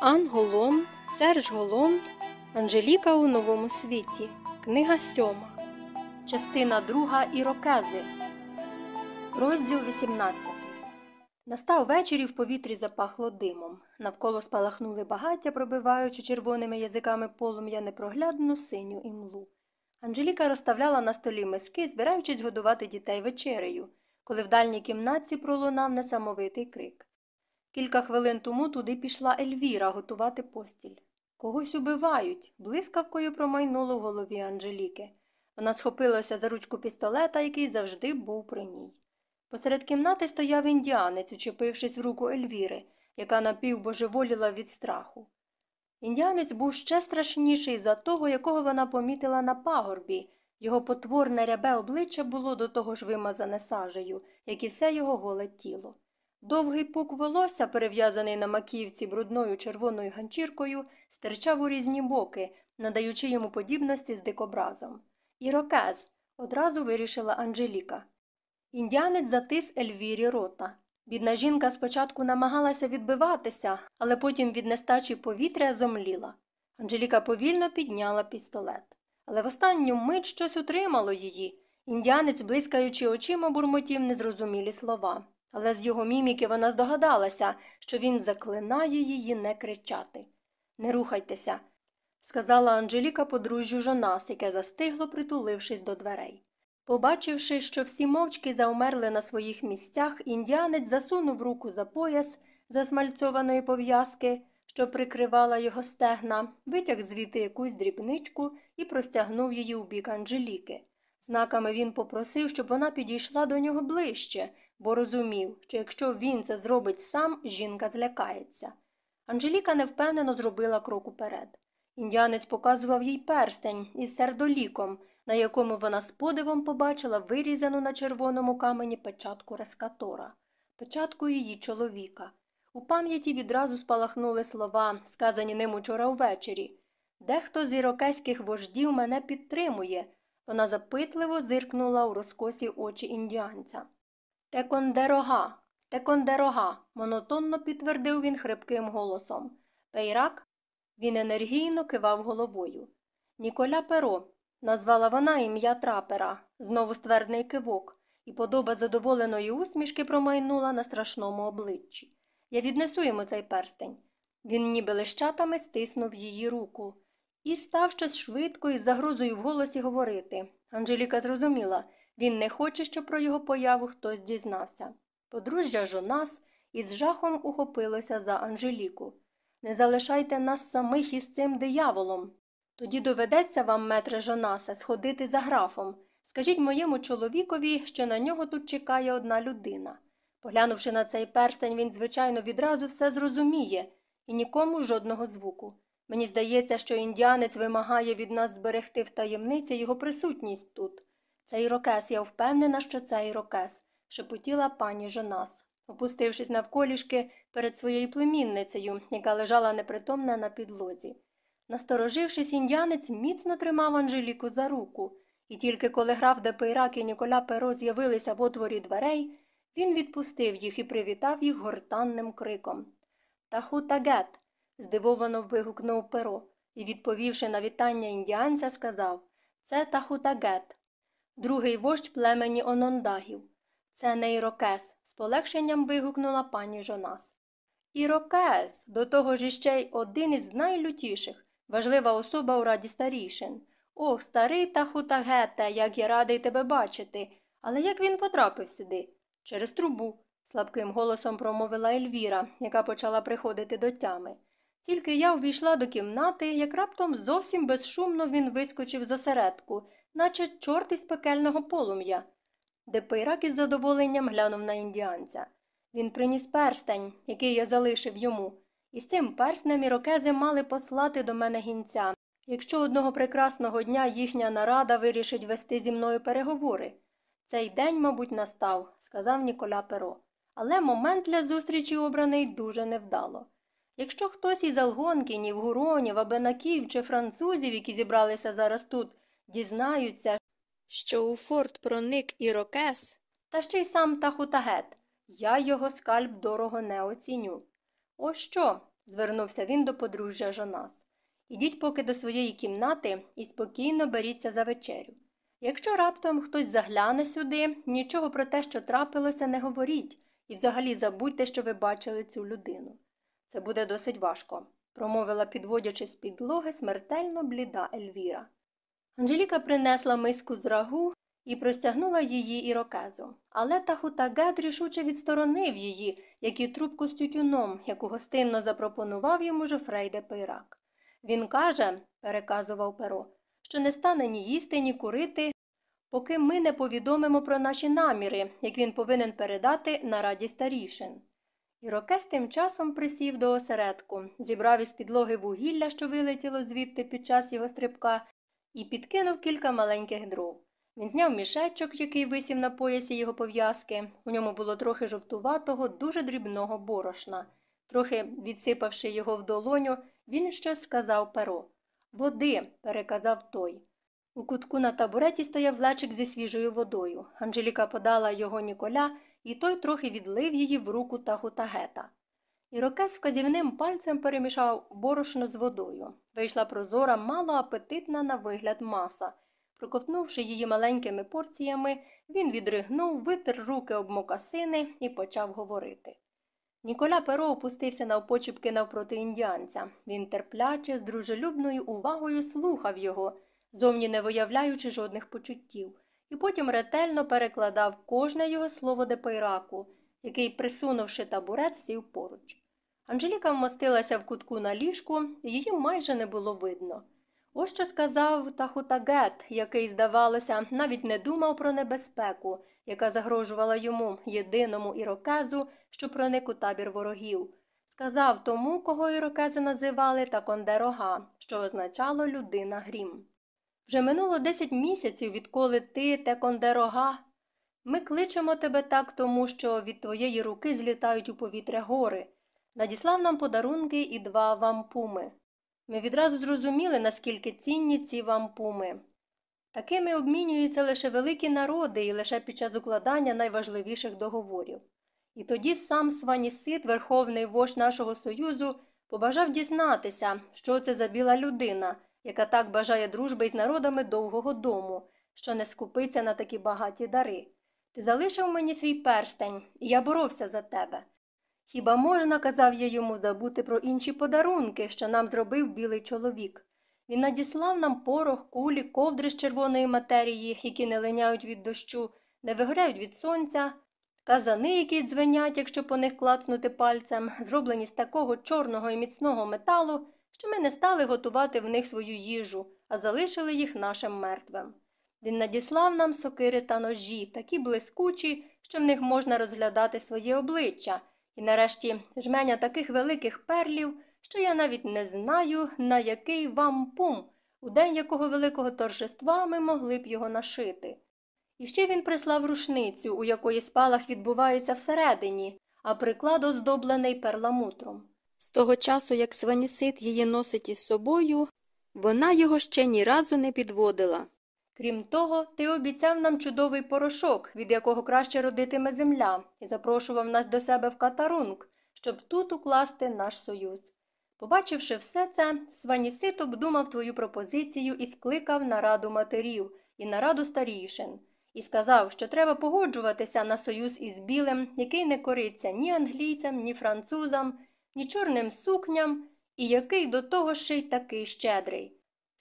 Ан Голон, Серж Голон, Анжеліка у новому світі. Книга сьома. Частина друга Ірокези. Розділ 18. Настав вечір і в повітрі запахло димом. Навколо спалахнули багаття, пробиваючи червоними язиками полум'я непроглядну синю імлу. Анжеліка розставляла на столі миски, збираючись годувати дітей вечерею, коли в дальній кімнатці пролунав несамовитий крик. Кілька хвилин тому туди пішла Ельвіра готувати постіль. Когось убивають, блискавкою промайнуло в голові Анжеліки. Вона схопилася за ручку пістолета, який завжди був при ній. Посеред кімнати стояв індіанець, учепившись в руку Ельвіри, яка напівбожеволіла від страху. Індіанець був ще страшніший за того, якого вона помітила на пагорбі. Його потворне рябе обличчя було до того ж вимазане сажею, як і все його голе тіло. Довгий пук волосся, перев'язаний на маківці брудною червоною ганчіркою, стирчав у різні боки, надаючи йому подібності з дикобразом. Ірокез, одразу вирішила Анжеліка. Індіанець затис Ельвірі рота. Бідна жінка спочатку намагалася відбиватися, але потім від нестачі повітря зомліла. Анжеліка повільно підняла пістолет. Але в останню мить щось утримало її. Індіанець, блискаючи очима, бурмотів незрозумілі слова. Але з його міміки вона здогадалася, що він заклинає її не кричати. Не рухайтеся, сказала Анжеліка подружжю Жонас, яке застигло, притулившись до дверей. Побачивши, що всі мовчки заумерли на своїх місцях, індіанець засунув руку за пояс засмальцьованої пов'язки, що прикривала його стегна, витяг звідти якусь дрібничку і простягнув її у бік Анжеліки. Знаками він попросив, щоб вона підійшла до нього ближче, бо розумів, що якщо він це зробить сам, жінка злякається. Анжеліка невпевнено зробила крок уперед. Індіанець показував їй перстень із сердоліком, на якому вона з подивом побачила вирізану на червоному камені печатку рескатора, печатку її чоловіка. У пам'яті відразу спалахнули слова, сказані ним учора ввечері. Дехто з ірокезьких вождів мене підтримує. Вона запитливо зиркнула у розкосі очі індіанця. Текондерога, текондерога, монотонно підтвердив він хрипким голосом. Пейрак? Він енергійно кивав головою. Ніколя Перо, назвала вона ім'я трапера, знову ствердний кивок, і подоба задоволеної усмішки промайнула на страшному обличчі. Я віднесу йому цей перстень. Він ніби лищатами стиснув її руку. І став щось швидко із загрозою в голосі говорити. Анжеліка зрозуміла він не хоче, щоб про його появу хтось дізнався. Подружжя Жонас із жахом ухопилося за Анжеліку. Не залишайте нас самих із цим дияволом. Тоді доведеться вам, метре Жонасе, сходити за графом. Скажіть моєму чоловікові, що на нього тут чекає одна людина. Поглянувши на цей перстень, він, звичайно, відразу все зрозуміє і нікому жодного звуку. Мені здається, що індіанець вимагає від нас зберегти в таємниці його присутність тут. Це ірокез, я впевнена, що це ірокез, шепотіла пані Жонас, опустившись навколішки перед своєю племінницею, яка лежала непритомна на підлозі. Насторожившись, індіанець міцно тримав Анжеліку за руку, і тільки коли граф де Пейрак і Ніколя Перо з'явилися в отворі дверей, він відпустив їх і привітав їх гортанним криком. Тахутагет. здивовано вигукнув Перо і, відповівши на вітання індіанця, сказав Це Тахутагет, другий вождь племені Онондагів. Це не ірокез, з полегшенням вигукнула пані Жонас. Ірокез, до того ж іще й один із найлютіших, важлива особа у раді старішин. Ох, старий Тахутагете, як я радий тебе бачити. Але як він потрапив сюди? Через трубу, слабким голосом промовила Ельвіра, яка почала приходити до тями. Тільки я увійшла до кімнати, як раптом зовсім безшумно він вискочив з осередку, наче чорт із пекельного полум'я. Депирак із задоволенням глянув на індіанця. Він приніс перстень, який я залишив йому, і з цим перстнем ірокези мали послати до мене гінця, якщо одного прекрасного дня їхня нарада вирішить вести зі мною переговори. Цей день, мабуть, настав, сказав Ніколя Перо. Але момент для зустрічі обраний дуже невдало. Якщо хтось із алгонкінів, гуронів, абенаків чи французів, які зібралися зараз тут, дізнаються, що у форт проник ірокес, та ще й сам Тахутагет, я його скальп дорого не оціню. О що? звернувся він до подружжя Жонас. Ідіть поки до своєї кімнати і спокійно беріться за вечерю. Якщо раптом хтось загляне сюди, нічого про те, що трапилося, не говоріть, і взагалі забудьте, що ви бачили цю людину. Це буде досить важко, промовила, підводячи з підлоги смертельно бліда Ельвіра. Анжеліка принесла миску з рагу і простягнула її ірокезу. Але Тахутагет рішуче відсторонив її, як і трубку з тютюном, яку гостинно запропонував йому Жофрей де Пейрак. Він каже, переказував перо, що не стане ні їсти, ні курити, поки ми не повідомимо про наші наміри, як він повинен передати на раді старішин. Ірокез тим часом присів до осередку, зібрав із підлоги вугілля, що вилетіло звідти під час його стрибка, і підкинув кілька маленьких дров. Він зняв мішечок, який висів на поясі його пов'язки. У ньому було трохи жовтуватого, дуже дрібного борошна. Трохи відсипавши його в долоню, він щось сказав перо. Води, переказав той. У кутку на табуреті стояв лечик зі свіжою водою. Анжеліка подала його Ніколя, і той трохи відлив її в руку Тахутагета. Ірокез вказівним пальцем перемішав борошно з водою. Вийшла прозора, малоапетитна на вигляд маса. Проковтнувши її маленькими порціями, він відригнув, витер руки об мокасини і почав говорити. Ніколя Перо опустився навпочіпки навпроти індіанця. Він терпляче, з дружелюбною увагою слухав його, зовні не виявляючи жодних почуттів, і потім ретельно перекладав кожне його слово депейраку, який, присунувши табурет, сів поруч. Анжеліка вмостилася в кутку на ліжку, її майже не було видно. Ось що сказав Тахутагет, який, здавалося, навіть не думав про небезпеку, яка загрожувала йому єдиному ірокезу, що проник у табір ворогів. Сказав тому, кого ірокези називали Такондерога, що означало людина грім. Вже минуло десять місяців, відколи ти, Текондерога. Ми кличемо тебе так, тому що від твоєї руки злітають у повітря гори. Надіслав нам подарунки і два вампуми. Ми відразу зрозуміли, наскільки цінні ці вампуми. Такими обмінюються лише великі народи і лише під час укладання найважливіших договорів. І тоді сам Сванісит, верховний вождь нашого союзу, побажав дізнатися, що це за біла людина, яка так бажає дружби із народами довгого дому, що не скупиться на такі багаті дари. Ти залишив мені свій перстень, і я боровся за тебе. Хіба можна, казав я йому, забути про інші подарунки, що нам зробив білий чоловік? Він надіслав нам порох, кулі, ковдри з червоної матерії, які не линяють від дощу, не вигоряють від сонця, казани, які дзвенять, якщо по них клацнути пальцем, зроблені з такого чорного і міцного металу, що ми не стали готувати в них свою їжу, а залишили їх нашим мертвим. Він надіслав нам сокири та ножі, такі блискучі, що в них можна розглядати своє обличчя. І нарешті жменя таких великих перлів, що я навіть не знаю, на який вам пум, у день якого великого торжества ми могли б його нашити. І ще він прислав рушницю, у якої спалах відбувається всередині, а приклад оздоблений перламутром. З того часу, як сванісит її носить із собою, вона його ще ні разу не підводила. Крім того, ти обіцяв нам чудовий порошок, від якого краще родитиме земля, і запрошував нас до себе в катарунг, щоб тут укласти наш союз. Побачивши все це, Сванісит обдумав твою пропозицію і скликав нараду матерів і нараду старішин, і сказав, що треба погоджуватися на союз із білим, який не кориться ні англійцям, ні французам, ні чорним сукням, і який до того ще й такий щедрий.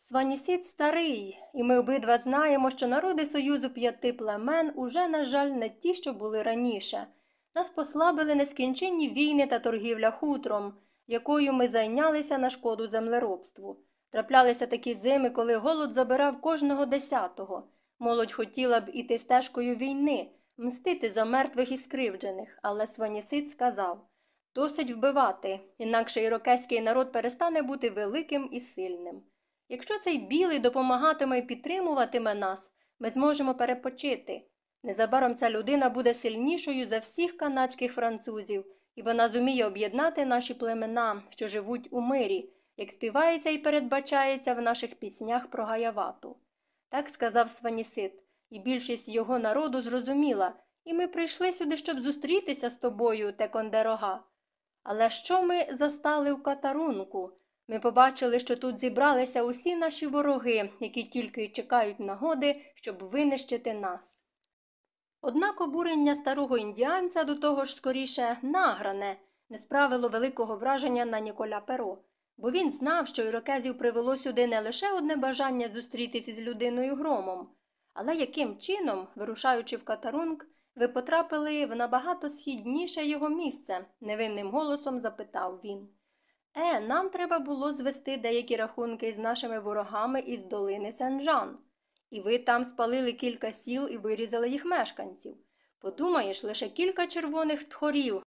Сванісіт старий, і ми обидва знаємо, що народи Союзу п'яти племен уже, на жаль, не ті, що були раніше. Нас послабили нескінченні війни та торгівля хутром, якою ми зайнялися на шкоду землеробству. Траплялися такі зими, коли голод забирав кожного десятого. Молодь хотіла б іти стежкою війни, мстити за мертвих і скривджених, але Сванісит сказав досить вбивати, інакше ірокезький народ перестане бути великим і сильним. Якщо цей білий допомагатиме і підтримуватиме нас, ми зможемо перепочити. Незабаром ця людина буде сильнішою за всіх канадських французів, і вона зуміє об'єднати наші племена, що живуть у мирі, як співається і передбачається в наших піснях про Гаявату. Так сказав Сванісит, і більшість його народу зрозуміла, і ми прийшли сюди, щоб зустрітися з тобою, Текондерога. Але що ми застали в катарунку? Ми побачили, що тут зібралися усі наші вороги, які тільки й чекають нагоди, щоб винищити нас. Однак обурення старого індіанця до того ж скоріше награне, не справило великого враження на Ніколя Перо, бо він знав, що ірокезів привело сюди не лише одне бажання зустрітися з людиною громом, але яким чином, вирушаючи в катарунг, ви потрапили в набагато східніше його місце, невинним голосом запитав він. Е, нам треба було звести деякі рахунки з нашими ворогами із долини Сен-Жан. І ви там спалили кілька сіл і вирізали їх мешканців. Подумаєш, лише кілька червоних тхорів,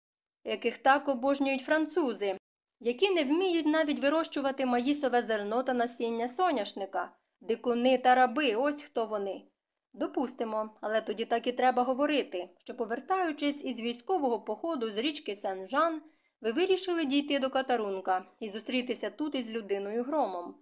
яких так обожнюють французи, які не вміють навіть вирощувати маїсове зерно та насіння соняшника, дикуни та раби, ось хто вони. Допустимо, але тоді так і треба говорити, що, повертаючись із військового походу з річки Сен-Жан, ви вирішили дійти до катарунка і зустрітися тут із людиною громом.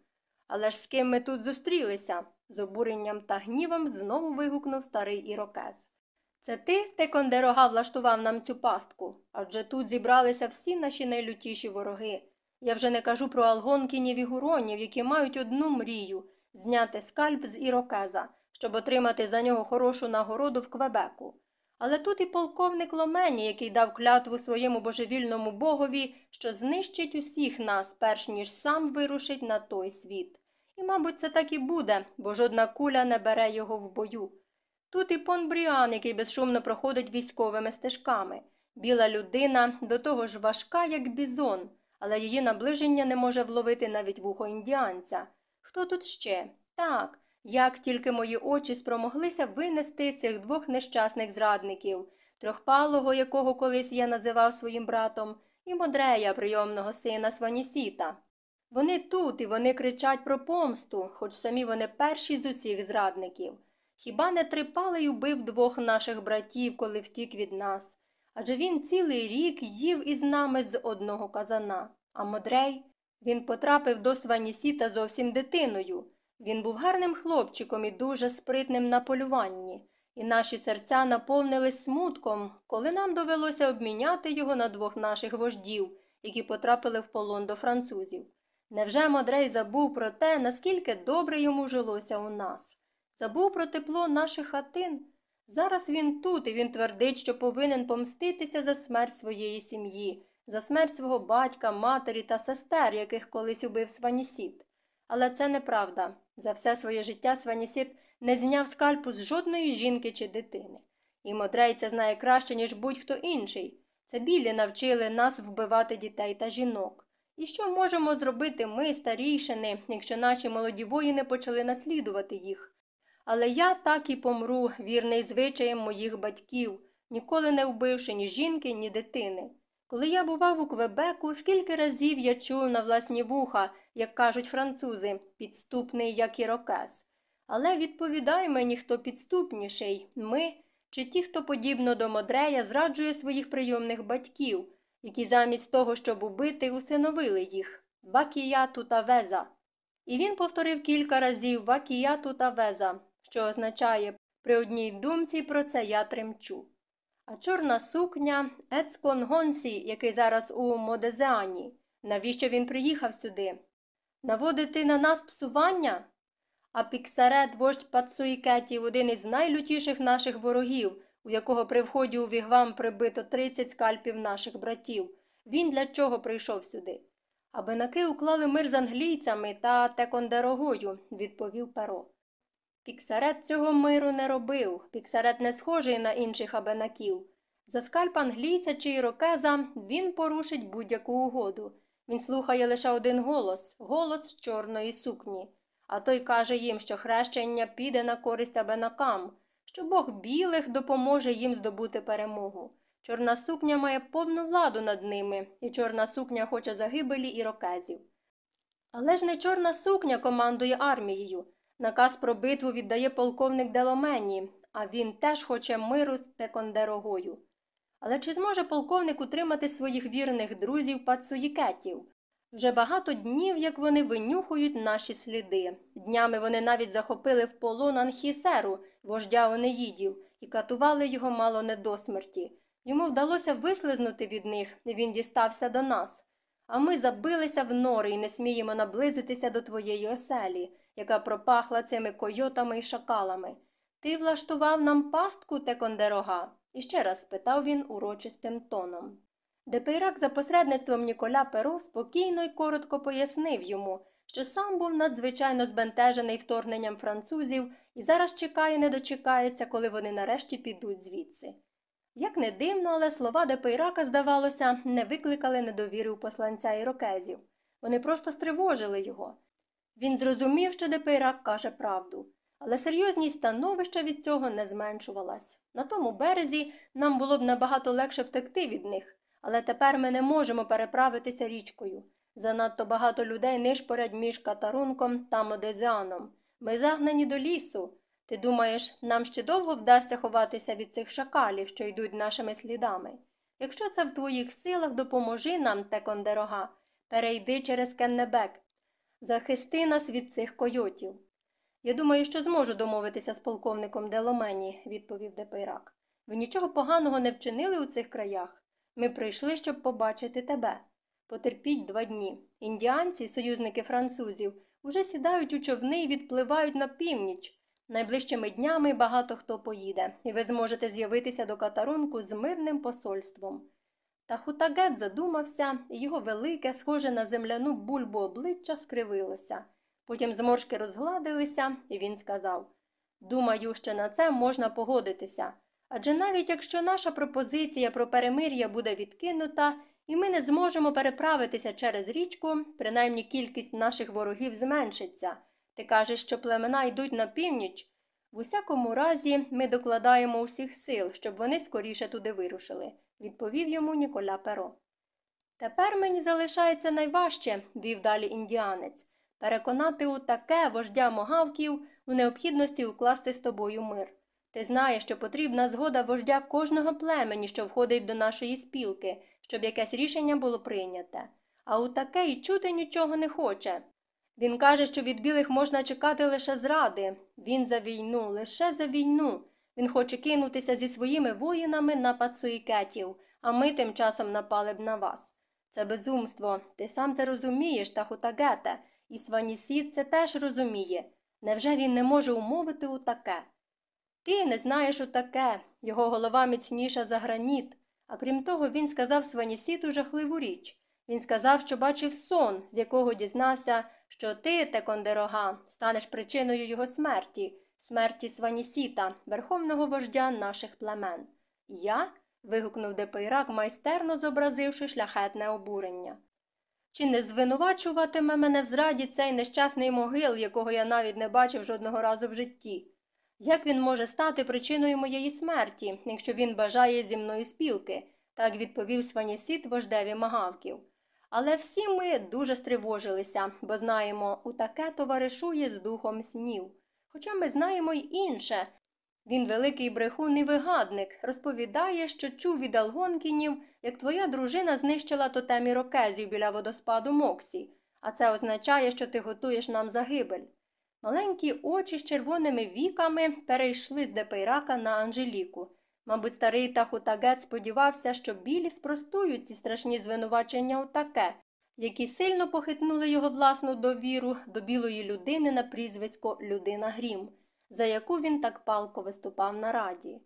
Але ж з ким ми тут зустрілися? з обуренням та гнівом знову вигукнув старий ірокез. Це ти, Текондерога, влаштував нам цю пастку, адже тут зібралися всі наші найлютіші вороги. Я вже не кажу про алгонкінів і гуронів, які мають одну мрію зняти скальп з ірокеза, щоб отримати за нього хорошу нагороду в Квебеку. Але тут і полковник Ломені, який дав клятву своєму божевільному богові, що знищить усіх нас, перш ніж сам вирушить на той світ. І, мабуть, це так і буде, бо жодна куля не бере його в бою. Тут і пон Бріан, який безшумно проходить військовими стежками. Біла людина, до того ж важка, як бізон, але її наближення не може вловити навіть вухо індіанця. Хто тут ще? Так, як тільки мої очі спромоглися винести цих двох нещасних зрадників, трьохпалого, якого колись я називав своїм братом, і Модрея, прийомного сина Сванісіта. Вони тут і вони кричать про помсту, хоч самі вони перші з усіх зрадників. Хіба не трипали й убив двох наших братів, коли втік від нас? Адже він цілий рік їв із нами з одного казана. А Модрей він потрапив до Сванісіта зовсім дитиною. Він був гарним хлопчиком і дуже спритним на полюванні, і наші серця наповнились смутком, коли нам довелося обміняти його на двох наших вождів, які потрапили в полон до французів. Невже Модрей забув про те, наскільки добре йому жилося у нас? Забув про тепло наших хатин? Зараз він тут, і він твердить, що повинен помститися за смерть своєї сім'ї, за смерть свого батька, матері та сестер, яких колись убив Сванісіт. Але це неправда. За все своє життя Сванісіт не зняв скальпу з жодної жінки чи дитини. І Модрей знає краще, ніж будь-хто інший. Це білі навчили нас вбивати дітей та жінок. І що можемо зробити ми, старійшини, якщо наші молоді воїни почали наслідувати їх? Але я так і помру, вірний звичаєм моїх батьків, ніколи не вбивши ні жінки, ні дитини. Коли я бував у Квебеку, скільки разів я чув на власні вуха, як кажуть французи, підступний як ірокез. Але відповідай мені, хто підступніший ми чи ті, хто подібно до Модрея зраджує своїх прийомних батьків які замість того, щоб убити, усиновили їх Вакіяту та веза. І він повторив кілька разів Вакіяту та веза, що означає при одній думці про це я тремчу. А чорна сукня Ецкон Гонсі, який зараз у Модезеані. Навіщо він приїхав сюди? Наводити на нас псування? А Піксарет, вождь Пацуїкетів, один із найлютіших наших ворогів, у якого при вході у вігвам прибито 30 скальпів наших братів. Він для чого прийшов сюди? Абенаки уклали мир з англійцями та текондерогою, відповів перо. Піксарет цього миру не робив. Піксарет не схожий на інших абенаків. За скальп англійця чи ірокеза він порушить будь-яку угоду. Він слухає лише один голос голос чорної сукні. А той каже їм, що хрещення піде на користь абенакам що Бог білих допоможе їм здобути перемогу. Чорна сукня має повну владу над ними, і чорна сукня хоче загибелі ірокезів. Але ж не чорна сукня командує армією. Наказ про битву віддає полковник Деломені, а він теж хоче миру з Текондерогою. Але чи зможе полковник утримати своїх вірних друзів пацуїкетів? Вже багато днів, як вони винюхують наші сліди. Днями вони навіть захопили в полон Анхісеру, вождя Онеїдів, і катували його мало не до смерті. Йому вдалося вислизнути від них, і він дістався до нас. А ми забилися в нори і не сміємо наблизитися до твоєї оселі, яка пропахла цими койотами і шакалами. Ти влаштував нам пастку, Текондерога? І ще раз спитав він урочистим тоном. Де Пейрак за посередництвом Ніколя Перо спокійно й коротко пояснив йому, що сам був надзвичайно збентежений вторгненням французів і зараз чекає, не дочекається, коли вони нарешті підуть звідси. Як не дивно, але слова де Пейрака, здавалося, не викликали недовіри у посланця ірокезів. Вони просто стривожили його. Він зрозумів, що де Пейрак каже правду, але серйозність становища від цього не зменшувалась. На тому березі нам було б набагато легше втекти від них, але тепер ми не можемо переправитися річкою. Занадто багато людей нишпорять між Катарунком та Модезіаном. Ми загнані до лісу. Ти думаєш, нам ще довго вдасться ховатися від цих шакалів, що йдуть нашими слідами? Якщо це в твоїх силах, допоможи нам, Текондерога, перейди через Кеннебек. Захисти нас від цих койотів. Я думаю, що зможу домовитися з полковником Деломені, відповів Депейрак. Ви нічого поганого не вчинили у цих краях. Ми прийшли, щоб побачити тебе. Потерпіть два дні. Індіанці, союзники французів, уже сідають у човни і відпливають на північ. Найближчими днями багато хто поїде, і ви зможете з'явитися до катарунку з мирним посольством. Та хутагет задумався, і його велике, схоже на земляну бульбу обличчя скривилося. Потім зморшки розгладилися, і він сказав Думаю, що на це можна погодитися. Адже навіть якщо наша пропозиція про перемир'я буде відкинута, і ми не зможемо переправитися через річку, принаймні кількість наших ворогів зменшиться. Ти кажеш, що племена йдуть на північ. В усякому разі, ми докладаємо усіх сил, щоб вони скоріше туди вирушили, відповів йому Ніколя Перо. Тепер мені залишається найважче, вів далі індіанець, переконати у таке вождя могавків у необхідності укласти з тобою мир. Ти знаєш, що потрібна згода вождя кожного племені, що входить до нашої спілки, щоб якесь рішення було прийняте. А у таке й чути нічого не хоче. Він каже, що від білих можна чекати лише зради. Він за війну, лише за війну. Він хоче кинутися зі своїми воїнами на пацуїкетів, а ми тим часом напали б на вас. Це безумство. Ти сам це розумієш, та хутагете, і Сванісід це теж розуміє. Невже він не може умовити у таке? Ти не знаєш у таке, його голова міцніша за граніт. А крім того, він сказав Сванісіту жахливу річ. Він сказав, що бачив сон, з якого дізнався, що ти, Текондерога, станеш причиною його смерті, смерті Сванісіта, верховного вождя наших племен. Я? вигукнув Депейрак, майстерно зобразивши шляхетне обурення. Чи не звинувачуватиме мене в зраді цей нещасний могавк, якого я навіть не бачив жодного разу в житті? Як він може стати причиною моєї смерті, якщо він бажає зі мною спілки? так відповів Сванісіт вождеві магавків. Але всі ми дуже стривожилися, бо знаємо, у таке товаришує з духом снів. Хоча ми знаємо й інше. Він великий брехун і вигадник, розповідає, що чув від Алгонкінів, як твоя дружина знищила тотемі рокезів біля водоспаду Моксі, а це означає, що ти готуєш нам загибель. Маленькі очі з червоними віками перейшли з Депейрака на Анжеліку. Мабуть, старий Тахутагет сподівався, що білі спростують ці страшні звинувачення Утаке, які сильно похитнули його власну довіру до білої людини на прізвисько Людина Грім, за яку він так палко виступав на раді.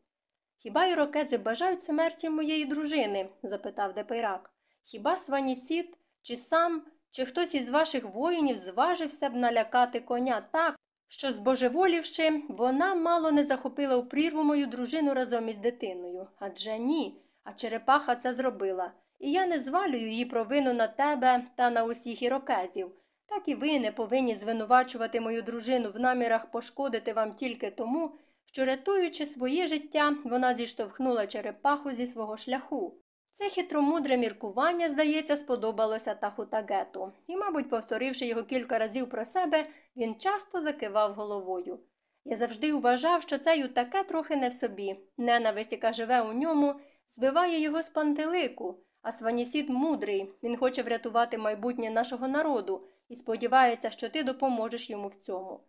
Хіба ірокези бажають смерті моєї дружини? запитав Депейрак. Хіба Сванісіт, чи сам, чи хтось із ваших воїнів зважився б налякати коня так, що, збожеволівши, вона мало не захопила у прірву мою дружину разом із дитиною. Адже ні, а черепаха це зробила. І я не звалюю її провину на тебе та на усіх ірокезів. Так і ви не повинні звинувачувати мою дружину в намірах пошкодити вам тільки тому, що, рятуючи своє життя, вона зіштовхнула черепаху зі свого шляху. Це хитромудре міркування, здається, сподобалося Тахутагету, і, мабуть, повторивши його кілька разів про себе, він часто закивав головою. Я завжди вважав, що цей Утаке трохи не в собі. Ненависть, яка живе у ньому, збиває його з пантелику, а Сванісіт мудрий, він хоче врятувати майбутнє нашого народу і сподівається, що ти допоможеш йому в цьому.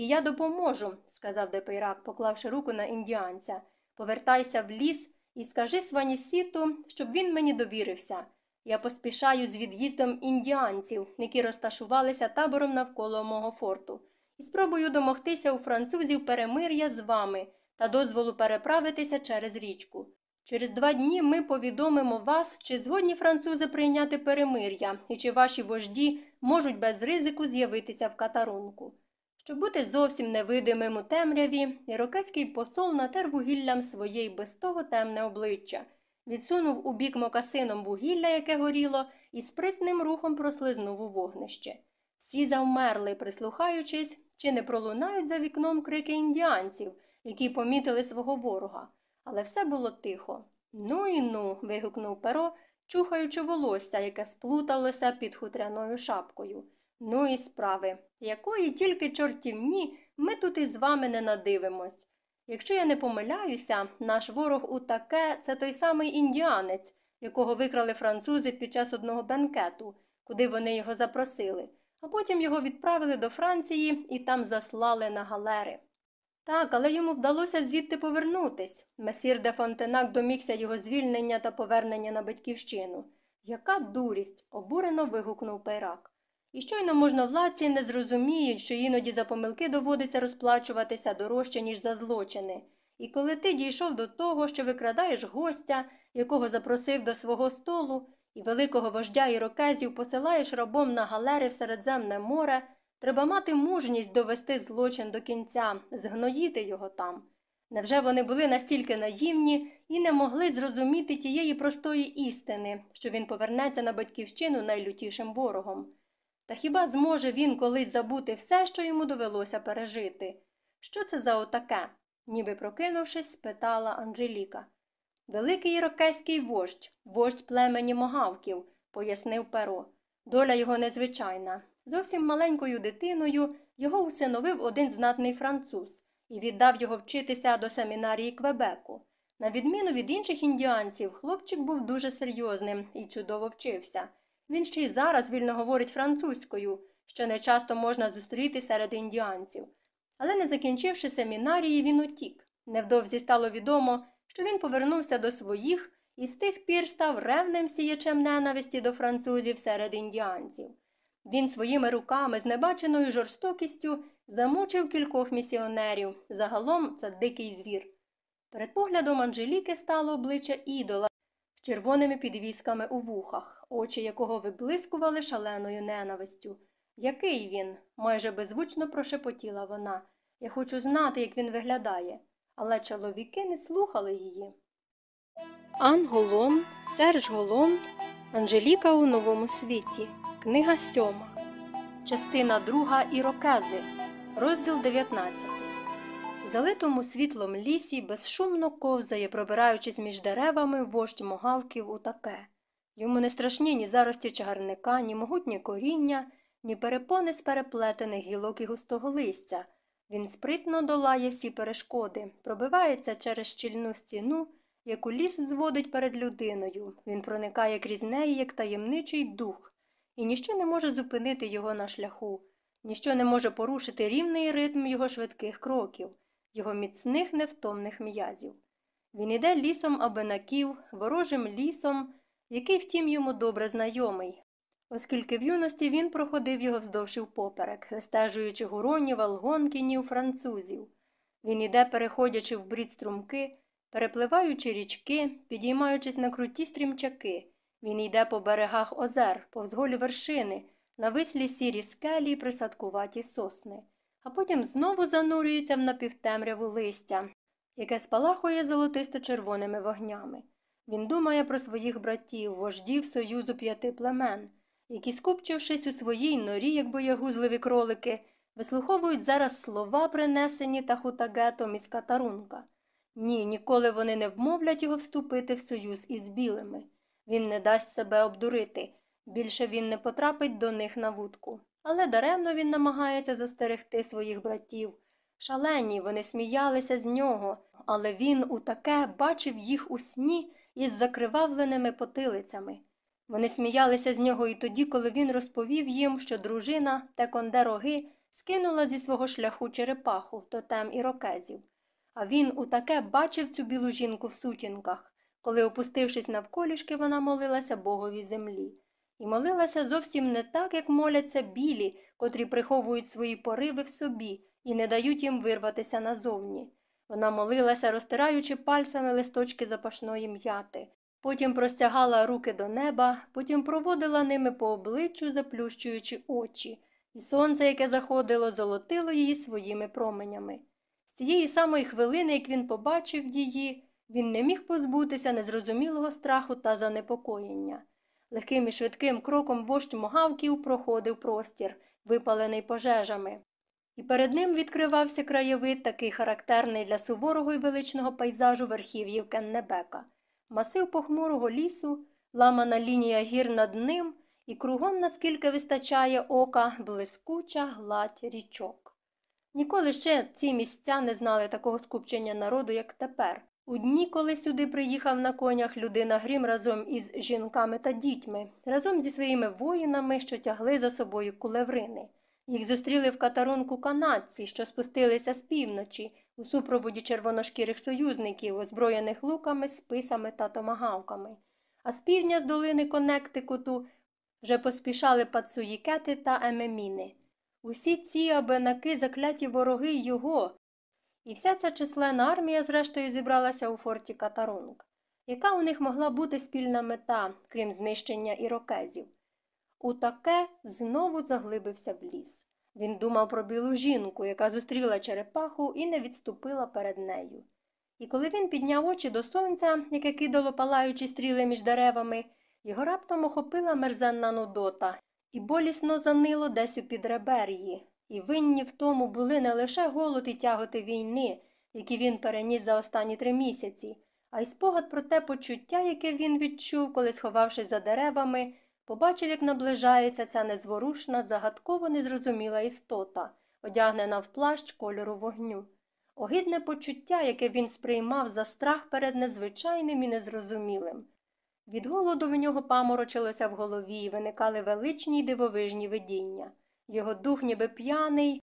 І я допоможу, сказав Депейрак, поклавши руку на індіанця. Повертайся в ліс і скажи Сванісіту, щоб він мені довірився. Я поспішаю з від'їздом індіанців, які розташувалися табором навколо мого форту, і спробую домогтися у французів перемир'я з вами та дозволу переправитися через річку. Через два дні ми повідомимо вас, чи згодні французи прийняти перемир'я і чи ваші вожді можуть без ризику з'явитися в катарунку. Щоб бути зовсім невидимим у темряві, ірокезький посол натер вугіллям своє й без того темне обличчя, відсунув у бік мокасином вугілля, яке горіло, і спритним рухом прослизнув у вогнище. Всі завмерли, прислухаючись, чи не пролунають за вікном крики індіанців, які помітили свого ворога. Але все було тихо. Ну і ну. вигукнув перо, чухаючи волосся, яке сплуталося під хутряною шапкою. Ну і справи, якої тільки чортівні ми тут із вами не надивимось. Якщо я не помиляюся, наш ворог у таке це той самий індіанець, якого викрали французи під час одного бенкету, куди вони його запросили, а потім його відправили до Франції і там заслали на галери. Так, але йому вдалося звідти повернутись. Месір де Фонтенак домігся його звільнення та повернення на батьківщину. Яка дурість! обурено вигукнув Пейрак. І щойно можновладці не зрозуміють, що іноді за помилки доводиться розплачуватися дорожче, ніж за злочини. І коли ти дійшов до того, що викрадаєш гостя, якого запросив до свого столу, і великого вождя ірокезів посилаєш рабом на галери в Середземне море, треба мати мужність довести злочин до кінця, згноїти його там. Невже вони були настільки наївні і не могли зрозуміти тієї простої істини, що він повернеться на батьківщину найлютішим ворогом? Та хіба зможе він колись забути все, що йому довелося пережити? Що це за отаке? ніби прокинувшись, спитала Анжеліка. Великий ірокезький вождь, вождь племені могавків, пояснив перо. Доля його незвичайна. Зовсім маленькою дитиною його усиновив один знатний француз і віддав його вчитися до семінарії Квебеку. На відміну від інших індіанців, хлопчик був дуже серйозним і чудово вчився. Він ще й зараз вільно говорить французькою, що не часто можна зустріти серед індіанців. Але не закінчивши семінарії, він утік. Невдовзі стало відомо, що він повернувся до своїх і з тих пір став ревним сіячем ненависті до французів серед індіанців. Він своїми руками з небаченою жорстокістю замучив кількох місіонерів. Загалом це дикий звір. Перед поглядом Анжеліки стало обличчя ідола червоними підвісками у вухах, очі якого виблискували шаленою ненавистю. Який він? майже беззвучно прошепотіла вона. Я хочу знати, як він виглядає. Але чоловіки не слухали її. Ан Голон, Серж Голон, Анжеліка у новому світі. Книга сьома. Частина друга Ірокези. Розділ 19. Залитому світлом лісі безшумно ковзає, пробираючись між деревами вождь могавків у таке. Йому не страшні ні зарості чагарника, ні могутні коріння, ні перепони з переплетених гілок і густого листя. Він спритно долає всі перешкоди, пробивається через щільну стіну, яку ліс зводить перед людиною. Він проникає крізь неї, як таємничий дух, і ніщо не може зупинити його на шляху, ніщо не може порушити рівний ритм його швидких кроків, його міцних невтомних м'язів. Він іде лісом абенаків, ворожим лісом, який, втім, йому добре знайомий, оскільки в юності він проходив його вздовж і впоперек, стежуючи гуронів, алгонкінів, французів. Він іде, переходячи в брід струмки, перепливаючи річки, підіймаючись на круті стрімчаки. Він йде по берегах озер, повз голі вершини, на вислі сірі скелі й присадкуваті сосни, а потім знову занурюється в напівтемряву листя, яке спалахує золотисто червоними вогнями. Він думає про своїх братів, вождів союзу п'яти племен, які, скупчившись у своїй норі, як боягузливі кролики, вислуховують зараз слова, принесені тахутагетом із катарунка. Ні, ніколи вони не вмовлять його вступити в союз із білими. Він не дасть себе обдурити. Більше він не потрапить до них на вудку. Але даремно він намагається застерегти своїх братів. Шалені, вони сміялися з нього, але він у таке бачив їх у сні із закривавленими потилицями. Вони сміялися з нього і тоді, коли він розповів їм, що дружина Теконде роги скинула зі свого шляху черепаху, тотем ірокезів. А він у таке бачив цю білу жінку в сутінках, коли, опустившись навколішки, вона молилася Богові землі. І молилася зовсім не так, як моляться білі, котрі приховують свої пориви в собі і не дають їм вирватися назовні. Вона молилася, розтираючи пальцями листочки запашної м'яти, потім простягала руки до неба, потім проводила ними по обличчю, заплющуючи очі, і сонце, яке заходило, золотило її своїми променями. З цієї самої хвилини, як він побачив її, він не міг позбутися незрозумілого страху та занепокоєння. Легким і швидким кроком вождь могавків проходив простір, випалений пожежами. І перед ним відкривався краєвид, такий характерний для суворого і величного пейзажу верхів'їв Кеннебека, масив похмурого лісу, ламана лінія гір над ним, і кругом, наскільки вистачає ока, блискуча гладь річок. Ніколи ще ці місця не знали такого скупчення народу, як тепер. У дні, коли сюди приїхав на конях людина Грім разом із жінками та дітьми, разом зі своїми воїнами, що тягли за собою кулеврини. Їх зустріли в катарунку канадці, що спустилися з півночі, у супроводі червоношкірих союзників, озброєних луками, списами та томагавками. А з півдня з долини Коннектикуту вже поспішали пацуїкети та емеміни. Усі ці абенаки закляті вороги його, і вся ця численна армія, зрештою, зібралася у форті Катарунг. Яка у них могла бути спільна мета, крім знищення ірокезів? У таке знову заглибився в ліс. Він думав про білу жінку, яка зустріла черепаху і не відступила перед нею. І коли він підняв очі до сонця, яке кидало палаючі стріли між деревами, його раптом охопила мерзенна нудота і болісно занило десь у підребер'ї, і винні в тому були не лише голод і тяготи війни, які він переніс за останні три місяці, а й спогад про те почуття, яке він відчув, коли, сховавшись за деревами, побачив, як наближається ця незворушна, загадково незрозуміла істота, одягнена в плащ кольору вогню. Огидне почуття, яке він сприймав за страх перед незвичайним і незрозумілим. Від голоду в нього паморочилося в голові і виникали величні й дивовижні видіння. Його дух, ніби п'яний,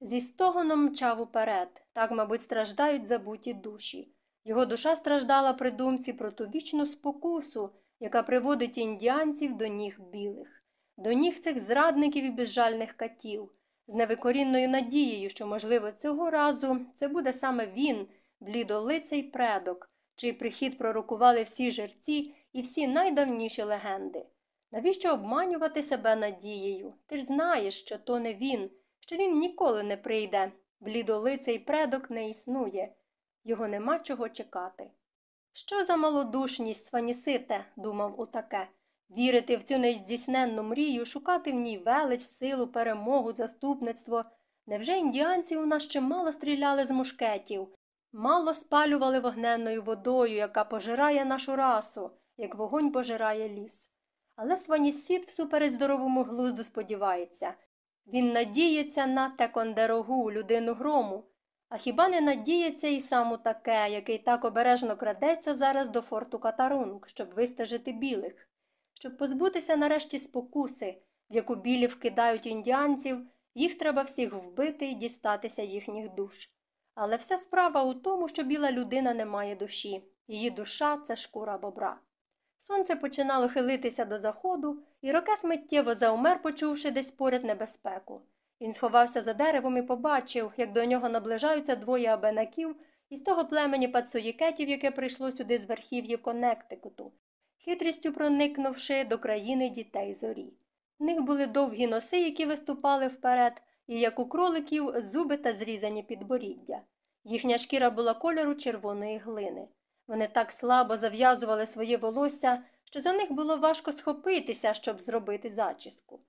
зі стогоном мчав уперед, так, мабуть, страждають забуті душі. Його душа страждала при думці про ту вічну спокусу, яка приводить індіанців до ніг білих, до ніг цих зрадників і безжальних катів, з невикорінною надією, що, можливо, цього разу це буде саме він, блідолицей предок, чий прихід пророкували всі жерці і всі найдавніші легенди. Навіщо обманювати себе надією? Ти ж знаєш, що то не він, що він ніколи не прийде. Блідолицей предок не існує, його нема чого чекати. Що за малодушність, сванісите, думав утаке, вірити в цю нездійсненну мрію, шукати в ній велич, силу, перемогу, заступництво. Невже індіанці у нас ще мало стріляли з мушкетів, мало спалювали вогненною водою, яка пожирає нашу расу, як вогонь пожирає ліс. Але Сванісід всупереч здоровому глузду сподівається. Він надіється на текондерогу, людину грому. А хіба не надіється і сам у таке, який так обережно крадеться зараз до форту Катарунг, щоб вистежити білих, щоб позбутися нарешті спокуси, в яку білі вкидають індіанців, їх треба всіх вбити і дістатися їхніх душ. Але вся справа у тому, що біла людина не має душі, її душа це шкура бобра. Сонце починало хилитися до заходу, і рокес миттєво заумер, почувши десь поряд небезпеку. Він сховався за деревом і побачив, як до нього наближаються двоє абенаків із того племені пацуїкетів, яке прийшло сюди з верхів'їв Коннектикуту, хитрістю проникнувши до країни дітей зорі. В них були довгі носи, які виступали вперед, і, як у кроликів, зуби та зрізані підборіддя. Їхня шкіра була кольору червоної глини. Вони так слабо зав'язували своє волосся, що за них було важко схопитися, щоб зробити зачіску.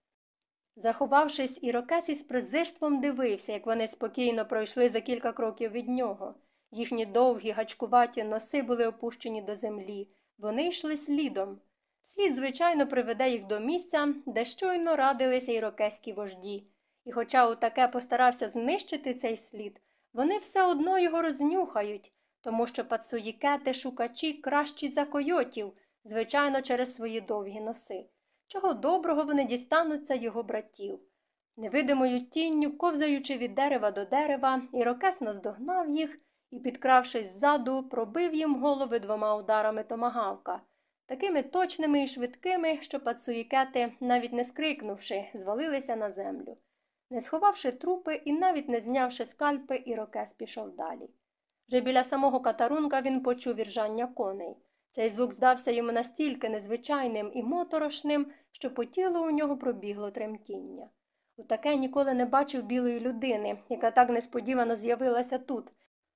Заховавшись, ірокес із презирством дивився, як вони спокійно пройшли за кілька кроків від нього. Їхні довгі, гачкуваті носи були опущені до землі. Вони йшли слідом. Слід, звичайно, приведе їх до місця, де щойно радилися ірокеські вожді. І, хоча таке постарався знищити цей слід, вони все одно його рознюхають, тому що пацуїкети шукачі кращі за койотів, звичайно, через свої довгі носи. Чого доброго вони дістануться його братів. Невидимою тінню, ковзаючи від дерева до дерева, ірокес наздогнав їх і, підкравшись ззаду, пробив їм голови двома ударами томагавка, такими точними і швидкими, що пацуїкети, навіть не скрикнувши, звалилися на землю. Не сховавши трупи і навіть не знявши скальпи, Ірокез пішов далі. Вже біля самого катарунка він почув іржання коней. Цей звук здався йому настільки незвичайним і моторошним, що по тілу у нього пробігло тремтіння. У таке ніколи не бачив білої людини, яка так несподівано з'явилася тут.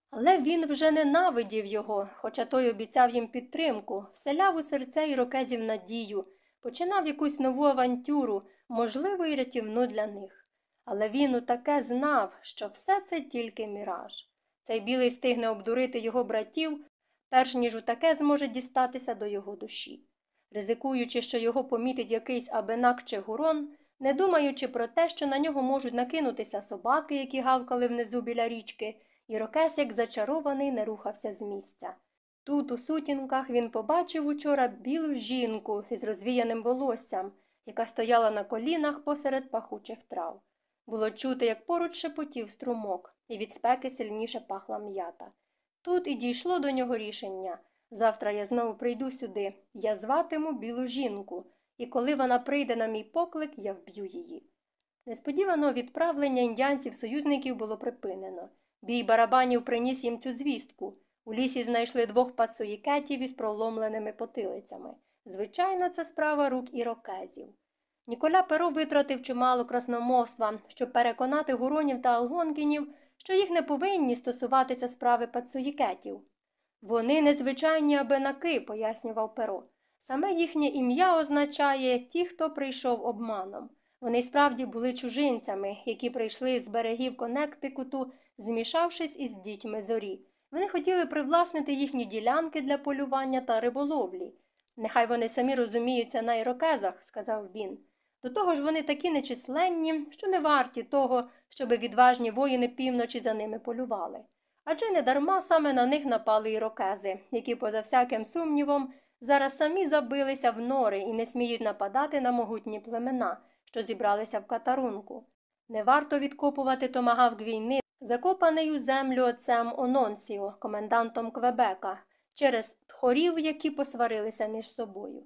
Але він вже ненавидів його, хоча той обіцяв їм підтримку, вселяв у серця ірокезів надію, починав якусь нову авантюру, можливо, і рятівну для них. Але він у таке знав, що все це тільки міраж. Цей білий встигне обдурити його братів, перш ніж у таке зможе дістатися до його душі. Ризикуючи, що його помітить якийсь абенак чи гурон, не думаючи про те, що на нього можуть накинутися собаки, які гавкали внизу біля річки, Ірокес, як зачарований, не рухався з місця. Тут, у сутінках, він побачив учора білу жінку із розвіяним волоссям, яка стояла на колінах посеред пахучих трав. Було чути, як поруч шепотів струмок, і від спеки сильніше пахла м'ята. Тут і дійшло до нього рішення завтра я знову прийду сюди, я зватиму білу жінку, і коли вона прийде на мій поклик, я вб'ю її. Несподівано відправлення індіанців союзників було припинено. Бій барабанів приніс їм цю звістку. У лісі знайшли двох пацуїкетів із проломленими потилицями. Звичайно, це справа рук ірокезів. Ніколя Перо витратив чимало красномовства, щоб переконати гуронів та алгонкінів, що їх не повинні стосуватися справи пацуїкетів. Вони незвичайні абенаки, пояснював перо. Саме їхнє ім'я означає ті, хто прийшов обманом. Вони справді були чужинцями, які прийшли з берегів Коннектикуту, змішавшись із дітьми зорі. Вони хотіли привласнити їхні ділянки для полювання та риболовлі. Нехай вони самі розуміються на ірокезах, сказав він. До того ж вони такі нечисленні, що не варті того, щоби відважні воїни півночі за ними полювали. Адже недарма саме на них напали ірокези, які, поза всяким сумнівом, зараз самі забилися в нори і не сміють нападати на могутні племена, що зібралися в катарунку. Не варто відкопувати томагавк війни, закопаний у землю отцем Ононсіо, комендантом Квебека, через тхорів, які посварилися між собою.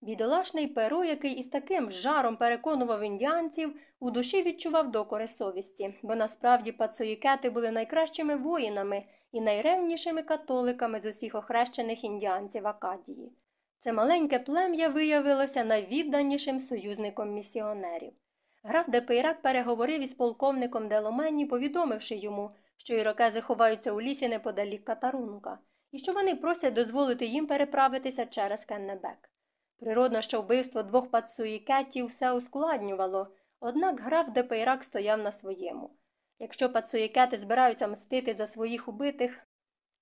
Бідолашний перо, який із таким жаром переконував індіанців, у душі відчував докори совісті, бо насправді пацуїкети були найкращими воїнами і найревнішими католиками з усіх охрещених індіанців Акадії. Це маленьке плем'я виявилося найвідданішим союзником місіонерів. Граф Депейрак переговорив із полковником Деломені, повідомивши йому, що ірокези ховаються у лісі неподалік катарунка, і що вони просять дозволити їм переправитися через Кеннебек. Природно, що вбивство двох пацуїкетів все ускладнювало, однак граф Депейрак стояв на своєму. Якщо пацуїкети збираються мстити за своїх убитих,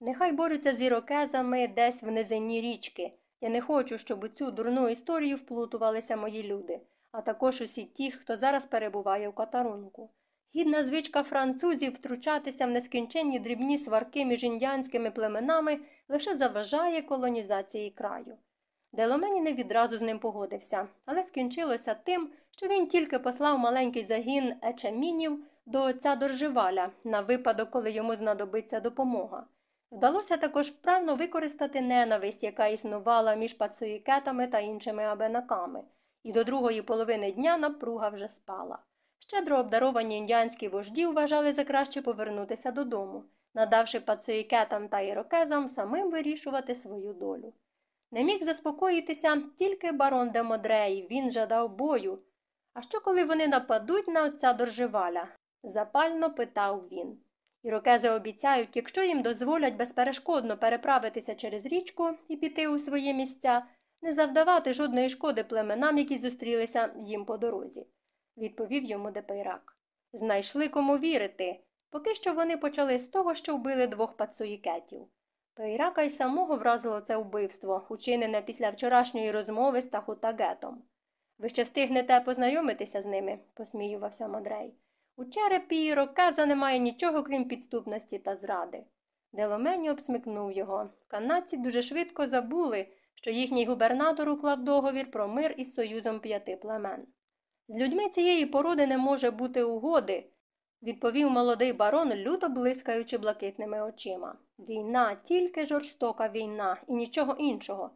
нехай борються з ірокезами десь в низині річки. Я не хочу, щоб у цю дурну історію вплутувалися мої люди, а також усі ті, хто зараз перебуває в катарунку. Гідна звичка французів втручатися в нескінченні дрібні сварки між індіанськими племенами лише заважає колонізації краю. Деломені не відразу з ним погодився, але скінчилося тим, що він тільки послав маленький загін ечемінів до отця Дорживаля на випадок, коли йому знадобиться допомога. Вдалося також вправно використати ненависть, яка існувала між пацуїкетами та іншими абенаками, і до другої половини дня напруга вже спала. Щедро обдаровані індіанські вожді вважали за краще повернутися додому, надавши пацуїкетам та ірокезам самим вирішувати свою долю. Не міг заспокоїтися тільки барон де Модрей, він жадав бою. А що, коли вони нападуть на отця Дорживаля? запально питав він. Ірокези обіцяють, якщо їм дозволять безперешкодно переправитися через річку і піти у свої місця, не завдавати жодної шкоди племенам, які зустрілися їм по дорозі, відповів йому Депейрак. Знайшли кому вірити. Поки що вони почали з того, що вбили двох пацуїкетів. Пейрака й самого вразило це вбивство, учинене після вчорашньої розмови з Тахутагетом. Ви ще встигнете познайомитися з ними, посміювався Мадрей. У черепі і рокеза немає нічого, крім підступності та зради. Деломені обсмикнув його. Канадці дуже швидко забули, що їхній губернатор уклав договір про мир із союзом п'яти племен. З людьми цієї породи не може бути угоди, відповів молодий барон, люто блискаючи блакитними очима. Війна, тільки жорстока війна і нічого іншого.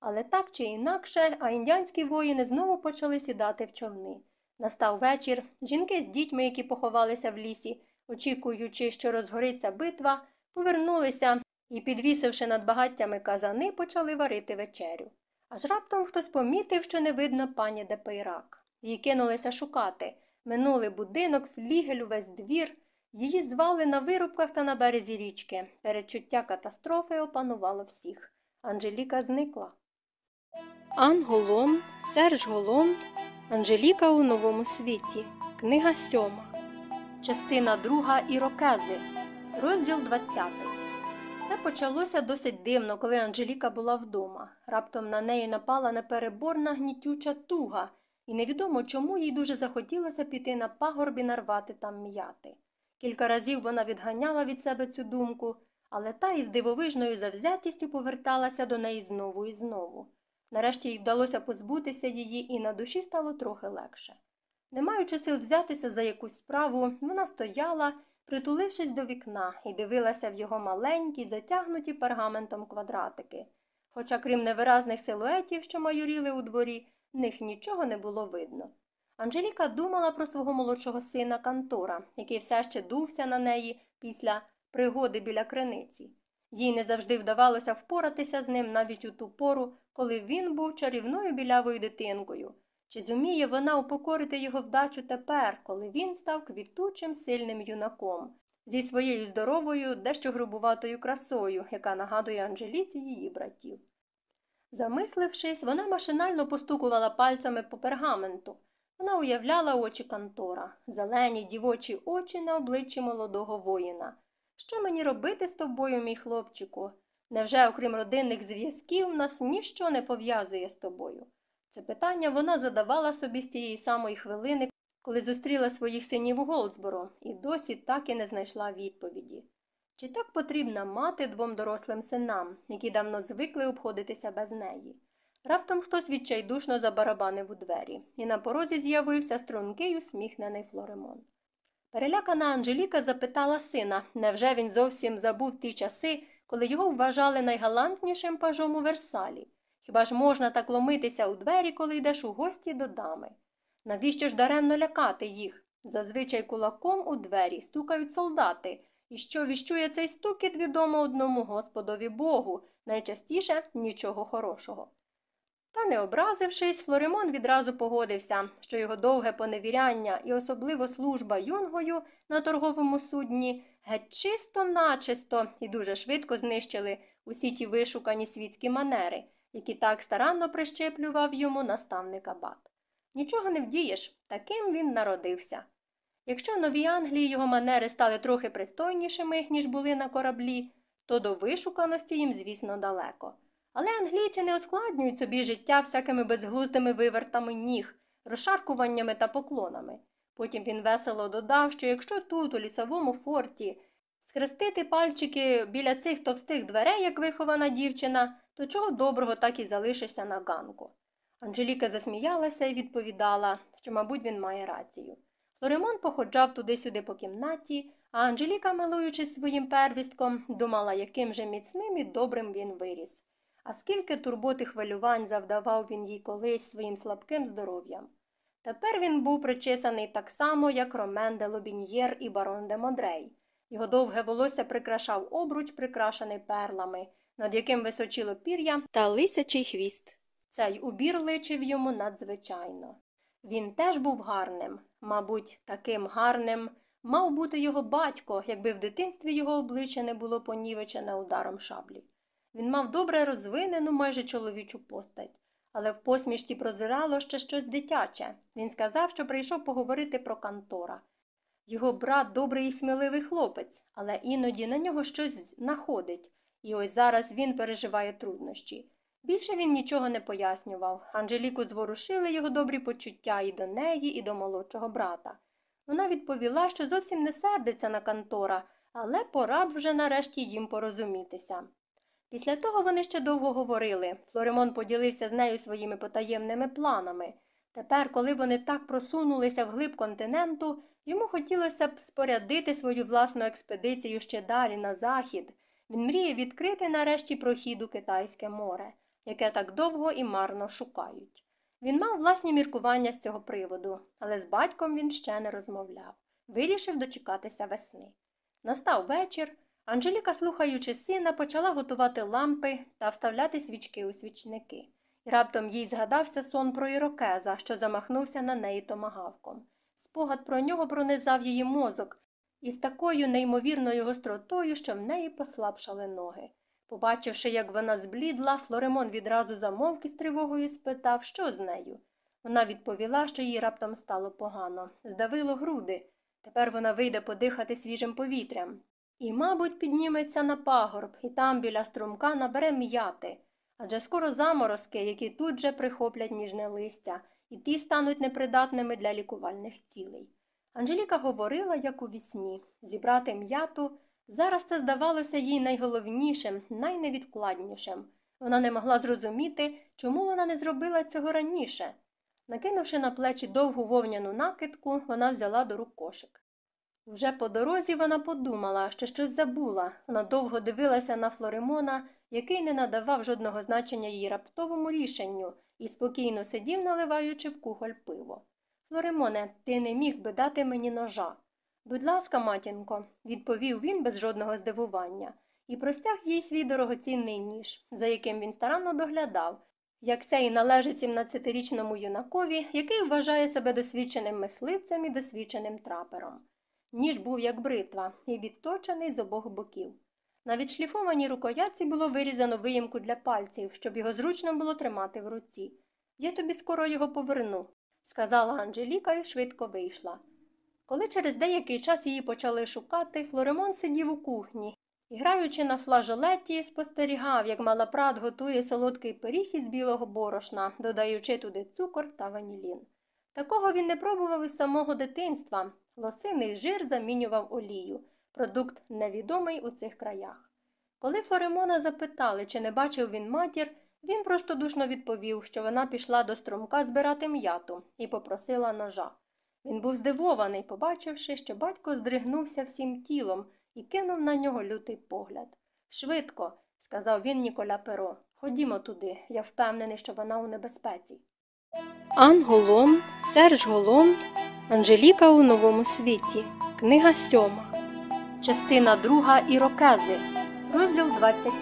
Але так чи інакше, а індіанські воїни знову почали сідати в човни. Настав вечір, жінки з дітьми, які поховалися в лісі, очікуючи, що розгориться битва, повернулися і, підвісивши над багаттями казани, почали варити вечерю. Аж раптом хтось помітив, що не видно пані Депейрак. Її кинулися шукати. Минули будинок, флігель, увесь двір. Її звали на вирубках та на березі річки. Перечуття катастрофи опанувало всіх. Анжеліка зникла. Ан Голон, Серж Голон, Анжеліка у новому світі. Книга сьома. Частина друга Ірокези. Розділ 20. Все почалося досить дивно, коли Анжеліка була вдома. Раптом на неї напала непереборна гнітюча туга, і невідомо чому їй дуже захотілося піти на пагорб і нарвати там м'яти. Кілька разів вона відганяла від себе цю думку, але та із дивовижною завзятістю поверталася до неї знову і знову. Нарешті їй вдалося позбутися її, і на душі стало трохи легше. Не маючи сил взятися за якусь справу, вона стояла, притулившись до вікна, і дивилася в його маленькі, затягнуті пергаментом квадратики. Хоча, крім невиразних силуетів, що майоріли у дворі, в них нічого не було видно. Анжеліка думала про свого молодшого сина Кантора, який все ще дувся на неї після пригоди біля криниці. Їй не завжди вдавалося впоратися з ним навіть у ту пору, коли він був чарівною білявою дитинкою. Чи зуміє вона упокорити його вдачу тепер, коли він став квітучим сильним юнаком, зі своєю здоровою, дещо грубуватою красою, яка нагадує Анжеліці її братів. Замислившись, вона машинально постукувала пальцями по пергаменту. Вона уявляла очі Кантора, зелені дівочі очі на обличчі молодого воїна. Що мені робити з тобою, мій хлопчику? Невже, окрім родинних зв'язків, нас ніщо не пов'язує з тобою? Це питання вона задавала собі з тієї самої хвилини, коли зустріла своїх синів у Голдсборо, і досі так і не знайшла відповіді. Чи так потрібна мати двом дорослим синам, які давно звикли обходитися без неї? Раптом хтось відчайдушно забарабанив у двері, і на порозі з'явився стрункий усміхнений Флоремон. Перелякана Анжеліка запитала сина, невже він зовсім забув ті часи, коли його вважали найгалантнішим пажом у Версалі? Хіба ж можна так ломитися у двері, коли йдеш у гості до дами? Навіщо ж даремно лякати їх? Зазвичай кулаком у двері стукають солдати, і що віщує цей стукіт відомо одному Господові Богу, найчастіше нічого хорошого. Та, не образившись, Флоремон відразу погодився, що його довге поневіряння і особливо служба юнгою на торговому судні геть чисто начисто і дуже швидко знищили усі ті вишукані світські манери, які так старанно прищеплював йому наставник Абат. Нічого не вдієш, таким він народився. Якщо новій Англії його манери стали трохи пристойнішими, ніж були на кораблі, то до вишуканості їм, звісно, далеко. Але англійці не ускладнюють собі життя всякими безглуздими вивертами ніг, розшаркуваннями та поклонами. Потім він весело додав, що якщо тут, у лісовому форті, схрестити пальчики біля цих товстих дверей, як вихована дівчина, то чого доброго так і залишишся на ганку. Анжеліка засміялася і відповідала, що, мабуть, він має рацію. Флоремон походжав туди-сюди по кімнаті, а Анжеліка, милуючись своїм первістком, думала, яким же міцним і добрим він виріс. А скільки турбот і хвилювань завдавав він їй колись своїм слабким здоров'ям. Тепер він був причесаний так само, як Ромен де Лобіньєр і барон де Модрей. Його довге волосся прикрашав обруч, прикрашений перлами, над яким височило пір'я та лисячий хвіст. Цей убір личив йому надзвичайно. Він теж був гарним, мабуть, таким гарним мав бути його батько, якби в дитинстві його обличчя не було понівечене ударом шаблі. Він мав добре розвинену майже чоловічу постать, але в посмішці прозирало ще щось дитяче. Він сказав, що прийшов поговорити про Кантора. Його брат добрий і сміливий хлопець, але іноді на нього щось находить, і ось зараз він переживає труднощі. Більше він нічого не пояснював. Анжеліку зворушили його добрі почуття і до неї, і до молодшого брата. Вона відповіла, що зовсім не сердиться на Кантора, але порад вже нарешті їм порозумітися. Після того вони ще довго говорили. Флоремон поділився з нею своїми потаємними планами. Тепер, коли вони так просунулися вглиб континенту, Йому хотілося б спорядити свою власну експедицію ще далі на захід. Він мріє відкрити нарешті прохід у Китайське море, яке так довго і марно шукають. Він мав власні міркування з цього приводу, але з батьком він ще не розмовляв. Вирішив дочекатися весни. Настав вечір. Анжеліка, слухаючи сина, почала готувати лампи та вставляти свічки у свічники. І раптом їй згадався сон про ірокеза, що замахнувся на неї томагавком. Спогад про нього пронизав її мозок із такою неймовірною гостротою, що в неї послабшали ноги. Побачивши, як вона зблідла, Флоремон відразу замовк із тривогою спитав, що з нею. Вона відповіла, що їй раптом стало погано, здавило груди. Тепер вона вийде подихати свіжим повітрям. І, мабуть, підніметься на пагорб, і там біля струмка набере м'яти. Адже скоро заморозки, які тут же прихоплять ніжне листя, і ті стануть непридатними для лікувальних цілей. Анжеліка говорила, як у вісні, зібрати м'яту. Зараз це здавалося їй найголовнішим, найневідкладнішим. Вона не могла зрозуміти, чому вона не зробила цього раніше. Накинувши на плечі довгу вовняну накидку, вона взяла до рук кошик. Вже по дорозі вона подумала, що щось забула. Вона довго дивилася на Флоремона, який не надавав жодного значення її раптовому рішенню і спокійно сидів, наливаючи в кухоль пиво. Флоремоне, ти не міг би дати мені ножа. Будь ласка, матінко, відповів він без жодного здивування, і простяг їй свій дорогоцінний ніж, за яким він старанно доглядав, як це і належить 17-річному юнакові, який вважає себе досвідченим мисливцем і досвідченим трапером. Ніж був як бритва і відточений з обох боків. На відшліфованій рукоятці було вирізано виїмку для пальців, щоб його зручно було тримати в руці. Я тобі скоро його поверну, сказала Анжеліка і швидко вийшла. Коли через деякий час її почали шукати, Флоремон сидів у кухні і, граючи на флажолеті, спостерігав, як малапрат готує солодкий пиріг із білого борошна, додаючи туди цукор та ванілін. Такого він не пробував із самого дитинства. Лосиний жир замінював олію, продукт невідомий у цих краях. Коли Флоремона запитали, чи не бачив він матір, він простодушно відповів, що вона пішла до струмка збирати м'яту і попросила ножа. Він був здивований, побачивши, що батько здригнувся всім тілом і кинув на нього лютий погляд. Швидко, сказав він Ніколя Перо, ходімо туди, я впевнений, що вона у небезпеці. Ан Голом, Серж Голом, Анжеліка у новому світі. Книга сьома. Частина друга Ірокези. Розділ 21.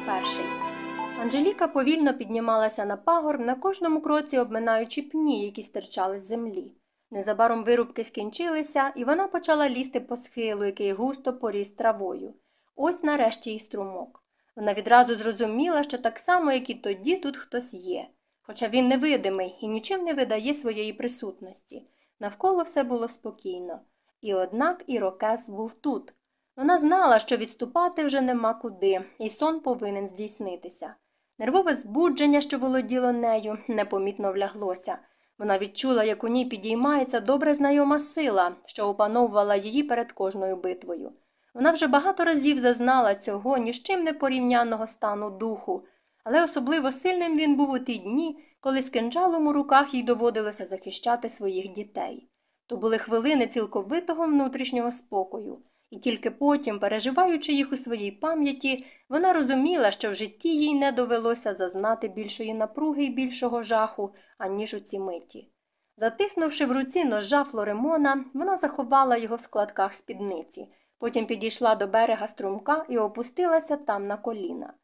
Анжеліка повільно піднімалася на пагорб, на кожному кроці обминаючи пні, які стирчали з землі. Незабаром вирубки скінчилися, і вона почала лізти по схилу, який густо поріс травою. Ось нарешті й струмок. Вона відразу зрозуміла, що так само, як і тоді, тут хтось є. Хоча він невидимий і нічим не видає своєї присутності. Навколо все було спокійно. І однак ірокез був тут. Вона знала, що відступати вже нема куди, і сон повинен здійснитися. Нервове збудження, що володіло нею, непомітно вляглося. Вона відчула, як у ній підіймається добре знайома сила, що опановувала її перед кожною битвою. Вона вже багато разів зазнала цього ні з чим не порівняного стану духу, але особливо сильним він був у ті дні, коли з кинджалом у руках їй доводилося захищати своїх дітей. То були хвилини цілковитого внутрішнього спокою, і тільки потім, переживаючи їх у своїй пам'яті, вона розуміла, що в житті їй не довелося зазнати більшої напруги і більшого жаху, аніж у ці миті. Затиснувши в руці ножа Флоремона, вона заховала його в складках спідниці, потім підійшла до берега струмка і опустилася там на коліна.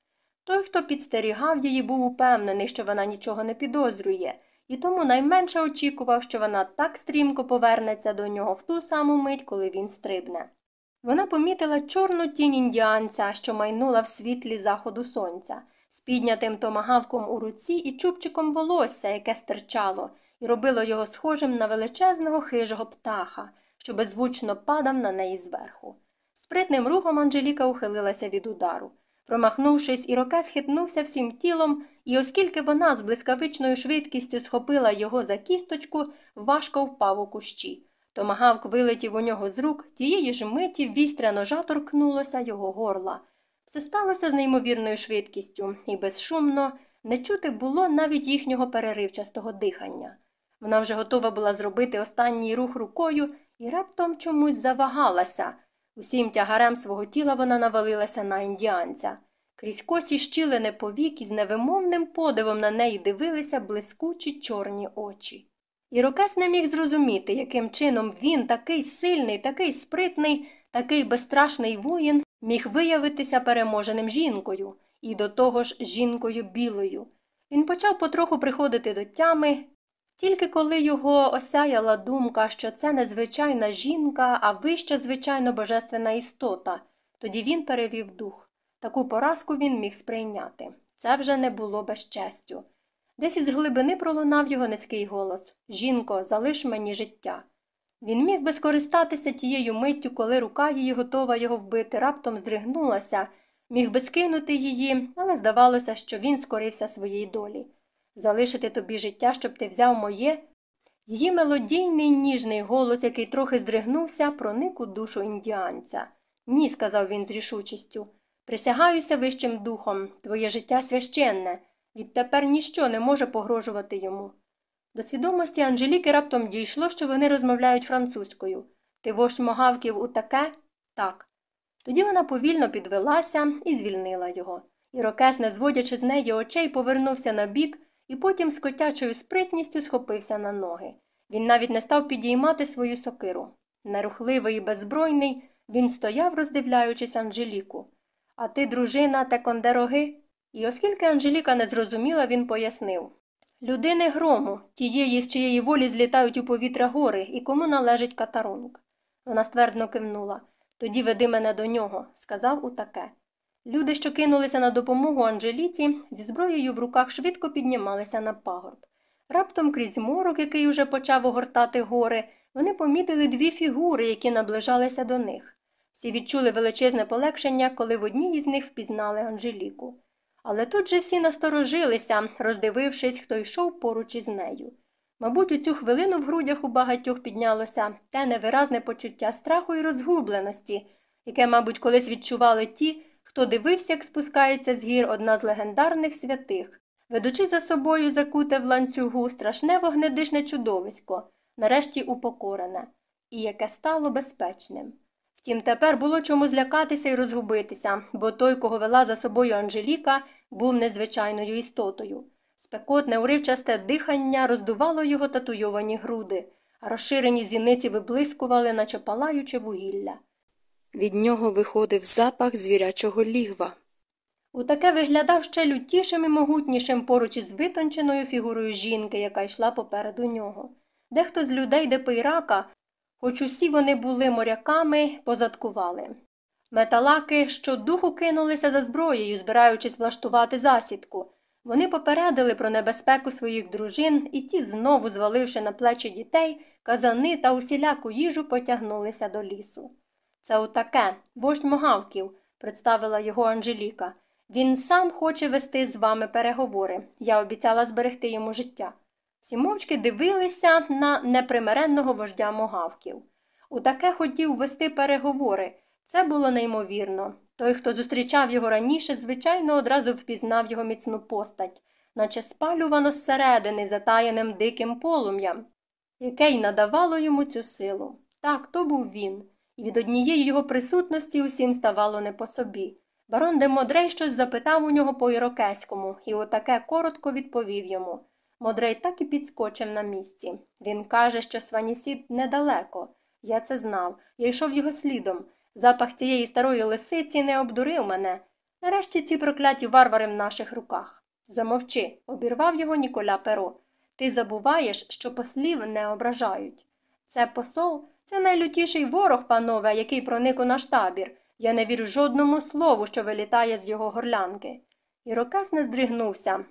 Той, хто підстерігав її, був упевнений, що вона нічого не підозрює, і тому найменше очікував, що вона так стрімко повернеться до нього в ту саму мить, коли він стрибне. Вона помітила чорну тінь індіанця, що майнула в світлі заходу сонця, з піднятим томагавком у руці і чубчиком волосся, яке стирчало, і робило його схожим на величезного хижого птаха, що беззвучно падав на неї зверху. Спритним рухом Анжеліка ухилилася від удару. Промахнувшись, ірокез хитнувся всім тілом, і оскільки вона з блискавичною швидкістю схопила його за кісточку, важко впав у кущі. Томагавк вилетів у нього з рук, тієї ж миті вістря ножа торкнулося його горла. Все сталося з неймовірною швидкістю, і безшумно не чути було навіть їхнього переривчастого дихання. Вона вже готова була зробити останній рух рукою, і раптом чомусь завагалася. Усім тягарем свого тіла вона навалилася на індіанця. Крізь косі щілини повік і з невимовним подивом на неї дивилися блискучі чорні очі. Ірокес не міг зрозуміти, яким чином він, такий сильний, такий спритний, такий безстрашний воїн, міг виявитися переможеним жінкою, і до того ж жінкою білою. Він почав потроху приходити до тями, тільки коли його осяяла думка, що це не звичайна жінка, а вища, звичайно, божественна істота, тоді він перевів дух. Таку поразку він міг сприйняти. Це вже не було безчестю. Десь із глибини пролунав його низький голос Жінко, залиш мені життя. Він міг би скористатися тією миттю, коли рука її готова його вбити, раптом здригнулася, міг би скинути її, але здавалося, що він скорився своїй долі. Залишити тобі життя, щоб ти взяв моє. Її мелодійний ніжний голос, який трохи здригнувся, проник у душу індіанця. Ні, сказав він з рішучістю. Присягаюся вищим духом, твоє життя священне. Відтепер ніщо не може погрожувати йому. До свідомості Анжеліки раптом дійшло, що вони розмовляють французькою. Ти вождь могавків у таке? Так. Тоді вона повільно підвелася і звільнила його. Ірокес, не зводячи з неї очей, повернувся на бік і потім з котячою спритністю схопився на ноги. Він навіть не став підіймати свою сокиру. Нерухливий і беззбройний, він стояв, роздивляючись Анжеліку. А ти, дружина, текондероги? І оскільки Анжеліка не зрозуміла, він пояснив Людини грому, тієї, з чиєї волі злітають у повітря гори і кому належить катаронг. Вона ствердно кивнула. Тоді веди мене до нього, сказав утаке. Люди, що кинулися на допомогу Анжеліці, зі зброєю в руках швидко піднімалися на пагорб. Раптом крізь морок, який уже почав огортати гори, вони помітили дві фігури, які наближалися до них. Всі відчули величезне полегшення, коли в одній із них впізнали Анжеліку. Але тут же всі насторожилися, роздивившись, хто йшов поруч із нею. Мабуть, у цю хвилину в грудях у багатьох піднялося те невиразне почуття страху і розгубленості, яке, мабуть, колись відчували ті, хто дивився, як спускається з гір одна з легендарних святих, ведучи за собою закуте в ланцюгу страшне вогнедишне чудовисько, нарешті упокорене, і яке стало безпечним. Втім, тепер було чому злякатися і розгубитися, бо той, кого вела за собою Анжеліка, був незвичайною істотою. Спекотне уривчасте дихання роздувало його татуйовані груди, а розширені зіниці виблискували, наче палаюче вугілля. Від нього виходив запах звірячого лігва. Утаке виглядав ще лютішим і могутнішим поруч із витонченою фігурою жінки, яка йшла попереду нього. Дехто з людей Депейрака, хоч усі вони були моряками, позадкували. Металаки щодуху кинулися за зброєю, збираючись влаштувати засідку. Вони попередили про небезпеку своїх дружин, і ті, знову зваливши на плечі дітей, казани та усіляку їжу потягнулися до лісу. Це отаке, вождь могавків, представила його Анжеліка. Він сам хоче вести з вами переговори. Я обіцяла зберегти йому життя. Всі мовчки дивилися на непримиренного вождя могавків. Утаке хотів вести переговори. Це було неймовірно. Той, хто зустрічав його раніше, звичайно, одразу впізнав його міцну постать, наче спалювано зсередини затаєним диким полум'ям, яке й надавало йому цю силу. Так, то був він, і від однієї його присутності усім ставало не по собі. Барон де Модрей щось запитав у нього по ірокеському і отаке коротко відповів йому. Модрей так і підскочив на місці. Він каже, що Сванісід недалеко. Я це знав. Я йшов його слідом. Запах цієї старої лисиці не обдурив мене. Нарешті ці прокляті варвари в наших руках. Замовчи, обірвав його Ніколя Перо. Ти забуваєш, що послів не ображають. Це посол, це найлютіший ворог, панове, який проник у наш табір. Я не вірю жодному слову, що вилітає з його горлянки. Ірокес не здригнувся.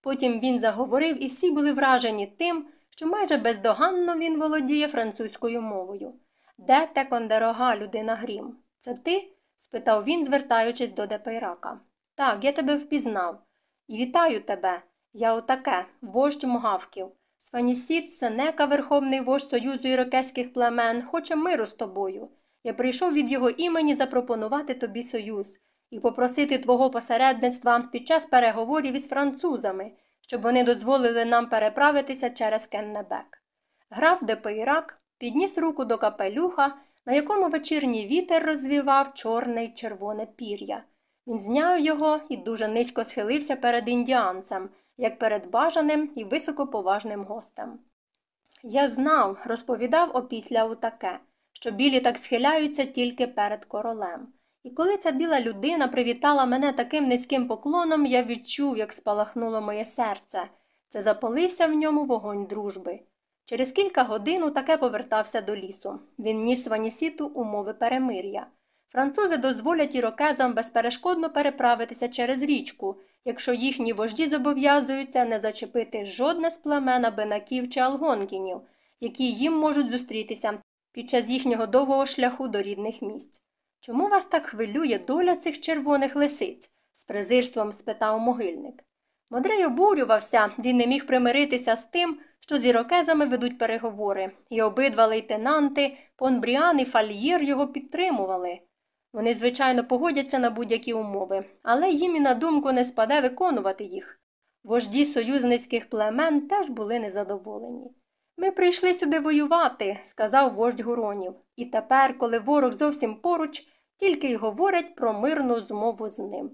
Потім він заговорив, і всі були вражені тим, що майже бездоганно він володіє французькою мовою. Де Текондерога, людина грім? Це ти? спитав він, звертаючись до Депейрака. Так, я тебе впізнав. І вітаю тебе. Я Утаке, вождь могавків. Сванісіт, Сенека, верховний вождь Союзу ірокезьких племен, хоче миру з тобою. Я прийшов від його імені запропонувати тобі союз і попросити твого посередництва під час переговорів із французами, щоб вони дозволили нам переправитися через Кеннебек. Граф Депейрак підніс руку до капелюха, на якому вечірній вітер розвівав чорне й червоне пір'я. Він зняв його і дуже низько схилився перед індіанцем, як перед бажаним і високоповажним гостем. Я знав, розповідав опісля Утаке, що білі так схиляються тільки перед королем. І коли ця біла людина привітала мене таким низьким поклоном, я відчув, як спалахнуло моє серце. Це запалився в ньому вогонь дружби. Через кілька годин таке повертався до лісу. Він ніс Ванісіту умови перемир'я. Французи дозволять ірокезам безперешкодно переправитися через річку, якщо їхні вожді зобов'язуються не зачепити жодне з племен абинаків чи алгонкінів, які їм можуть зустрітися під час їхнього довгого шляху до рідних місць. Чому вас так хвилює доля цих червоних лисиць? з презирством спитав могильник. Модрей обурювався, він не міг примиритися з тим, що з ірокезами ведуть переговори, і обидва лейтенанти Понбріан і Фальєр його підтримували. Вони, звичайно, погодяться на будь-які умови, але їм і на думку не спаде виконувати їх. Вожді союзницьких племен теж були незадоволені. Ми прийшли сюди воювати, сказав вождь Гуронів, і тепер, коли ворог зовсім поруч, тільки й говорять про мирну змову з ним.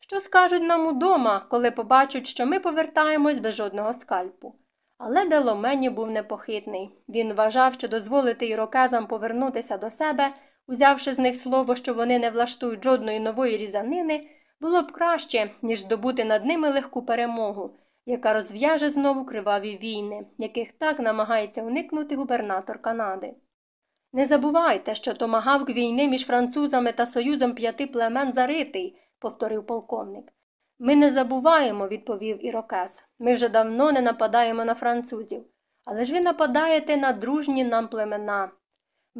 Що скажуть нам удома, коли побачать, що ми повертаємось без жодного скальпу? Але Деломені був непохитний. Він вважав, що дозволити ірокезам повернутися до себе, узявши з них слово, що вони не влаштують жодної нової різанини, було б краще, ніж здобути над ними легку перемогу, яка розв'яже знову криваві війни, яких так намагається уникнути губернатор Канади. Не забувайте, що томагавк війни між французами та союзом п'яти племен заритий, повторив полковник. Ми не забуваємо, відповів ірокез. Ми вже давно не нападаємо на французів. Але ж ви нападаєте на дружні нам племена.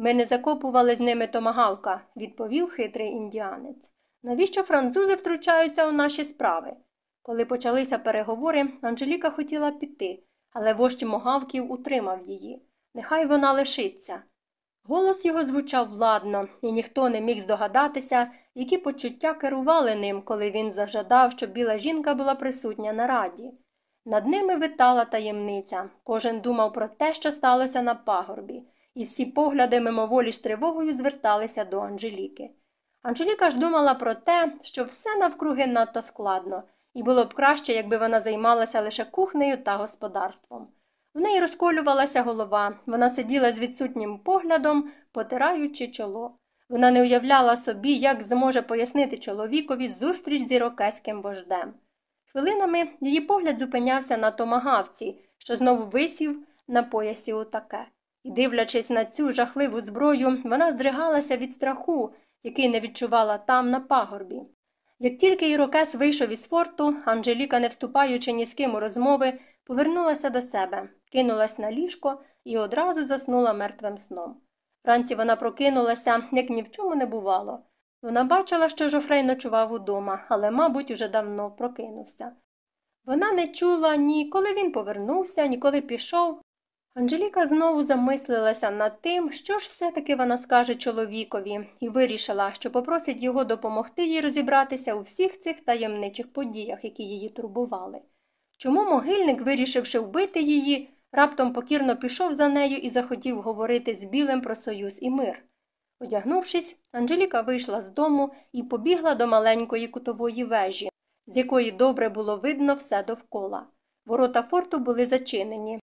Ми не закопували з ними томагавка, відповів хитрий індіанець. Навіщо французи втручаються у наші справи? Коли почалися переговори, Анжеліка хотіла піти, але вождь могавків утримав її. Нехай вона лишиться. Голос його звучав владно, і ніхто не міг здогадатися, які почуття керували ним, коли він зажадав, щоб біла жінка була присутня на раді. Над ними витала таємниця. Кожен думав про те, що сталося на пагорбі, і всі погляди мимоволі з тривогою зверталися до Анжеліки. Анжеліка ж думала про те, що все навкруги надто складно, і було б краще, якби вона займалася лише кухнею та господарством. В неї розколювалася голова, вона сиділа з відсутнім поглядом, потираючи чоло. Вона не уявляла собі, як зможе пояснити чоловікові зустріч з ірокезьким вождем. Хвилинами її погляд зупинявся на томагавці, що знову висів на поясі отаке. Дивлячись на цю жахливу зброю, вона здригалася від страху, який не відчувала там, на пагорбі. Як тільки Ірокес вийшов із форту, Анжеліка, не вступаючи ні з ким у розмови, повернулася до себе, кинулась на ліжко і одразу заснула мертвим сном. Вранці вона прокинулася, як ні в чому не бувало. Вона бачила, що Жофрей ночував удома, але, мабуть, уже давно прокинувся. Вона не чула ні коли він повернувся, ні коли пішов. Анжеліка знову замислилася над тим, що ж все-таки вона скаже чоловікові, і вирішила, що попросить його допомогти їй розібратися у всіх цих таємничих подіях, які її турбували. Чому могильник, вирішивши вбити її, раптом покірно пішов за нею і захотів говорити з білим про союз і мир? Одягнувшись, Анжеліка вийшла з дому і побігла до маленької кутової вежі, з якої добре було видно все довкола. Ворота форту були зачинені.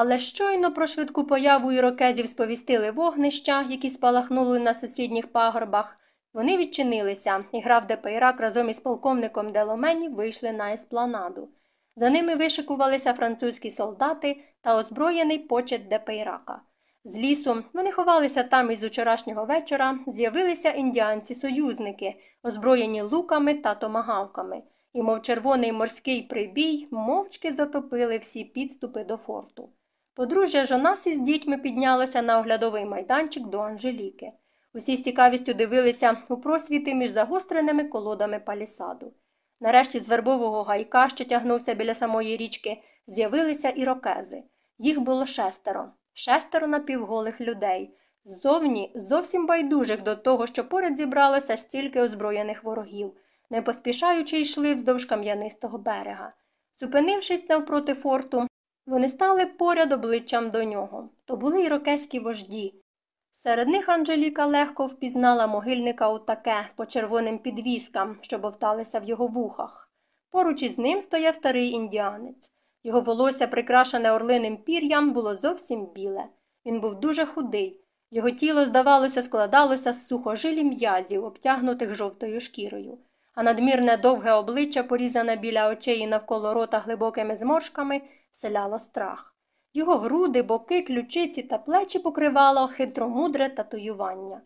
Але щойно про швидку появу ірокезів сповістили вогнища, які спалахнули на сусідніх пагорбах. Вони відчинилися, і граф Депейрак разом із полковником Деломені вийшли на еспланаду. За ними вишикувалися французькі солдати та озброєний почет Депейрака. З лісу вони ховалися там із учорашнього вечора, з'явилися індіанці-союзники, озброєні луками та томагавками, і, мов червоний морський прибій, мовчки затопили всі підступи до форту. Подружжя Жонас із дітьми піднялося на оглядовий майданчик до Анжеліки. Усі з цікавістю дивилися у просвіти між загостреними колодами палісаду. Нарешті з вербового гайка, що тягнувся біля самої річки, з'явилися ірокези. Їх було шестеро, шестеро напівголих людей. Ззовні зовсім байдужих до того, що поряд зібралося стільки озброєних ворогів, не поспішаючи йшли вздовж кам'янистого берега. Зупинившись навпроти форту, Вони стали поряд обличчям до нього. То були ірокезькі вожді. Серед них Анжеліка легко впізнала могильника Утаке по червоним підвіскам, що бовталися в його вухах. Поруч із ним стояв старий індіанець. Його волосся, прикрашене орлиним пір'ям, було зовсім біле. Він був дуже худий. Його тіло, здавалося, складалося з сухожилі м'язів, обтягнутих жовтою шкірою, а надмірне довге обличчя, порізане біля очей і навколо рота глибокими зморшками, вселяло страх. Його груди, боки, ключиці та плечі покривало хитромудре татуювання.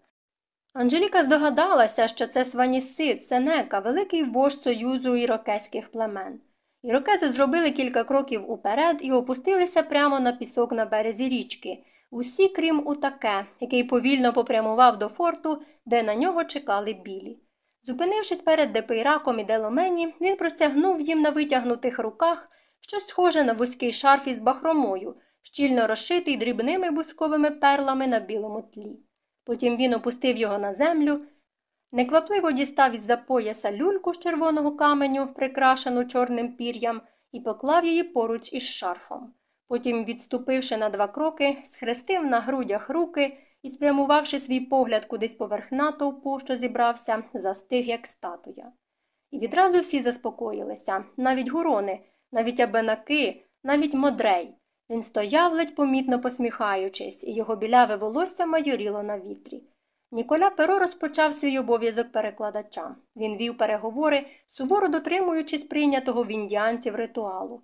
Анжеліка здогадалася, що це Сванісид, Сенека, великий вождь союзу ірокезьких племен. Ірокези зробили кілька кроків уперед і опустилися прямо на пісок на березі річки, усі крім Утаке, який повільно попрямував до форту, де на нього чекали білі. Зупинившись перед Депейраком і Деломені, він простягнув їм на витягнутих руках щось схоже на вузький шарф із бахромою, щільно розшитий дрібними бузковими перлами на білому тлі. Потім він опустив його на землю, неквапливо дістав із за пояса люльку з червоного каменю, прикрашену чорним пір'ям, і поклав її поруч із шарфом. Потім, відступивши на два кроки, схрестив на грудях руки і, спрямувавши свій погляд кудись поверх натовпу, що зібрався, застиг, як статуя. І відразу всі заспокоїлися, навіть гурони, навіть абенаки, навіть модрей. Він стояв, ледь помітно посміхаючись, і його біляве волосся майоріло на вітрі. Ніколя Перо розпочав свій обов'язок перекладача. Він вів переговори, суворо дотримуючись прийнятого в індіанців ритуалу.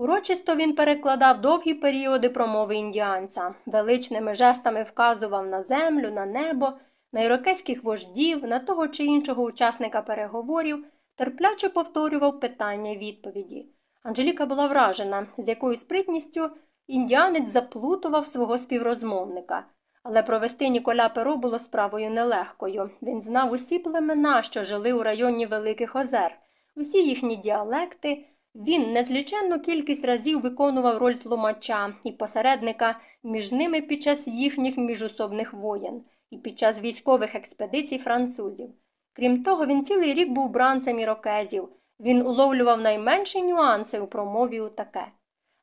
Урочисто він перекладав довгі періоди промови індіанця, величними жестами вказував на землю, на небо, на ірокезьких вождів, на того чи іншого учасника переговорів, терпляче повторював питання й відповіді. Анжеліка була вражена, з якою спритністю індіанець заплутував свого співрозмовника. Але провести Ніколя Перо було справою нелегкою. Він знав усі племена, що жили у районі Великих Озер, усі їхні діалекти. Він незліченну кількість разів виконував роль тлумача і посередника між ними під час їхніх міжусобних воєн і під час військових експедицій французів. Крім того, він цілий рік був бранцем ірокезів. Він уловлював найменші нюанси у промові у таке.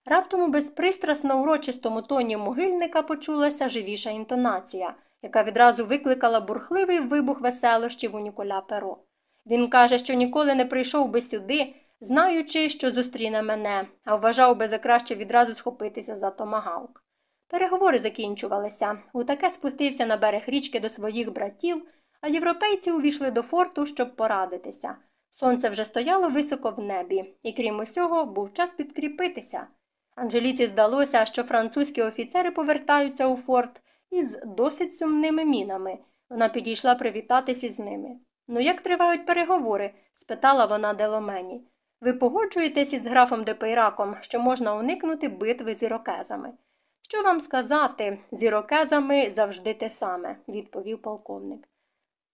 Раптом у безпристрасно урочистому тоні могильника почулася живіша інтонація, яка відразу викликала бурхливий вибух веселощів у Ніколя Перо. Він каже, що ніколи не прийшов би сюди, знаючи, що зустріне мене, а вважав би за краще відразу схопитися за томагавк. Переговори закінчувалися. Утаке спустився на берег річки до своїх братів, а європейці увійшли до форту, щоб порадитися. Сонце вже стояло високо в небі, і крім усього, був час підкріпитися. Анжеліці здалося, що французькі офіцери повертаються у форт із досить сумними мінами. Вона підійшла привітатися з ними. Ну, як тривають переговори? спитала вона Деломені. Ви погоджуєтесь із графом Депейраком, що можна уникнути битви з ірокезами. Що вам сказати, з ірокезами завжди те саме, відповів полковник.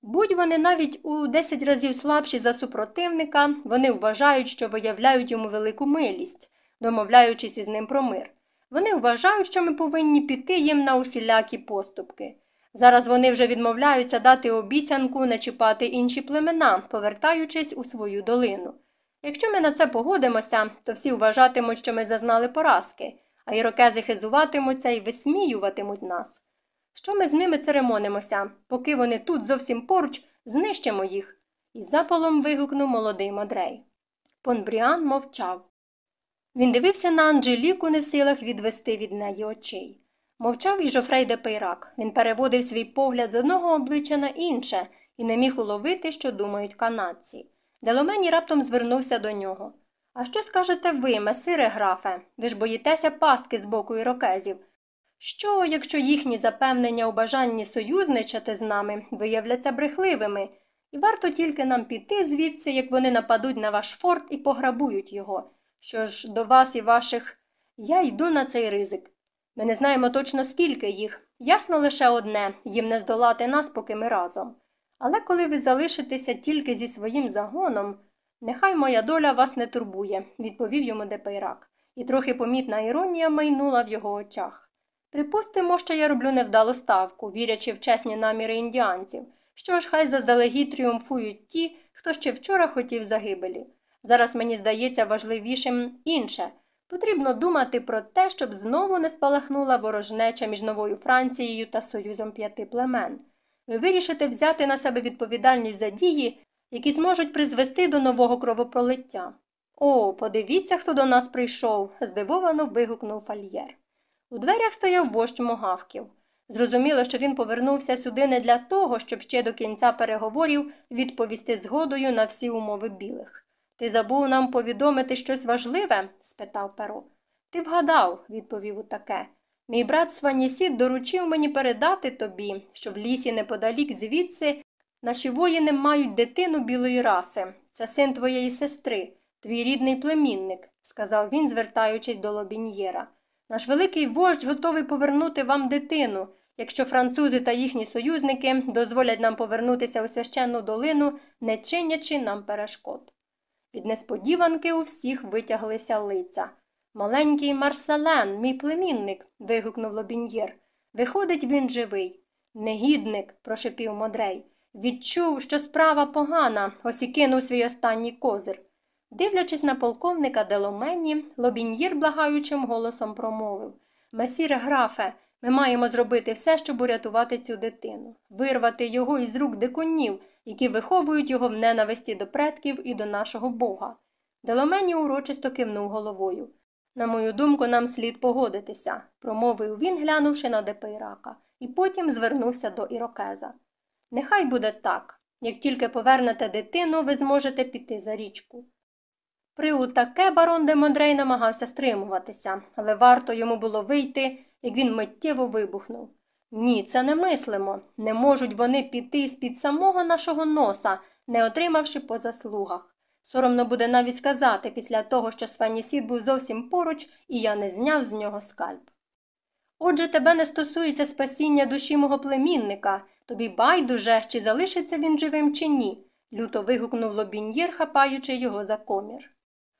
Будь вони навіть у 10 разів слабші за супротивника, вони вважають, що виявляють йому велику милість, домовляючись із ним про мир. Вони вважають, що ми повинні піти їм на усілякі поступки. Зараз вони вже відмовляються дати обіцянку не чіпати інші племена, повертаючись у свою долину. Якщо ми на це погодимося, то всі вважатимуть, що ми зазнали поразки, а ірокези хизуватимуться і висміюватимуть нас. Що ми з ними церемонимося, поки вони тут зовсім поруч, знищимо їх. Із запалом вигукнув молодий Модрей. Понбріан мовчав. Він дивився на Анжеліку, не в силах відвести від неї очей. Мовчав і Жофрей де Пейрак. Він переводив свій погляд з одного обличчя на інше і не міг уловити, що думають канадці. Деломені раптом звернувся до нього. А що скажете ви, месире графе? Ви ж боїтеся пастки з боку ірокезів. Що, якщо їхні запевнення у бажанні союзничати з нами виявляться брехливими, і варто тільки нам піти звідси, як вони нападуть на ваш форт і пограбують його. Що ж до вас і ваших. Я йду на цей ризик. Ми не знаємо точно, скільки їх. Ясно лише одне їм не здолати нас, поки ми разом. Але коли ви залишитеся тільки зі своїм загоном, нехай моя доля вас не турбує, відповів йому Депейрак, і трохи помітна іронія майнула в його очах. Припустимо, що я роблю невдалу ставку, вірячи в чесні наміри індіанців, що ж хай заздалегідь тріумфують ті, хто ще вчора хотів загибелі. Зараз мені здається важливішим інше Потрібно думати про те, щоб знову не спалахнула ворожнеча між новою Францією та Союзом п'яти племен. Ви вирішите взяти на себе відповідальність за дії, які зможуть призвести до нового кровопролиття. О, подивіться, хто до нас прийшов, здивовано вигукнув фальєр. У дверях стояв вождь могавків. Зрозуміло, що він повернувся сюди не для того, щоб ще до кінця переговорів відповісти згодою на всі умови білих. Ти забув нам повідомити щось важливе? спитав перо. Ти вгадав, відповів утаке. Мій брат Сванісід доручив мені передати тобі, що в лісі неподалік звідси наші воїни мають дитину білої раси. Це син твоєї сестри, твій рідний племінник, сказав він, звертаючись до лобіньєра. Наш великий вождь готовий повернути вам дитину, якщо французи та їхні союзники дозволять нам повернутися у священну долину, не чинячи нам перешкод. Від несподіванки у всіх витяглися лиця. Маленький Марселен, мій племінник. вигукнув лобіньєр. Виходить, він живий. Негідник, прошепів Модрей. Відчув, що справа погана, ось і кинув свій останній козир. Дивлячись на полковника Деломені, лобіньєр благаючим голосом промовив Месіре графе, ми маємо зробити все, щоб урятувати цю дитину, вирвати його із рук дикунів, які виховують його в ненависті до предків і до нашого Бога. Деломені урочисто кивнув головою. На мою думку, нам слід погодитися, промовив він, глянувши на Депейрака, і потім звернувся до ірокеза. Нехай буде так. Як тільки повернете дитину, ви зможете піти за річку. При таке барон де Мондрей намагався стримуватися, але варто йому було вийти, як він миттєво вибухнув. Ні, це не мислимо. Не можуть вони піти з-під самого нашого носа, не отримавши по заслугах. Соромно буде навіть сказати після того, що Сванісід був зовсім поруч, і я не зняв з нього скальп. Отже, тебе не стосується спасіння душі мого племінника, тобі байдуже, чи залишиться він живим, чи ні, люто вигукнув лобіньєр, хапаючи його за комір.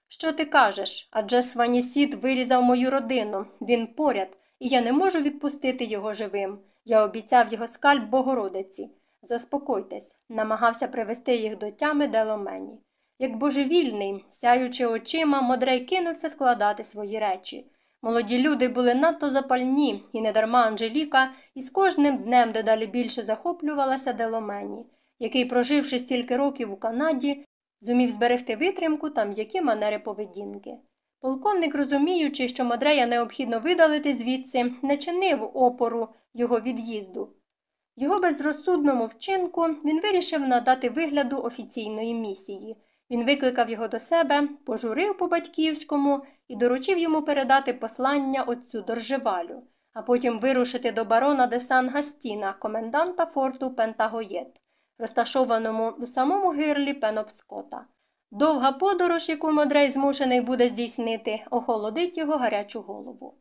Що ти кажеш? Адже Сванісід вирізав мою родину, він поряд, і я не можу відпустити його живим. Я обіцяв його скальп Богородиці. Заспокойтесь, намагався привести їх до тями Деломені. Як божевільний, сяючи очима, Модрей кинувся складати свої речі. Молоді люди були надто запальні, і недарма Анжеліка із кожним днем дедалі більше захоплювалася Деломені, який, проживши стільки років у Канаді, зумів зберегти витримку та м'які манери поведінки. Полковник, розуміючи, що Модрея необхідно видалити звідси, не чинив опору його від'їзду. Його безрозсудному вчинку він вирішив надати вигляду офіційної місії. Він викликав його до себе, пожурив по батьківському і доручив йому передати послання отцю Доржевалю, а потім вирушити до барона де Сан Гастіна, коменданта форту Пентагоєт, розташованому у самому гирлі Пенопскота. Довга подорож, яку Модрей змушений буде здійснити, охолодить його гарячу голову.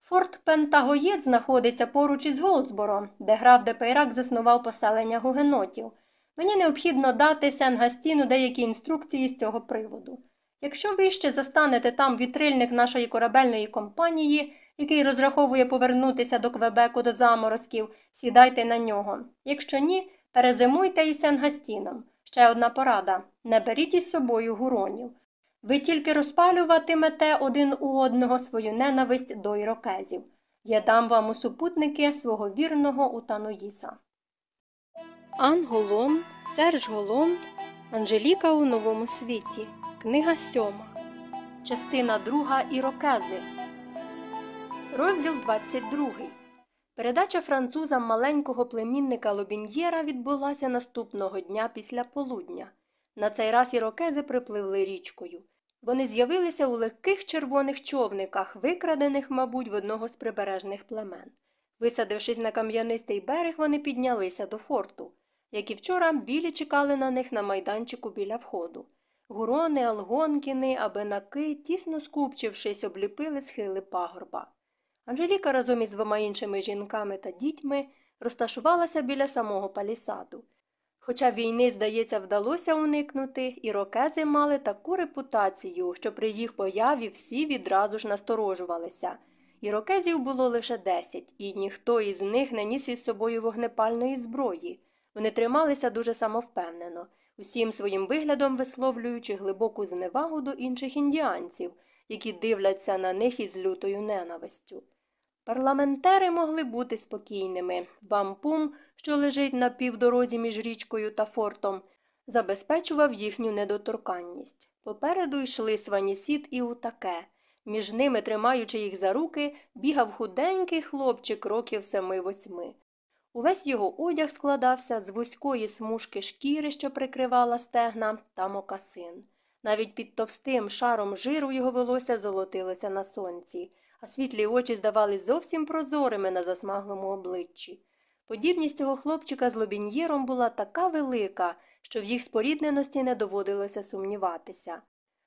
Форт Пентагоєт знаходиться поруч із Голдсборо, де граф Депейрак заснував поселення гугенотів. Мені необхідно дати Сен-Гастіну деякі інструкції з цього приводу. Якщо ви ще застанете там вітрильник нашої корабельної компанії, який розраховує повернутися до Квебеку до заморозків, сідайте на нього. Якщо ні, перезимуйте із Сен-Гастіном. Ще одна порада не беріть із собою гуронів. Ви тільки розпалюватимете один у одного свою ненависть до ірокезів. Я дам вам у супутники свого вірного Утаноїса. Ан Голом, Серж Голом, Анжеліка у новому світі. Книга сьома. Частина 2 Ірокези. Розділ 22. Передача французам маленького племінника Лобіньєра відбулася наступного дня після полудня. На цей раз ірокези припливли річкою. Вони з'явилися у легких червоних човниках, викрадених, мабуть, в одного з прибережних племен. Висадившись на кам'янистий берег, вони піднялися до форту. Як і вчора, білі чекали на них на майданчику біля входу. Гурони, алгонкіни, абенаки, тісно скупчившись, обліпили схили пагорба. Анжеліка разом із двома іншими жінками та дітьми розташувалася біля самого палісаду. Хоча війни, здається, вдалося уникнути, ірокези мали таку репутацію, що при їх появі всі відразу ж насторожувалися. Ірокезів було лише десять, і ніхто із них не ніс із собою вогнепальної зброї. Вони трималися дуже самовпевнено, усім своїм виглядом висловлюючи глибоку зневагу до інших індіанців, які дивляться на них із лютою ненавистю. Парламентери могли бути спокійними. Вампум, що лежить на півдорозі між річкою та фортом, забезпечував їхню недоторканність. Попереду йшли сванісід і утаке. Між ними, тримаючи їх за руки, бігав худенький хлопчик років семи-восьми. Увесь його одяг складався з вузької смужки шкіри, що прикривала стегна, та мокасин. Навіть під товстим шаром жиру його волосся золотилося на сонці, а світлі очі здавались зовсім прозорими на засмаглому обличчі. Подібність цього хлопчика з лобіньєром була така велика, що в їх спорідненості не доводилося сумніватися.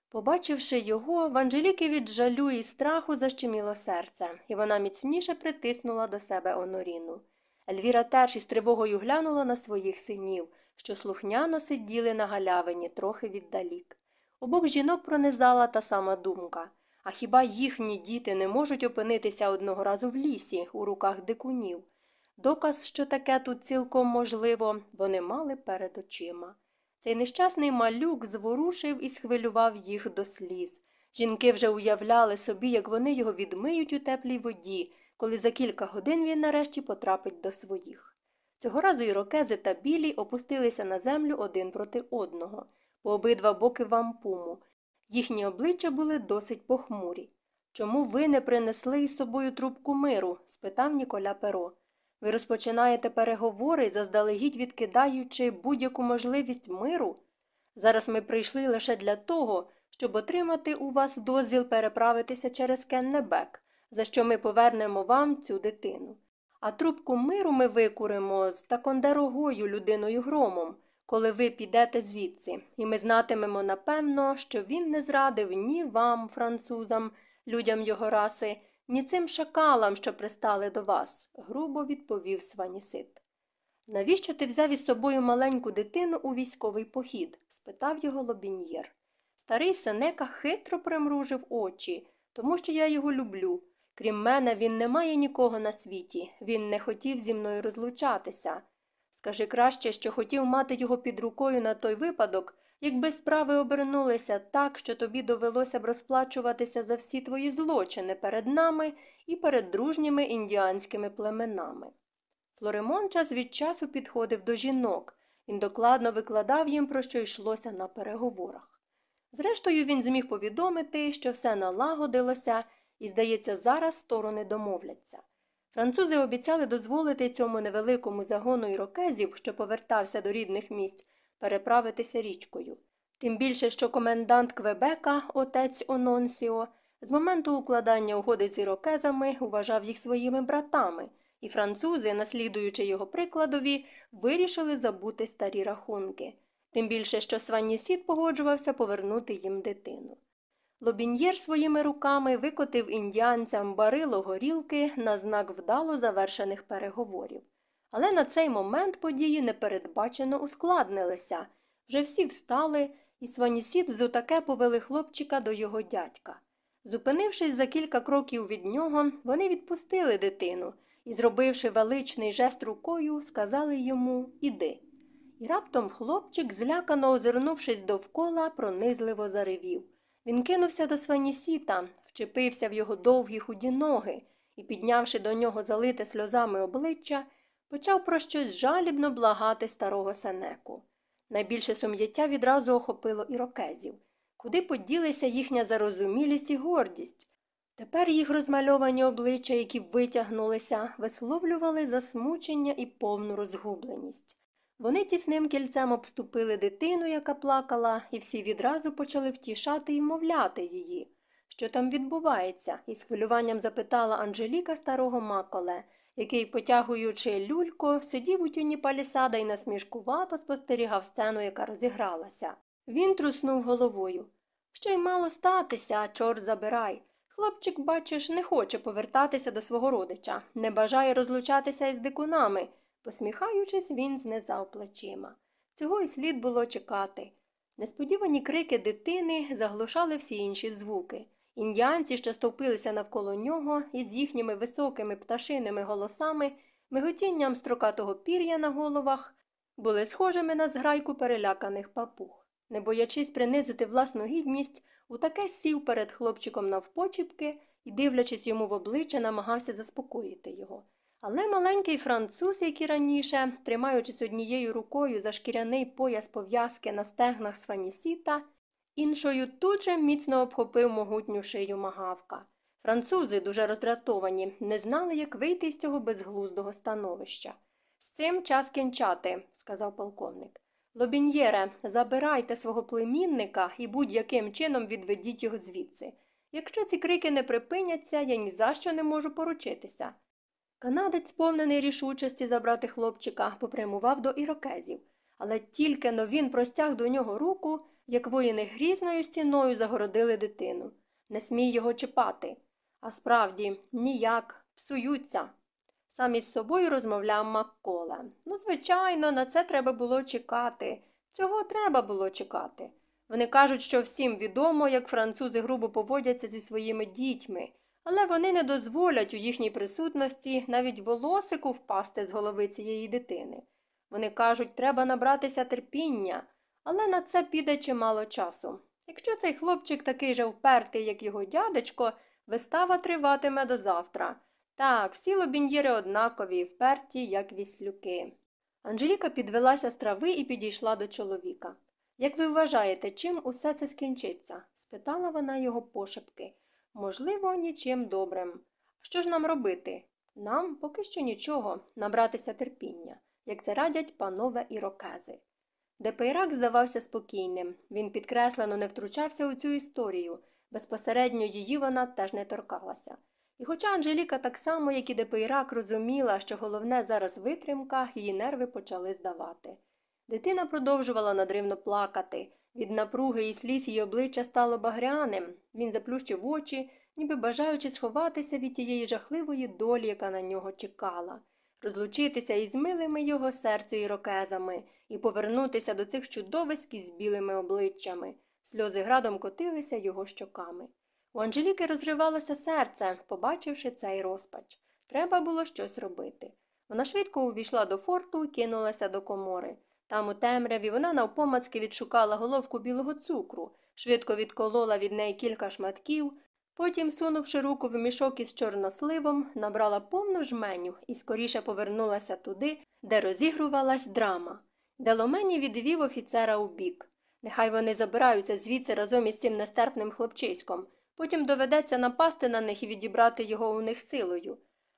Побачивши його, в Анжеліки від жалю і страху защеміло серце, і вона міцніше притиснула до себе Оноріну. Ельвіра теж із тривогою глянула на своїх синів, що слухняно сиділи на галявині трохи віддалік. Обох жінок пронизала та сама думка. А хіба їхні діти не можуть опинитися одного разу в лісі, у руках дикунів? Доказ, що таке тут цілком можливо, вони мали перед очима. Цей нещасний малюк зворушив і схвилював їх до сліз. Жінки вже уявляли собі, як вони його відмиють у теплій воді, коли за кілька годин він нарешті потрапить до своїх. Цього разу ірокези та білі опустилися на землю один проти одного, по обидва боки вампуму. Їхні обличчя були досить похмурі. Чому ви не принесли із собою трубку миру? спитав Ніколя Перо. Ви розпочинаєте переговори, заздалегідь відкидаючи будь-яку можливість миру? Зараз ми прийшли лише для того, щоб отримати у вас дозвіл переправитися через Кеннебек, за що ми повернемо вам цю дитину. А трубку миру ми викуримо з такондерогою людиною громом, коли ви підете звідси, і ми знатимемо напевно, що він не зрадив ні вам, французам, людям його раси, ні цим шакалам, що пристали до вас, грубо відповів Сванісит. Навіщо ти взяв із собою маленьку дитину у військовий похід? спитав його лобіньєр. Старий Сенека хитро примружив очі, тому що я його люблю. Крім мене, він не має нікого на світі, він не хотів зі мною розлучатися. Скажи краще, що хотів мати його під рукою на той випадок, якби справи обернулися так, що тобі довелося б розплачуватися за всі твої злочини перед нами і перед дружніми індіанськими племенами. Флоремон час від часу підходив до жінок, він докладно викладав їм, про що йшлося на переговорах. Зрештою, він зміг повідомити, що все налагодилося, і, здається, зараз сторони домовляться. Французи обіцяли дозволити цьому невеликому загону ірокезів, що повертався до рідних місць, переправитися річкою. Тим більше, що комендант Квебека, отець Ононсіо, з моменту укладання угоди з ірокезами вважав їх своїми братами, і французи, наслідуючи його прикладові, вирішили забути старі рахунки. Тим більше, що Сваннісід погоджувався повернути їм дитину. Лобін'єр своїми руками викотив індіанцям барило горілки на знак вдало завершених переговорів. Але на цей момент події непередбачено ускладнилися. Вже всі встали, і сванісід зотаке повели хлопчика до його дядька. Зупинившись за кілька кроків від нього, вони відпустили дитину і, зробивши величний жест рукою, сказали йому Іди. І раптом хлопчик, злякано озирнувшись довкола, пронизливо заревів. Він кинувся до сванісіта, вчепився в його довгі худі ноги і, піднявши до нього залите сльозами обличчя, почав про щось жалібно благати старого Сенеку. Найбільше сум'яття відразу охопило ірокезів. Куди поділися їхня зарозумілість і гордість? Тепер їх розмальовані обличчя, які витягнулися, висловлювали засмучення і повну розгубленість. Вони тісним кільцем обступили дитину, яка плакала, і всі відразу почали втішати і мовляти її. Що там відбувається? із хвилюванням запитала Анжеліка старого Маколе, який, потягуючи люлько, сидів у тіні палісада і насмішкувато спостерігав сцену, яка розігралася. Він труснув головою. Що й мало статися, чорт забирай. Хлопчик, бачиш, не хоче повертатися до свого родича, не бажає розлучатися із дикунами. Посміхаючись, він знизав плечима. Цього й слід було чекати. Несподівані крики дитини заглушали всі інші звуки. Індіанці, що стовпилися навколо нього, із їхніми високими пташиними голосами, миготінням строкатого пір'я на головах, були схожими на зграйку переляканих папуг. Не боячись принизити власну гідність, У таке сів перед хлопчиком навпочіпки і, дивлячись йому в обличчя, намагався заспокоїти його. Але маленький француз, як і раніше, тримаючись однією рукою за шкіряний пояс пов'язки на стегнах Сванісіта, іншою тут же міцно обхопив могутню шию магавка. Французи, дуже роздратовані, не знали, як вийти з цього безглуздого становища. З цим час кінчати, сказав полковник. Лобін'єре, забирайте свого племінника і будь-яким чином відведіть його звідси. Якщо ці крики не припиняться, я ні за що не можу поручитися. Канадець, сповнений рішучості забрати хлопчика, попрямував до ірокезів, але тільки но він простяг до нього руку, як воїни грізною стіною загородили дитину. Не смій його чіпати. А справді, ніяк, псуються. Сам із собою розмовляв Макколе. Ну, звичайно, на це треба було чекати. Цього треба було чекати. Вони кажуть, що всім відомо, як французи грубо поводяться зі своїми дітьми, але вони не дозволять у їхній присутності навіть волосику впасти з голови цієї дитини. Вони кажуть, треба набратися терпіння, але на це піде чимало часу. Якщо цей хлопчик такий же впертий, як його дядечко, вистава триватиме до завтра. Так, всі лобіньєри однакові, вперті, як віслюки. Анжеліка підвелася з трави і підійшла до чоловіка. Як ви вважаєте, чим усе це скінчиться? спитала вона його пошепки. Можливо, нічим добрим. Що ж нам робити? Нам поки що нічого, набратися терпіння, як це радять панове ірокези. Депейрак здавався спокійним. Він підкреслено не втручався у цю історію. Безпосередньо її вона теж не торкалася. І хоча Анжеліка так само, як і Депейрак, розуміла, що головне зараз витримка, її нерви почали здавати. Дитина продовжувала надривно плакати. Від напруги і сліз її обличчя стало багряним. Він заплющив очі, ніби бажаючи сховатися від тієї жахливої долі, яка на нього чекала, розлучитися із милими його серцю ірокезами і повернутися до цих чудовиськ із білими обличчями. Сльози градом котилися його щоками. У Анжеліки розривалося серце, побачивши цей розпач. Треба було щось робити. Вона швидко увійшла до форту і кинулася до комори. Там у темряві вона навпомацки відшукала головку білого цукру, швидко відколола від неї кілька шматків, потім, сунувши руку в мішок із чорносливом, набрала повну жменю і скоріше повернулася туди, де розігрувалась драма. Деломені відвів офіцера у бік. Нехай вони забираються звідси разом із цим нестерпним хлопчиськом. Потім доведеться напасти на них і відібрати його у них силою.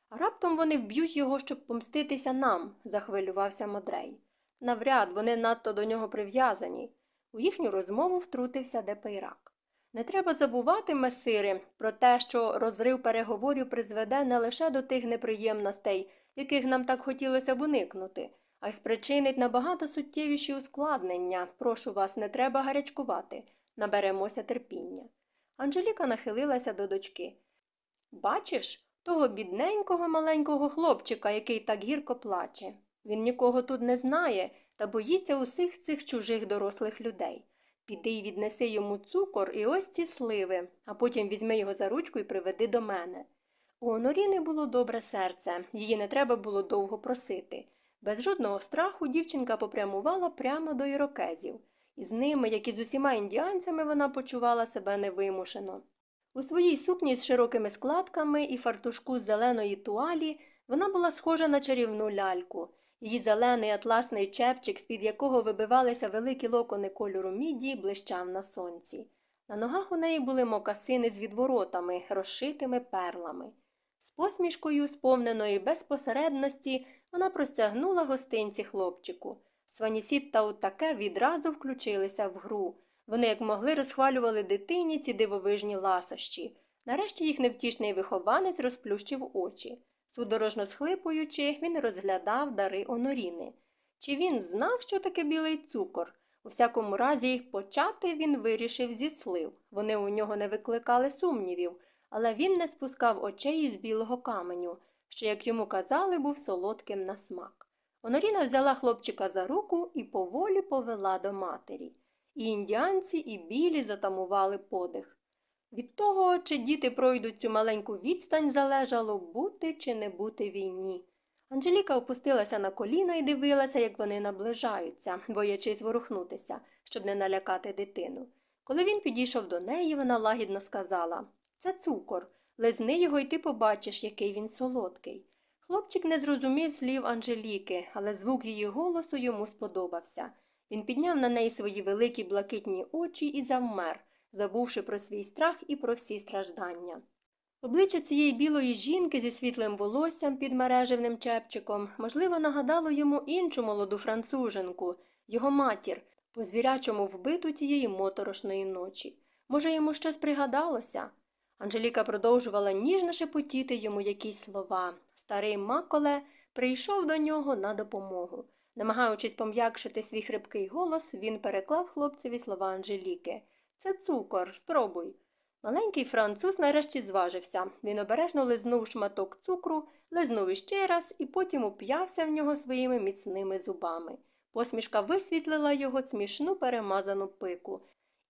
А раптом вони вб'ють його, щоб помститися нам, захвилювався Модрей. Навряд вони надто до нього прив'язані. У їхню розмову втрутився Депейрак. Не треба забувати, месіри, про те, що розрив переговорів призведе не лише до тих неприємностей, яких нам так хотілося б уникнути, а й спричинить набагато суттєвіші ускладнення. Прошу вас, не треба гарячкувати. Наберемося терпіння. Анжеліка нахилилася до дочки. Бачиш, того бідненького маленького хлопчика, який так гірко плаче. Він нікого тут не знає та боїться усіх цих чужих дорослих людей. Піди й віднеси йому цукор і ось ці сливи, а потім візьми його за ручку і приведи до мене. У Оноріни було добре серце, її не треба було довго просити. Без жодного страху дівчинка попрямувала прямо до ірокезів, і з ними, як і з усіма індіанцями, вона почувала себе невимушено. У своїй сукні з широкими складками і фартушку з зеленої туалі вона була схожа на чарівну ляльку. Її зелений атласний чепчик, з-під якого вибивалися великі локони кольору міді, блищав на сонці. На ногах у неї були мокасини з відворотами, розшитими перлами. З посмішкою, сповненої безпосередності, вона простягнула гостинці хлопчику. Сванісіт та Утаке відразу включилися в гру. Вони, як могли, розхвалювали дитині ці дивовижні ласощі. Нарешті їх невтішний вихованець розплющив очі. Судорожно схлипуючи, він розглядав дари Оноріни. Чи він знав, що таке білий цукор? У всякому разі, почати він вирішив зі слив. Вони у нього не викликали сумнівів, але він не спускав очей із білого каменю, що, як йому казали, був солодким на смак. Оноріна взяла хлопчика за руку і поволі повела до матері. І індіанці, і білі затамували подих. Від того, чи діти пройдуть цю маленьку відстань, залежало бути чи не бути війні. Анжеліка опустилася на коліна і дивилася, як вони наближаються, боячись ворухнутися, щоб не налякати дитину. Коли він підійшов до неї, вона лагідно сказала Це цукор. Лизни його, і ти побачиш, який він солодкий. Хлопчик не зрозумів слів Анжеліки, але звук її голосу йому сподобався. Він підняв на неї свої великі блакитні очі і завмер, забувши про свій страх і про всі страждання. Обличчя цієї білої жінки зі світлим волоссям під мережевним чепчиком, можливо, нагадало йому іншу молоду француженку, його матір, по звірячому вбиту тієї моторошної ночі. Може, йому щось пригадалося? Анжеліка продовжувала ніжно шепотіти йому якісь слова. Старий Маколе прийшов до нього на допомогу. Намагаючись пом'якшити свій хрипкий голос, він переклав хлопцеві слова Анжеліки. Це цукор, спробуй. Маленький француз нарешті зважився. Він обережно лизнув шматок цукру, лизнув іще раз і потім уп'явся в нього своїми міцними зубами. Посмішка висвітлила його смішну перемазану пику.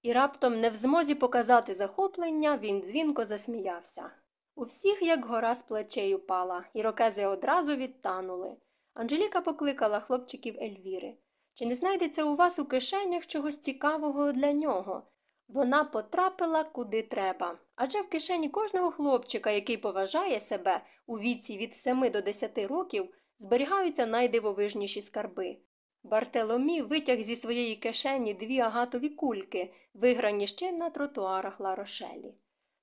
І раптом, не в змозі показати захоплення, він дзвінко засміявся. У всіх, як гора з плечей упала, і рокези одразу відтанули. Анжеліка покликала хлопчиків Ельвіри. Чи не знайдеться у вас у кишенях чогось цікавого для нього? Вона потрапила куди треба. Адже в кишені кожного хлопчика, який поважає себе у віці від 7 до 10 років, зберігаються найдивовижніші скарби. Бартеломі витяг зі своєї кишені дві агатові кульки, виграні ще на тротуарах Ларошелі.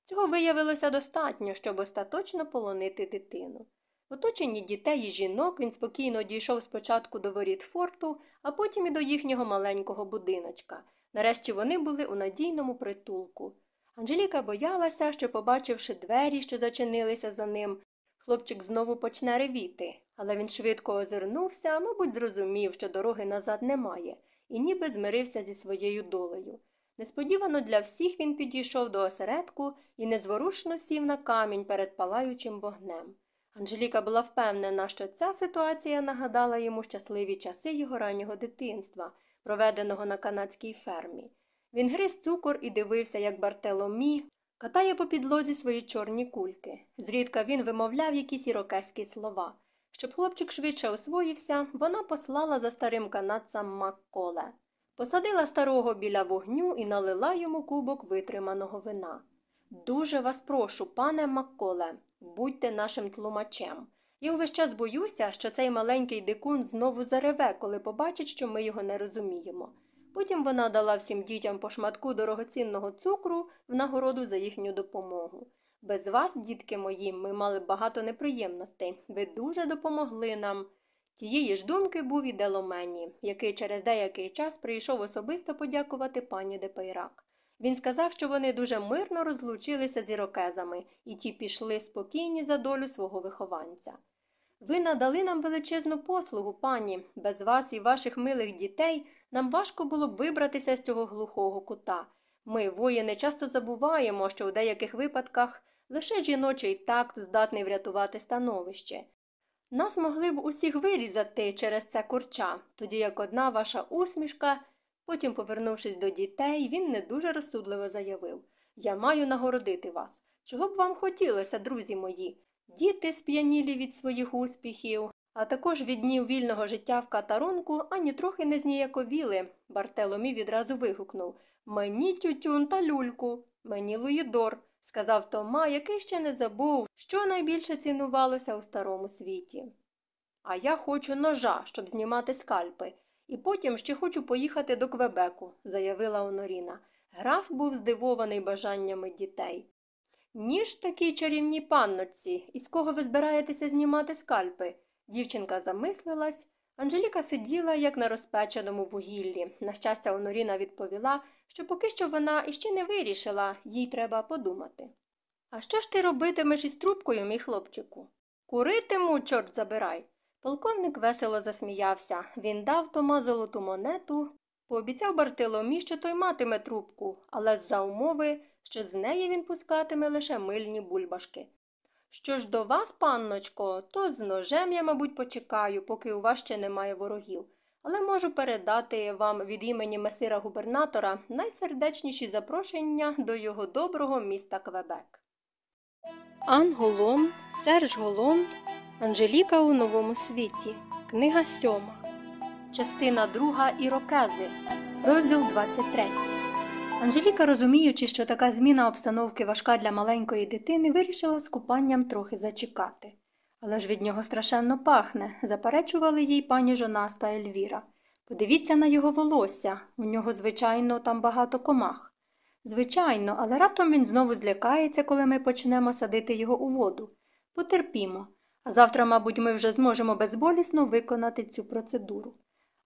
Цього виявилося достатньо, щоб остаточно полонити дитину. В оточенні дітей і жінок він спокійно дійшов спочатку до воріт форту, а потім і до їхнього маленького будиночка. Нарешті вони були у надійному притулку. Анжеліка боялася, що, побачивши двері, що зачинилися за ним, хлопчик знову почне ревіти, але він швидко озирнувся, мабуть, зрозумів, що дороги назад немає, і ніби змирився зі своєю долею. Несподівано для всіх він підійшов до осередку і незворушно сів на камінь перед палаючим вогнем. Анжеліка була впевнена, що ця ситуація нагадала йому щасливі часи його раннього дитинства, проведеного на канадській фермі. Він гриз цукор і дивився, як Бартеломі катає по підлозі свої чорні кульки. Зрідка він вимовляв якісь ірокезькі слова. Щоб хлопчик швидше освоївся, вона послала за старим канадцем Макколе. Посадила старого біля вогню і налила йому кубок витриманого вина. Дуже вас прошу, пане Макколе, будьте нашим тлумачем. Я увесь час боюся, що цей маленький дикун знову зареве, коли побачить, що ми його не розуміємо. Потім вона дала всім дітям по шматку дорогоцінного цукру в нагороду за їхню допомогу. Без вас, дітки мої, ми мали багато неприємностей. Ви дуже допомогли нам. Тієї ж думки був і Деломені, який через деякий час прийшов особисто подякувати пані Депейрак. Він сказав, що вони дуже мирно розлучилися з ірокезами, і ті пішли спокійні за долю свого вихованця. Ви надали нам величезну послугу, пані. Без вас і ваших милих дітей нам важко було б вибратися з цього глухого кута. Ми, воїни, часто забуваємо, що у деяких випадках лише жіночий такт здатний врятувати становище. Нас могли б усіх вирізати через це курча, тоді як одна ваша усмішка. Потім, повернувшись до дітей, він не дуже розсудливо заявив Я маю нагородити вас. Чого б вам хотілося, друзі мої? Діти сп'янілі від своїх успіхів, а також від днів вільного життя в катарунку ані трохи не зніяковіли. Бартеломі відразу вигукнув Мені тютюн та люльку, мені Луїдор, сказав Тома, який ще не забув, що найбільше цінувалося у старому світі. А я хочу ножа, щоб знімати скальпи, і потім ще хочу поїхати до Квебеку, заявила Оноріна. Граф був здивований бажаннями дітей. Ніж такій чарівній панночці, із кого ви збираєтеся знімати скальпи? Дівчинка замислилась. Анжеліка сиділа, як на розпеченому вугіллі. На щастя, Оноріна відповіла, що поки що вона іще не вирішила, їй треба подумати. А що ж ти робитимеш із трубкою, мій хлопчику? Куритиму, чорт забирай. Полковник весело засміявся. Він дав Тома золоту монету, пообіцяв Бартиломі, що той матиме трубку, але з-за умови, що з неї він пускатиме лише мильні бульбашки. Що ж до вас, панночко, то з ножем я, мабуть, почекаю, поки у вас ще немає ворогів, але можу передати вам від імені месира губернатора найсердечніші запрошення до його доброго міста Квебек. Ан Голом, Серж Голом, Анжеліка у новому світі. Книга сьома. Частина 2 Ірокези, розділ 23. Анжеліка, розуміючи, що така зміна обстановки важка для маленької дитини, вирішила з купанням трохи зачекати. Але ж від нього страшенно пахне, заперечували їй пані Жонас та Ельвіра. Подивіться на його волосся, у нього, звичайно, там багато комах. Звичайно, але раптом він знову злякається, коли ми почнемо садити його у воду. Потерпімо. А завтра, мабуть, ми вже зможемо безболісно виконати цю процедуру.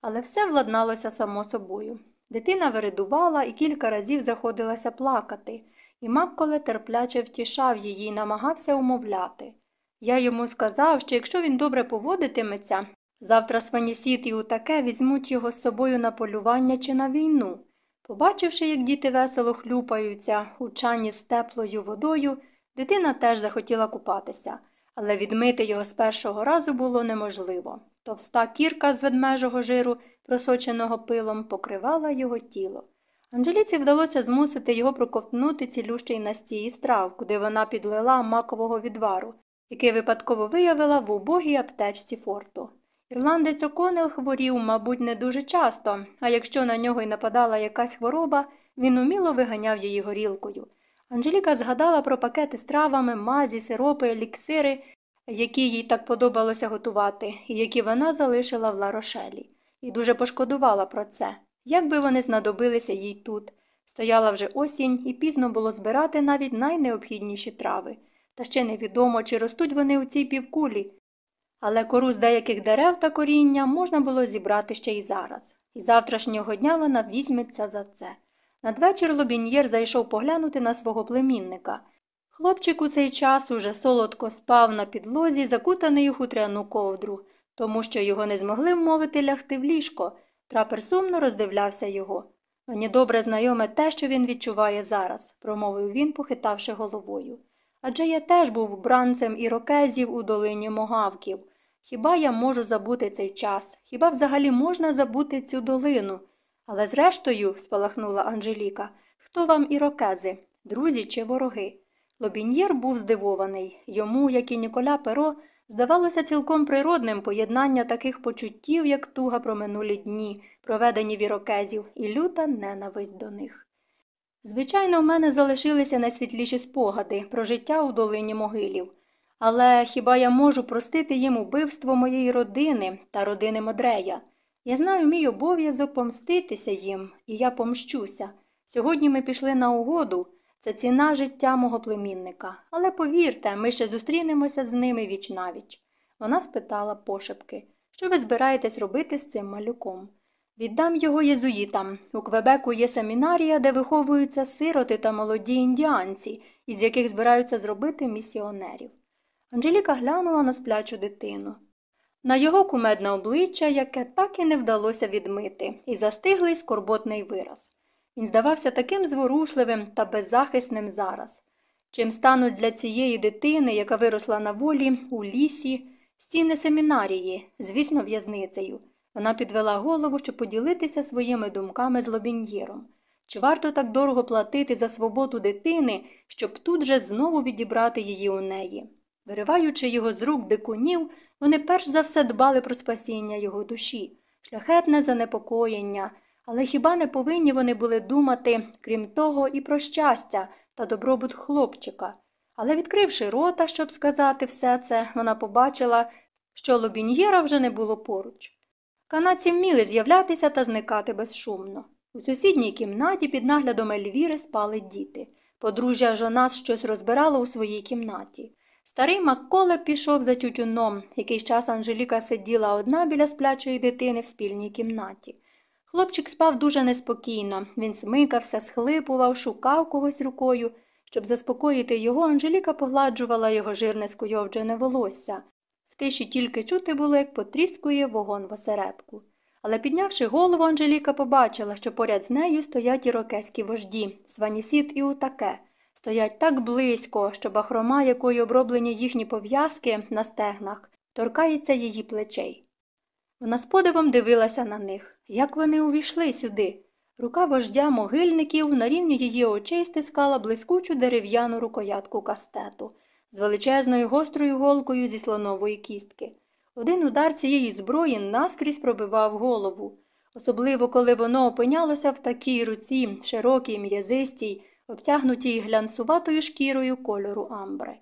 Але все владналося само собою. Дитина виридувала і кілька разів заходилася плакати, і Макколе терпляче втішав її і намагався умовляти. Я йому сказав, що якщо він добре поводитиметься, завтра Сванісіт і Утаке візьмуть його з собою на полювання чи на війну. Побачивши, як діти весело хлюпаються у чані з теплою водою, дитина теж захотіла купатися, але відмити його з першого разу було неможливо. Товста кірка з ведмежого жиру, просоченого пилом, покривала його тіло. Анжеліці вдалося змусити його проковтнути цілющий настій із трав, куди вона підлила макового відвару, який випадково виявила в убогій аптечці форту. Ірландець Оконел хворів, мабуть, не дуже часто, а якщо на нього й нападала якась хвороба, він уміло виганяв її горілкою. Анжеліка згадала про пакети з травами, мазі, сиропи, еліксири, які їй так подобалося готувати, і які вона залишила в ларошелі, і дуже пошкодувала про це, як би вони знадобилися їй тут. Стояла вже осінь, і пізно було збирати навіть найнеобхідніші трави. Та ще невідомо, чи ростуть вони у цій півкулі. Але кору з деяких дерев та коріння можна було зібрати ще й зараз. І завтрашнього дня вона візьметься за це. Надвечір Лобін'єр зайшов поглянути на свого племінника. Хлопчик у цей час уже солодко спав на підлозі, закутаний у хутряну ковдру, тому що його не змогли вмовити лягти в ліжко. Трапер сумно роздивлявся його. Мені добре знайоме те, що він відчуває зараз, промовив він, похитавши головою. Адже я теж був бранцем ірокезів у долині могавків. Хіба я можу забути цей час? Хіба взагалі можна забути цю долину? Але зрештою, спалахнула Анжеліка, хто вам ірокези, друзі чи вороги? Лобін'єр був здивований. Йому, як і Ніколя Перо, здавалося цілком природним поєднання таких почуттів, як туга про минулі дні, проведені в ірокезів, і люта ненависть до них. Звичайно, в мене залишилися найсвітліші спогади про життя у долині могилів. Але хіба я можу простити їм убивство моєї родини та родини Модрея? Я знаю мій обов'язок помститися їм, і я помщуся. Сьогодні ми пішли на угоду. Це ціна життя мого племінника. Але повірте, ми ще зустрінемося з ними віч навіч. Вона спитала пошепки, що ви збираєтесь робити з цим малюком. Віддам його єзуїтам. У Квебеку є семінарія, де виховуються сироти та молоді індіанці, із яких збираються зробити місіонерів. Анжеліка глянула на сплячу дитину. На його кумедне обличчя, яке так і не вдалося відмити, і застиглий скорботний вираз. Він здавався таким зворушливим та беззахисним зараз. Чим стануть для цієї дитини, яка виросла на волі, у лісі, стіни семінарії, звісно, в'язницею. Вона підвела голову, щоб поділитися своїми думками з лобіньєром. Чи варто так дорого платити за свободу дитини, щоб тут же знову відібрати її у неї? Вириваючи його з рук дикунів, вони перш за все дбали про спасіння його душі, шляхетне занепокоєння, але хіба не повинні вони були думати, крім того, і про щастя та добробут хлопчика? Але, відкривши рота, щоб сказати все це, вона побачила, що лобіньєра вже не було поруч. Канадці вміли з'являтися та зникати безшумно. У сусідній кімнаті під наглядом Ельвіри спали діти. Подружжя Жонас щось розбирало у своїй кімнаті. Старий Макколе пішов за тютюном. Якийсь час Анжеліка сиділа одна біля сплячої дитини в спільній кімнаті. Хлопчик спав дуже неспокійно. Він смикався, схлипував, шукав когось рукою. Щоб заспокоїти його, Анжеліка погладжувала його жирне скуйовджене волосся. В тиші тільки чути було, як потріскує вогонь в осередку. Але піднявши голову, Анжеліка побачила, що поряд з нею стоять ірокезькі вожді, Сванісіт і Утаке. Стоять так близько, що бахрома, якою оброблені їхні пов'язки на стегнах, торкається її плечей. Вона з подивом дивилася на них, як вони увійшли сюди. Рука вождя могильників на рівні її очей стискала блискучу дерев'яну рукоятку кастету з величезною гострою голкою зі слонової кістки. Один удар цієї зброї наскрізь пробивав голову. особливо коли воно опинялося в такій руці, широкій, м'язистій, обтягнутій глянцуватою шкірою кольору амбри.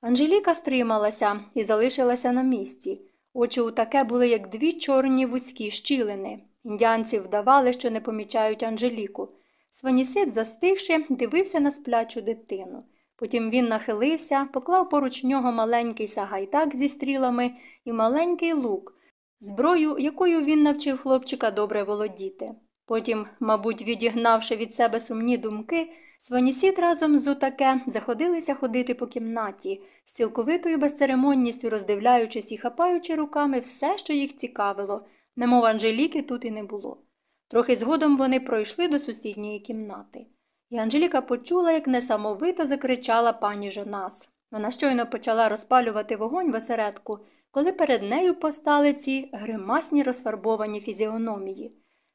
Анжеліка стрималася і залишилася на місці. Очі у таке були, як дві чорні вузькі щілини. Індіанці вдавали, що не помічають Анжеліку. Сванісид, застигши, дивився на сплячу дитину. Потім він нахилився, поклав поруч нього маленький сагайдак зі стрілами і маленький лук, зброю, якою він навчив хлопчика добре володіти. Потім, мабуть, відігнавши від себе сумні думки, Сванісід разом з Утаке заходилися ходити по кімнаті, з цілковитою безцеремонністю роздивляючись і хапаючи руками все, що їх цікавило, немов Анжеліки тут і не було. Трохи згодом вони пройшли до сусідньої кімнати. І Анжеліка почула, як несамовито закричала пані Жонас. Вона щойно почала розпалювати вогонь в осередку, коли перед нею постали ці гримасні розфарбовані фізіономії.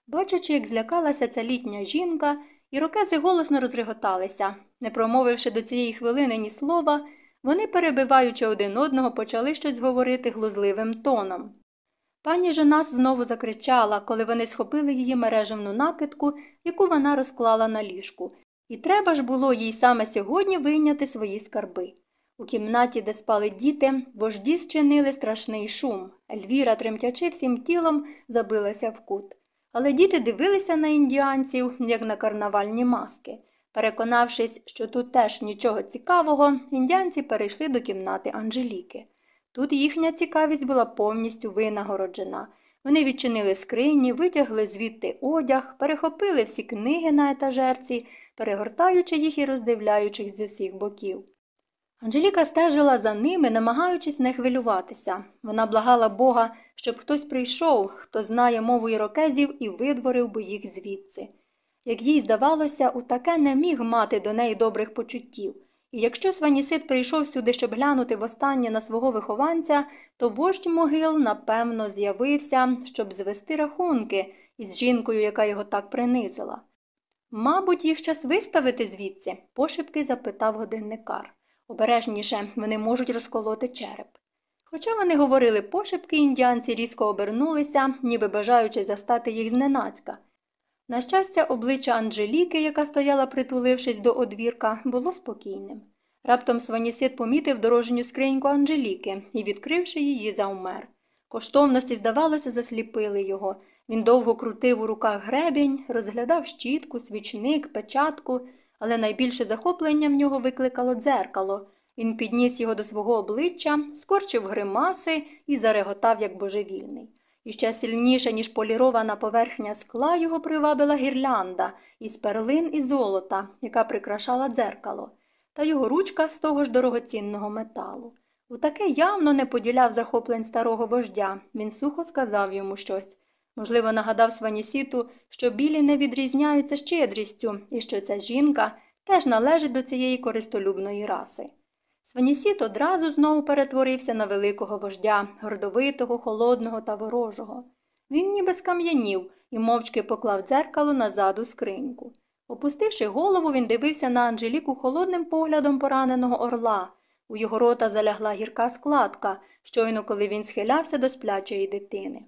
Бачачи, як злякалася ця літня жінка, ірокези голосно розреготалися. Не промовивши до цієї хвилини ні слова, вони, перебиваючи один одного, почали щось говорити глузливим тоном. Пані Женас знову закричала, коли вони схопили її мережевну накидку, яку вона розклала на ліжку, і треба ж було їй саме сьогодні вийняти свої скарби. У кімнаті, де спали діти, вожді зчинили страшний шум. Ельвіра, тремтячи всім тілом, забилася в кут. Але діти дивилися на індіанців, як на карнавальні маски. Переконавшись, що тут теж нічого цікавого, індіанці перейшли до кімнати Анжеліки. Тут їхня цікавість була повністю винагороджена. Вони відчинили скрині, витягли звідти одяг, перехопили всі книги на етажерці, перегортаючи їх і роздивляючись з усіх боків. Анжеліка стежила за ними, намагаючись не хвилюватися. Вона благала Бога, щоб хтось прийшов, хто знає мову ірокезів і видворив би їх звідси. Як їй здавалося, у таке не міг мати до неї добрих почуттів. І якщо Сванісид прийшов сюди, щоб глянути востаннє на свого вихованця, то вождь могил, напевно, з'явився, щоб звести рахунки із жінкою, яка його так принизила. Мабуть, їх час виставити звідси, пошепки запитав годинникар. Обережніше вони можуть розколоти череп. Хоча вони говорили пошепки, індіанці різко обернулися, ніби бажаючи застати їх зненацька. На щастя, обличчя Анжеліки, яка стояла, притулившись до одвірка, було спокійним. Раптом Сванісид помітив дорожню скриньку Анжеліки і, відкривши її, завмер. Коштовності, здавалося, засліпили його. Він довго крутив у руках гребінь, розглядав щітку, свічник, печатку, але найбільше захоплення в нього викликало дзеркало. Він підніс його до свого обличчя, скорчив гримаси і зареготав, як божевільний. І ще сильніше, ніж полірована поверхня скла, його привабила гірлянда із перлин і золота, яка прикрашала дзеркало, та його ручка з того ж дорогоцінного металу. У таке явно не поділяв захоплень старого вождя. Він сухо сказав йому щось. Можливо, нагадав Сванісіту, що білі не відрізняються щедрістю і що ця жінка теж належить до цієї користолюбної раси. Сванісіт одразу знову перетворився на великого вождя, гордовитого, холодного та ворожого. Він ніби скам'янів і мовчки поклав дзеркало назад у скриньку. Опустивши голову, він дивився на Анжеліку холодним поглядом пораненого орла. У його рота залягла гірка складка, щойно коли він схилявся до сплячої дитини.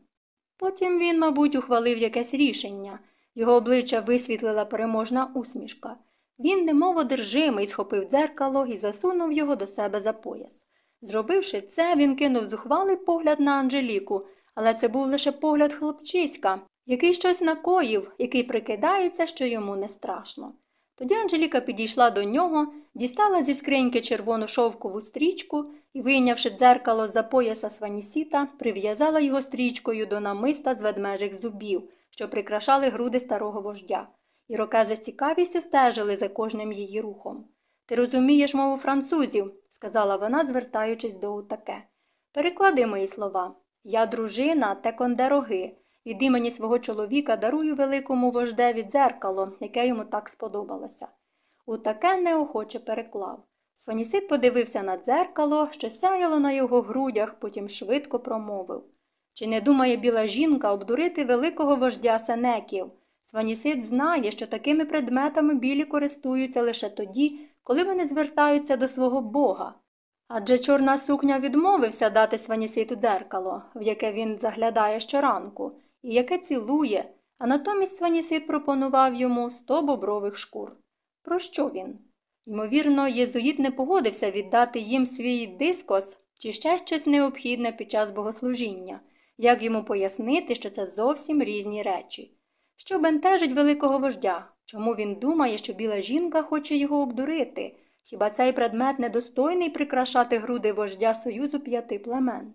Потім він, мабуть, ухвалив якесь рішення. Його обличчя висвітлила переможна усмішка. Він, немов одержимий, схопив дзеркало і засунув його до себе за пояс. Зробивши це, він кинув зухвалий погляд на Анжеліку, але це був лише погляд хлопчиська, який щось накоїв, який прикидається, що йому не страшно. Тоді Анжеліка підійшла до нього, дістала зі скриньки червону шовкову стрічку і, вийнявши дзеркало за пояса сванісіта, прив'язала його стрічкою до намиста з ведмежих зубів, що прикрашали груди старого вождя. Ірокези з цікавістю стежили за кожним її рухом. Ти розумієш мову французів, сказала вона, звертаючись до утаке. Переклади мої слова. Я дружина Теконде Роги. Від імені свого чоловіка дарую великому вождеві дзеркало, яке йому так сподобалося. Утаке неохоче переклав. Сванісит подивився на дзеркало, що сяяло на його грудях, потім швидко промовив Чи не думає біла жінка обдурити великого вождя сенеків? Сванісид знає, що такими предметами білі користуються лише тоді, коли вони звертаються до свого бога. Адже чорна сукня відмовився дати Сваніситу дзеркало, в яке він заглядає щоранку, і яке цілує, а натомість Сванісид пропонував йому сто бобрових шкур. Про що він? Ймовірно, єзуїт не погодився віддати їм свій дискос чи ще щось необхідне під час богослужіння, як йому пояснити, що це зовсім різні речі. Що бентежить великого вождя? Чому він думає, що біла жінка хоче його обдурити? Хіба цей предмет недостойний прикрашати груди вождя Союзу п'яти племен?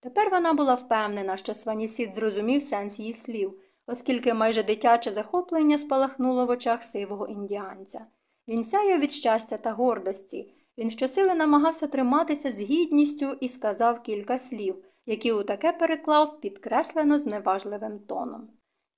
Тепер вона була впевнена, що Сванісід зрозумів сенс її слів, оскільки майже дитяче захоплення спалахнуло в очах сивого індіанця. Він сяяв від щастя та гордості. Він щосили намагався триматися з гідністю і сказав кілька слів, які у таке переклав підкреслено зневажливим тоном.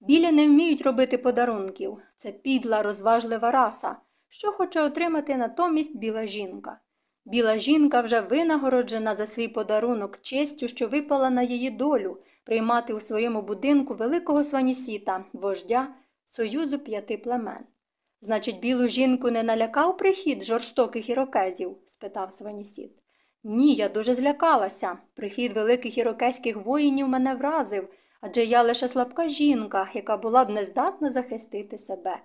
Білі не вміють робити подарунків. Це підла, розважлива раса, що хоче отримати натомість біла жінка. Біла жінка вже винагороджена за свій подарунок честю, що випала на її долю, приймати у своєму будинку великого сванісіта, вождя Союзу п'яти племен. Значить, білу жінку не налякав прихід жорстоких ірокезів? спитав Сванісіт. Ні, я дуже злякалася. Прихід великих ірокезьких воїнів мене вразив, адже я лише слабка жінка, яка була б нездатна захистити себе.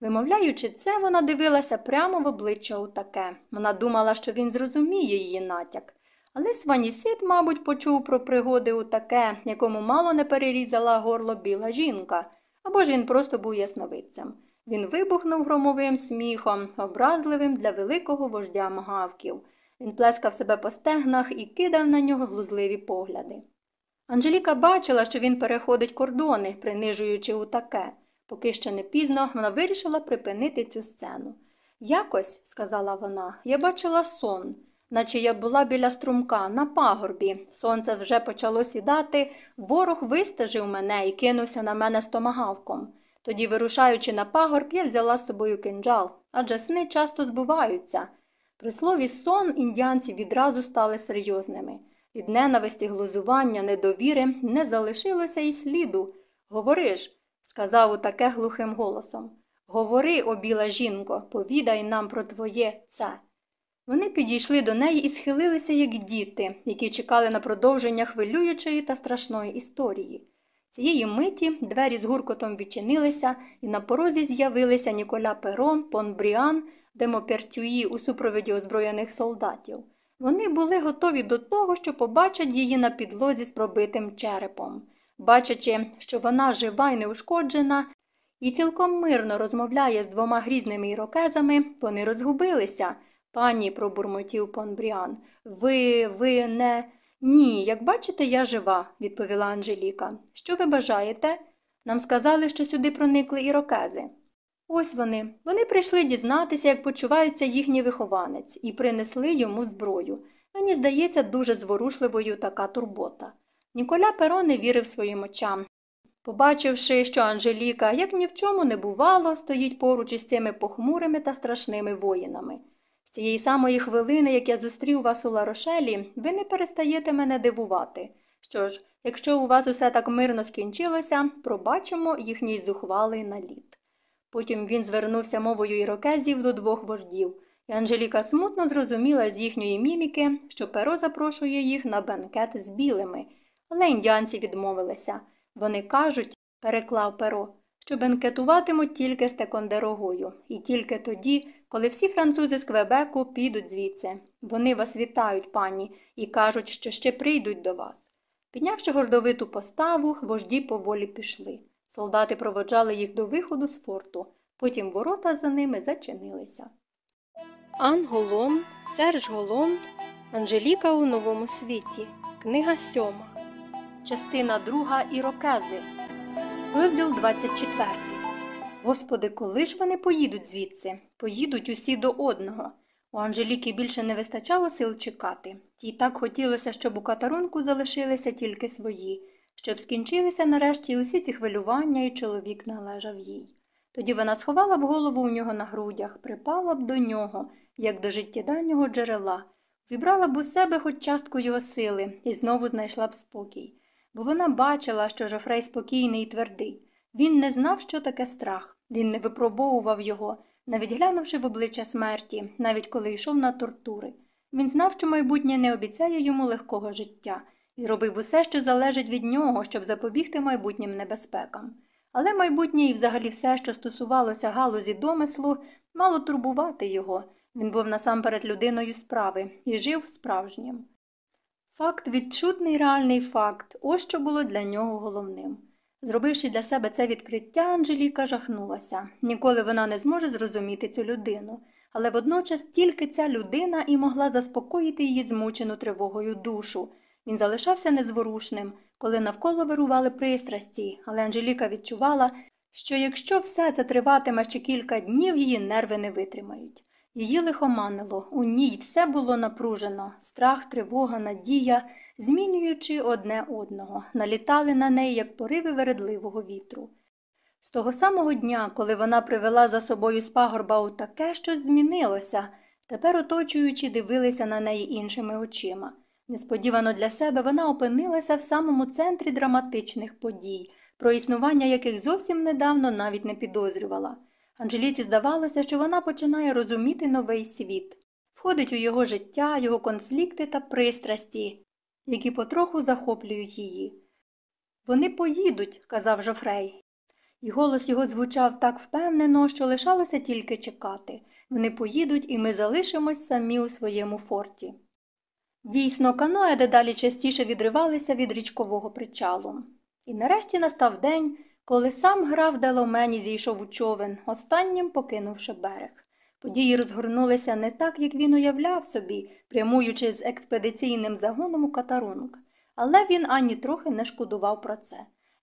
Вимовляючи це, вона дивилася прямо в обличчя Утаке. Вона думала, що він зрозуміє її натяк. Але Сванісит, мабуть, почув про пригоди Утаке, якому мало не перерізала горло біла жінка, або ж він просто був ясновидцем. Він вибухнув громовим сміхом, образливим для великого вождя магавків. Він плескав себе по стегнах і кидав на нього глузливі погляди. Анжеліка бачила, що він переходить кордони, принижуючи Утаке. Поки ще не пізно, вона вирішила припинити цю сцену. Якось, сказала вона, я бачила сон, наче я була біля струмка на пагорбі. Сонце вже почало сідати, ворог вистежив мене і кинувся на мене з томагавком. Тоді, вирушаючи на пагорб, я взяла з собою кинджал, адже сни часто збуваються. При слові сон індіанці відразу стали серйозними. Від ненависті, глузування, недовіри не залишилося і сліду. Говори ж, сказав утаке глухим голосом. Говори, о біла жінко, повідай нам про твоє це. Вони підійшли до неї і схилилися, як діти, які чекали на продовження хвилюючої та страшної історії. Цієї миті двері з гуркотом відчинилися, і на порозі з'явилися Ніколя Перо, Понбріан, Демопертюї у супроводі озброєних солдатів. Вони були готові до того, що побачать її на підлозі з пробитим черепом. Бачачи, що вона жива й неушкоджена, і цілком мирно розмовляє з двома грізними ірокезами, вони розгубилися. Пані, пробурмотів Понбріан, ви, ви не. Ні, як бачите, я жива, відповіла Анжеліка. Що ви бажаєте? Нам сказали, що сюди проникли ірокези. Ось вони. Вони прийшли дізнатися, як почувається їхній вихованець, і принесли йому зброю. Мені здається, дуже зворушливою така турбота. Ніколя Перо не вірив своїм очам. Побачивши, що Анжеліка, як ні в чому не бувало, стоїть поруч із цими похмурими та страшними воїнами. З цієї самої хвилини, як я зустрів вас у Ларошелі, ви не перестаєте мене дивувати. Що ж, якщо у вас усе так мирно скінчилося, пробачимо їхній зухвалий наліт. Потім він звернувся мовою ірокезів до двох вождів, і Анжеліка смутно зрозуміла з їхньої міміки, що перо запрошує їх на бенкет з білими, але індіанці відмовилися. Вони кажуть, переклав перо, що бенкетуватимуть тільки з текондерогою, і тільки тоді, коли всі французи з Квебеку підуть звідси. Вони вас вітають, пані, і кажуть, що ще прийдуть до вас. Піднявши гордовиту поставу, вожді поволі пішли. Солдати проводжали їх до виходу з форту, потім ворота за ними зачинилися. Ан Голом, Серж Голом, Анжеліка у новому світі. Книга сьома. Частина друга Ірокези. Розділ 24. Господи, коли ж вони поїдуть звідси? Поїдуть усі до одного. У Анжеліки більше не вистачало сил чекати. Тій так хотілося, щоб у катарунку залишилися тільки свої, щоб скінчилися нарешті усі ці хвилювання, і чоловік належав їй. Тоді вона сховала б голову у нього на грудях, припала б до нього, як до життєдальнього джерела, вібрала б у себе хоч частку його сили і знову знайшла б спокій. Бо вона бачила, що Жофрей спокійний і твердий. Він не знав, що таке страх, він не випробовував його, навіть глянувши в обличчя смерті, навіть коли йшов на тортури. Він знав, що майбутнє не обіцяє йому легкого життя, і робив усе, що залежить від нього, щоб запобігти майбутнім небезпекам. Але майбутнє і взагалі все, що стосувалося галузі домислу, мало турбувати його. Він був насамперед людиною справи і жив справжнім. Факт відчутний реальний факт, ось що було для нього головним. Зробивши для себе це відкриття, Анжеліка жахнулася. Ніколи вона не зможе зрозуміти цю людину, але водночас тільки ця людина і могла заспокоїти її змучену тривогою душу. Він залишався незворушним, коли навколо вирували пристрасті, але Анжеліка відчувала, що якщо все це триватиме ще кілька днів, її нерви не витримають. Її лихоманило, у ній все було напружено, страх, тривога, надія, змінюючи одне одного, налітали на неї, як пориви вередливого вітру. З того самого дня, коли вона привела за собою з пагорба у таке, щось змінилося, тепер оточуючи дивилися на неї іншими очима. Несподівано для себе вона опинилася в самому центрі драматичних подій, про існування яких зовсім недавно навіть не підозрювала. Анжеліці здавалося, що вона починає розуміти новий світ, входить у його життя, його конфлікти та пристрасті, які потроху захоплюють її. Вони поїдуть, сказав Жофрей. І голос його звучав так впевнено, що лишалося тільки чекати. Вони поїдуть, і ми залишимось самі у своєму форті. Дійсно, каноє дедалі частіше відривалися від річкового причалу. І нарешті настав день, коли сам граф Деломені зійшов у човен, останнім покинувши берег. Події розгорнулися не так, як він уявляв собі, прямуючи з експедиційним загоном у катарунок, Але він ані трохи не шкодував про це.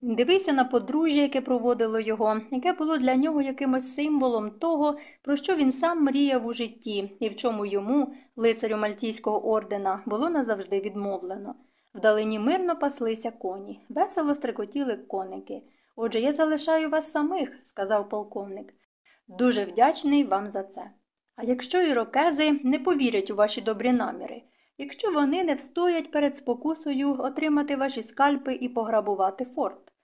Дивився на подружжя, яке проводило його, яке було для нього якимось символом того, про що він сам мріяв у житті, і в чому йому, лицарю Мальтійського ордена, було назавжди відмовлено. Вдалині мирно паслися коні, весело стрикотіли коники. Отже, я залишаю вас самих, сказав полковник. Дуже вдячний вам за це. А якщо ірокези не повірять у ваші добрі наміри, якщо вони не встоять перед спокусою отримати ваші скальпи і пограбувати форт.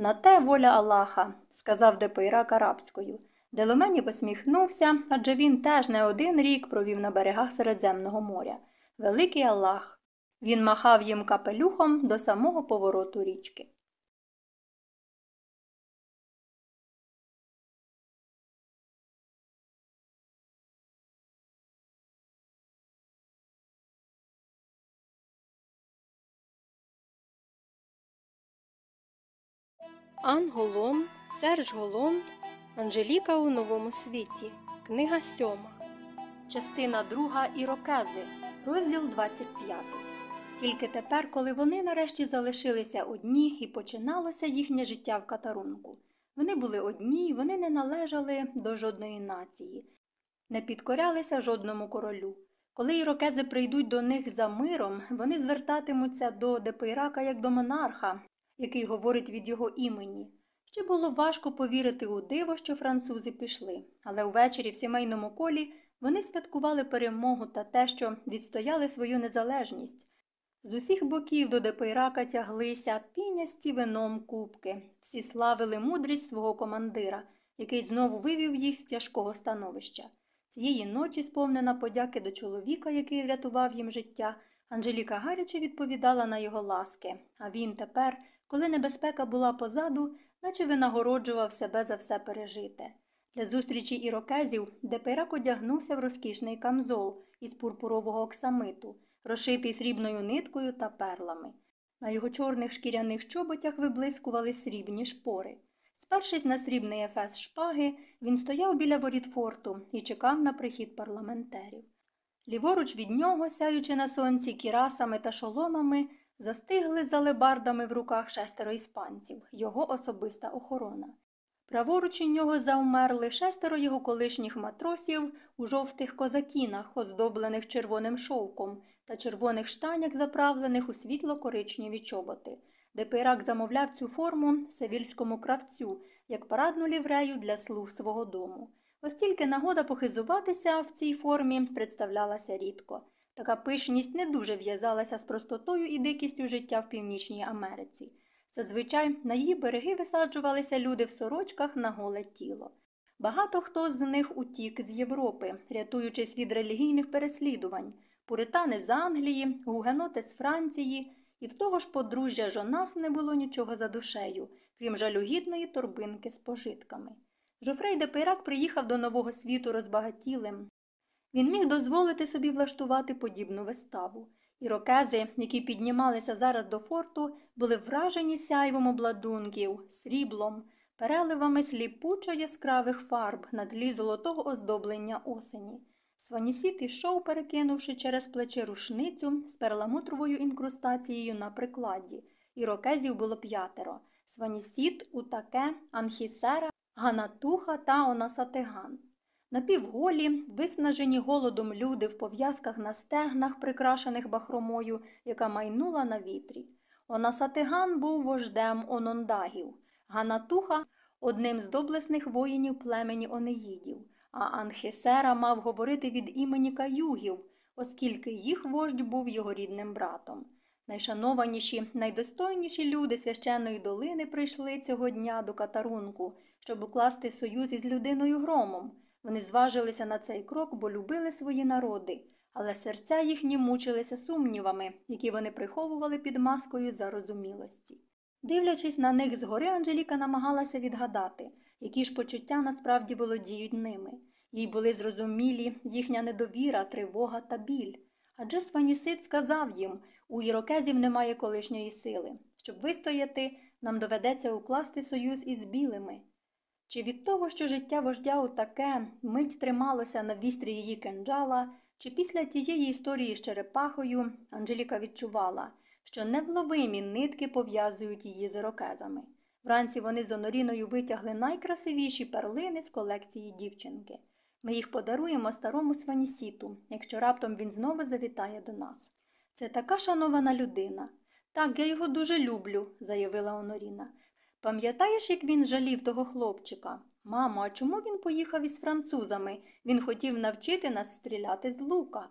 На те воля Аллаха, сказав Депейрак арабською. Деломені посміхнувся, адже він теж не один рік провів на берегах Середземного моря. Великий Аллах. Він махав їм капелюхом до самого повороту річки. Ан Голом, Серж Голом, Анжеліка у новому світі. Книга сьома. Частина 2 Ірокези, розділ 25. Тільки тепер, коли вони нарешті залишилися одні і починалося їхнє життя в катарунку. Вони були одні, вони не належали до жодної нації, не підкорялися жодному королю. Коли ірокези прийдуть до них за миром, вони звертатимуться до Депейрака як до монарха, який говорить від його імені. Ще було важко повірити у диво, що французи пішли, але увечері в сімейному колі вони святкували перемогу та те, що відстояли свою незалежність. З усіх боків до Депейрака тяглися пінясті вином кубки, всі славили мудрість свого командира, який знову вивів їх з тяжкого становища. Цієї ночі, сповнена подяки до чоловіка, який врятував їм життя, Анжеліка гаряче відповідала на його ласки, а він тепер, коли небезпека була позаду, наче винагороджував себе за все пережите. Для зустрічі ірокезів Депейрак одягнувся в розкішний камзол із пурпурового оксамиту, розшитий срібною ниткою та перлами. На його чорних шкіряних чоботях виблискували срібні шпори. Спершись на срібний ефес шпаги, він стояв біля воріт форту і чекав на прихід парламентерів. Ліворуч від нього, сяючи на сонці кірасами та шоломами, застигли з алебардами в руках шестеро іспанців, його особиста охорона. Праворуч у нього завмерли шестеро його колишніх матросів у жовтих казакінах, оздоблених червоним шовком, та червоних штанях, заправлених у світло-коричневі чоботи. Депейрак замовляв цю форму севільському кравцю, як парадну ліврею для слуг свого дому. Ось тільки нагода похизуватися в цій формі представлялася рідко. Така пишність не дуже в'язалася з простотою і дикістю життя в Північній Америці. Зазвичай на її береги висаджувалися люди в сорочках на голе тіло. Багато хто з них утік з Європи, рятуючись від релігійних переслідувань, пуритани з Англії, гугеноти з Франції, і в того ж подружжя Жонас не було нічого за душею, крім жалюгідної торбинки з пожитками. Жофрей де Пейрак приїхав до нового світу розбагатілим. Він міг дозволити собі влаштувати подібну виставу. Ірокези, які піднімалися зараз до форту, були вражені сяйвом обладунків, сріблом, переливами сліпучо яскравих фарб на тлі золотого оздоблення осені. Сванісіт ішов, перекинувши через плече рушницю з перламутровою інкрустацією на прикладі. Ірокезів було п'ятеро Сванісіт, Утаке, Анхісера, Ганатуха та Онасатиган. Напівголі, виснажені голодом люди в пов'язках на стегнах, прикрашених бахромою, яка майнула на вітрі. Онасатиган був вождем онондагів, Ганатуха одним з доблесних воїнів племені Онеїдів, а Анхисера мав говорити від імені каюгів, оскільки їх вождь був його рідним братом. Найшанованіші, найдостойніші люди священної долини прийшли цього дня до катарунку, щоб укласти союз із людиною громом. Вони зважилися на цей крок, бо любили свої народи, але серця їхні мучилися сумнівами, які вони приховували під маскою зарозумілості. Дивлячись на них згори, Анжеліка намагалася відгадати, які ж почуття насправді володіють ними. Їй були зрозумілі їхня недовіра, тривога та біль. Адже Сванісит сказав їм у ірокезів немає колишньої сили. Щоб вистояти, нам доведеться укласти союз із білими. Чи від того, що життя вождя у таке мить трималося на вістрі її кинджала, чи після тієї історії з черепахою Анжеліка відчувала, що невловимі нитки пов'язують її з ірокезами. Вранці вони з Оноріною витягли найкрасивіші перлини з колекції дівчинки. Ми їх подаруємо старому сванісіту, якщо раптом він знову завітає до нас. Це така шанована людина. Так, я його дуже люблю, заявила Оноріна. Пам'ятаєш, як він жалів того хлопчика? Мамо, а чому він поїхав із французами? Він хотів навчити нас стріляти з лука.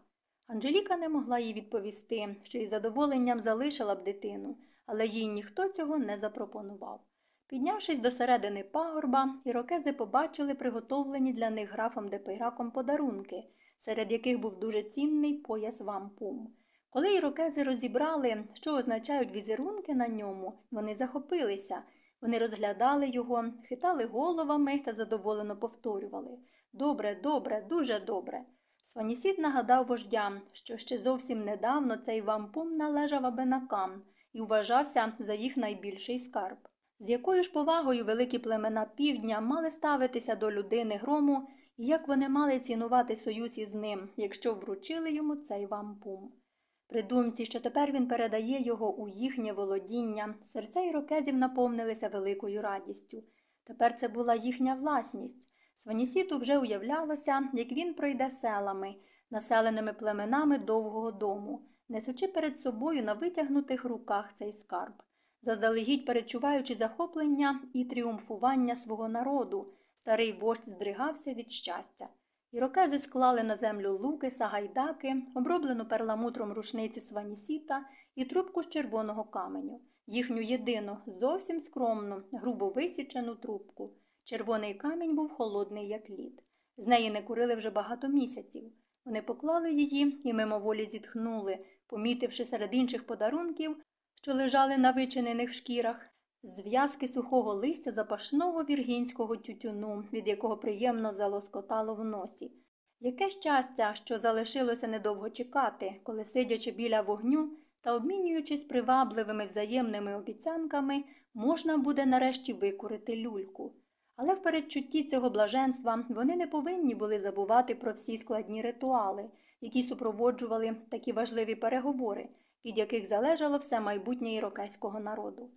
Анжеліка не могла їй відповісти, що із задоволенням залишила б дитину, але їй ніхто цього не запропонував. Піднявшись до середини пагорба, ірокези побачили приготовлені для них графом Депейраком подарунки, серед яких був дуже цінний пояс вампум. Коли ірокези розібрали, що означають візерунки на ньому, вони захопилися. Вони розглядали його, хитали головами та задоволено повторювали Добре, добре, дуже добре. Сванісід нагадав вождям, що ще зовсім недавно цей вампум належав абенакам і вважався за їх найбільший скарб. З якою ж повагою великі племена півдня мали ставитися до людини грому, і як вони мали цінувати союз із ним, якщо вручили йому цей вампум. При думці, що тепер він передає його у їхнє володіння, серця ірокезів наповнилися великою радістю. Тепер це була їхня власність. Сванісіту вже уявлялося, як він пройде селами, населеними племенами довгого дому, несучи перед собою на витягнутих руках цей скарб, заздалегідь перечуваючи захоплення і тріумфування свого народу, старий вождь здригався від щастя. Ірокези склали на землю луки, сагайдаки, оброблену перламутром рушницю сванісіта і трубку з червоного каменю, їхню єдину, зовсім скромну, грубо висічену трубку. Червоний камінь був холодний, як лід. З неї не курили вже багато місяців. Вони поклали її і мимоволі зітхнули, помітивши серед інших подарунків, що лежали на вичинених шкірах, зв'язки сухого листя запашного віргінського тютюну, від якого приємно залоскотало в носі. Яке щастя, що залишилося недовго чекати, коли, сидячи біля вогню та обмінюючись привабливими взаємними обіцянками, можна буде нарешті викурити люльку. Але в передчутті цього блаженства вони не повинні були забувати про всі складні ритуали, які супроводжували такі важливі переговори, від яких залежало все майбутнє ірокезького народу.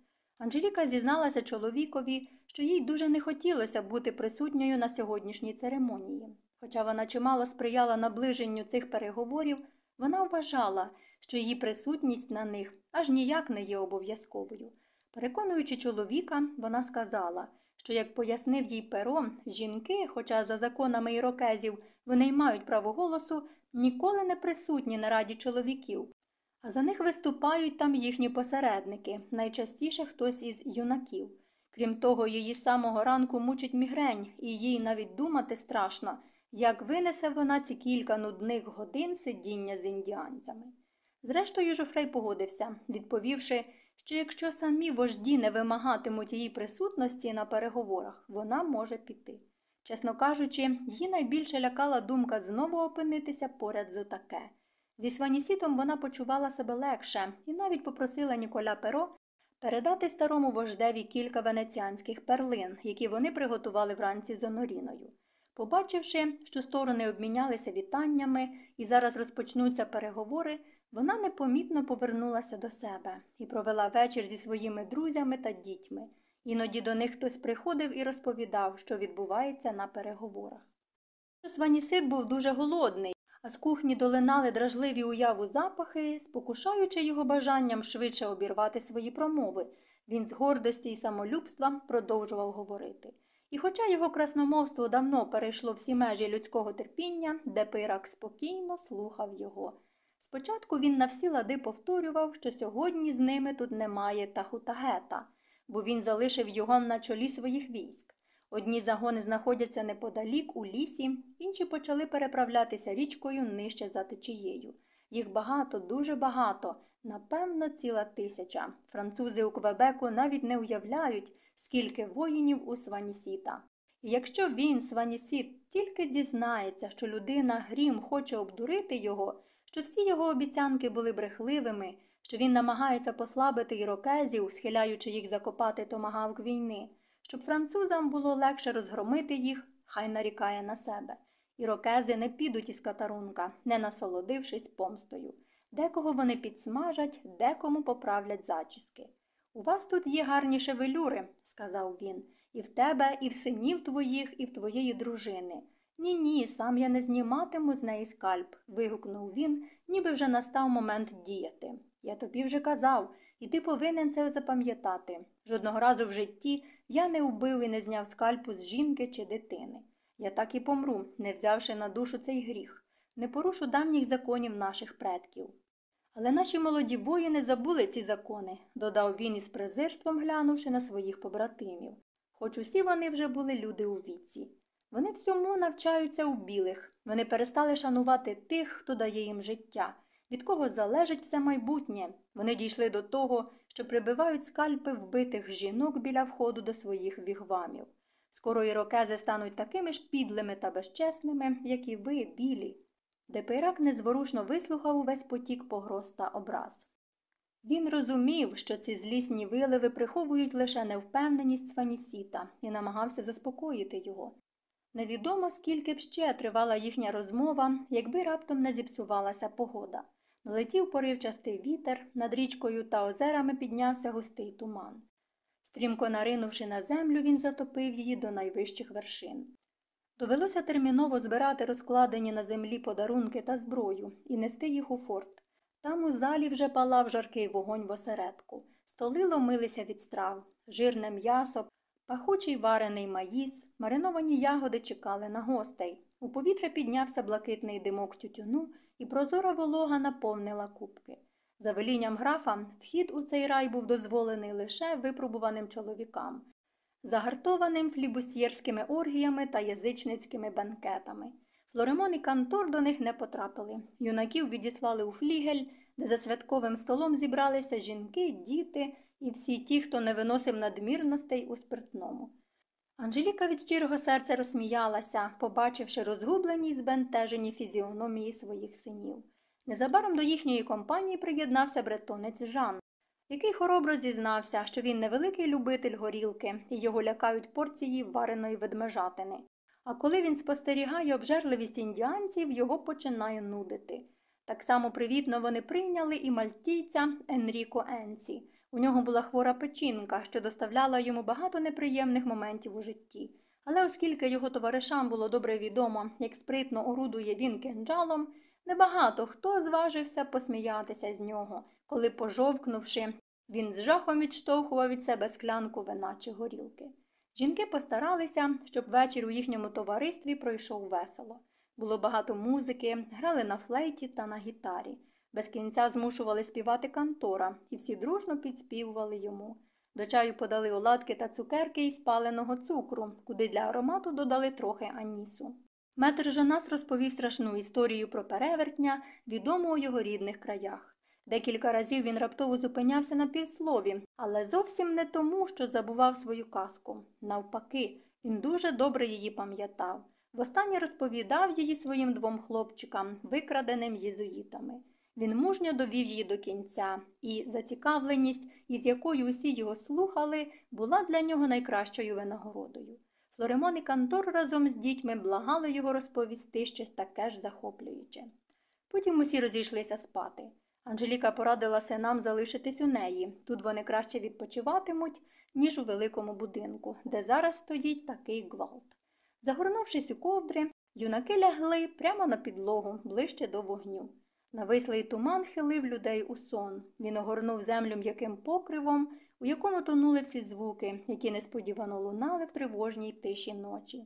Анжеліка зізналася чоловікові, що їй дуже не хотілося бути присутньою на сьогоднішній церемонії. Хоча вона чимало сприяла наближенню цих переговорів, вона вважала, що її присутність на них аж ніяк не є обов'язковою. Переконуючи чоловіка, вона сказала, що, як пояснив їй перо, жінки, хоча за законами ірокезів вони й мають право голосу, ніколи не присутні на раді чоловіків, за них виступають там їхні посередники, найчастіше хтось із юнаків. Крім того, її самого ранку мучить мігрень, і їй навіть думати страшно, як винесе вона ці кілька нудних годин сидіння з індіанцями. Зрештою, Жофрей погодився, відповівши, що якщо самі вожді не вимагатимуть її присутності на переговорах, вона може піти. Чесно кажучи, її найбільше лякала думка знову опинитися поряд з отаке. Зі Сванісітом вона почувала себе легше і навіть попросила Ніколя Перо передати старому вождеві кілька венеціанських перлин, які вони приготували вранці з Оноріною. Побачивши, що сторони обмінялися вітаннями і зараз розпочнуться переговори, вона непомітно повернулася до себе і провела вечір зі своїми друзями та дітьми. Іноді до них хтось приходив і розповідав, що відбувається на переговорах. Сванісид був дуже голодний, а з кухні долинали дражливі уяву запахи, спокушаючи його бажанням швидше обірвати свої промови. Він з гордості і самолюбства продовжував говорити. І хоча його красномовство давно перейшло всі межі людського терпіння, Депирак спокійно слухав його. Спочатку він на всі лади повторював, що сьогодні з ними тут немає Тахутагета, бо він залишив його на чолі своїх військ. Одні загони знаходяться неподалік у лісі, інші почали переправлятися річкою нижче за течією. Їх багато, дуже багато, напевно, ціла тисяча. Французи у Квебеку навіть не уявляють, скільки воїнів у Сванісіта. І якщо він, Сванісіт, тільки дізнається, що людина грім хоче обдурити його, що всі його обіцянки були брехливими, що він намагається послабити ірокезів, схиляючи їх закопати томагавк війни, щоб французам було легше розгромити їх, хай нарікає на себе. Ірокези не підуть із катарунка, не насолодившись помстою. Декого вони підсмажать, декому поправлять зачіски. У вас тут є гарні шевелюри, сказав він, і в тебе, і в синів твоїх, і в твоєї дружини. Ні, ні, сам я не зніматиму з неї скальп, вигукнув він, ніби вже настав момент діяти. Я тобі вже казав, і ти повинен це запам'ятати. Жодного разу в житті я не убив і не зняв скальпу з жінки чи дитини. Я так і помру, не взявши на душу цей гріх, не порушу давніх законів наших предків. Але наші молоді воїни забули ці закони, додав він із презирством глянувши на своїх побратимів. Хоч усі вони вже були люди у віці. Вони всьому навчаються у білих, вони перестали шанувати тих, хто дає їм життя, від кого залежить все майбутнє. Вони дійшли до того, що прибивають скальпи вбитих жінок біля входу до своїх вігвамів. Скоро ірокези стануть такими ж підлими та безчесними, як і ви, білі. Депирак незворушно вислухав увесь потік погроз та образ. Він розумів, що ці злісні виливи приховують лише невпевненість Сванісіта і намагався заспокоїти його. Невідомо, скільки б ще тривала їхня розмова, якби раптом не зіпсувалася погода. Налетів поривчастий вітер, над річкою та озерами піднявся густий туман. Стрімко наринувши на землю, він затопив її до найвищих вершин. Довелося терміново збирати розкладені на землі подарунки та зброю і нести їх у форт. Там у залі вже палав жаркий вогонь в осередку. Столи ломилися від страв, жирне м'ясо, пахучий варений маїс, мариновані ягоди чекали на гостей. У повітря піднявся блакитний димок тютюну, і прозора волога наповнила кубки. За велінням графа, вхід у цей рай був дозволений лише випробуваним чоловікам, загартованим флібустьєрськими оргіями та язичницькими банкетами. Флоремон і Кантор до них не потрапили. Юнаків відіслали у флігель, де за святковим столом зібралися жінки, діти і всі ті, хто не виносив надмірностей у спиртному. Анжеліка від щирого серця розсміялася, побачивши розгублені й збентежені фізіономії своїх синів. Незабаром до їхньої компанії приєднався бретонець Жан, який хоробро зізнався, що він невеликий любитель горілки і його лякають порції вареної ведмежатини. А коли він спостерігає обжерливість індіанців, його починає нудити. Так само привітно вони прийняли і мальтійця Енріко Енці. У нього була хвора печінка, що доставляла йому багато неприємних моментів у житті. Але оскільки його товаришам було добре відомо, як спритно орудує він кинджалом, небагато хто зважився посміятися з нього, коли, пожовкнувши, він з жахом відштовхував від себе склянку вина чи горілки. Жінки постаралися, щоб вечір у їхньому товаристві пройшов весело. Було багато музики, грали на флейті та на гітарі. Без кінця змушували співати кантора, і всі дружно підспівували йому. До чаю подали оладки та цукерки із паленого цукру, куди для аромату додали трохи анісу. Метр Жанас розповів страшну історію про перевертня, відому у його рідних краях. Декілька разів він раптово зупинявся на півслові, але зовсім не тому, що забував свою казку. Навпаки, він дуже добре її пам'ятав. Востаннє розповідав її своїм двом хлопчикам, викраденим єзуїтами. Він мужньо довів її до кінця, і зацікавленість, із якою усі його слухали, була для нього найкращою винагородою. Флоремон і Кантор разом з дітьми благали його розповісти щось таке ж захоплююче. Потім усі розійшлися спати. Анжеліка порадила синам залишитись у неї. Тут вони краще відпочиватимуть, ніж у великому будинку, де зараз стоїть такий гвалт. Загорнувшись у ковдри, юнаки лягли прямо на підлогу, ближче до вогню. Навислий туман хилив людей у сон. Він огорнув землю м'яким покривом, у якому тонули всі звуки, які несподівано лунали в тривожній тиші ночі.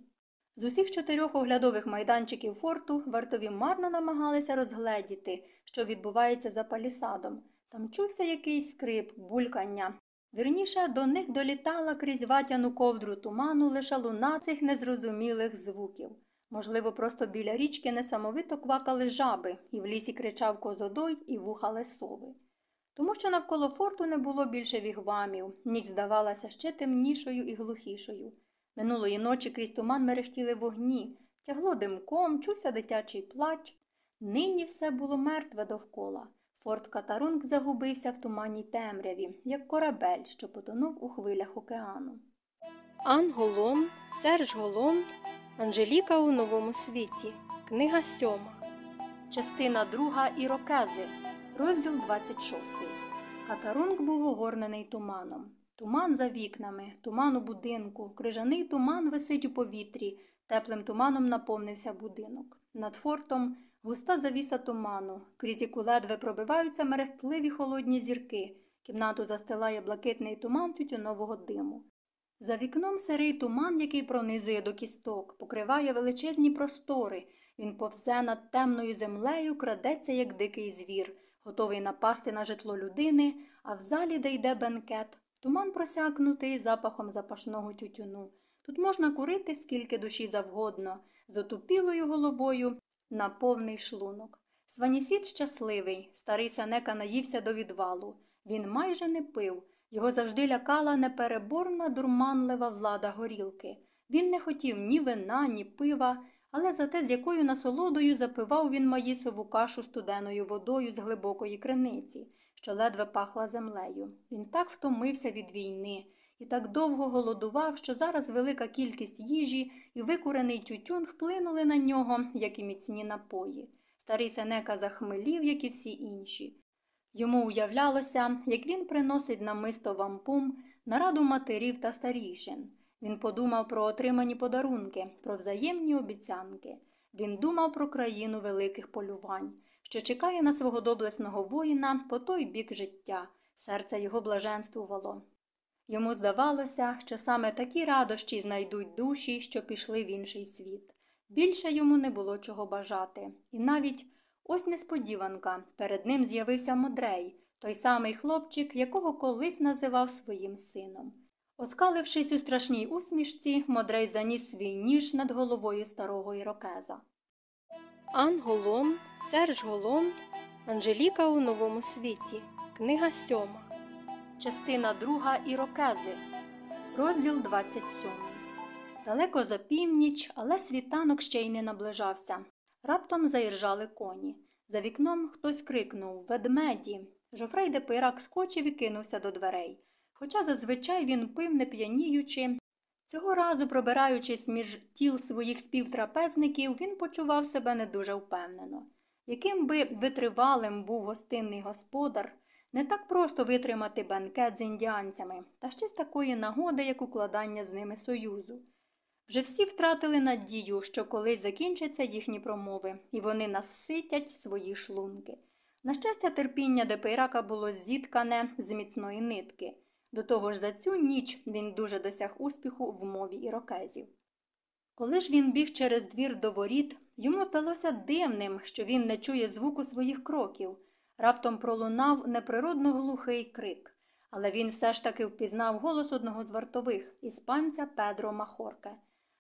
З усіх чотирьох оглядових майданчиків форту вартові марно намагалися розгледіти, що відбувається за палісадом. Там чувся якийсь скрип, булькання. Вірніше, до них долітала крізь ватяну ковдру туману лише луна цих незрозумілих звуків. Можливо, просто біля річки несамовито квакали жаби, і в лісі кричав козодой і вухали сови. Тому що навколо форту не було більше вігвамів, ніч здавалася ще темнішою і глухішою. Минулої ночі крізь туман мерехтіли вогні, тягло димком, чувся дитячий плач. Нині все було мертве довкола. Форт Катарунг загубився в туманній темряві, як корабель, що потонув у хвилях океану. Ан Голом, Серж Голом, Анжеліка у новому світі. Книга сьома. Частина друга Ірокези, розділ 26. Катарунг був огорнений туманом. Туман за вікнами, туман у будинку, крижаний туман висить у повітрі, теплим туманом наповнився будинок. Над фортом густа завіса туману, крізь яку ледве пробиваються мерехтливі холодні зірки. Кімнату застилає блакитний туман тютюнового диму. За вікном сирий туман, який пронизує до кісток, покриває величезні простори. Він повзе над темною землею, крадеться, як дикий звір, готовий напасти на житло людини, а в залі, де йде бенкет, туман просякнутий запахом запашного тютюну. Тут можна курити скільки душі завгодно, з отупілою головою на повний шлунок. Сванісіт щасливий, старий Сенека наївся до відвалу. Він майже не пив. Його завжди лякала непереборна дурманлива влада горілки. Він не хотів ні вина, ні пива, але зате з якою насолодою запивав він маїсову кашу студеною водою з глибокої криниці, що ледве пахла землею. Він так втомився від війни і так довго голодував, що зараз велика кількість їжі і викурений тютюн вплинули на нього, як і міцні напої. Старий Сенека захмелів, як і всі інші. Йому уявлялося, як він приносить намисто вампум на раду матерів та старішин. Він подумав про отримані подарунки, про взаємні обіцянки. Він думав про країну великих полювань, що чекає на свого доблесного воїна по той бік життя, серце його блаженствувало. Йому здавалося, що саме такі радощі знайдуть душі, що пішли в інший світ. Більше йому не було чого бажати, і навіть ось несподіванка перед ним з'явився Модрей, той самий хлопчик, якого колись називав своїм сином. Оскалившись у страшній усмішці, Модрей заніс свій ніж над головою старого ірокеза. Ан Голом, Серж Голом, Анжеліка у новому світі. Книга сьома. Частина друга Ірокези, розділ 27. Далеко за північ, але світанок ще й не наближався. Раптом заіржали коні. За вікном хтось крикнув Ведмеді. Жофрей де Пирак скочив і кинувся до дверей. Хоча зазвичай він пив, не п'яніючи. Цього разу, пробираючись між тіл своїх співтрапезників, він почував себе не дуже впевнено. Яким би витривалим був гостинний господар, не так просто витримати бенкет з індіанцями, та ще з такої нагоди, як укладання з ними союзу. Вже всі втратили надію, що колись закінчаться їхні промови, і вони наситять свої шлунки. На щастя, терпіння Депейрака було зіткане з міцної нитки. До того ж, за цю ніч він дуже досяг успіху в мові ірокезів. Коли ж він біг через двір до воріт, йому здалося дивним, що він не чує звуку своїх кроків. Раптом пролунав неприродно глухий крик, але він все ж таки впізнав голос одного з вартових іспанця Педро Махорке.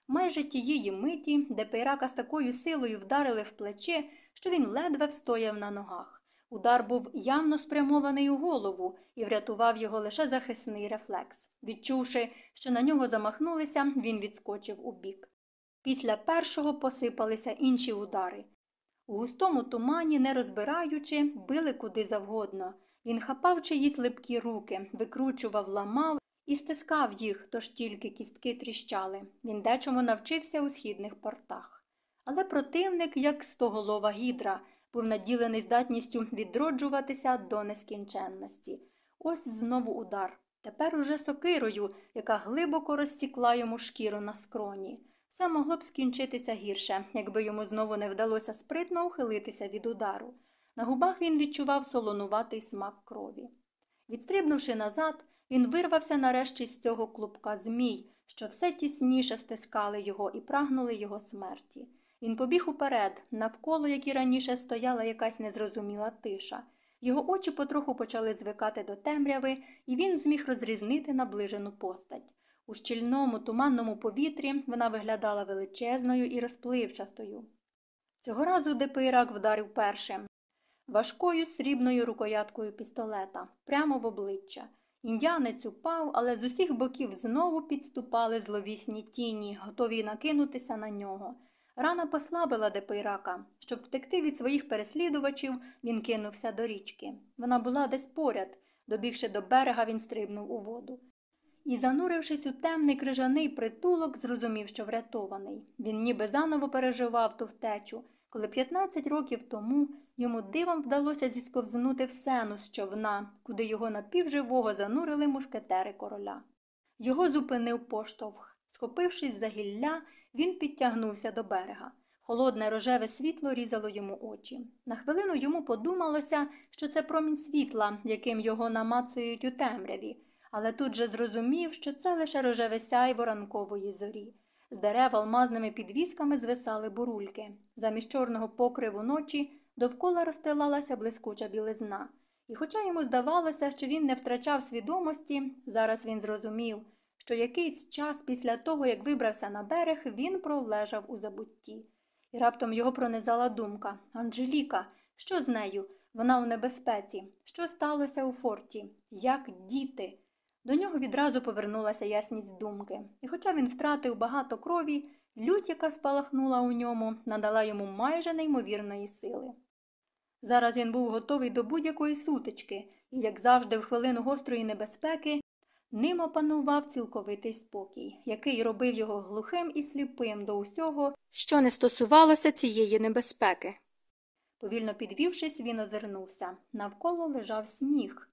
Майже тієї миті, Депейрака з такою силою вдарили в плече, що він ледве встояв на ногах. Удар був явно спрямований у голову і врятував його лише захисний рефлекс. Відчувши, що на нього замахнулися, він відскочив у бік. Після першого посипалися інші удари. У густому тумані, не розбираючи, били куди завгодно. Він хапав чиїсь липкі руки, викручував, ламав і стискав їх, тож тільки кістки тріщали. Він дечому навчився у східних портах. Але противник, як стоголова гідра, був наділений здатністю відроджуватися до нескінченності. Ось знову удар. Тепер уже сокирою, яка глибоко розсікла йому шкіру на скроні. Все могло б скінчитися гірше, якби йому знову не вдалося спритно ухилитися від удару. На губах він відчував солонуватий смак крові. Відстрибнувши назад, він вирвався нарешті з цього клубка змій, що все тісніше стискали його і прагнули його смерті. Він побіг уперед, навколо, як і раніше, стояла якась незрозуміла тиша. Його очі потроху почали звикати до темряви, і він зміг розрізнити наближену постать. У щільному туманному повітрі вона виглядала величезною і розпливчастою. Цього разу Депейрак вдарив першим важкою срібною рукояткою пістолета прямо в обличчя. Індіанець упав, але з усіх боків знову підступали зловісні тіні, готові накинутися на нього. Рана послабила Депейрака. Щоб втекти від своїх переслідувачів, він кинувся до річки. Вона була десь поряд. Добігши до берега, він стрибнув у воду. І, занурившись у темний крижаний притулок, зрозумів, що врятований. Він ніби заново переживав ту втечу, коли 15 років тому йому дивом вдалося зісковзнути в сену з човна, куди його напівживого занурили мушкетери короля. Його зупинив поштовх. Схопившись за гілля, він підтягнувся до берега. Холодне рожеве світло різало йому очі. На хвилину йому подумалося, що це промінь світла, яким його намацують у темряві, але тут же зрозумів, що це лише рожеве сяйво ранкової зорі. З дерев алмазними підвісками звисали бурульки. Замість чорного покриву ночі довкола розстилалася блискуча білизна. І хоча йому здавалося, що він не втрачав свідомості, зараз він зрозумів, що якийсь час після того, як вибрався на берег, він пролежав у забутті. І раптом його пронизала думка Анжеліка, що з нею? Вона у небезпеці. Що сталося у форті? Як діти? До нього відразу повернулася ясність думки, і хоча він втратив багато крові, лють, яка спалахнула у ньому, надала йому майже неймовірної сили. Зараз він був готовий до будь-якої сутички, і, як завжди, в хвилину гострої небезпеки, ним опанував цілковитий спокій, який робив його глухим і сліпим до усього, що не стосувалося цієї небезпеки. Повільно підвівшись, він озирнувся. Навколо лежав сніг.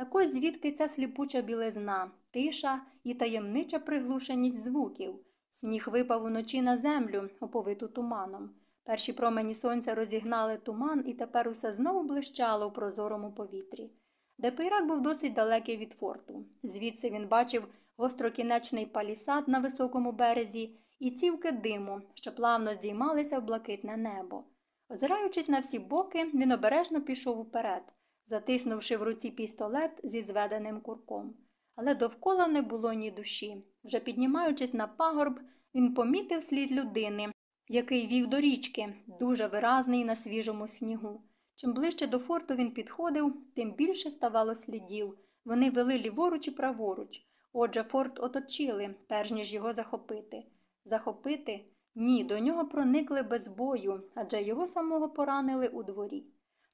Так ось звідки ця сліпуча білизна, тиша і таємнича приглушеність звуків. Сніг випав уночі на землю, оповиту туманом. Перші промені сонця розігнали туман, і тепер усе знову блищало у прозорому повітрі. Депейрак був досить далекий від форту. Звідси він бачив гострокінечний палісад на високому березі і цівки диму, що плавно здіймалися в блакитне небо. Озираючись на всі боки, він обережно пішов уперед, затиснувши в руці пістолет зі зведеним курком. Але довкола не було ні душі. Вже піднімаючись на пагорб, він помітив слід людини, який вів до річки, дуже виразний на свіжому снігу. Чим ближче до форту він підходив, тим більше ставало слідів. Вони вели ліворуч і праворуч. Отже, форт оточили, перш ніж його захопити. Захопити? Ні, до нього проникли без бою, адже його самого поранили у дворі.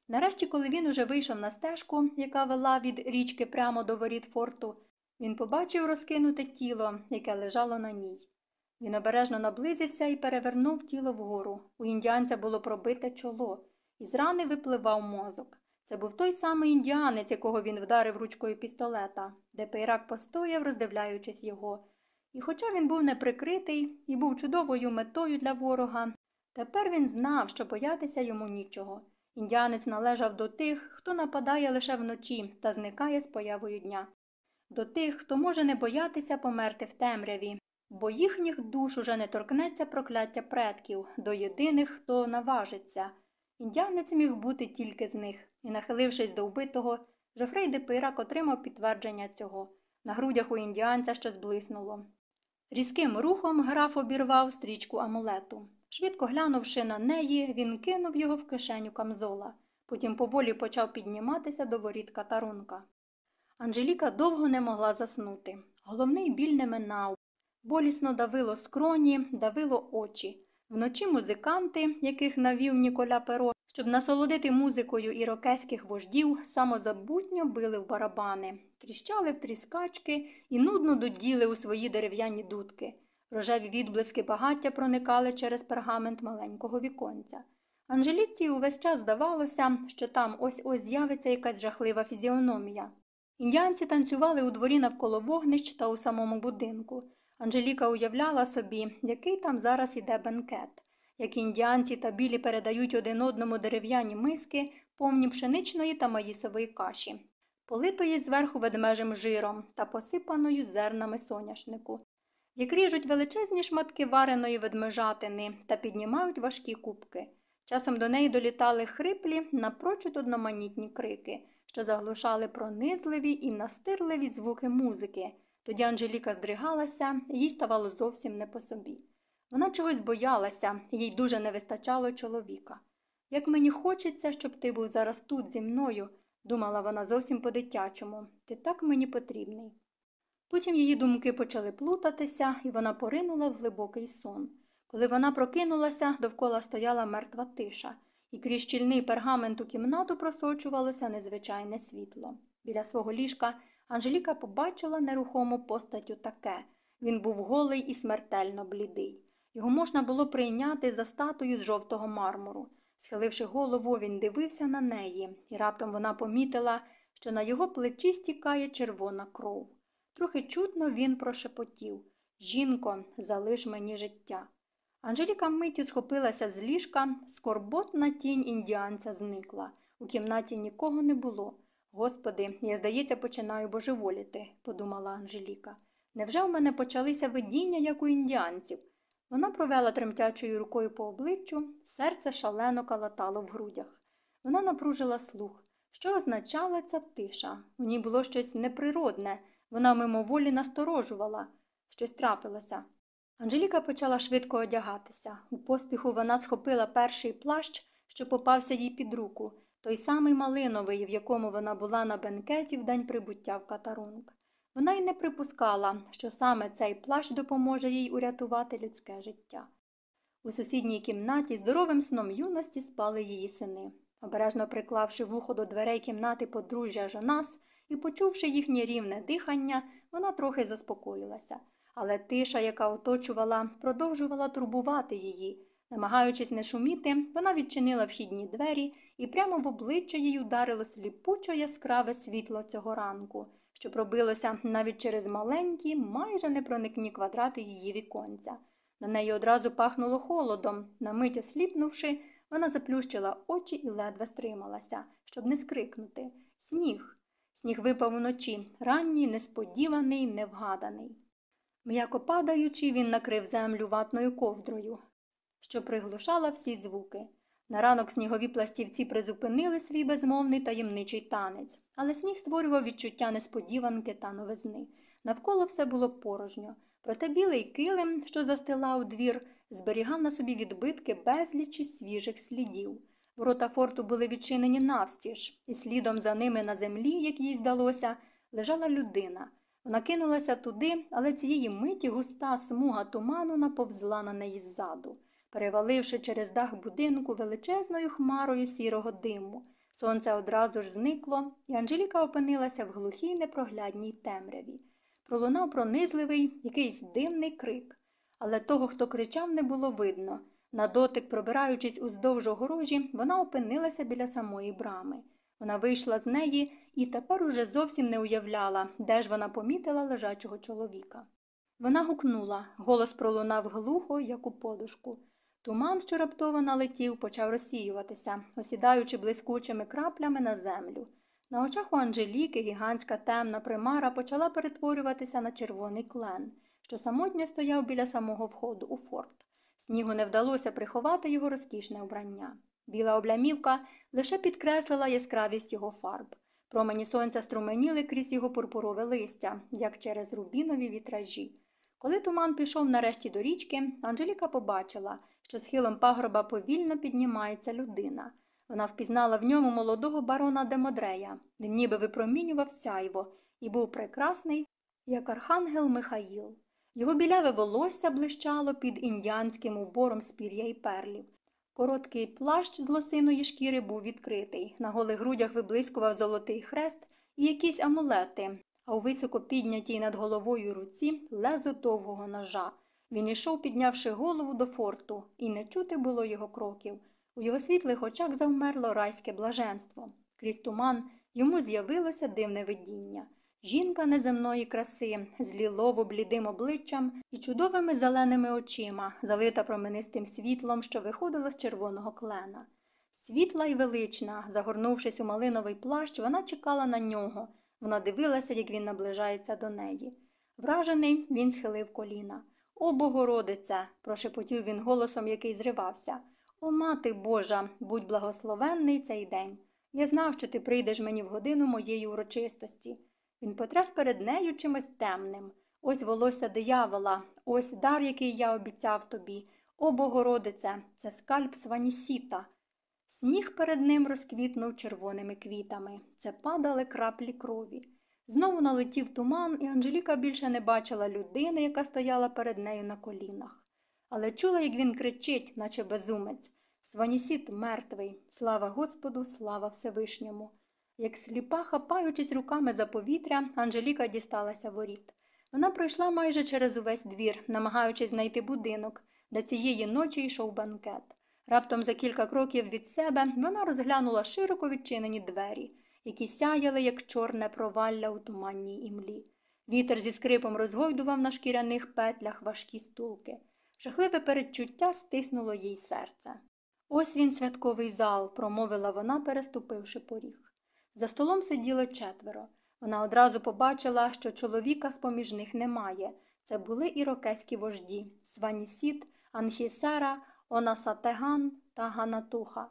Нарешті, коли він уже вийшов на стежку, яка вела від річки прямо до воріт форту, він побачив розкинуте тіло, яке лежало на ній. Він обережно наблизився і перевернув тіло вгору. У індіанця було пробите чоло, і з рани випливав мозок. Це був той самий індіанець, якого він вдарив ручкою пістолета, де Пейрак постояв, роздивляючись його. І хоча він був неприкритий і був чудовою метою для ворога, тепер він знав, що боятися йому нічого. Індіанець належав до тих, хто нападає лише вночі та зникає з появою дня, до тих, хто може не боятися померти в темряві, бо їхніх душ уже не торкнеться прокляття предків, до єдиних, хто наважиться. Індіанець міг бути тільки з них, і, нахилившись до вбитого, Жофрей де Пейрак отримав підтвердження цього. На грудях у індіанця щось блиснуло. Різким рухом граф обірвав стрічку амулету. Швидко глянувши на неї, він кинув його в кишеню камзола. потім поволі почав підніматися до воріт катарунка. Анжеліка довго не могла заснути. Головний біль не минав. Болісно давило скроні, давило очі. Вночі музиканти, яких навів Ніколя Перо, щоб насолодити музикою ірокезьких вождів, самозабутньо били в барабани, тріщали в тріскачки і нудно дуділи у свої дерев'яні дудки. Рожеві відблиски багаття проникали через пергамент маленького віконця. Анжеліці увесь час здавалося, що там ось ось з'явиться якась жахлива фізіономія. Індіанці танцювали у дворі навколо вогнищ та у самому будинку. Анжеліка уявляла собі, який там зараз іде бенкет, як індіанці та білі передають один одному дерев'яні миски, повні пшеничної та маїсової каші, политої зверху ведмежим жиром та посипаною зернами соняшнику, як ріжуть величезні шматки вареної ведмежатини та піднімають важкі кубки. Часом до неї долітали хриплі, напрочуд одноманітні крики, що заглушали пронизливі і настирливі звуки музики. Тоді Анжеліка здригалася, їй ставало зовсім не по собі. Вона чогось боялася, їй дуже не вистачало чоловіка. Як мені хочеться, щоб ти був зараз тут зі мною, думала вона зовсім по-дитячому, ти так мені потрібний. Потім її думки почали плутатися, і вона поринула в глибокий сон. Коли вона прокинулася, довкола стояла мертва тиша, і крізь щільний пергамент у кімнату просочувалося незвичайне світло. Біля свого ліжка Анжеліка побачила нерухому постаттю таке. Він був голий і смертельно блідий. Його можна було прийняти за статую з жовтого мармуру. Схиливши голову, він дивився на неї, і раптом вона помітила, що на його плечі стікає червона кров. Трохи чутно він прошепотів Жінко, залиш мені життя. Анжеліка миттю схопилася з ліжка, скорботна тінь індіанця зникла. У кімнаті нікого не було. Господи, я, здається, починаю божеволіти, подумала Анжеліка. Невже в мене почалися видіння, як у індіанців? Вона провела тремтячою рукою по обличчю, серце шалено калатало в грудях. Вона напружила слух. Що означала ця тиша? У ній було щось неприродне, вона мимоволі насторожувала. Щось трапилося. Анжеліка почала швидко одягатися. У поспіху вона схопила перший плащ, що попався їй під руку, той самий малиновий, в якому вона була на бенкеті в день прибуття в катарунг. Вона й не припускала, що саме цей плащ допоможе їй урятувати людське життя. У сусідній кімнаті здоровим сном юності спали її сини. Обережно приклавши вухо до дверей кімнати подружжя Жонас і почувши їхнє рівне дихання, вона трохи заспокоїлася. Але тиша, яка оточувала, продовжувала турбувати її. Намагаючись не шуміти, вона відчинила вхідні двері і прямо в обличчя їй ударило сліпучо яскраве світло цього ранку, що пробилося навіть через маленькі, майже непроникні квадрати її віконця. На неї одразу пахнуло холодом. На мить осліпнувши, вона заплющила очі і ледве стрималася, щоб не скрикнути. Сніг. Сніг випав уночі, ранній, несподіваний, невгаданий. М'яко падаючи, він накрив землю ватною ковдрою, що приглушала всі звуки. На ранок снігові пластівці призупинили свій безмовний таємничий танець, але сніг створював відчуття несподіванки та новизни. Навколо все було порожньо, проте білий килим, що застилав двір, зберігав на собі відбитки безлічі свіжих слідів. Ворота форту були відчинені навстіж, і слідом за ними на землі, як їй здалося, лежала людина. Вона кинулася туди, але цієї миті густа смуга туману наповзла на неї ззаду, переваливши через дах будинку величезною хмарою сірого диму. Сонце одразу ж зникло, і Анжеліка опинилася в глухій непроглядній темряві. Пролунав пронизливий, якийсь димний крик, але того, хто кричав, не було видно. На дотик, пробираючись уздовж огорожі, вона опинилася біля самої брами. Вона вийшла з неї і тепер уже зовсім не уявляла, де ж вона помітила лежачого чоловіка. Вона гукнула, голос пролунав глухо, як у подушку. Туман, що раптово налетів, почав розсіюватися, осідаючи блискучими краплями на землю. На очах у Анжеліки гігантська темна примара почала перетворюватися на червоний клен, що самотньо стояв біля самого входу у форт. Снігу не вдалося приховати його розкішне обрання. Біла облямівка лише підкреслила яскравість його фарб. Промені сонця струменіли крізь його пурпурове листя, як через рубінові вітражі. Коли туман пішов нарешті до річки, Анжеліка побачила, що схилом пагорба повільно піднімається людина. Вона впізнала в ньому молодого барона Демодрея. Він ніби випромінював сяйво і був прекрасний, як архангел Михаїл. Його біляве волосся блищало під індіанським убором з пір'я й перлів. Короткий плащ з лосиної шкіри був відкритий. На голих грудях виблискував золотий хрест і якісь амулети, а у високо піднятій над головою руці лезо довгого ножа. Він ішов, піднявши голову до форту, і не чути було його кроків. У його світлих очах завмерло райське блаженство. Крізь туман йому з'явилося дивне видіння. Жінка неземної краси, з лілово блідим обличчям і чудовими зеленими очима, залита променистим світлом, що виходило з червоного клена. Світла й велична, загорнувшись у малиновий плащ, вона чекала на нього. Вона дивилася, як він наближається до неї. Вражений, він схилив коліна. О, Богородице, прошепотів він голосом, який зривався. О, мати Божа, будь благословенний цей день. Я знав, що ти прийдеш мені в годину моєї урочистості. Він потряс перед нею чимось темним. Ось волосся диявола, ось дар, який я обіцяв тобі. О, Богородице, це скальп сванісіта. Сніг перед ним розквітнув червоними квітами. Це падали краплі крові. Знову налетів туман, і Анжеліка більше не бачила людини, яка стояла перед нею на колінах. Але чула, як він кричить, наче безумець. Сванісіт мертвий, слава Господу, слава Всевишньому. Як сліпа, хапаючись руками за повітря, Анжеліка дісталася воріт. Вона пройшла майже через увесь двір, намагаючись знайти будинок, де цієї ночі йшов банкет. Раптом за кілька кроків від себе вона розглянула широко відчинені двері, які сяяли, як чорне провалля у туманній імлі. Вітер зі скрипом розгойдував на шкіряних петлях важкі стулки. Жахливе передчуття стиснуло їй серце. Ось він святковий зал, промовила вона, переступивши поріг. За столом сиділо четверо. Вона одразу побачила, що чоловіка з поміж них немає. Це були ірокезькі вожді Сванісіт, Анхісера, Онасатеган та Ганатуха.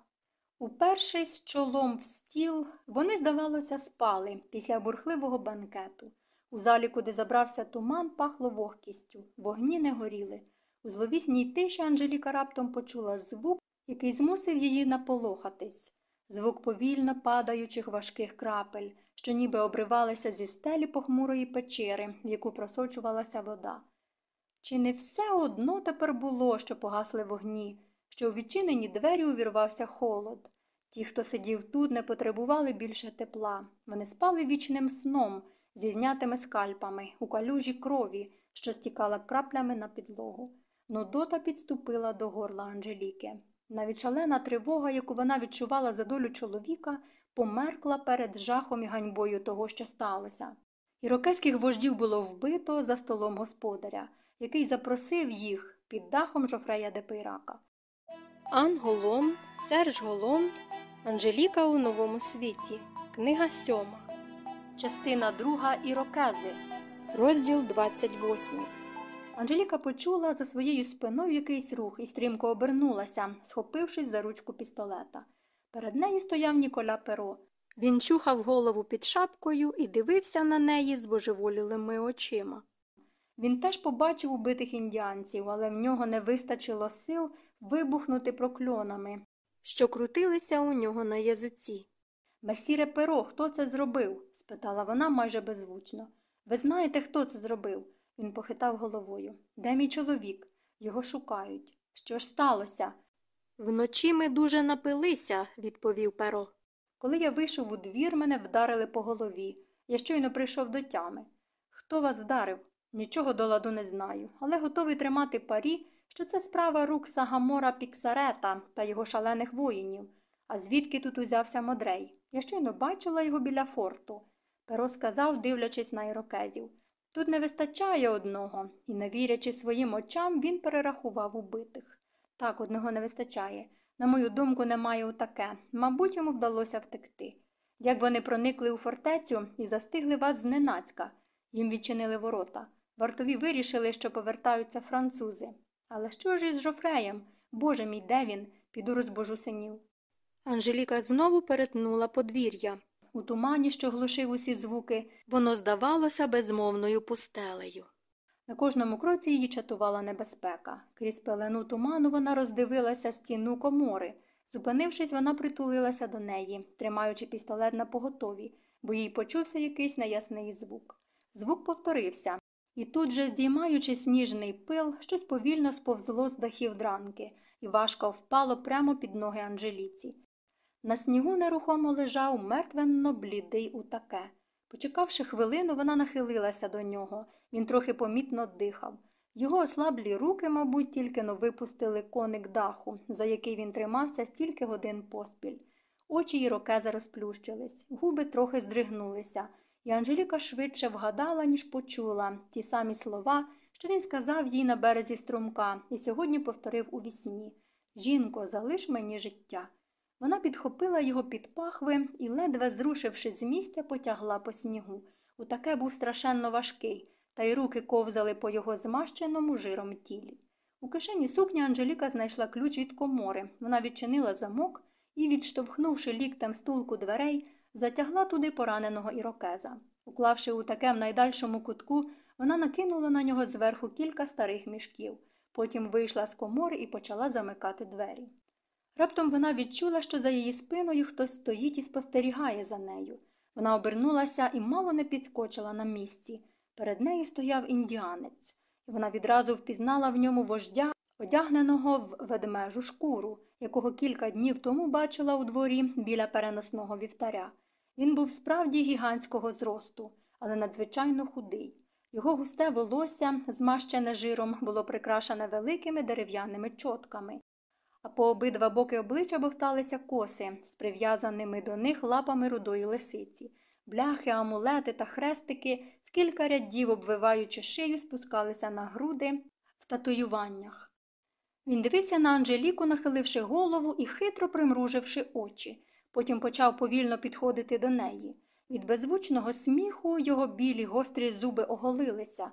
Упершись чолом в стіл, вони, здавалося, спали після бурхливого банкету. У залі, куди забрався туман, пахло вогкістю, вогні не горіли. У зловісній тиші Анжеліка раптом почула звук, який змусив її наполохатись звук повільно падаючих важких крапель, що ніби обривалися зі стелі похмурої печери, в яку просочувалася вода. Чи не все одно тепер було, що погасли вогні, що у відчинені двері увірвався холод? Ті, хто сидів тут, не потребували більше тепла. Вони спали вічним сном, зі знятими скальпами, у калюжі крові, що стікала краплями на підлогу. Нудота підступила до горла Анжеліки. Навіть шалена тривога, яку вона відчувала за долю чоловіка, померкла перед жахом і ганьбою того, що сталося. Ірокезьких вождів було вбито за столом господаря, який запросив їх під дахом Жофрея де Пейрака. Ан Голом, Серж Голом, Анжеліка у новому світі. Книга сьома. Частина друга Ірокези. Розділ 28. Анжеліка почула за своєю спиною якийсь рух і стрімко обернулася, схопившись за ручку пістолета. Перед нею стояв Ніколя Перо. Він чухав голову під шапкою і дивився на неї з божеволілими очима. Він теж побачив убитих індіанців, але в нього не вистачило сил вибухнути прокльонами, що крутилися у нього на язиці. Месіре Перо, хто це зробив? спитала вона майже беззвучно. Ви знаєте, хто це зробив? Він похитав головою. Де мій чоловік? Його шукають. Що ж сталося? Вночі ми дуже напилися, відповів перо. Коли я вийшов у двір, мене вдарили по голові. Я щойно прийшов до тями. Хто вас вдарив? Нічого до ладу не знаю, але готовий тримати парі, що це справа рук Сагамора Піксарета та його шалених воїнів. А звідки тут узявся Модрей? Я щойно бачила його біля форту. Перо сказав, дивлячись на ірокезів. Тут не вистачає одного, і, не вірячи своїм очам, він перерахував убитих. Так, одного не вистачає. На мою думку, немає отаке. Мабуть, йому вдалося втекти. Як вони проникли у фортецю і застигли вас зненацька, їм відчинили ворота. Вартові вирішили, що повертаються французи. Але що ж із Жофреєм? Боже мій, де він? Піду розбожу синів. Анжеліка знову перетнула подвір'я. У тумані, що глушив усі звуки, воно здавалося безмовною пустелею. На кожному кроці її чатувала небезпека. Крізь пелену туману вона роздивилася стіну комори, Зупинившись, вона притулилася до неї, тримаючи пістолет на поготові, бо їй почувся якийсь неясний звук. Звук повторився, і тут же, здіймаючи сніжний пил, щось повільно сповзло з дахів дранки і важко впало прямо під ноги Анжеліці. На снігу нерухомо лежав мертвенно блідий утаке. Почекавши хвилину, вона нахилилася до нього. Він трохи помітно дихав. Його ослаблі руки, мабуть, тільки но випустили коник даху, за який він тримався стільки годин поспіль. Очі Ірокеза розплющились, губи трохи здригнулися, і Анжеліка швидше вгадала, ніж почула ті самі слова, що він сказав їй на березі струмка, і сьогодні повторив у вісні Жінко, залиш мені життя. Вона підхопила його під пахви і, ледве зрушивши з місця, потягла по снігу. Утаке був страшенно важкий, та й руки ковзали по його змащеному жиром тілі. У кишені сукні Анжеліка знайшла ключ від комори. Вона відчинила замок і, відштовхнувши ліктем стулку дверей, затягла туди пораненого ірокеза. Уклавши утаке в найдальшому кутку, вона накинула на нього зверху кілька старих мішків. Потім вийшла з комори і почала замикати двері. Раптом вона відчула, що за її спиною хтось стоїть і спостерігає за нею. Вона обернулася і мало не підскочила на місці. Перед нею стояв індіанець, і вона відразу впізнала в ньому вождя, одягненого в ведмежу шкуру, якого кілька днів тому бачила у дворі біля переносного вівтаря. Він був справді гігантського зросту, але надзвичайно худий. Його густе волосся, змащене жиром, було прикрашене великими дерев'яними чотками, а по обидва боки обличчя бовталися коси з прив'язаними до них лапами рудої лисиці. Бляхи, амулети та хрестики, в кілька рядів, обвиваючи шию, спускалися на груди в татуюваннях. Він дивився на Анжеліку, нахиливши голову і хитро примруживши очі. Потім почав повільно підходити до неї. Від беззвучного сміху його білі гострі зуби оголилися.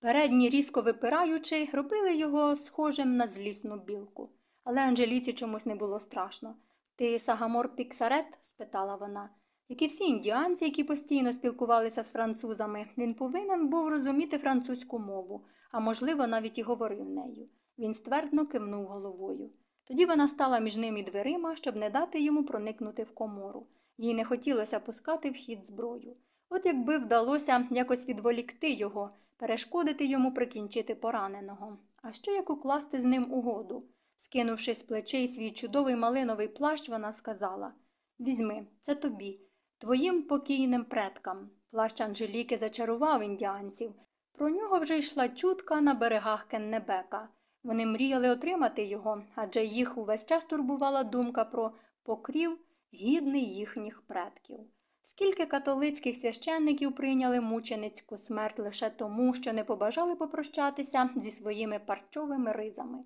Передні, різко випираючи, робили його схожим на злісну білку. Але Анжеліці чомусь не було страшно. Ти Сагамор Піксарет? спитала вона. Як і всі індіанці, які постійно спілкувалися з французами, він повинен був розуміти французьку мову, а можливо, навіть і говорив нею. Він ствердно кивнув головою. Тоді вона стала між ним і дверима, щоб не дати йому проникнути в комору. Їй не хотілося пускати в хід зброю. От якби вдалося якось відволікти його, перешкодити йому прикінчити пораненого. А що як укласти з ним угоду? Скинувши з плечей свій чудовий малиновий плащ, вона сказала Візьми, це тобі, твоїм покійним предкам. Плащ Анжеліки зачарував індіанців. Про нього вже йшла чутка на берегах Кеннебека. Вони мріяли отримати його, адже їх увесь час турбувала думка про покрів, гідний їхніх предків. Скільки католицьких священників прийняли мученицьку смерть лише тому, що не побажали попрощатися зі своїми парчовими ризами.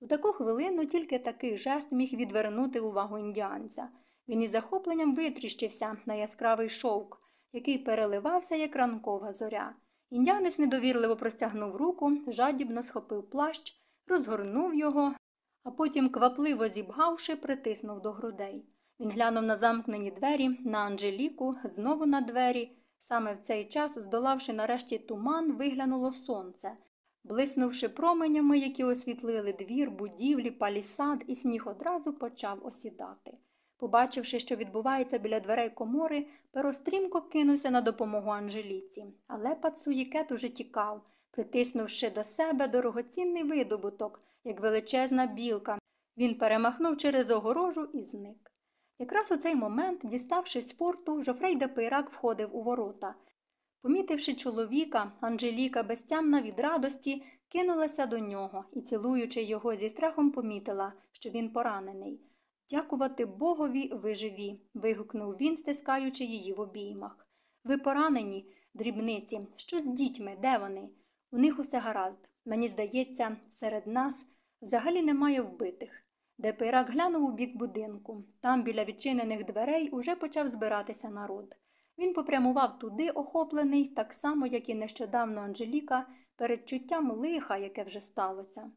У таку хвилину тільки такий жест міг відвернути увагу індіанця. Він із захопленням витріщився на яскравий шовк, який переливався, як ранкова зоря. Індіанець недовірливо простягнув руку, жадібно схопив плащ, розгорнув його, а потім, квапливо зібгавши, притиснув до грудей. Він глянув на замкнені двері, на Анжеліку, знову на двері. Саме в цей час, здолавши нарешті туман, виглянуло сонце. Блиснувши променями, які освітлили двір, будівлі, палісад, і сніг одразу почав осідати. Побачивши, що відбувається біля дверей комори, Перо стрімко кинувся на допомогу Анжеліці, але Пацуїкет уже тікав, притиснувши до себе дорогоцінний видобуток, як величезна білка. Він перемахнув через огорожу і зник. Якраз у цей момент, діставшись з форту, Жофрей де Пейрак входив у ворота. Помітивши чоловіка, Анжеліка безтямна від радості кинулася до нього і, цілуючи його зі страхом, помітила, що він поранений. Дякувати Богові, ви живі. вигукнув він, стискаючи її в обіймах. Ви поранені, дрібниці, що з дітьми, де вони? У них усе гаразд. Мені здається, серед нас взагалі немає вбитих. Депирак глянув у бік будинку. Там, біля відчинених дверей, уже почав збиратися народ. Він попрямував туди, охоплений, так само, як і нещодавно Анжеліка, перед чуттям лиха, яке вже сталося.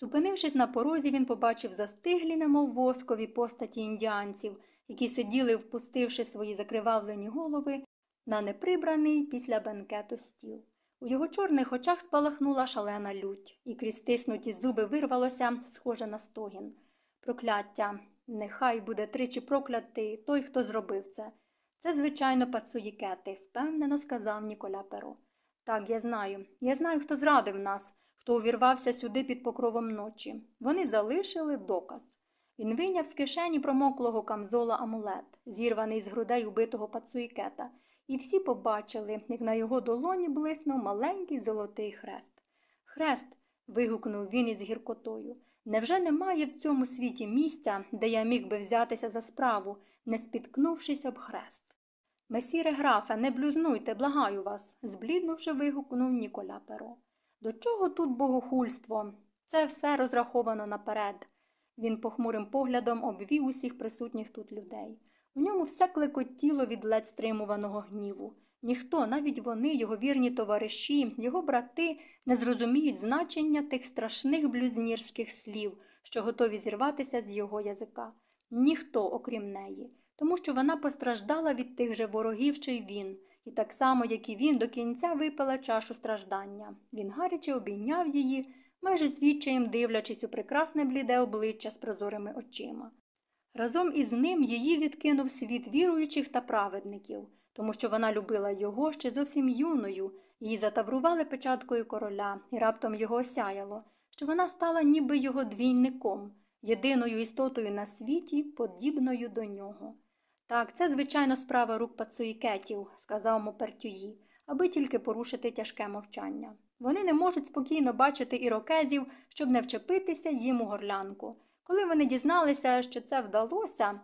Зупинившись на порозі, він побачив застиглі, немов воскові постаті індіанців, які сиділи, впустивши свої закривавлені голови на неприбраний після бенкету стіл. У його чорних очах спалахнула шалена лють, і крізь стиснуті зуби вирвалося, схоже на стогін. Прокляття. Нехай буде тричі проклятий той, хто зробив це. Це, звичайно, пацуїкети, впевнено сказав Ніколя Перо. Так, я знаю. Я знаю, хто зрадив нас, хто увірвався сюди під покровом ночі. Вони залишили доказ. Він вийняв з кишені промоклого камзола амулет, зірваний з грудей убитого пацуїкета, і всі побачили, як на його долоні блиснув маленький золотий хрест. Хрест. вигукнув він із гіркотою. Невже немає в цьому світі місця, де я міг би взятися за справу, не спіткнувшись об хрест? Месіре графе, не блюзнуйте, благаю вас, збліднувши, вигукнув Ніколя Перо. До чого тут богохульство? Це все розраховано наперед. Він похмурим поглядом обвів усіх присутніх тут людей. У ньому все клекотіло від ледь стримуваного гніву. Ніхто, навіть вони, його вірні товариші, його брати, не зрозуміють значення тих страшних блюзнірських слів, що готові зірватися з його язика. Ніхто, окрім неї, тому що вона постраждала від тих же ворогів, що й він, і так само, як і він, до кінця випила чашу страждання. Він гаряче обійняв її, майже звідчаєм дивлячись у прекрасне бліде обличчя з прозорими очима. Разом із ним її відкинув світ віруючих та праведників, тому що вона любила його ще зовсім юною, її затаврували печаткою короля, і раптом його осяяло, що вона стала ніби його двійником, єдиною істотою на світі, подібною до нього. Так, це, звичайно, справа рук пацуїкетів, сказав Мопертюї, аби тільки порушити тяжке мовчання. Вони не можуть спокійно бачити ірокезів, щоб не вчепитися їм у горлянку. Коли вони дізналися, що це вдалося,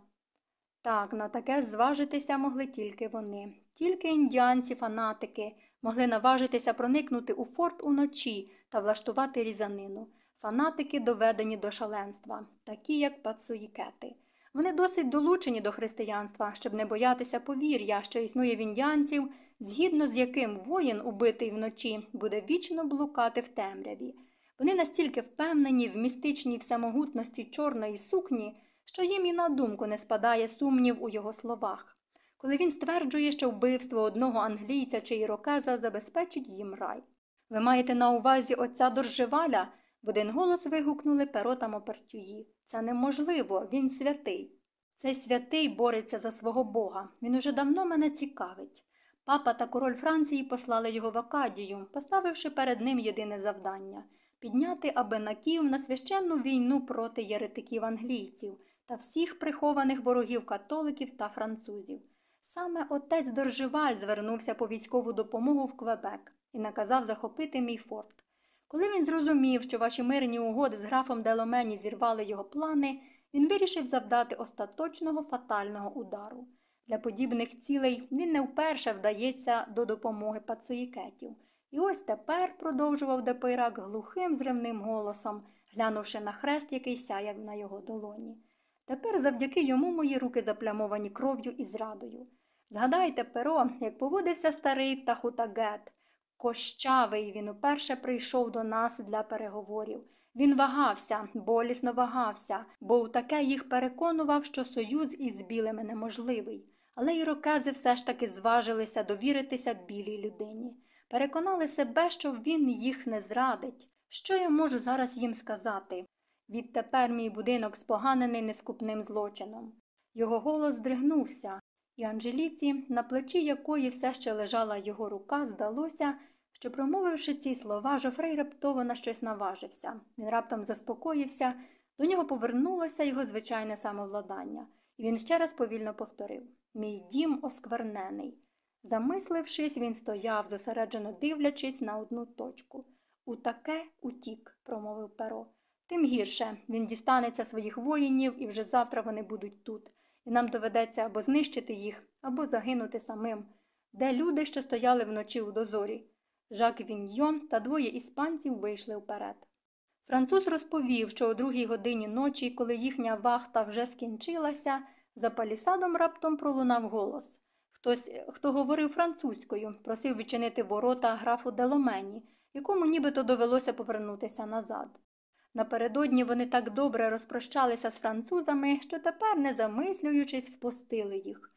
так, на таке зважитися могли тільки вони. Тільки індіанці-фанатики могли наважитися проникнути у форт уночі та влаштувати різанину. Фанатики доведені до шаленства, такі як пацуїкети. Вони досить долучені до християнства, щоб не боятися повір'я, що існує в індіанців, згідно з яким воїн, убитий вночі, буде вічно блукати в темряві. Вони настільки впевнені в містичній всемогутності чорної сукні, що їм і на думку не спадає сумнів у його словах. Коли він стверджує, що вбивство одного англійця чи ірокеза забезпечить їм рай. Ви маєте на увазі отця Доржеваля? В один голос вигукнули перо та мопертюї. Це неможливо, він святий. Цей святий бореться за свого Бога. Він уже давно мене цікавить. Папа та король Франції послали його в Акадію, поставивши перед ним єдине завдання підняти абенаків на священну війну проти єретиків англійців та всіх прихованих ворогів католиків та французів. Саме отець Доржеваль звернувся по військову допомогу в Квебек і наказав захопити мій форт. Коли він зрозумів, що ваші мирні угоди з графом Деломені зірвали його плани, він вирішив завдати остаточного фатального удару. Для подібних цілей він не вперше вдається до допомоги пацуїкетів. І ось тепер, продовжував Депирак глухим зривним голосом, глянувши на хрест, який сяяв на його долоні. Тепер завдяки йому мої руки заплямовані кров'ю і зрадою. Згадайте, перо, як поводився старий Тахутагет. Кощавий він уперше прийшов до нас для переговорів. Він вагався, болісно вагався, бо у таке їх переконував, що союз із білими неможливий. Але ірокези все ж таки зважилися довіритися білій людині. Переконали себе, що він їх не зрадить. Що я можу зараз їм сказати? Відтепер мій будинок споганений нескупним злочином. Його голос здригнувся, і Анжеліці, на плечі якої все ще лежала його рука, здалося, що, промовивши ці слова, Жофрей раптово на щось наважився. Він раптом заспокоївся, до нього повернулося його звичайне самовладання, і він ще раз повільно повторив Мій дім осквернений. Замислившись, він стояв, зосереджено дивлячись на одну точку. У таке утік, промовив перо. Тим гірше він дістанеться своїх воїнів, і вже завтра вони будуть тут, і нам доведеться або знищити їх, або загинути самим. Де люди, що стояли вночі у дозорі? Жак Віньйон та двоє іспанців вийшли вперед. Француз розповів, що о другій годині ночі, коли їхня вахта вже скінчилася, за палісадом раптом пролунав голос. Хтось, хто говорив французькою, просив відчинити ворота графу Деломені, якому нібито довелося повернутися назад. Напередодні вони так добре розпрощалися з французами, що тепер, не замислюючись, впустили їх.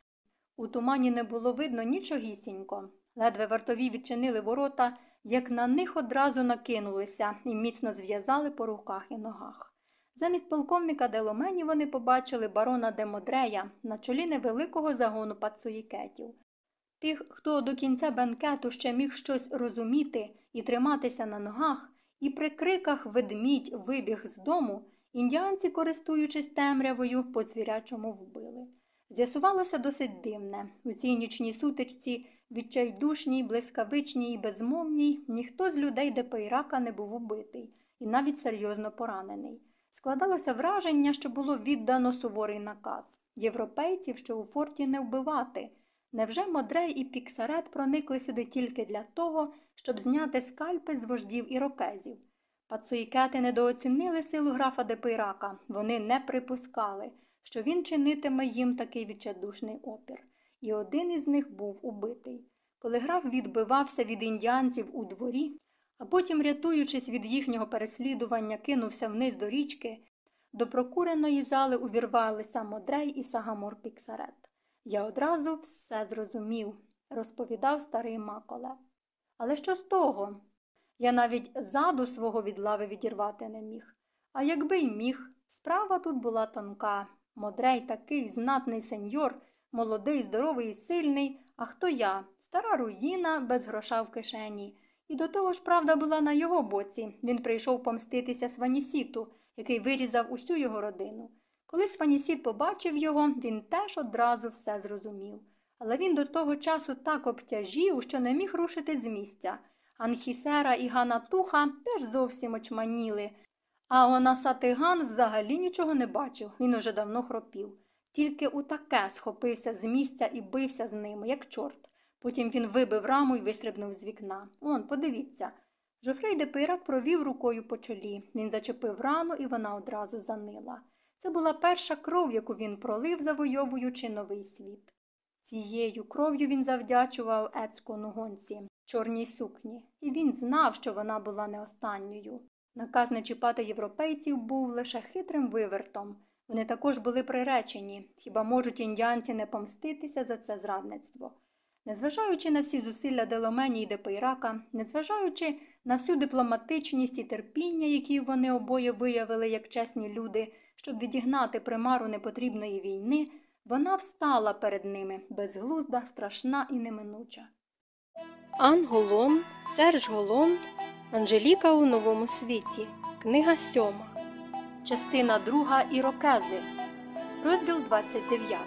У тумані не було видно нічогісінько. Ледве вартові відчинили ворота, як на них одразу накинулися і міцно зв'язали по руках і ногах. Замість полковника Деломені вони побачили барона де Модрея на чолі невеликого загону пацуїкетів. Тих, хто до кінця бенкету ще міг щось розуміти і триматися на ногах, і при криках ведмідь вибіг з дому, індіанці, користуючись темрявою, по звірячому вбили. З'ясувалося досить дивне. У цій нічній сутичці, відчайдушній, блискавичній і безмовній, ніхто з людей Депейрака не був убитий і навіть серйозно поранений. Складалося враження, що було віддано суворий наказ європейців, що у форті не вбивати. Невже Модрей і Піксарет проникли сюди тільки для того, щоб зняти скальпи з вождів ірокезів? Пацуїкети недооцінили силу графа Депейрака. Вони не припускали, що він чинитиме їм такий відчайдушний опір. І один із них був убитий. Коли граф відбивався від індіанців у дворі, а потім, рятуючись від їхнього переслідування, кинувся вниз до річки, до прокуреної зали увірвалися Модрей і Сагамор Піксарет. Я одразу все зрозумів, розповідав старий Маколе. Але що з того? Я навіть заду свого від лави відірвати не міг. А якби й міг, справа тут була тонка. Модрей такий знатний сеньор, молодий, здоровий і сильний, а хто я? Стара руїна без гроша в кишені. І до того ж правда була на його боці. Він прийшов помститися Сванісіту, який вирізав усю його родину. Коли Сванісіт побачив його, він теж одразу все зрозумів. Але він до того часу так обтяжів, що не міг рушити з місця. Анхісера і Ганатуха теж зовсім очманіли. А Онасатиган взагалі нічого не бачив, він уже давно хропів. Тільки у таке схопився з місця і бився з ними, як чорт. Потім він вибив раму і вистрибнув з вікна. Он, подивіться. Жофрей де Пейрак провів рукою по чолі. Він зачепив рану, і вона одразу занила. Це була перша кров, яку він пролив, завойовуючи новий світ. Цією кров'ю він завдячував Ецкону гонці, чорній сукні, і він знав, що вона була не останньою. Наказ не чіпати європейців був лише хитрим вивертом. Вони також були приречені, хіба можуть індіанці не помститися за це зрадництво. Незважаючи на всі зусилля Деломені і Депейрака, незважаючи на всю дипломатичність і терпіння, які вони обоє виявили як чесні люди, щоб відігнати примару непотрібної війни, вона встала перед ними безглузда, страшна і неминуча. Ан Голом, Серж Голом, Анжеліка у новому світі. Книга сьома. Частина друга Ірокези. Розділ 29.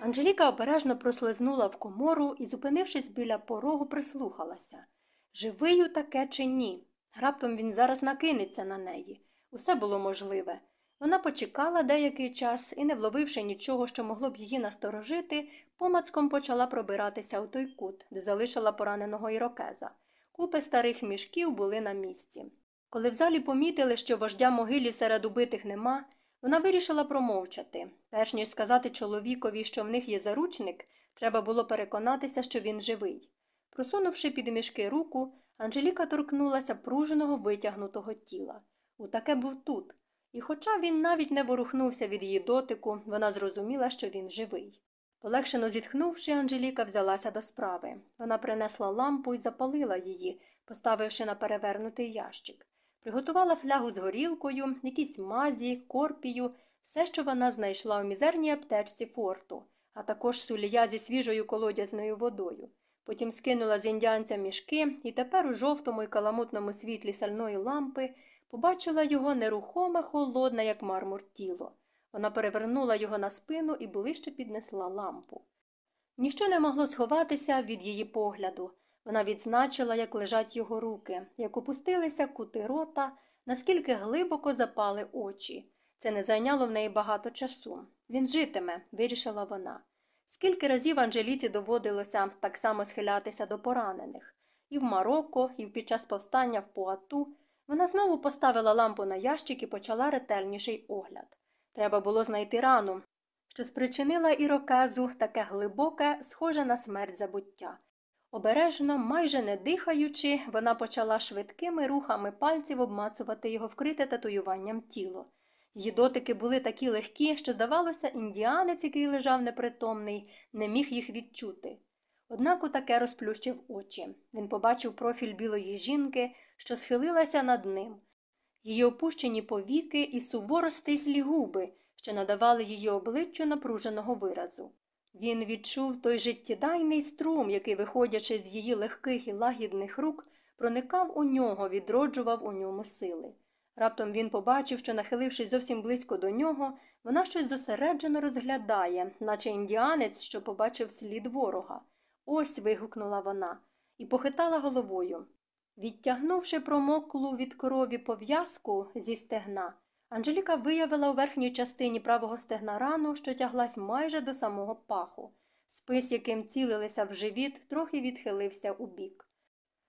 Анжеліка обережно прослизнула в комору і, зупинившись біля порогу, прислухалася. Живий таке чи ні? Раптом він зараз накинеться на неї. Усе було можливе. Вона почекала деякий час і, не вловивши нічого, що могло б її насторожити, помацком почала пробиратися у той кут, де залишила пораненого ірокеза. Купи старих мішків були на місці. Коли в залі помітили, що вождя могилі серед убитих нема, вона вирішила промовчати. Перш ніж сказати чоловікові, що в них є заручник, треба було переконатися, що він живий. Просунувши під мішки руку, Анжеліка торкнулася пруженого витягнутого тіла. У таке був тут. І хоча він навіть не ворухнувся від її дотику, вона зрозуміла, що він живий. Полегшено зітхнувши, Анжеліка взялася до справи. Вона принесла лампу і запалила її, поставивши на перевернутий ящик. Приготувала флягу з горілкою, якісь мазі, корпію, все, що вона знайшла у мізерній аптечці форту, а також сулія зі свіжою колодязною водою. Потім скинула з індіанця мішки і тепер у жовтому і каламутному світлі сальної лампи побачила його нерухоме, холодне, як мармур тіло. Вона перевернула його на спину і ближче піднесла лампу. Ніщо не могло сховатися від її погляду. Вона відзначила, як лежать його руки, як опустилися кути рота, наскільки глибоко запали очі. Це не зайняло в неї багато часу. Він житиме, вирішила вона. Скільки разів Анжеліці доводилося так само схилятися до поранених. І в Марокко, і під час повстання в Пуату вона знову поставила лампу на ящик і почала ретельніший огляд. Треба було знайти рану, що спричинила ірокезу таке глибоке, схоже на смерть забуття. Обережно, майже не дихаючи, вона почала швидкими рухами пальців обмацувати його вкрите татуюванням тіло. Її дотики були такі легкі, що, здавалося, індіанець, який лежав непритомний, не міг їх відчути. Однак утаке розплющив очі. Він побачив профіль білої жінки, що схилилася над ним. її опущені повіки і суворо стислі губи, що надавали її обличчю напруженого виразу. Він відчув той життєдайний струм, який, виходячи з її легких і лагідних рук, проникав у нього, відроджував у ньому сили. Раптом він побачив, що, нахилившись зовсім близько до нього, вона щось зосереджено розглядає, наче індіанець, що побачив слід ворога. Ось. вигукнула вона і похитала головою. Відтягнувши промоклу від крові пов'язку зі стегна, Анжеліка виявила у верхній частині правого стегна рану, що тяглась майже до самого паху. Спис, яким цілилися в живіт, трохи відхилився у бік.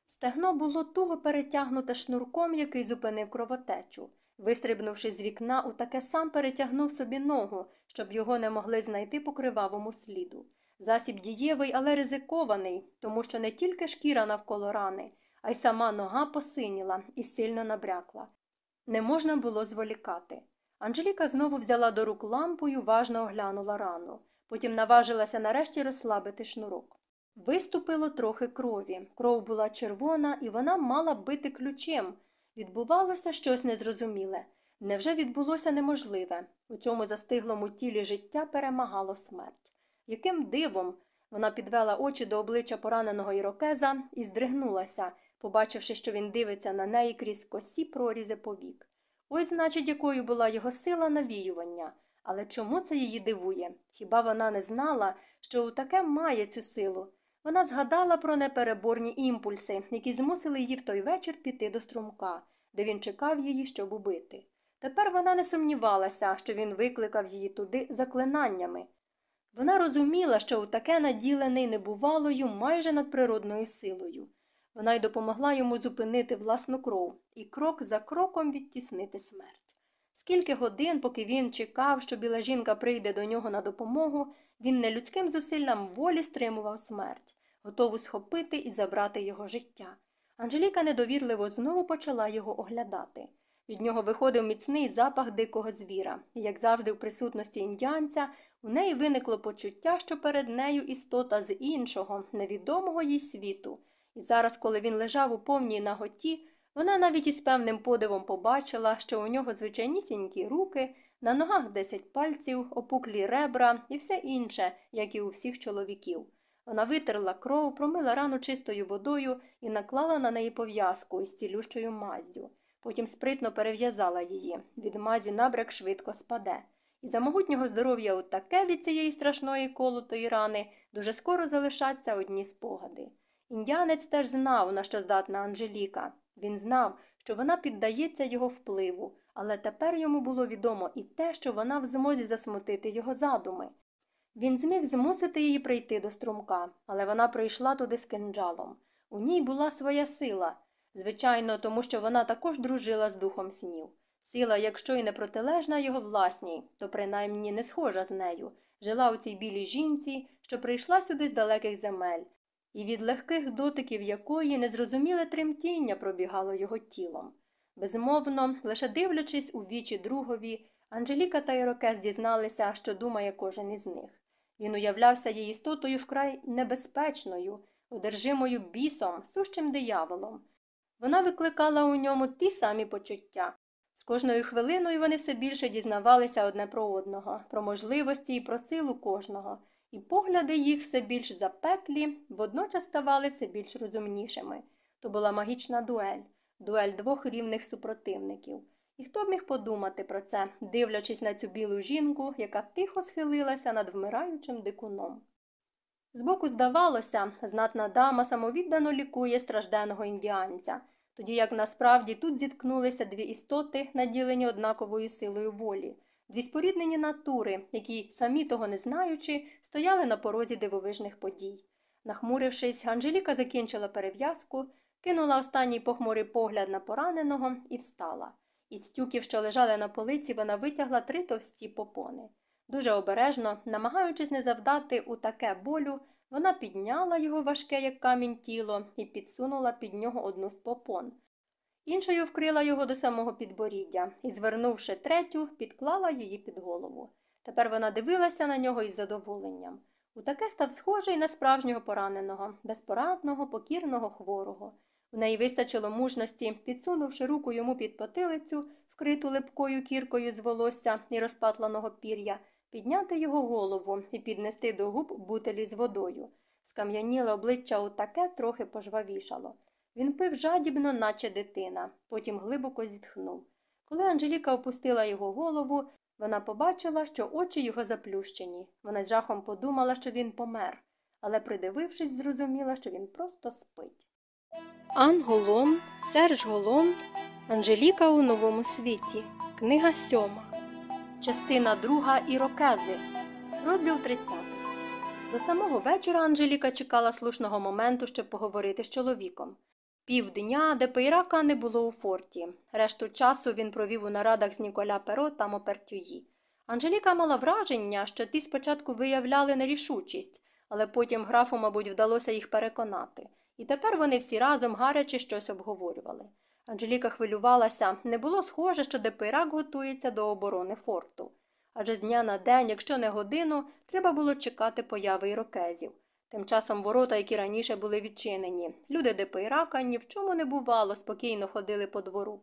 Стегно було туго перетягнуте шнурком, який зупинив кровотечу. Вистрибнувши з вікна, у таке сам перетягнув собі ногу, щоб його не могли знайти по кривавому сліду. Засіб дієвий, але ризикований, тому що не тільки шкіра навколо рани, а й сама нога посиніла і сильно набрякла. Не можна було зволікати. Анжеліка знову взяла до рук лампу й уважно оглянула рану. Потім наважилася нарешті розслабити шнурок. Виступило трохи крові. Кров була червона, і вона мала бити ключем. Відбувалося щось незрозуміле. Невже відбулося неможливе? У цьому застиглому тілі життя перемагало смерть. Яким дивом вона підвела очі до обличчя пораненого ірокеза і здригнулася, побачивши, що він дивиться на неї крізь косі прорізи повік. Ось, значить, якою була його сила навіювання. Але чому це її дивує? Хіба вона не знала, що у таке має цю силу? Вона згадала про непереборні імпульси, які змусили її в той вечір піти до струмка, де він чекав її, щоб убити. Тепер вона не сумнівалася, що він викликав її туди заклинаннями. Вона розуміла, що таке наділений небувалою майже надприродною силою. Вона й допомогла йому зупинити власну кров і крок за кроком відтіснити смерть. Скільки годин, поки він чекав, що біла жінка прийде до нього на допомогу, він нелюдським зусиллям волі стримував смерть, готову схопити і забрати його життя. Анжеліка недовірливо знову почала його оглядати. Від нього виходив міцний запах дикого звіра, як завжди, в присутності індіанця, у неї виникло почуття, що перед нею істота з іншого, невідомого їй світу. І зараз, коли він лежав у повній наготі, вона навіть із певним подивом побачила, що у нього звичайнісінькі руки, на ногах десять пальців, опуклі ребра і все інше, як і у всіх чоловіків. Вона витерла кров, промила рану чистою водою і наклала на неї пов'язку із цілющою маззю. Потім спритно перев'язала її. Від мазі набряк швидко спаде. І за могутнього здоров'я от таке від цієї страшної колотої рани дуже скоро залишаться одні спогади. Індіанець теж знав, на що здатна Анжеліка. Він знав, що вона піддається його впливу, але тепер йому було відомо і те, що вона в змозі засмутити його задуми. Він зміг змусити її прийти до струмка, але вона прийшла туди з кинджалом. У ній була своя сила. Звичайно, тому що вона також дружила з духом снів. Сила, якщо й не протилежна його власній, то принаймні не схожа з нею, жила у цій білій жінці, що прийшла сюди з далеких земель, і від легких дотиків якої незрозуміле тремтіння пробігало його тілом. Безмовно, лише дивлячись у вічі другові, Анжеліка та Ірокез дізналися, що думає кожен із них. Він уявлявся її істотою вкрай небезпечною, одержимою бісом, сущим дияволом. Вона викликала у ньому ті самі почуття. З кожною хвилиною вони все більше дізнавалися одне про одного, про можливості і про силу кожного, і погляди їх все більш запеклі, водночас ставали все більш розумнішими. То була магічна дуель, дуель двох рівних супротивників. І хто б міг подумати про це, дивлячись на цю білу жінку, яка тихо схилилася над вмираючим дикуном. Збоку здавалося, знатна дама самовіддано лікує стражденого індіанця, тоді як насправді тут зіткнулися дві істоти, наділені однаковою силою волі, дві споріднені натури, які, самі того не знаючи, стояли на порозі дивовижних подій. Нахмурившись, Анжеліка закінчила перев'язку, кинула останній похмурий погляд на пораненого і встала. Із тюків, що лежали на полиці, вона витягла три товсті попони. Дуже обережно, намагаючись не завдати у таке болю, вона підняла його важке, як камінь тіло, і підсунула під нього одну з попон. Іншою вкрила його до самого підборіддя і, звернувши третю, підклала її під голову. Тепер вона дивилася на нього із задоволенням. У таке став схожий на справжнього пораненого, безпорадного, покірного хворого. У неї вистачило мужності, підсунувши руку йому під потилицю, вкриту липкою кіркою з волосся і розпатланого пір'я, підняти його голову і піднести до губ бутелі з водою. Скам'яніле обличчя у таке трохи пожвавішало. Він пив жадібно, наче дитина, потім глибоко зітхнув. Коли Анжеліка опустила його голову, вона побачила, що очі його заплющені. Вона з жахом подумала, що він помер, але, придивившись, зрозуміла, що він просто спить. Ан Голом, Серж Голом, Анжеліка у новому світі. Книга сьома. Частина друга Ірокези. Розділ 30. До самого вечора Анжеліка чекала слушного моменту, щоб поговорити з чоловіком. Півдня, де Пейрака не було у форті. Решту часу він провів у нарадах з Ніколя Перо та Мопертюї. Анжеліка мала враження, що ті спочатку виявляли нерішучість, але потім графу, мабуть, вдалося їх переконати. І тепер вони всі разом гаряче щось обговорювали. Анжеліка хвилювалася, не було схоже, що Депейрак готується до оборони форту. Адже з дня на день, якщо не годину, треба було чекати появи ірокезів. Тим часом ворота, як і раніше, були відчинені, люди Депейрака ні в чому не бувало, спокійно ходили по двору.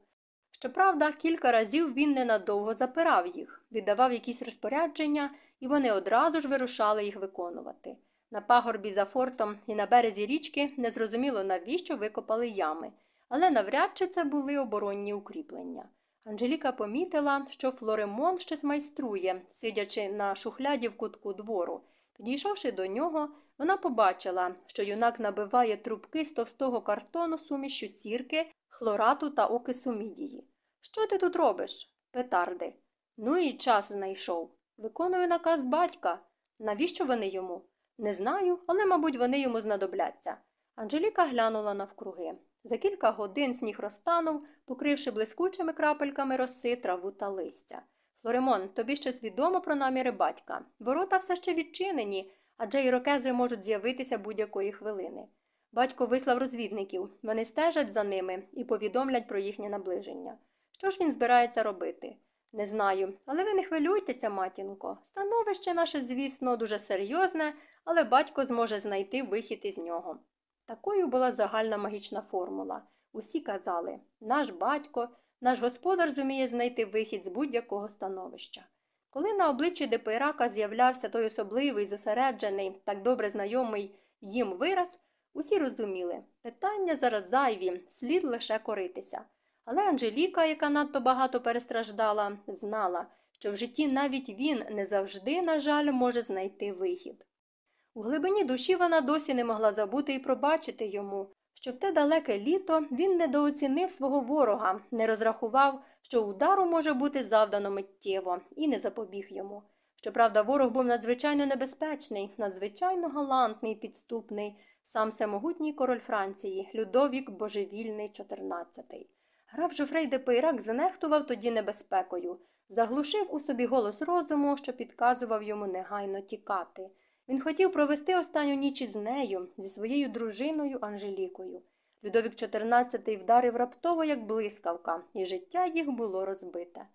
Щоправда, кілька разів він ненадовго запирав їх, віддавав якісь розпорядження, і вони одразу ж вирушали їх виконувати. На пагорбі за фортом і на березі річки незрозуміло навіщо викопали ями, але навряд чи це були оборонні укріплення. Анжеліка помітила, що Флоремон щось майструє, сидячи на шухляді в кутку двору. Підійшовши до нього, вона побачила, що юнак набиває трубки з товстого картону сумішю сірки, хлорату та окису мідії. Що ти тут робиш? Петарди. Ну і час знайшов. Виконую наказ батька. Навіщо вони йому? Не знаю, але, мабуть, вони йому знадобляться. Анжеліка глянула навкруги. За кілька годин сніг розтанув, покривши блискучими крапельками роси, траву та листя. Флоремон, тобі щось відомо про наміри батька. Ворота все ще відчинені, адже ірокези можуть з'явитися будь-якої хвилини. Батько вислав розвідників, вони стежать за ними і повідомлять про їхнє наближення. Що ж він збирається робити? Не знаю, але ви не хвилюйтеся, матінко. Становище наше, звісно, дуже серйозне, але батько зможе знайти вихід із нього. Такою була загальна магічна формула. Усі казали наш батько, наш господар зуміє знайти вихід з будь-якого становища. Коли на обличчі Депейрака з'являвся той особливий, зосереджений, так добре знайомий їм вираз, усі розуміли питання зараз зайві, слід лише коритися. Але Анжеліка, яка надто багато перестраждала, знала, що в житті навіть він не завжди, на жаль, може знайти вихід. У глибині душі вона досі не могла забути і пробачити йому, що в те далеке літо він недооцінив свого ворога, не розрахував, що удару може бути завдано миттєво, і не запобіг йому. Щоправда, ворог був надзвичайно небезпечний, надзвичайно галантний підступний, сам всемогутній король Франції, Людовік Божевільний, 14. Граф Жофрей де Пейрак занехтував тоді небезпекою, заглушив у собі голос розуму, що підказував йому негайно тікати. Він хотів провести останню ніч із нею, зі своєю дружиною Анжелікою. Людовік XIV вдарив раптово, як блискавка, і життя їх було розбите.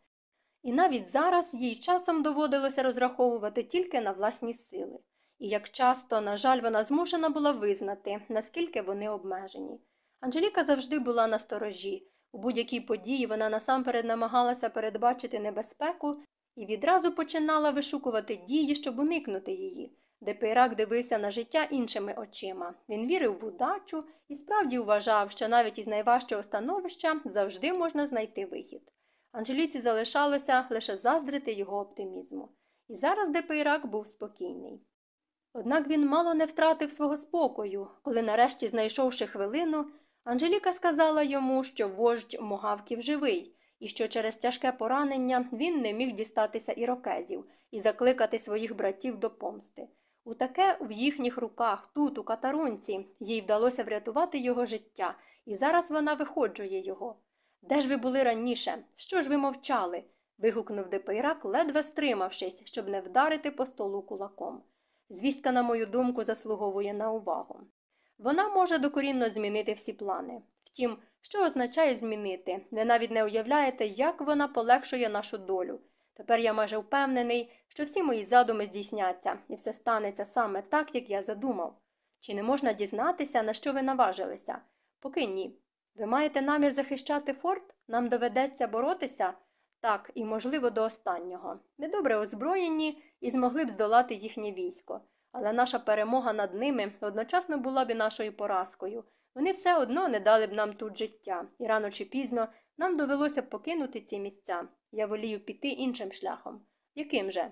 І навіть зараз їй часом доводилося розраховувати тільки на власні сили. І як часто, на жаль, вона змушена була визнати, наскільки вони обмежені. Анжеліка завжди була на сторожі. У будь-якій події вона насамперед намагалася передбачити небезпеку і відразу починала вишукувати дії, щоб уникнути її. Депейрак дивився на життя іншими очима. Він вірив в удачу і справді вважав, що навіть із найважчого становища завжди можна знайти вихід. Анжеліці залишалося лише заздрити його оптимізму. І зараз Депейрак був спокійний. Однак він мало не втратив свого спокою, коли, нарешті, знайшовши хвилину, Анжеліка сказала йому, що вождь могавків живий, і що через тяжке поранення він не міг дістатися ірокезів і закликати своїх братів до помсти. Утаке в їхніх руках, тут, у Катарунці, їй вдалося врятувати його життя, і зараз вона виходжує його. Де ж ви були раніше? Що ж ви мовчали? вигукнув Депейрак, ледве стримавшись, щоб не вдарити по столу кулаком. Звістка, на мою думку, заслуговує на увагу. Вона може докорінно змінити всі плани. Втім, що означає змінити? Ви навіть не уявляєте, як вона полегшує нашу долю. Тепер я майже впевнений, що всі мої задуми здійсняться, і все станеться саме так, як я задумав. Чи не можна дізнатися, на що ви наважилися? Поки ні. Ви маєте намір захищати форт? Нам доведеться боротися? Так, і можливо до останнього. Ми добре озброєні і змогли б здолати їхнє військо. Але наша перемога над ними одночасно була б і нашою поразкою. Вони все одно не дали б нам тут життя, і рано чи пізно нам довелося покинути ці місця. Я волію піти іншим шляхом. Яким же?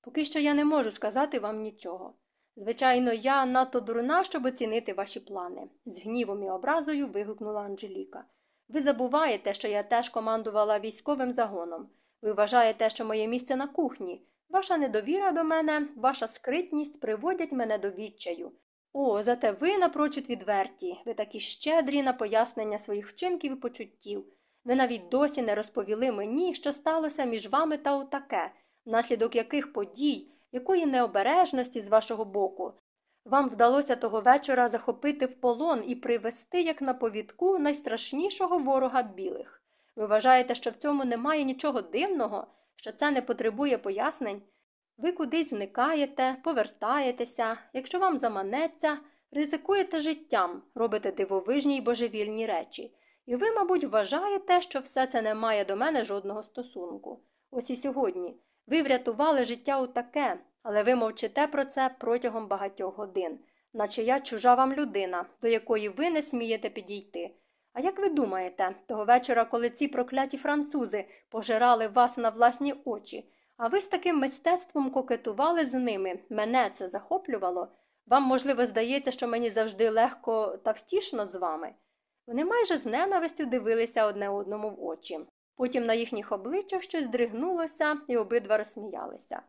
Поки що я не можу сказати вам нічого. Звичайно, я надто дурна, щоб оцінити ваші плани, з гнівом і образою вигукнула Анжеліка. Ви забуваєте, що я теж командувала військовим загоном. Ви вважаєте, що моє місце на кухні. Ваша недовіра до мене, ваша скритність приводять мене до відчаю. О, зате ви напрочуд відверті, ви такі щедрі на пояснення своїх вчинків і почуттів. Ви навіть досі не розповіли мені, що сталося між вами та отаке, внаслідок яких подій, якої необережності з вашого боку. Вам вдалося того вечора захопити в полон і привести, як на повідку, найстрашнішого ворога білих. Ви вважаєте, що в цьому немає нічого дивного, що це не потребує пояснень? Ви кудись зникаєте, повертаєтеся, якщо вам заманеться, ризикуєте життям, робите дивовижні й божевільні речі. І ви, мабуть, вважаєте, що все це не має до мене жодного стосунку. Ось і сьогодні. Ви врятували життя у таке, але ви мовчите про це протягом багатьох годин, наче я чужа вам людина, до якої ви не смієте підійти. А як ви думаєте, того вечора, коли ці прокляті французи пожирали вас на власні очі, а ви з таким мистецтвом кокетували з ними, мене це захоплювало? Вам, можливо, здається, що мені завжди легко та втішно з вами? Вони майже з ненавистю дивилися одне одному в очі. Потім на їхніх обличчях щось здригнулося, і обидва розсміялися.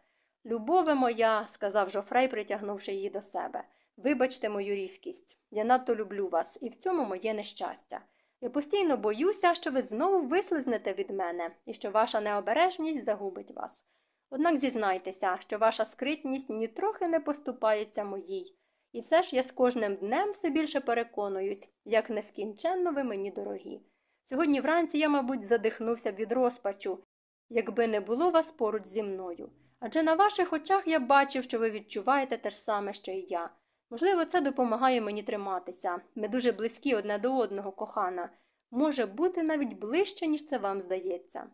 Любове моя, сказав Жофрей, притягнувши її до себе, вибачте мою різкість. Я надто люблю вас, і в цьому моє нещастя. Я постійно боюся, що ви знову вислизнете від мене і що ваша необережність загубить вас. Однак зізнайтеся, що ваша скритність нітрохи не поступається моїй. І все ж я з кожним днем все більше переконуюсь, як нескінченно ви мені дорогі. Сьогодні вранці я, мабуть, задихнувся від розпачу, якби не було вас поруч зі мною. Адже на ваших очах я бачив, що ви відчуваєте те ж саме, що і я. Можливо, це допомагає мені триматися. Ми дуже близькі одне до одного, кохана. Може бути навіть ближче, ніж це вам здається.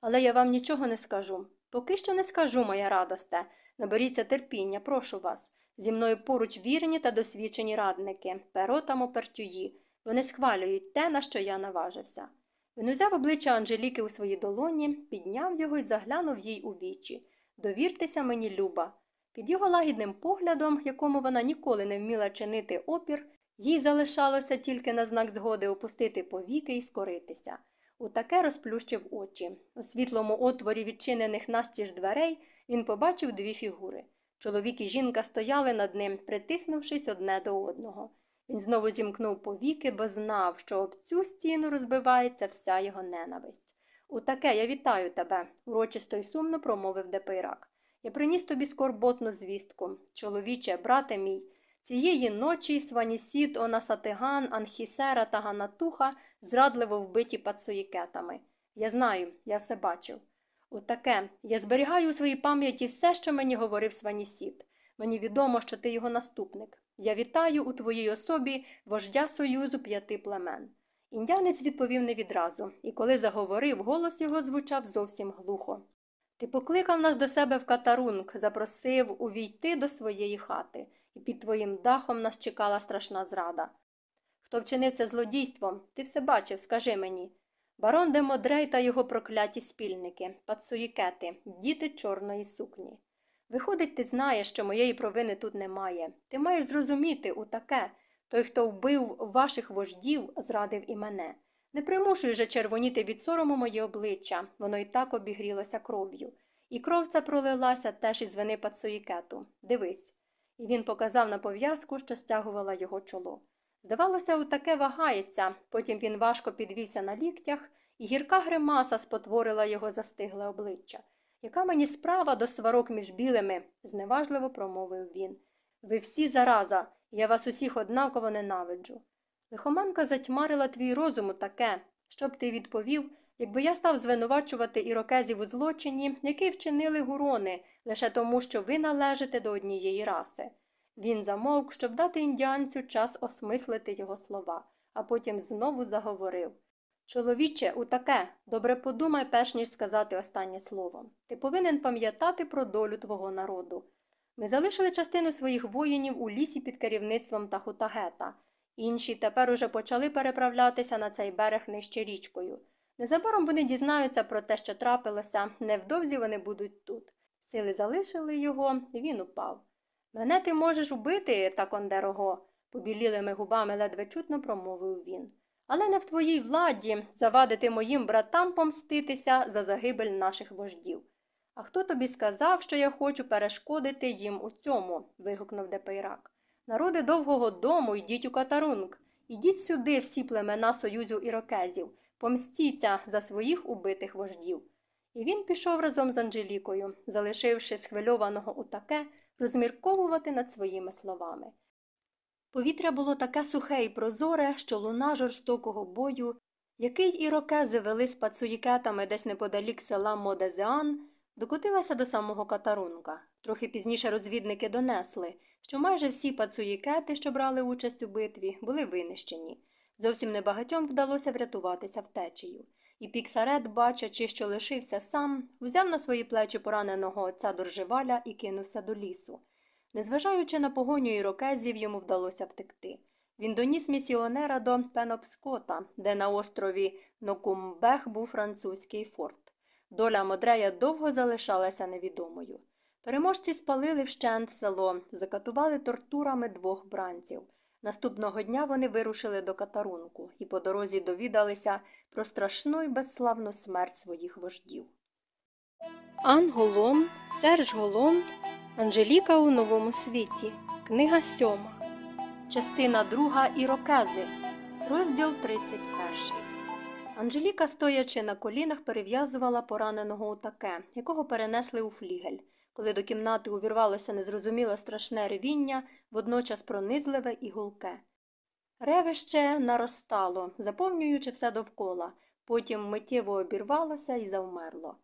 Але я вам нічого не скажу. Поки що не скажу, моя радосте. Наберіться терпіння, прошу вас. Зі мною поруч вірні та досвідчені радники, перо та мопертюї. Вони схвалюють те, на що я наважився. Він узяв обличчя Анжеліки у свої долоні, підняв його і заглянув їй у вічі. Довіртеся мені, Люба. Під його лагідним поглядом, якому вона ніколи не вміла чинити опір, їй залишалося тільки на знак згоди опустити повіки і скоритися. У таке розплющив очі. У світлому отворі відчинених настіж дверей він побачив дві фігури. Чоловік і жінка стояли над ним, притиснувшись одне до одного. Він знову зімкнув повіки, бо знав, що об цю стіну розбивається вся його ненависть. Утаке, я вітаю тебе, урочисто й сумно промовив Депейрак. Я приніс тобі скорботну звістку. Чоловіче, брате мій, цієї ночі Сванісід, Онасатиган, Анхісера та Ганатуха зрадливо вбиті пацуїкетами. Я знаю, я все бачив. Утаке, я зберігаю у своїй пам'яті все, що мені говорив Сванісід. Мені відомо, що ти його наступник. Я вітаю у твоїй особі вождя союзу п'яти племен. Індянець відповів не відразу, і коли заговорив, голос його звучав зовсім глухо. Ти покликав нас до себе в катарунг, запросив увійти до своєї хати, і під твоїм дахом нас чекала страшна зрада. Хто вчинив це злодійством, ти все бачив, скажи мені. Барон де Модрей та його прокляті спільники, пацуїкети, діти чорної сукні. Виходить, ти знаєш, що моєї провини тут немає. Ти маєш зрозуміти у таке. Той, хто вбив ваших вождів, зрадив і мене. Не примушуй же червоніти від сорому моє обличчя, воно й так обігрілося кров'ю. І кров ця пролилася теж із вини пацуїкету. Дивись. І він показав на пов'язку, що стягувала його чоло. Здавалося, у таке вагається, потім він важко підвівся на ліктях, і гірка гримаса спотворила його застигле обличчя. Яка мені справа до сварок між білими? зневажливо промовив він. Ви всі зараза, я вас усіх однаково ненавиджу. Лихоманка затьмарила твій розум у таке, щоб ти відповів, якби я став звинувачувати ірокезів у злочині, який вчинили гурони, лише тому, що ви належите до однієї раси. Він замовк, щоб дати індіанцю час осмислити його слова, а потім знову заговорив. Чоловіче, у таке, добре подумай, перш ніж сказати останнє слово. Ти повинен пам'ятати про долю твого народу. Ми залишили частину своїх воїнів у лісі під керівництвом Тахутагета. Інші тепер уже почали переправлятися на цей берег нижче річкою. Незабаром вони дізнаються про те, що трапилося, невдовзі вони будуть тут. Сили залишили його, він упав. Мене ти можеш убити, такондерого, побілілими губами ледве чутно промовив він. Але не в твоїй владі завадити моїм братам помститися за загибель наших вождів. А хто тобі сказав, що я хочу перешкодити їм у цьому? вигукнув Депейрак. Народи довгого дому, йдіть у Катарунк. Ідіть сюди, всі племена союзу ірокезів, помстіться за своїх убитих вождів. І він пішов разом з Анжелікою, залишивши схвильованого Утаке розмірковувати над своїми словами. Повітря було таке сухе і прозоре, що луна жорстокого бою, який ірокези вели з пацуїкетами десь неподалік села Модезеан, докотилася до самого катарунка. Трохи пізніше розвідники донесли, що майже всі пацуїкети, що брали участь у битві, були винищені. Зовсім небагатьом вдалося врятуватися втечею. І Піксарет, бачачи, що лишився сам, взяв на свої плечі пораненого отця Доржеваля і кинувся до лісу. Незважаючи на погоню ірокезів, йому вдалося втекти. Він доніс місіонера до Пенопскота, де на острові Нокумбех був французький форт. Доля Модрея довго залишалася невідомою. Переможці спалили вщент село, закатували тортурами двох бранців. Наступного дня вони вирушили до катарунку і по дорозі довідалися про страшну і безславну смерть своїх вождів. Ан Голом, Серж Голом, Анжеліка у новому світі. Книга сьома. Частина друга Ірокези. Розділ 31. Анжеліка, стоячи на колінах, перев'язувала пораненого утаке, якого перенесли у флігель. Коли до кімнати увірвалося незрозуміле страшне ревіння, водночас пронизливе і гулке. Ревище наростало, заповнюючи все довкола, потім миттєво обірвалося і завмерло.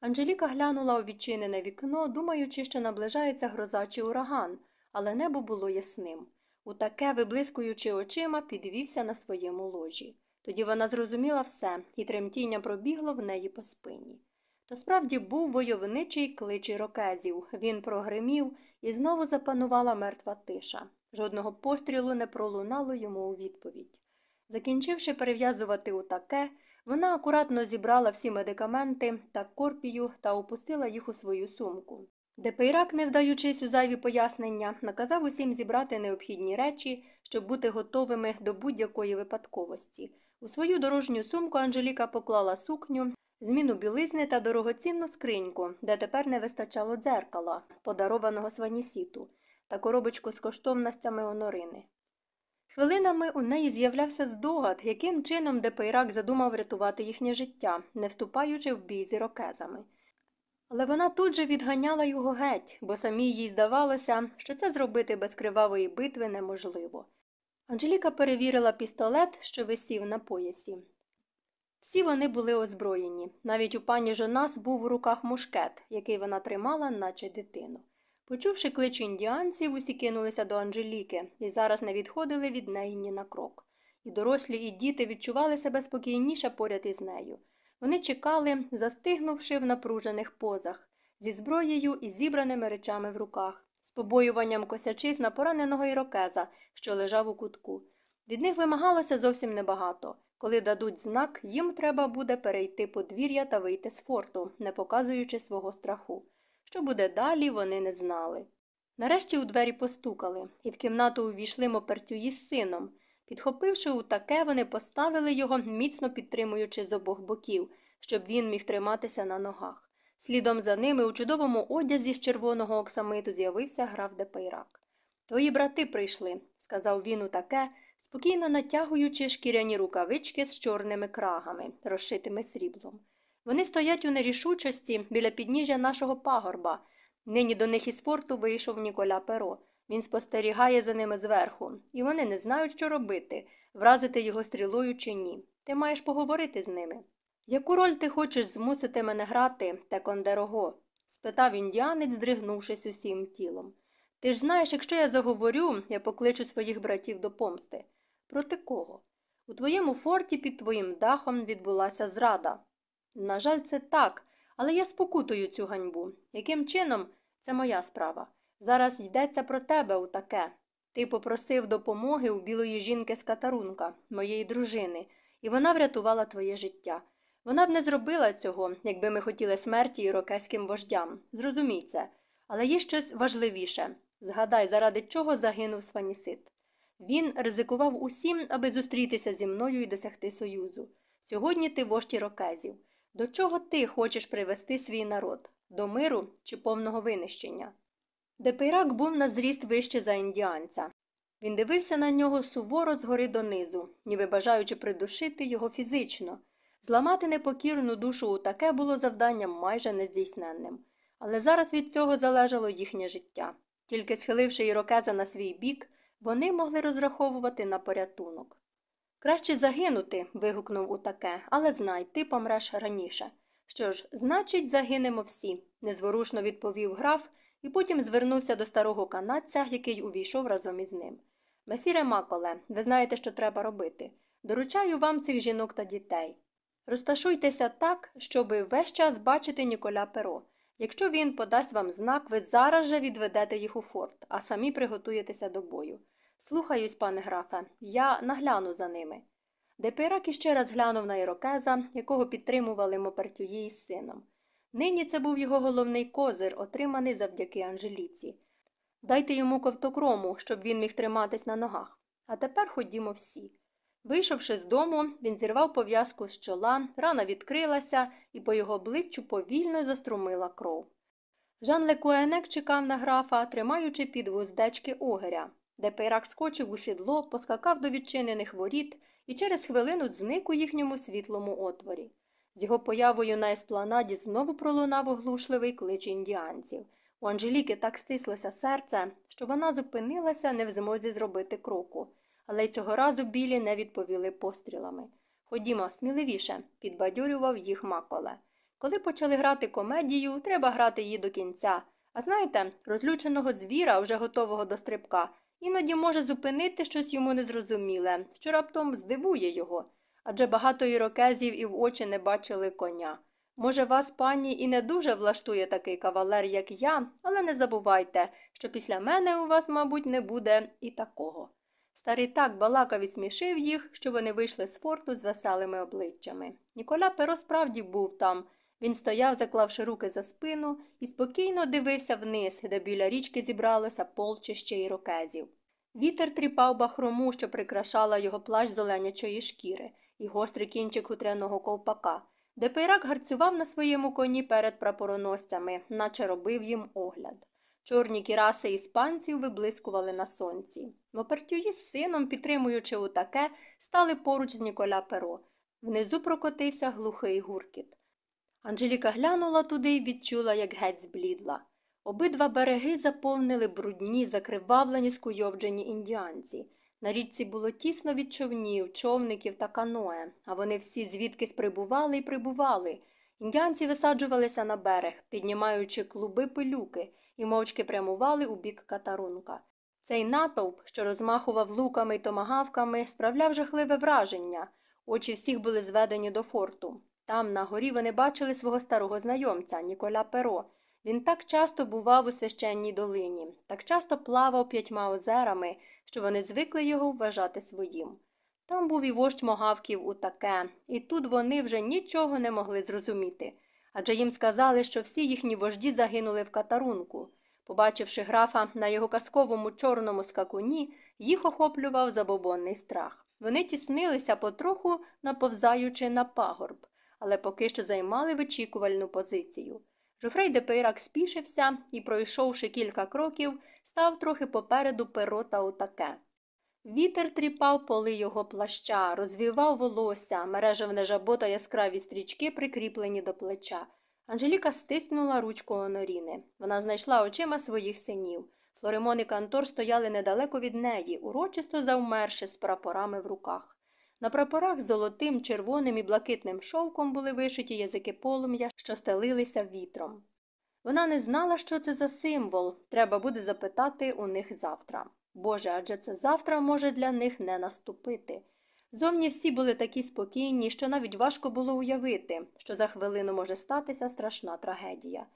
Анжеліка глянула у відчинене вікно, думаючи, що наближається гроза чи ураган, але небо було ясним. Утаке, виблискуючи очима, підвівся на своєму ложі. Тоді вона зрозуміла все, і тремтіння пробігло в неї по спині. То справді був войовничий клич ірокезів. Він прогримів і знову запанувала мертва тиша. Жодного пострілу не пролунало йому у відповідь. Закінчивши перев'язувати Утаке, вона акуратно зібрала всі медикаменти та корпію та опустила їх у свою сумку. Депейрак, не вдаючись у зайві пояснення, наказав усім зібрати необхідні речі, щоб бути готовими до будь-якої випадковості. У свою дорожню сумку Анжеліка поклала сукню, зміну білизни та дорогоцінну скриньку, де тепер не вистачало дзеркала, подарованого Сванісіду, та коробочку з коштовностями Онорини. Хвилинами у неї з'являвся здогад, яким чином Депейрак задумав рятувати їхнє життя, не вступаючи в бій з ірокезами. Але вона тут же відганяла його геть, бо самій їй здавалося, що це зробити без кривавої битви неможливо. Анжеліка перевірила пістолет, що висів на поясі. Всі вони були озброєні. Навіть у пані Жонас був у руках мушкет, який вона тримала, наче дитину. Почувши клич індіанців, усі кинулися до Анжеліки і зараз не відходили від неї ні на крок. І дорослі, і діти відчували себе спокійніше поряд із нею. Вони чекали, застигнувши в напружених позах, зі зброєю і зібраними речами в руках, з побоюванням косячись на пораненого ірокеза, що лежав у кутку. Від них вимагалося зовсім небагато. Коли дадуть знак, їм треба буде перейти подвір'я та вийти з форту, не показуючи свого страху. Що буде далі, вони не знали. Нарешті у двері постукали, і в кімнату увійшли Мопертюї з сином. Підхопивши Утаке, вони поставили його, міцно підтримуючи з обох боків, щоб він міг триматися на ногах. Слідом за ними у чудовому одязі з червоного оксамиту з'явився граф Депейрак. Твої брати прийшли, сказав він Утаке, спокійно натягуючи шкіряні рукавички з чорними крагами, розшитими сріблом. Вони стоять у нерішучості біля підніжжя нашого пагорба. Нині до них із форту вийшов Ніколя Перо. Він спостерігає за ними зверху, і вони не знають, що робити, вразити його стрілою чи ні. Ти маєш поговорити з ними. Яку роль ти хочеш змусити мене грати, Текондерого? спитав індіанець, здригнувшись усім тілом. Ти ж знаєш, якщо я заговорю, я покличу своїх братів до помсти. Проти кого? У твоєму форті під твоїм дахом відбулася зрада. На жаль, це так, але я спокутую цю ганьбу. Яким чином це моя справа. Зараз йдеться про тебе у таке. Ти попросив допомоги у білої жінки з катарунка, моєї дружини, і вона врятувала твоє життя. Вона б не зробила цього, якби ми хотіли смерті ірокезьким вождям. Зрозумій це. Але є щось важливіше. Згадай, заради чого загинув Сванісит. Він ризикував усім, аби зустрітися зі мною і досягти союзу. Сьогодні ти вождь ірокезів. До чого ти хочеш привести свій народ? До миру чи повного винищення? Депейрак був на зріст вище за індіанця. Він дивився на нього суворо згори донизу, ніби бажаючи придушити його фізично. Зламати непокірну душу Утаке було завданням майже нездійсненним. Але зараз від цього залежало їхнє життя. Тільки схиливши ірокеза на свій бік, вони могли розраховувати на порятунок. Краще загинути. вигукнув утаке, але знай, ти помреш раніше. Що ж, значить, загинемо всі, незворушно відповів граф і потім звернувся до старого канадця, який увійшов разом із ним. Месіре Маколе, ви знаєте, що треба робити. Доручаю вам цих жінок та дітей. Розташуйтеся так, щоби весь час бачити Ніколя Перо. Якщо він подасть вам знак, ви зараз же відведете їх у форт, а самі приготуєтеся до бою. Слухаюсь, пане графе, я нагляну за ними. Депирак іще раз глянув на ірокеза, якого підтримували Мопертюї із сином. Нині це був його головний козир, отриманий завдяки Анжеліці. Дайте йому ковтокрому, щоб він міг триматись на ногах. А тепер ходімо всі. Вийшовши з дому, він зірвав пов'язку з чола, рана відкрилася, і по його обличчю повільно заструмила кров. Жан Лекуенек чекав на графа, тримаючи під вуздечки огеря, де пейрак скочив у сідло, поскакав до відчинених воріт і через хвилину зник у їхньому світлому отворі. З його появою на еспланаді знову пролунав оглушливий клич індіанців. У Анжеліки так стислося серце, що вона зупинилася не в змозі зробити кроку, але й цього разу білі не відповіли пострілами. Ходімо, сміливіше, підбадьорював їх маколе. Коли почали грати комедію, треба грати її до кінця. А знаєте, розлюченого звіра, вже готового до стрибка, іноді може зупинити щось йому незрозуміле, що раптом здивує його. Адже багато ірокезів і в очі не бачили коня. Може, вас, пані, і не дуже влаштує такий кавалер, як я, але не забувайте, що після мене у вас, мабуть, не буде і такого. Старий так балакав і смішив їх, що вони вийшли з форту з веселими обличчями. Ніколя Перо справді був там. Він стояв, заклавши руки за спину, і спокійно дивився вниз, де біля річки зібралося полчище ірокезів. Вітер тріпав бахрому, що прикрашала його плащ з оленячої шкіри, і гострий кінчик хутряного ковпака, де пейрак гарцював на своєму коні перед прапороносцями, наче робив їм огляд. Чорні кіраси іспанців виблискували на сонці. Мопертюї з сином, підтримуючи утаке, стали поруч з Ніколя Перо. Внизу прокотився глухий гуркіт. Анжеліка глянула туди і відчула, як геть зблідла. Обидва береги заповнили брудні, закривавлені, скуйовджені індіанці. На річці було тісно від човнів, човників та каноe, а вони всі звідкись прибували і прибували. Індіанці висаджувалися на берег, піднімаючи клуби пилюки, і мовчки прямували у бік катарунка. Цей натовп, що розмахував луками й томагавками, справляв жахливе враження. Очі всіх були зведені до форту. Там, на горі, вони бачили свого старого знайомця Ніколя Перо. Він так часто бував у священній долині, так часто плавав п'ятьма озерами, що вони звикли його вважати своїм. Там був і вождь могавків у таке, і тут вони вже нічого не могли зрозуміти. Адже їм сказали, що всі їхні вожді загинули в катарунку. Побачивши графа на його казковому чорному скакуні, їх охоплював забобонний страх. Вони тіснилися потроху, наповзаючи на пагорб, але поки що займали вичікувальну позицію. Жофрей де Пейрак спішився і, пройшовши кілька кроків, став трохи попереду перо та отаке. Вітер тріпав поли його плаща, розвівав волосся, мережевне жабо та яскраві стрічки, прикріплені до плеча. Анжеліка стиснула ручку Оноріни. Вона знайшла очима своїх синів. Флоремон і Кантор стояли недалеко від неї, урочисто завмерши з прапорами в руках. На прапорах золотим, червоним і блакитним шовком були вишиті язики полум'я, що стелилися вітром. Вона не знала, що це за символ. Треба буде запитати у них завтра. Боже, адже це завтра може для них не наступити. Зовні всі були такі спокійні, що навіть важко було уявити, що за хвилину може статися страшна трагедія.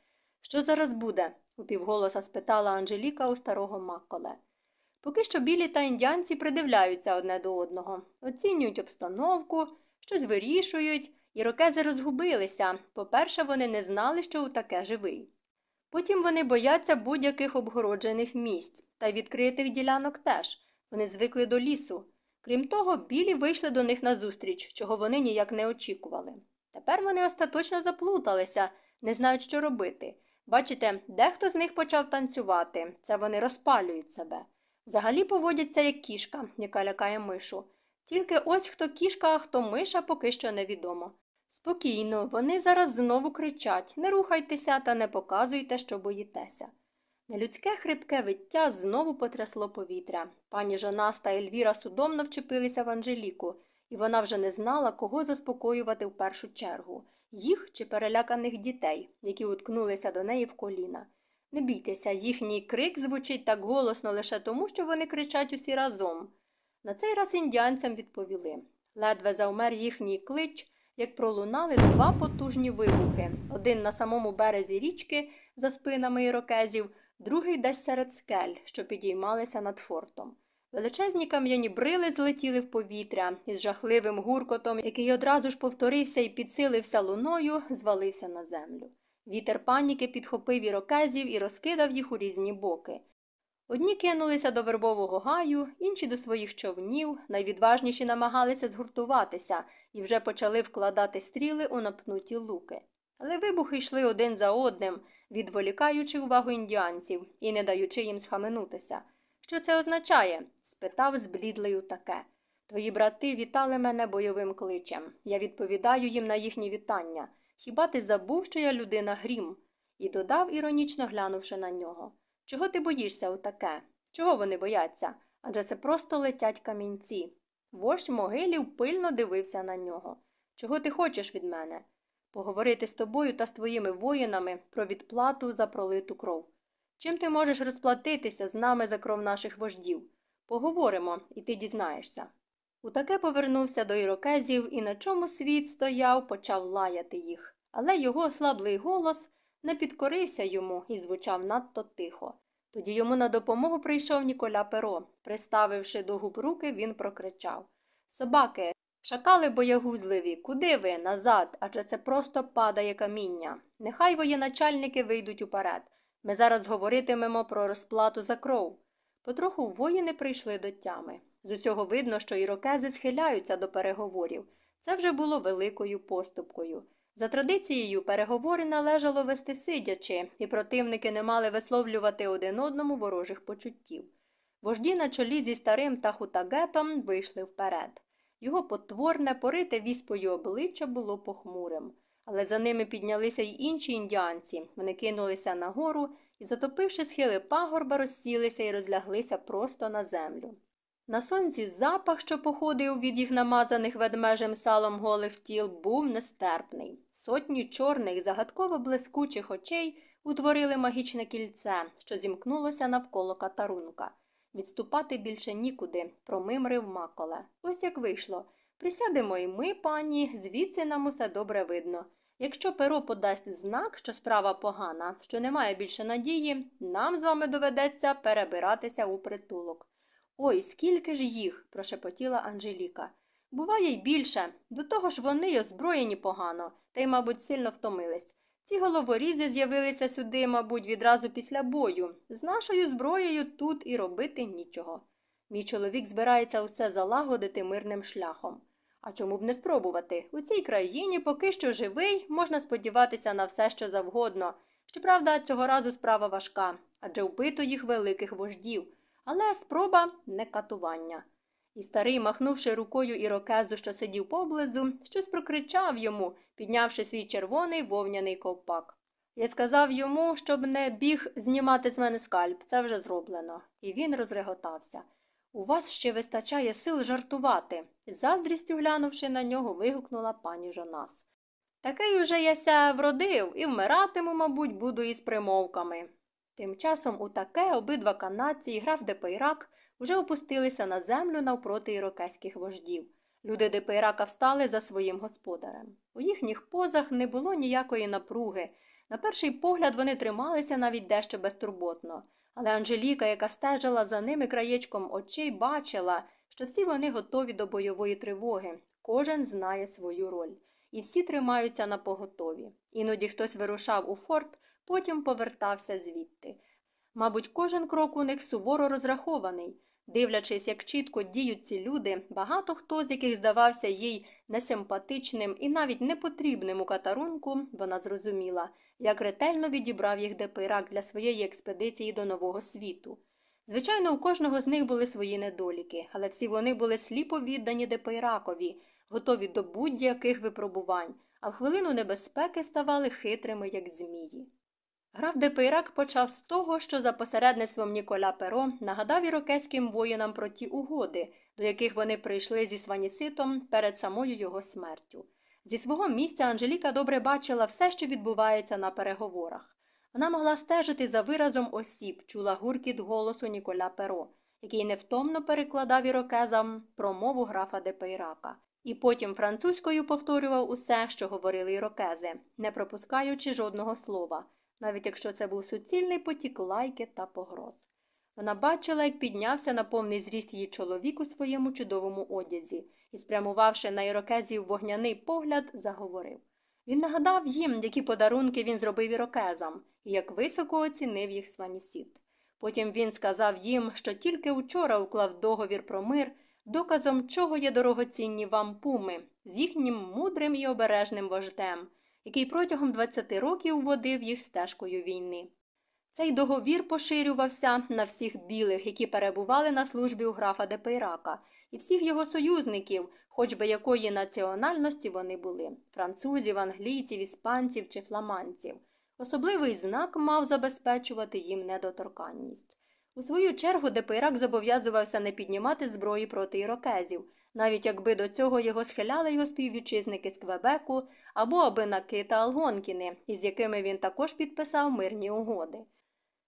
Що зараз буде? упівголоса спитала Анжеліка у старого Макколе. Поки що білі та індіанці придивляються одне до одного, оцінюють обстановку, щось вирішують, ірокези розгубилися. По-перше, вони не знали, що у таке живий. Потім вони бояться будь-яких обгороджених місць та відкритих ділянок теж. Вони звикли до лісу. Крім того, білі вийшли до них назустріч, чого вони ніяк не очікували. Тепер вони остаточно заплуталися, не знають, що робити. Бачите, дехто з них почав танцювати, це вони розпалюють себе. Взагалі поводяться як кішка, яка лякає мишу. Тільки ось хто кішка, а хто миша, поки що невідомо. Спокійно, вони зараз знову кричать не рухайтеся та не показуйте, що боїтеся. Нелюдське хрипке виття знову потрясло повітря. Пані Жонас та Ельвіра судомно вчепилися в Анжеліку, і вона вже не знала, кого заспокоювати в першу чергу їх чи переляканих дітей, які уткнулися до неї в коліна. Не бійтеся, їхній крик звучить так голосно лише тому, що вони кричать усі разом. На цей раз індіанцям відповіли. Ледве завмер їхній клич, як пролунали два потужні вибухи один на самому березі річки за спинами ірокезів, другий десь серед скель, що підіймалися над фортом. Величезні кам'яні брили злетіли в повітря і з жахливим гуркотом, який одразу ж повторився і підсилився луною, звалився на землю. Вітер паніки підхопив ірокезів і розкидав їх у різні боки. Одні кинулися до вербового гаю, інші до своїх човнів, найвідважніші намагалися згуртуватися і вже почали вкладати стріли у напнуті луки. Але вибухи йшли один за одним, відволікаючи увагу індіанців і не даючи їм схаменутися. Що це означає? спитав зблідлею таке. Твої брати вітали мене бойовим кличем. Я відповідаю їм на їхні вітання. Хіба ти забув, що я людина грім? І додав, іронічно глянувши на нього. Чого ти боїшся у таке? Чого вони бояться? Адже це просто летять камінці. Вождь могилів пильно дивився на нього. Чого ти хочеш від мене? Поговорити з тобою та з твоїми воїнами про відплату за пролиту кров. Чим ти можеш розплатитися з нами за кров наших вождів? Поговоримо, і ти дізнаєшся. Утаке повернувся до ірокезів і на чому світ стояв, почав лаяти їх. Але його ослаблий голос не підкорився йому і звучав надто тихо. Тоді йому на допомогу прийшов Ніколя Перо. Приставивши до губ руки, він прокричав Собаки, шакали боягузливі, куди ви? Назад, адже це просто падає каміння. Нехай воєначальники вийдуть уперед. Ми зараз говоритимемо про розплату за кров. Потроху воїни прийшли до тями. З усього видно, що ірокези схиляються до переговорів. Це вже було великою поступкою. За традицією, переговори належало вести сидячи, і противники не мали висловлювати один одному ворожих почуттів. Вожді на чолі зі старим Тахутагетом вийшли вперед. Його потворне, порите віспою обличчя було похмурим. Але за ними піднялися й інші індіанці. Вони кинулися нагору і, затопивши схили пагорба, розсілися і розляглися просто на землю. На сонці запах, що походив від їх намазаних ведмежим салом голих тіл, був нестерпний. Сотні чорних, загадково блискучих очей утворили магічне кільце, що зімкнулося навколо катарунка. Відступати більше нікуди, промимрив маколе. Ось як вийшло. Присядемо і ми, пані, звідси нам усе добре видно. Якщо перо подасть знак, що справа погана, що немає більше надії, нам з вами доведеться перебиратися у притулок. Ой, скільки ж їх, прошепотіла Анжеліка. Буває й більше. До того ж вони й озброєні погано, та й, мабуть, сильно втомились. Ці головорізи з'явилися сюди, мабуть, відразу після бою. З нашою зброєю тут і робити нічого. Мій чоловік збирається усе залагодити мирним шляхом. А чому б не спробувати? У цій країні поки що живий, можна сподіватися на все, що завгодно. Щоправда, цього разу справа важка, адже вбито їх великих вождів. Але спроба не катування. І старий, махнувши рукою ірокезу, що сидів поблизу, щось прокричав йому, піднявши свій червоний вовняний ковпак. Я сказав йому, щоб не біг знімати з мене скальп, це вже зроблено. І він розреготався. У вас ще вистачає сил жартувати, із заздрістю глянувши на нього, вигукнула пані Жонас. Такий уже я вродивсь і вмиратиму, мабуть, буду із примовками. Тим часом Уттаке, обидва канадці і граф де Пейрак уже опустилися на землю навпроти ірокезьких вождів. Люди де Пейрака встали за своїм господарем. У їхніх позах не було ніякої напруги. На перший погляд вони трималися навіть дещо безтурботно. Але Анжеліка, яка стежила за ними краєчком очей, бачила, що всі вони готові до бойової тривоги, кожен знає свою роль, і всі тримаються на поготові. Іноді хтось вирушав у форт, потім повертався звідти. Мабуть, кожен крок у них суворо розрахований. Дивлячись, як чітко діють ці люди, багато хто з яких здавався їй несимпатичним і навіть непотрібним у катарунку, вона зрозуміла, як ретельно відібрав їх де Пейрак для своєї експедиції до нового світу. Звичайно, у кожного з них були свої недоліки, але всі вони були сліпо віддані де Пейракові, готові до будь-яких випробувань, а в хвилину небезпеки ставали хитрими, як змії. Граф де Пейрак почав з того, що за посередництвом Ніколя Перо нагадав ірокезьким воїнам про ті угоди, до яких вони прийшли зі Сванісітом перед самою його смертю. Зі свого місця Анжеліка добре бачила все, що відбувається на переговорах. Вона могла стежити за виразом осіб, чула гуркіт голосу Ніколя Перо, який невтомно перекладав ірокезам промову графа Депейрака. І потім французькою повторював усе, що говорили ірокези, не пропускаючи жодного слова навіть якщо це був суцільний потік лайки та погроз. Вона бачила, як піднявся на повний зріст її чоловік у своєму чудовому одязі і, спрямувавши на ірокезів вогняний погляд, заговорив. Він нагадав їм, які подарунки він зробив ірокезам, і як високо оцінив їх сванісіт. Потім він сказав їм, що тільки вчора уклав договір про мир, доказом чого є дорогоцінні вам пуми, з їхнім мудрим і обережним вождем який протягом 20 років водив їх стежкою війни. Цей договір поширювався на всіх білих, які перебували на службі у графа Депейрака, і всіх його союзників, хоч би якої національності вони були французів, англійців, іспанців чи фламандців. Особливий знак мав забезпечувати їм недоторканність. У свою чергу де Пейрак зобов'язувався не піднімати зброї проти ірокезів, навіть якби до цього його схиляли його співвітчизники з Квебеку або абенаки та алгонкіни, із якими він також підписав мирні угоди.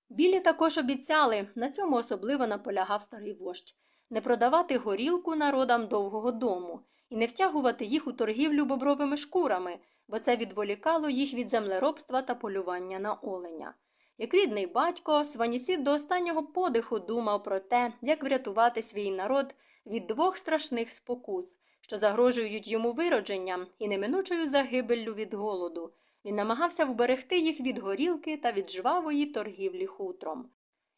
Білі також обіцяли, на цьому особливо наполягав старий вождь, не продавати горілку народам довгого дому і не втягувати їх у торгівлю бобровими шкурами, бо це відволікало їх від землеробства та полювання на оленя. Як рідний батько, Сванісід до останнього подиху думав про те, як врятувати свій народ від двох страшних спокус, що загрожують йому виродженням і неминучою загибеллю від голоду. Він намагався вберегти їх від горілки та від жвавої торгівлі хутром.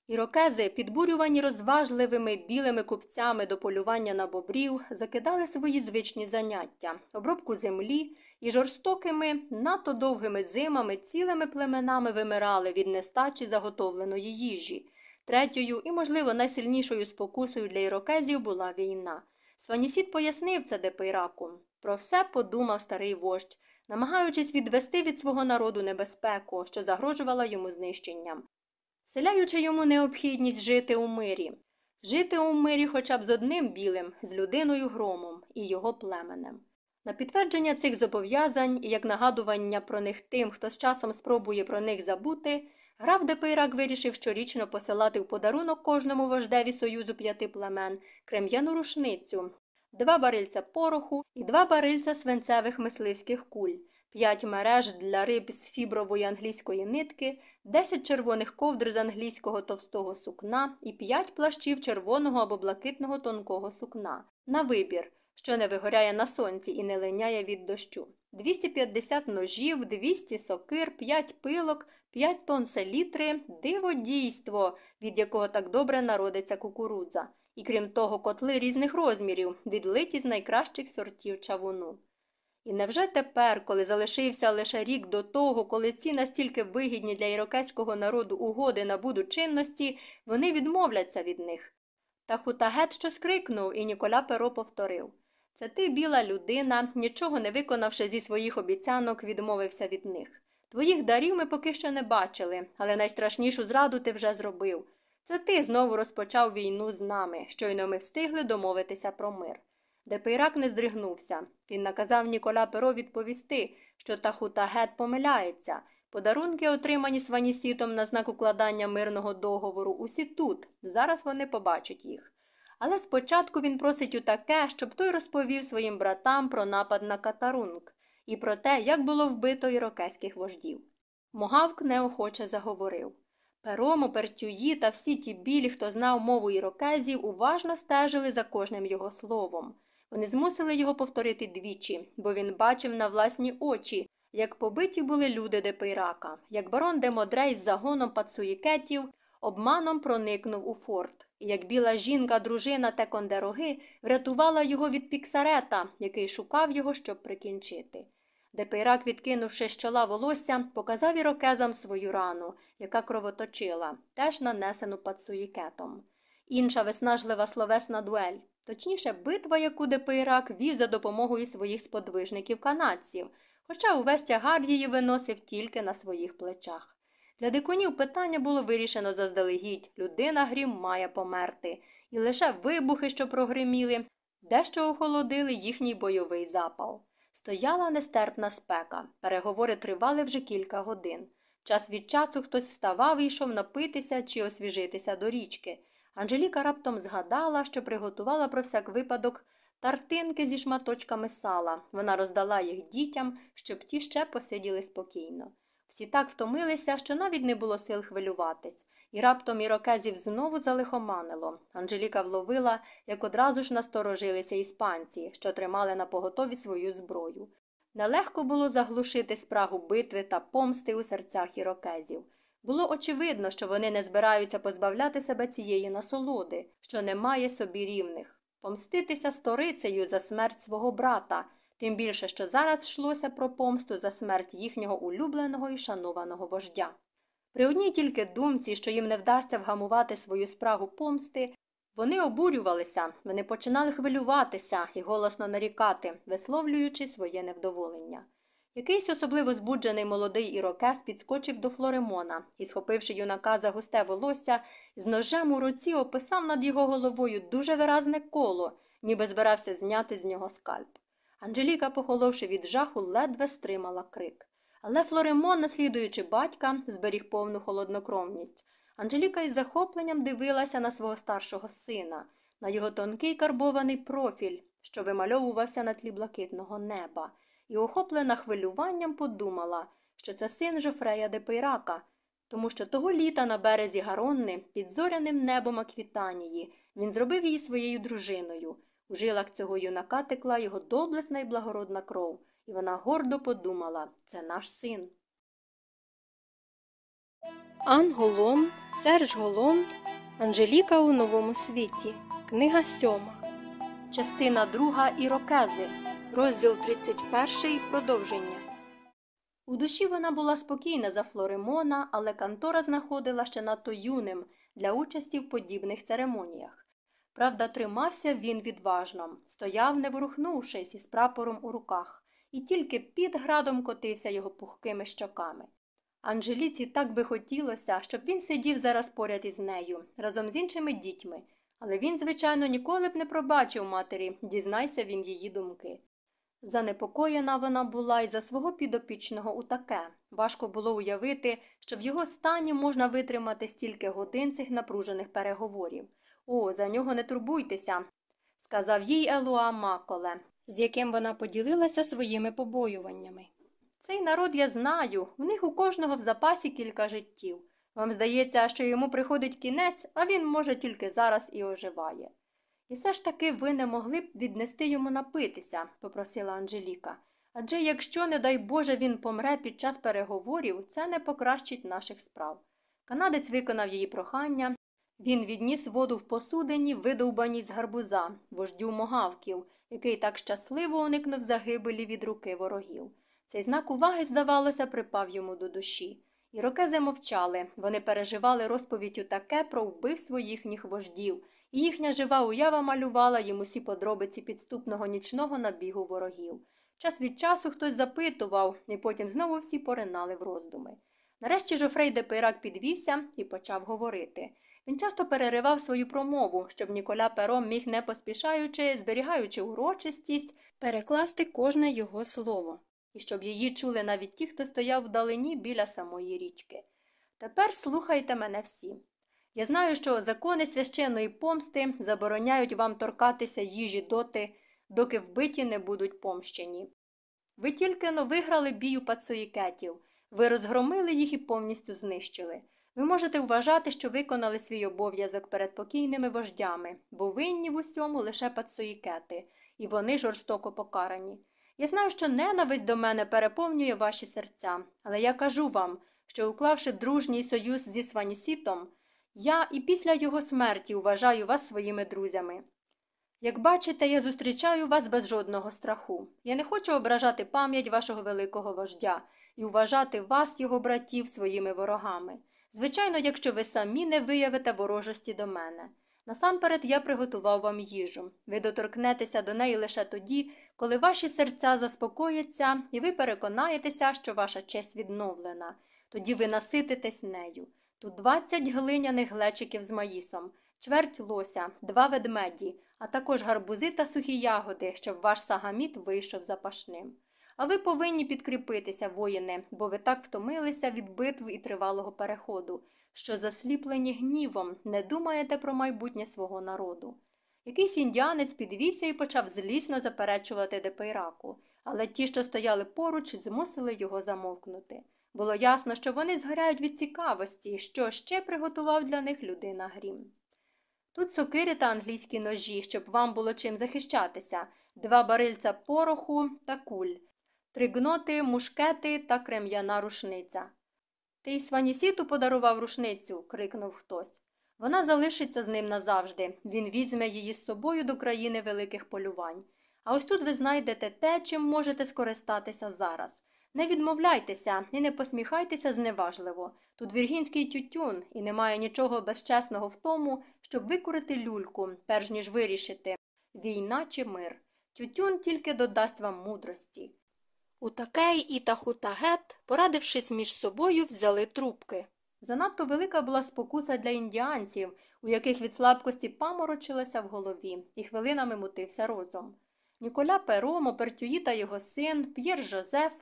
Ірокези, підбурювані розважливими білими купцями до полювання на бобрів, закидали свої звичні заняття, обробку землі і жорстокими, надто довгими зимами цілими племенами вимирали від нестачі заготовленої їжі. Третьою і, можливо, найсильнішою спокусою для ірокезів була війна. Сванісід пояснив це Депейраку. Про все подумав старий вождь, намагаючись відвести від свого народу небезпеку, що загрожувала йому знищенням, вселяючи йому необхідність жити у мирі, жити у мирі хоча б з одним білим, з Людиною-Громом і його племенем. На підтвердження цих зобов'язань і як нагадування про них тим, хто з часом спробує про них забути, граф де Пейрак вирішив щорічно посилати в подарунок кожному вождеві союзу п'яти племен крем'яну рушницю, два барильця пороху і два барильця свинцевих мисливських куль, п'ять мереж для риб з фібрової англійської нитки, десять червоних ковдр з англійського товстого сукна і п'ять плащів червоного або блакитного тонкого сукна. На вибір, що не вигоряє на сонці і не линяє від дощу. 250 ножів, 200 сокир, 5 пилок, 5 тонн селітри, диво дійство, від якого так добре народиться кукурудза, і крім того, котли різних розмірів, відлиті з найкращих сортів чавуну. І невже тепер, коли залишився лише рік до того, коли ці настільки вигідні для ірокезького народу угоди набудуть чинності, вони відмовляться від них? Та хутагет що скрикнув, і Ніколя Перо повторив це ти, біла людина, нічого не виконавши зі своїх обіцянок, відмовився від них. Твоїх дарів ми поки що не бачили, але найстрашнішу зраду ти вже зробив. Це ти знову розпочав війну з нами, щойно ми встигли домовитися про мир. Де Пейрак не здригнувся. Він наказав Ніколя Перо відповісти, що Тахутагет помиляється. Подарунки, отримані Сванісітом на знак укладання мирного договору, усі тут. Зараз вони побачать їх. Але спочатку він просить Уттаке, щоб той розповів своїм братам про напад на Катарунк і про те, як було вбито ірокезьких вождів. Могавк неохоче заговорив. Перо, Мопертюї та всі ті білі, хто знав мову ірокезів, уважно стежили за кожним його словом. Вони змусили його повторити двічі, бо він бачив на власні очі, як побиті були люди де Пейрака, як барон де Модрей з загоном пацуїкетів обманом проникнув у форт, і як біла жінка, дружина Текондероги врятувала його від Піксарета, який шукав його, щоб прикінчити. Де Пейрак, відкинувши з чола волосся, показав ірокезам свою рану, яка кровоточила, теж нанесену пацуїкетом. Інша виснажлива словесна дуель, точніше, битва, яку де Пейрак вів за допомогою своїх сподвижників канадців, хоча увесь тягар її виносив тільки на своїх плечах. Для дикунів питання було вирішено заздалегідь Людина-Грім має померти, і лише вибухи, що прогриміли, дещо охолодили їхній бойовий запал. Стояла нестерпна спека, переговори тривали вже кілька годин. Час від часу хтось вставав і йшов напитися чи освіжитися до річки. Анжеліка раптом згадала, що приготувала про всяк випадок тартинки зі шматочками сала. Вона роздала їх дітям, щоб ті ще посиділи спокійно. Всі так втомилися, що навіть не було сил хвилюватись, і раптом ірокезів знову залихоманило. Анжеліка вловила, як одразу ж насторожилися іспанці, що тримали на поготові свою зброю. Нелегко було заглушити спрагу битви та помсти у серцях ірокезів. Було очевидно, що вони не збираються позбавляти себе цієї насолоди, що немає собі рівних, помститися сторицею за смерть свого брата, тим більше, що зараз йшлося про помсту за смерть їхнього улюбленого і шанованого вождя. При одній тільки думці, що їм не вдасться вгамувати свою спрагу помсти, вони обурювалися, вони починали хвилюватися і голосно нарікати, висловлюючи своє невдоволення. Якийсь особливо збуджений молодий ірокез підскочив до Флоремона і, схопивши юнака за густе волосся, з ножем у руці описав над його головою дуже виразне коло, ніби збирався зняти з нього скальп. Анжеліка, похоловши від жаху, ледве стримала крик. Але Флоремон, наслідуючи батька, зберіг повну холоднокровність. Анжеліка із захопленням дивилася на свого старшого сина, на його тонкий карбований профіль, що вимальовувався на тлі блакитного неба, і, охоплена хвилюванням, подумала, що це син Жофрея де Пейрака, тому що того літа на березі Гаронни, під зоряним небом Аквітанії, він зробив її своєю дружиною. У жилах цього юнака текла його доблесна і благородна кров, і вона гордо подумала це наш син. Ан Голом, Серж Голом, Анжеліка у новому світі. Книга сьома. Частина друга Ірокези, розділ 31 продовження. У душі вона була спокійна за Флоремона, але Кантора знаходила ще надто юним для участі в подібних церемоніях. Правда, тримався він відважно, стояв, не ворухнувшись із прапором у руках, і тільки під градом котився його пухкими щоками. Анжеліці так би хотілося, щоб він сидів зараз поряд із нею, разом з іншими дітьми, але він, звичайно, ніколи б не пробачив матері, дізнайся він її думки. Занепокоєна вона була й за свого підопічного у таке. Важко було уявити, що в його стані можна витримати стільки годин цих напружених переговорів. О, за нього не турбуйтеся, сказав їй Елуа Маколе, з яким вона поділилася своїми побоюваннями. Цей народ я знаю, в них у кожного в запасі кілька життів. Вам здається, що йому приходить кінець, а він, може, тільки зараз і оживає. І все ж таки ви не могли б віднести йому напитися, попросила Анжеліка. Адже якщо, не дай Боже, він помре під час переговорів, це не покращить наших справ. Канадець виконав її прохання. Він відніс воду в посудині, видовбаній з гарбуза, вождю могавків, який так щасливо уникнув загибелі від руки ворогів. Цей знак уваги, здавалося, припав йому до душі. Ірокези мовчали, вони переживали розповідь таке про вбивство їхніх вождів, і їхня жива уява малювала їм усі подробиці підступного нічного набігу ворогів. Час від часу хтось запитував, і потім знову всі поринали в роздуми. Нарешті Жофрей де Пейрак підвівся і почав говорити. Він часто переривав свою промову, щоб Ніколя Пером міг, не поспішаючи, зберігаючи урочистість, перекласти кожне його слово і щоб її чули навіть ті, хто стояв вдалині біля самої річки. Тепер слухайте мене всі. Я знаю, що закони священної помсти забороняють вам торкатися їжі доти, доки вбиті не будуть помщені. Ви тільки но виграли бій у пацуїкетів, ви розгромили їх і повністю знищили. Ви можете вважати, що виконали свій обов'язок перед покійними вождями, бо винні в усьому лише пацуїкети, і вони жорстоко покарані. Я знаю, що ненависть до мене переповнює ваші серця, але я кажу вам, що, уклавши дружній союз зі Сванісітом, я і після його смерті вважаю вас своїми друзями. Як бачите, я зустрічаю вас без жодного страху. Я не хочу ображати пам'ять вашого великого вождя і вважати вас, його братів, своїми ворогами. Звичайно, якщо ви самі не виявите ворожості до мене. Насамперед я приготував вам їжу. Ви доторкнетеся до неї лише тоді, коли ваші серця заспокояться, і ви переконаєтеся, що ваша честь відновлена. Тоді ви насититесь нею. Тут 20 глиняних глечиків з маїсом, чверть лося, два ведмеді, а також гарбузи та сухі ягоди, щоб ваш сагаміт вийшов запашним. А ви повинні підкріпитися, воїни, бо ви так втомилися від битв і тривалого переходу, що, засліплені гнівом, не думаєте про майбутнє свого народу. Якийсь індіанець підвівся і почав злісно заперечувати Депейраку, але ті, що стояли поруч, змусили його замовкнути. Було ясно, що вони згоряють від цікавості, що ще приготував для них людина грім. Тут сокири та англійські ножі, щоб вам було чим захищатися, два барильця пороху та куль, три гноти, мушкети та крем'яна рушниця. Ти й сванісіту подарував рушницю, крикнув хтось. Вона залишиться з ним назавжди. Він візьме її з собою до країни великих полювань. А ось тут ви знайдете те, чим можете скористатися зараз. Не відмовляйтеся і не посміхайтеся зневажливо. Тут віргінський тютюн, і немає нічого безчесного в тому, щоб викурити люльку, перш ніж вирішити війна чи мир. Тютюн тільки додасть вам мудрості. Утакей і Тахутагет, порадившись між собою, взяли трубки. Занадто велика була спокуса для індіанців, у яких від слабкості паморочилося в голові, і хвилинами мутився розум. Ніколя Перо, Мопертюї та його син, П'єр Жозеф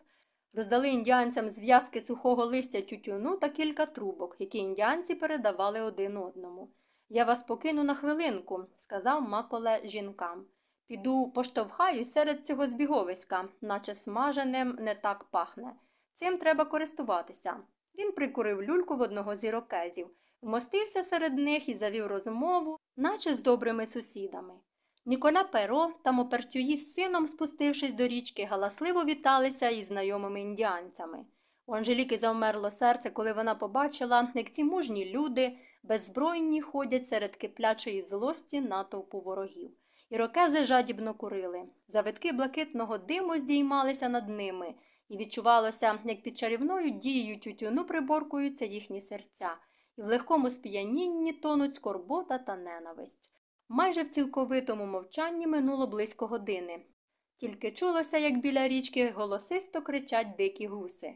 роздали індіанцям зв'язки сухого листя тютюну та кілька трубок, які індіанці передавали один одному. Я вас покину на хвилинку, сказав Маколе жінкам. Піду поштовхаюсь серед цього збіговиська, наче смаженим не так пахне. Цим треба користуватися. Він прикурив люльку в одного з ірокезів, вмостився серед них і завів розмову, наче з добрими сусідами. Ніколя Перо та Мопертюї з сином, спустившись до річки, галасливо віталися із знайомими індіанцями. У Анжеліки завмерло серце, коли вона побачила, як ці мужні люди, беззбройні, ходять серед киплячої злості натовпу ворогів. Ірокези жадібно курили. Завитки блакитного диму здіймалися над ними, і відчувалося, як під чарівною дією тютюну приборкуються їхні серця, і в легкому сп'янінні тонуть скорбота та ненависть. Майже в цілковитому мовчанні минуло близько години. Тільки чулося, як біля річки голосисто кричать дикі гуси.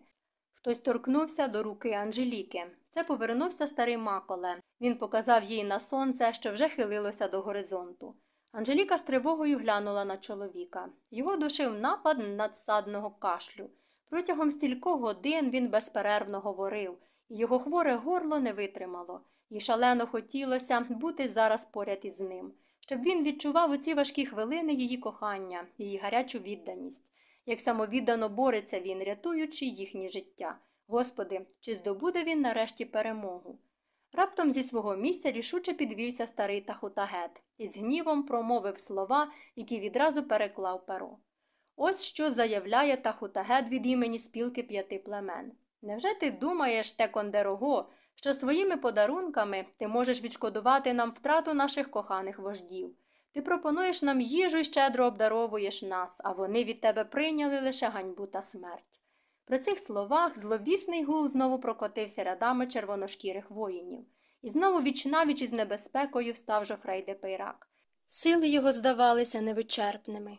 Хтось торкнувся до руки Анжеліки. Це повернувся старий Маколе. Він показав їй на сонце, що вже хилилося до горизонту. Анжеліка з тривогою глянула на чоловіка. Його душив напад надсадного кашлю. Протягом стількох годин він безперервно говорив, і його хворе горло не витримало, і шалено хотілося бути зараз поряд із ним, щоб він відчував у ці важкі хвилини її кохання, її гарячу відданість, як самовіддано бореться він, рятуючи їхнє життя. Господи, чи здобуде він нарешті перемогу? Раптом зі свого місця рішуче підвівся старий Тахутагет і з гнівом промовив слова, які відразу переклав перо. Ось що заявляє Тахутагет від імені спілки п'яти племен. Невже ти думаєш, Текондерого, що своїми подарунками ти можеш відшкодувати нам втрату наших коханих вождів? Ти пропонуєш нам їжу і щедро обдаровуєш нас, а вони від тебе прийняли лише ганьбу та смерть. При цих словах зловісний гул знову прокотився рядами червоношкірих воїнів, і знову вічнавіч із небезпекою встав Жофрей де Пейрак. Сили його здавалися невичерпними.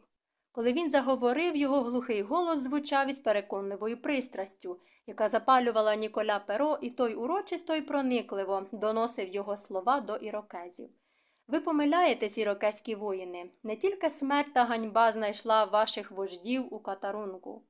Коли він заговорив, його глухий голос звучав із переконливою пристрастю, яка запалювала Ніколя Перо, і той урочисто й проникливо доносив його слова до ірокезів. Ви помиляєтесь, ірокезькі воїни, не тільки смерть та ганьба знайшла ваших вождів у катарунку.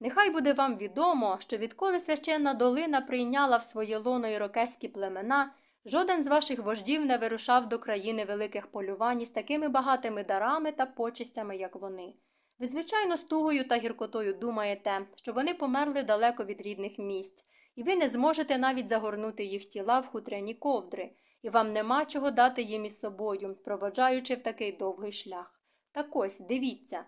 Нехай буде вам відомо, що відколи священна долина прийняла в своє лоно ірокезькі племена, Жоден з ваших вождів не вирушав до країни великих полювань із такими багатими дарами та почестями, як вони. Ви, звичайно, з тугою та гіркотою думаєте, що вони померли далеко від рідних місць, і ви не зможете навіть загорнути їх тіла в хутряні ковдри, і вам нема чого дати їм із собою, проводжаючи в такий довгий шлях. Так ось, дивіться.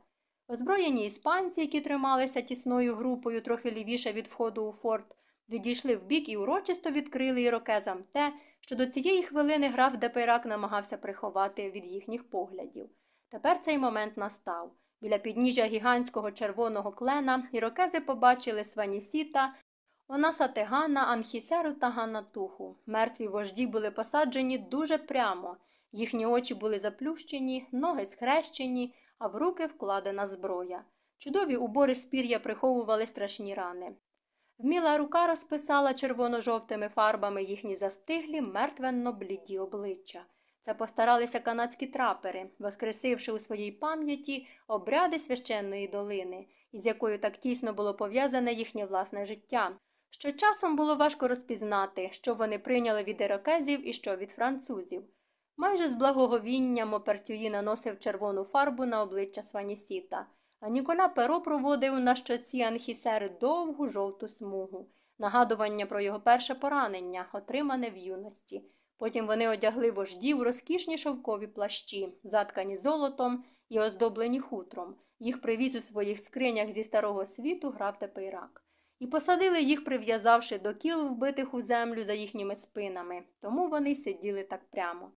Озброєні іспанці, які трималися тісною групою трохи лівіше від входу у форт, відійшли вбік і урочисто відкрили ірокезам те, що до цієї хвилини граф де Пейрак намагався приховати від їхніх поглядів. Тепер цей момент настав. Біля підніжжя гігантського червоного клена ірокези побачили Сванісіта, Онаса Тегана, Анхісеру та Ганатуху. Мертві вожді були посаджені дуже прямо. Їхні очі були заплющені, ноги схрещені, а в руки вкладена зброя. Чудові убори з пір'я приховували страшні рани. Вміла рука розписала червоно-жовтими фарбами їхні застиглі, мертвенно бліді обличчя. Це постаралися канадські трапери, воскресивши у своїй пам'яті обряди священної долини, із якою так тісно було пов'язане їхнє власне життя, що часом було важко розпізнати, що вони прийняли від ірокезів і що від французів. Майже з благоговінням Опертюї наносив червону фарбу на обличчя Сванісіта, а Ніколя Перо проводив на щоці Анхісери довгу жовту смугу, нагадування про його перше поранення, отримане в юності. Потім вони одягли вождів розкішні шовкові плащі, заткані золотом і оздоблені хутром. Їх привіз у своїх скринях зі старого світу граф Тепейрак. І посадили їх, прив'язавши до кіл, вбитих у землю за їхніми спинами, тому вони сиділи так прямо.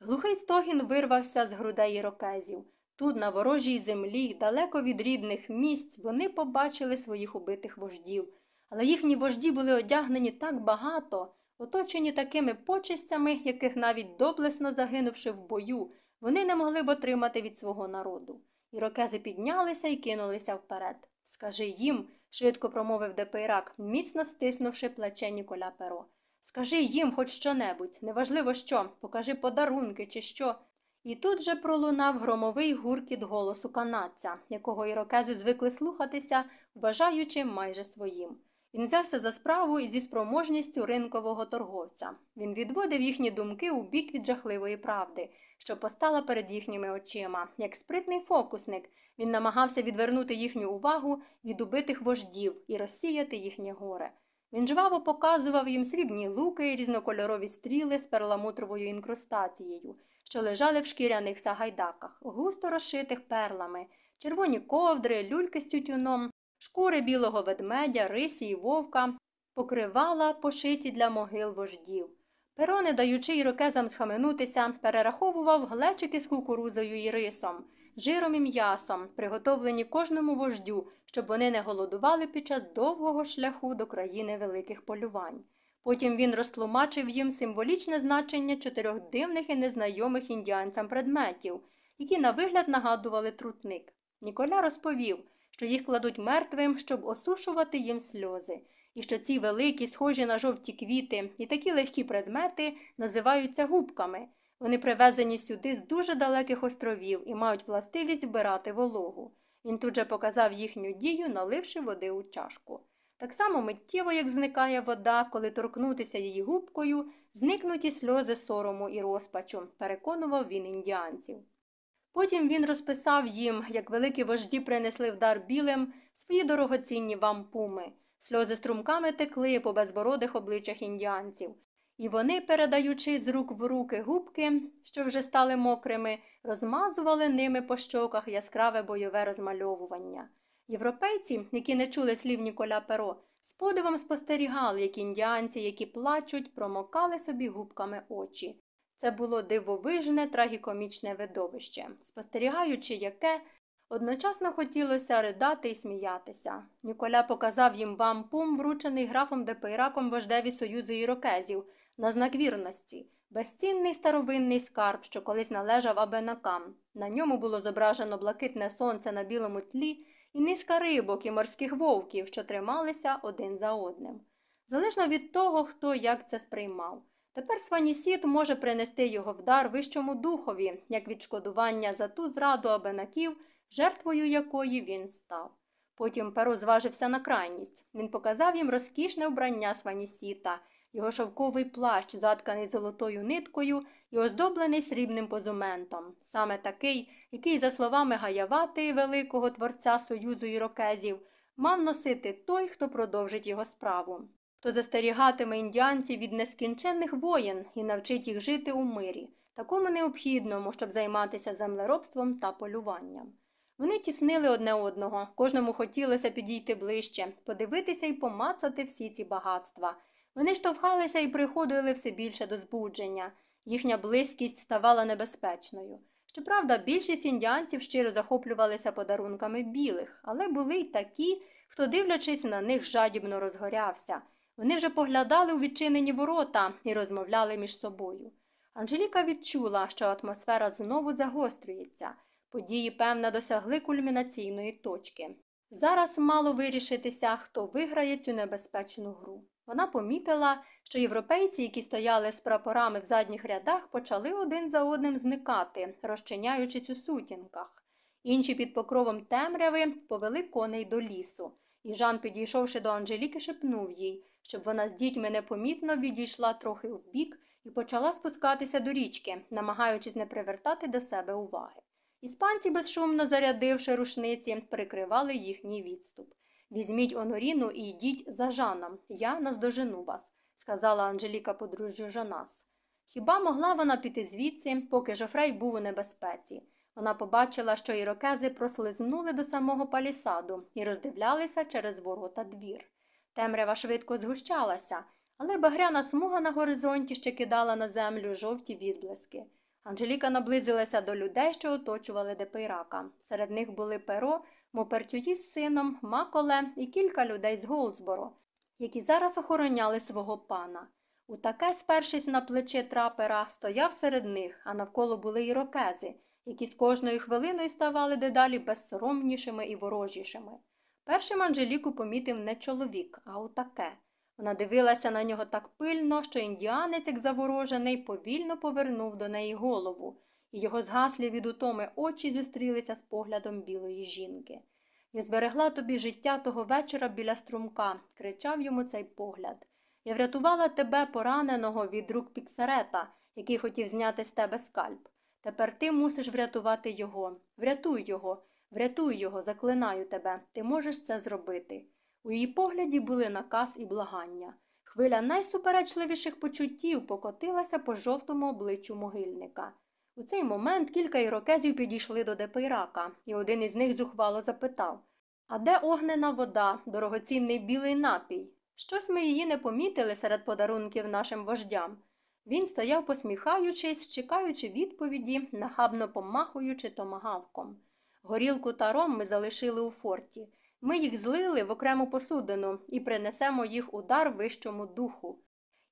Глухий стогін вирвався з грудей ірокезів. Тут, на ворожій землі, далеко від рідних місць, вони побачили своїх убитих вождів. Але їхні вожді були одягнені так багато, оточені такими почестями, яких навіть доблесно загинувши в бою, вони не могли б отримати від свого народу. Ірокези піднялися і кинулися вперед. Скажи їм, швидко промовив де Пейрак, міцно стиснувши плече Ніколя Перо. Скажи їм хоч що-небудь, неважливо що, покажи подарунки чи що. І тут же пролунав громовий гуркіт голосу канадця, якого ірокези звикли слухатися, вважаючи майже своїм. Він взявся за справу і зі спроможністю ринкового торговця. Він відводив їхні думки у бік від жахливої правди, що постала перед їхніми очима. Як спритний фокусник, він намагався відвернути їхню увагу від убитих вождів і розсіяти їхнє горе. Він жваво показував їм срібні луки і різнокольорові стріли з перламутровою інкрустацією, що лежали в шкіряних сагайдаках, густо розшитих перлами, червоні ковдри, люльки з тютюном, шкури білого ведмедя, рисі і вовка, покривала пошиті для могил вождів. Перо, не даючи ірокезам схаменутися, перераховував глечики з кукурузою і рисом, жиром і м'ясом, приготовлені кожному вождю, щоб вони не голодували під час довгого шляху до країни великих полювань. Потім він розтлумачив їм символічне значення чотирьох дивних і незнайомих індіанцям предметів, які на вигляд нагадували трутник. Ніколя розповів, що їх кладуть мертвим, щоб осушувати їм сльози, і що ці великі, схожі на жовті квіти і такі легкі предмети називаються губками. Вони привезені сюди з дуже далеких островів і мають властивість вбирати вологу. Він тут же показав їхню дію, наливши води у чашку. Так само миттєво, як зникає вода, коли торкнутися її губкою, зникнуть і сльози сорому і розпачу, переконував він індіанців. Потім він розписав їм, як великі вожді принесли в дар білим свої дорогоцінні вампуми. Сльози струмками текли по безбородих обличчях індіанців, і вони, передаючи з рук в руки губки, що вже стали мокрими, розмазували ними по щоках яскраве бойове розмальовування. Європейці, які не чули слів Ніколя Перо, з подивом спостерігали, як індіанці, які плачуть, промокали собі губками очі. Це було дивовижне трагікомічне видовище, спостерігаючи яке, одночасно хотілося ридати і сміятися. Ніколя показав їм вампум, вручений графом де Пейраком вождеві Союзу ірокезів, на знак вірності, безцінний старовинний скарб, що колись належав абенакам. На ньому було зображено блакитне сонце на білому тлі і низка рибок і морських вовків, що трималися один за одним. Залежно від того, хто як це сприймав. Тепер Сванісіт може принести його в дар вищому духові, як відшкодування за ту зраду абенаків, жертвою якої він став. Потім Перо зважився на крайність. Він показав їм розкішне вбрання Сванісіта, його шовковий плащ, затканий золотою ниткою і оздоблений срібним позументом, саме такий, який, за словами Гаявати, великого творця Союзу ірокезів, мав носити той, хто продовжить його справу, хто застерігатиме індіанців від нескінченних воєн і навчить їх жити у мирі, такому необхідному, щоб займатися землеробством та полюванням. Вони тіснили одне одного, кожному хотілося підійти ближче, подивитися і помацати всі ці багатства. Вони штовхалися і приходили все більше до збудження. Їхня близькість ставала небезпечною. Щоправда, більшість індіанців щиро захоплювалися подарунками білих, але були й такі, хто, дивлячись на них, жадібно розгорявся. Вони вже поглядали у відчинені ворота і розмовляли між собою. Анжеліка відчула, що атмосфера знову загострюється. Події, певно, досягли кульмінаційної точки. Зараз мало вирішитися, хто виграє цю небезпечну гру. Вона помітила, що європейці, які стояли з прапорами в задніх рядах, почали один за одним зникати, розчиняючись у сутінках. Інші під покровом темряви повели коней до лісу, і Жан, підійшовши до Анжеліки, шепнув їй, щоб вона з дітьми непомітно відійшла трохи вбік і почала спускатися до річки, намагаючись не привертати до себе уваги. Іспанці, безшумно зарядивши рушниці, прикривали їхній відступ. Візьміть Оноріну і йдіть за Жаном, я наздожену вас, сказала Анжеліка подружжю Жанас. Хіба могла вона піти звідси, поки Жофрей був у небезпеці? Вона побачила, що ірокези прослизнули до самого палісаду і роздивлялися через ворота двір. Темрява швидко згущалася, але багряна смуга на горизонті ще кидала на землю жовті відблиски. Анжеліка наблизилася до людей, що оточували Депейрака. Серед них були перо, Мопертюї з сином, Маколе і кілька людей з Голдсборо, які зараз охороняли свого пана. Утаке, спершись на плече трапера, стояв серед них, а навколо були ірокези, які з кожною хвилиною ставали дедалі безсоромнішими і ворожішими. Першим Анжеліку помітив не чоловік, а утаке. Вона дивилася на нього так пильно, що індіанець, як заворожений, повільно повернув до неї голову, і його згаслі від утоми очі зустрілися з поглядом білої жінки. Я зберегла тобі життя того вечора біля струмка, кричав йому цей погляд. Я врятувала тебе, пораненого, від рук піксарета, який хотів зняти з тебе скальп. Тепер ти мусиш врятувати його. Врятуй його, врятуй його, заклинаю тебе. Ти можеш це зробити. У її погляді були наказ і благання. Хвиля найсуперечливіших почуттів покотилася по жовтому обличчю могильника. У цей момент кілька ірокезів підійшли до Депейрака, і один із них зухвало запитав А де огнена вода, дорогоцінний білий напій? Щось ми її не помітили серед подарунків нашим вождям. Він стояв, посміхаючись, чекаючи відповіді, нахабно помахуючи томагавком. Горілку та ром ми залишили у форті. Ми їх злили в окрему посудину і принесемо їх удар вищому духу.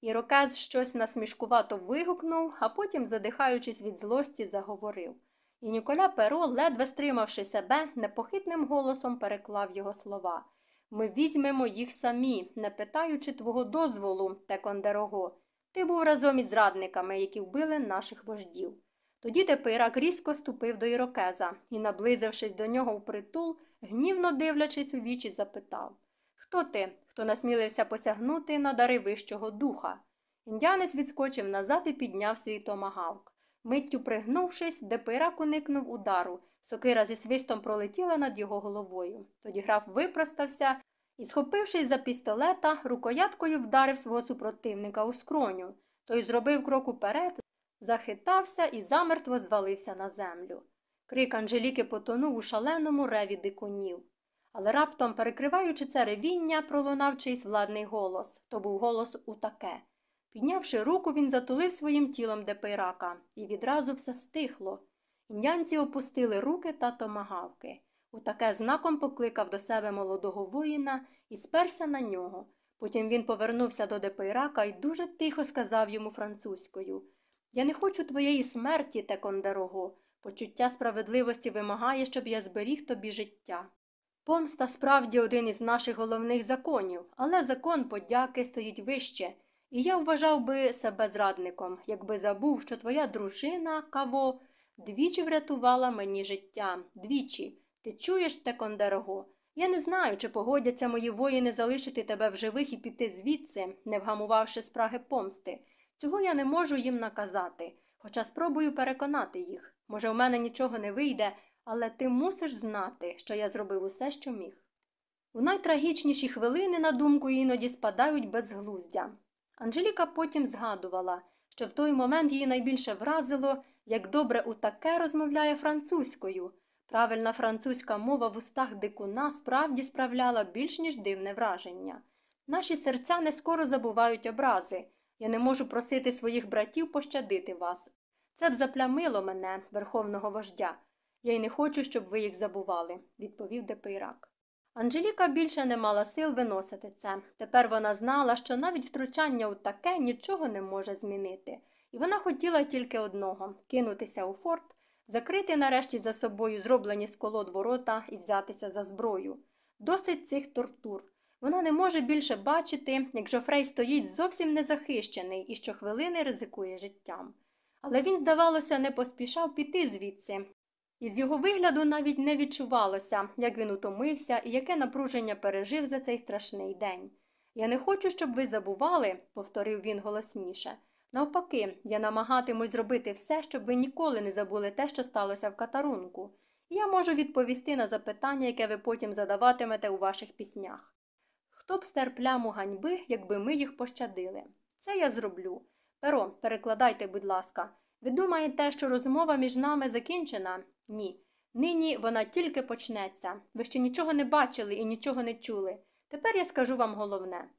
Ірокез щось насмішкувато вигукнув, а потім, задихаючись від злості, заговорив. І Ніколя Перо, ледве стримавши себе, непохитним голосом переклав його слова. Ми візьмемо їх самі, не питаючи твого дозволу, Текондерого. Ти був разом із зрадниками, які вбили наших вождів. Тоді Тепирак різко ступив до Ірокеза і, наблизившись до нього впритул, гнівно дивлячись у вічі, запитав Хто ти, хто насмілився посягнути на дари вищого духа? Індіанець відскочив назад і підняв свій томагавк. Миттю пригнувшись, Депирак уникнув удару. Сокира зі свистом пролетіла над його головою. Тоді граф випростався і, схопившись за пістолета, рукояткою вдарив свого супротивника у скроню. Той зробив крок уперед, захитався і замертво звалився на землю. Крик Анжеліки потонув у шаленому реві дикунів. Але раптом, перекриваючи це ревіння, пролунав чийсь владний голос то був голос утаке. Піднявши руку, він затулив своїм тілом Депейрака, і відразу все стихло. Індіанці опустили руки та томагавки. Утаке знаком покликав до себе молодого воїна і сперся на нього. Потім він повернувся до Депейрака і дуже тихо сказав йому французькою Я не хочу твоєї смерті, Текондерого. Почуття справедливості вимагає, щоб я зберіг тобі життя. Помста справді один із наших головних законів, але закон подяки стоїть вище, і я вважав би себе зрадником, якби забув, що твоя дружина, Каво, двічі врятувала мені життя, двічі. Ти чуєш, Текондерого? Я не знаю, чи погодяться мої воїни залишити тебе в живих і піти звідси, не вгамувавши спраги помсти. Цього я не можу їм наказати, хоча спробую переконати їх. Може, в мене нічого не вийде, але ти мусиш знати, що я зробив усе, що міг. У найтрагічніші хвилини, на думку, іноді спадають безглуздя. Анжеліка потім згадувала, що в той момент її найбільше вразило, як добре Уттаке розмовляє французькою. Правильна французька мова в устах дикуна справді справляла більш ніж дивне враження. Наші серця не скоро забувають образи. Я не можу просити своїх братів пощадити вас. Це б заплямило мене, верховного вождя. Я й не хочу, щоб ви їх забували, відповів де Пейрак. Анжеліка більше не мала сил виносити це. Тепер вона знала, що навіть втручання Уттаке нічого не може змінити. І вона хотіла тільки одного кинутися у форт, закрити нарешті за собою зроблені з колод ворота і взятися за зброю. Досить цих тортур. Вона не може більше бачити, як Жофрей стоїть зовсім незахищений і щохвилини ризикує життям. Але він, здавалося, не поспішав піти звідси. Із його вигляду навіть не відчувалося, як він утомився і яке напруження пережив за цей страшний день. Я не хочу, щоб ви забували, повторив він голосніше. Навпаки, я намагатимусь зробити все, щоб ви ніколи не забули те, що сталося в катарунку. І я можу відповісти на запитання, яке ви потім задаватимете у ваших піснях. Хто б стер пляму ганьби, якби ми їх пощадили? Це я зроблю. Перо, перекладайте, будь ласка. Ви думаєте, що розмова між нами закінчена? Ні. Нині вона тільки почнеться. Ви ще нічого не бачили і нічого не чули. Тепер я скажу вам головне.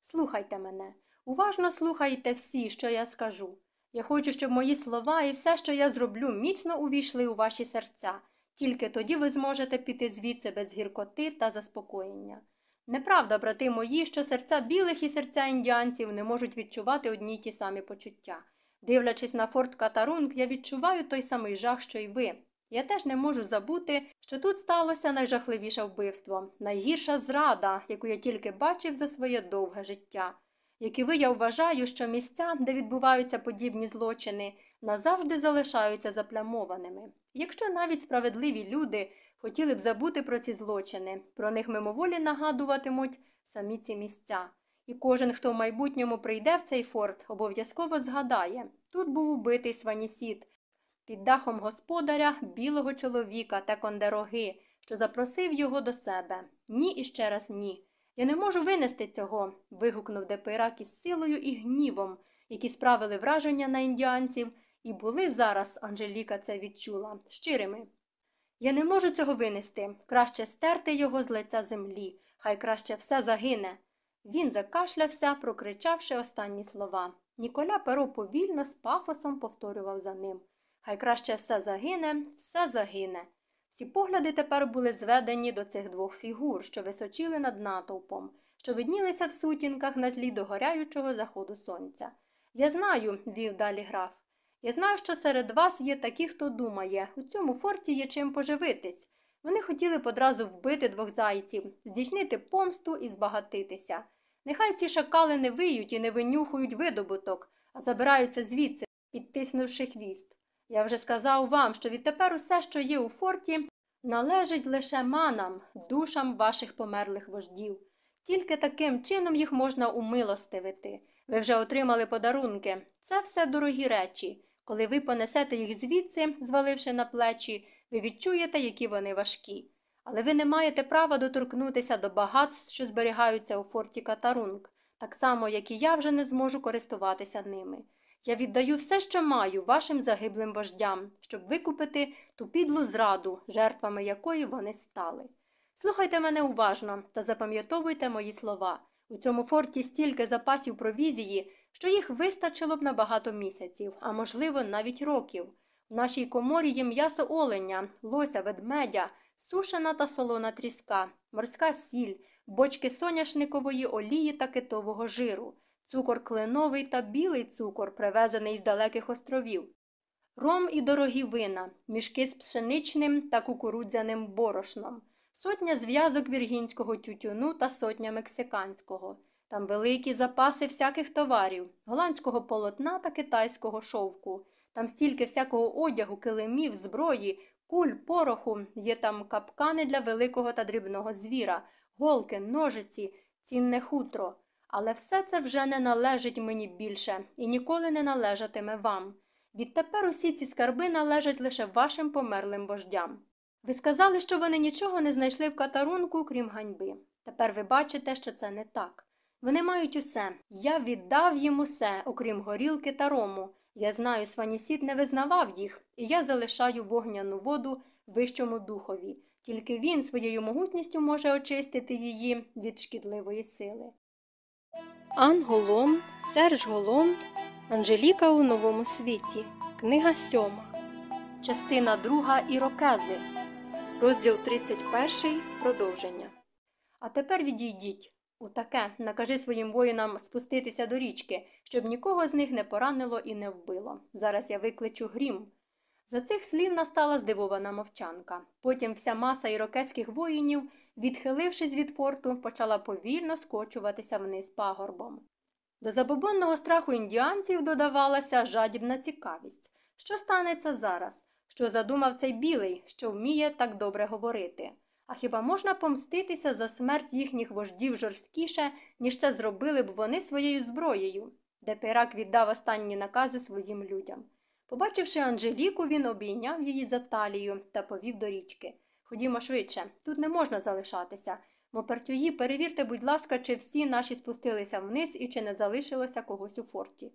Слухайте мене. Уважно слухайте всі, що я скажу. Я хочу, щоб мої слова і все, що я зроблю, міцно увійшли у ваші серця. Тільки тоді ви зможете піти звідси без гіркоти та заспокоєння. Неправда, брати мої, що серця білих і серця індіанців не можуть відчувати одні й ті самі почуття. Дивлячись на форт Катарунг, я відчуваю той самий жах, що й ви. Я теж не можу забути, що тут сталося найжахливіше вбивство, найгірша зрада, яку я тільки бачив за своє довге життя. Як і ви, я вважаю, що місця, де відбуваються подібні злочини, назавжди залишаються заплямованими. Якщо навіть справедливі люди хотіли б забути про ці злочини, про них мимоволі нагадуватимуть самі ці місця. І кожен, хто в майбутньому прийде в цей форт, обов'язково згадає тут був убитий сванісід, під дахом господаря білого чоловіка та кондероги, що запросив його до себе. Ні і ще раз ні. Я не можу винести цього. вигукнув Депирак із силою і гнівом, які справили враження на індіанців, і були зараз, Анжеліка це відчула, щирими. Я не можу цього винести. Краще стерти його з лиця землі, хай краще все загине. Він закашлявся, прокричавши останні слова. Ніколя перо повільно з пафосом повторював за ним. Хай краще все загине, все загине. Всі погляди тепер були зведені до цих двох фігур, що височили над натовпом, що виднілися в сутінках на тлі догоряючого заходу сонця. Я знаю, вів далі граф. Я знаю, що серед вас є такі, хто думає, у цьому форті є чим поживитись. Вони хотіли б одразу вбити двох зайців, здійснити помсту і збагатитися. Нехай ці шакали не виють і не винюхують видобуток, а забираються звідси, підтиснувши хвіст. Я вже сказав вам, що відтепер усе, що є у форті, належить лише манам, душам ваших померлих вождів. Тільки таким чином їх можна умилостивити. Ви вже отримали подарунки. Це все дорогі речі. Коли ви понесете їх звідси, зваливши на плечі, ви відчуєте, які вони важкі. Але ви не маєте права доторкнутися до багатств, що зберігаються у форті Катарунг, так само, як і я вже не зможу користуватися ними. Я віддаю все, що маю, вашим загиблим вождям, щоб викупити ту підлу зраду, жертвами якої вони стали. Слухайте мене уважно та запам'ятовуйте мої слова. У цьому форті стільки запасів провізії, що їх вистачило б на багато місяців, а можливо, навіть років. В нашій коморі є м'ясо оленя, лося, ведмедя, сушена та солона тріска, морська сіль, бочки соняшникової олії та китового жиру, цукор кленовий та білий цукор, привезений з далеких островів, ром і дорогі вина, мішки з пшеничним та кукурудзяним борошном, сотня зв'язок віргінського тютюну та сотня мексиканського. Там великі запаси всяких товарів, голландського полотна та китайського шовку. Там стільки всякого одягу, килимів, зброї, куль, пороху, є там капкани для великого та дрібного звіра, голки, ножиці, цінне хутро. Але все це вже не належить мені більше і ніколи не належатиме вам. Відтепер усі ці скарби належать лише вашим померлим вождям. Ви сказали, що вони нічого не знайшли в катарунку, крім ганьби. Тепер ви бачите, що це не так. Вони мають усе. Я віддав їм усе, окрім горілки та рому. Я знаю, Сванісід не визнавав їх, і я залишаю вогняну воду вищому духові. Тільки він своєю могутністю може очистити її від шкідливої сили. Ан Голом, Серж Голом, Анжеліка у новому світі. Книга сьома. Частина друга Ірокези. Розділ 31. Продовження. А тепер відійдіть. Утаке, накажи своїм воїнам спуститися до річки, щоб нікого з них не поранило і не вбило. Зараз я викличу грім. За цих слів настала здивована мовчанка. Потім вся маса ірокезьких воїнів, відхилившись від форту, почала повільно скочуватися вниз пагорбом. До забобонного страху індіанців додавалася жадібна цікавість. Що станеться зараз? Що задумав цей білий, що вміє так добре говорити? А хіба можна помститися за смерть їхніх вождів жорсткіше, ніж це зробили б вони своєю зброєю? Депейрак віддав останні накази своїм людям. Побачивши Анжеліку, він обійняв її за талію та повів до річки. Ходімо швидше, тут не можна залишатися. Мопертюї, перевірте, будь ласка, чи всі наші спустилися вниз і чи не залишилося когось у форті.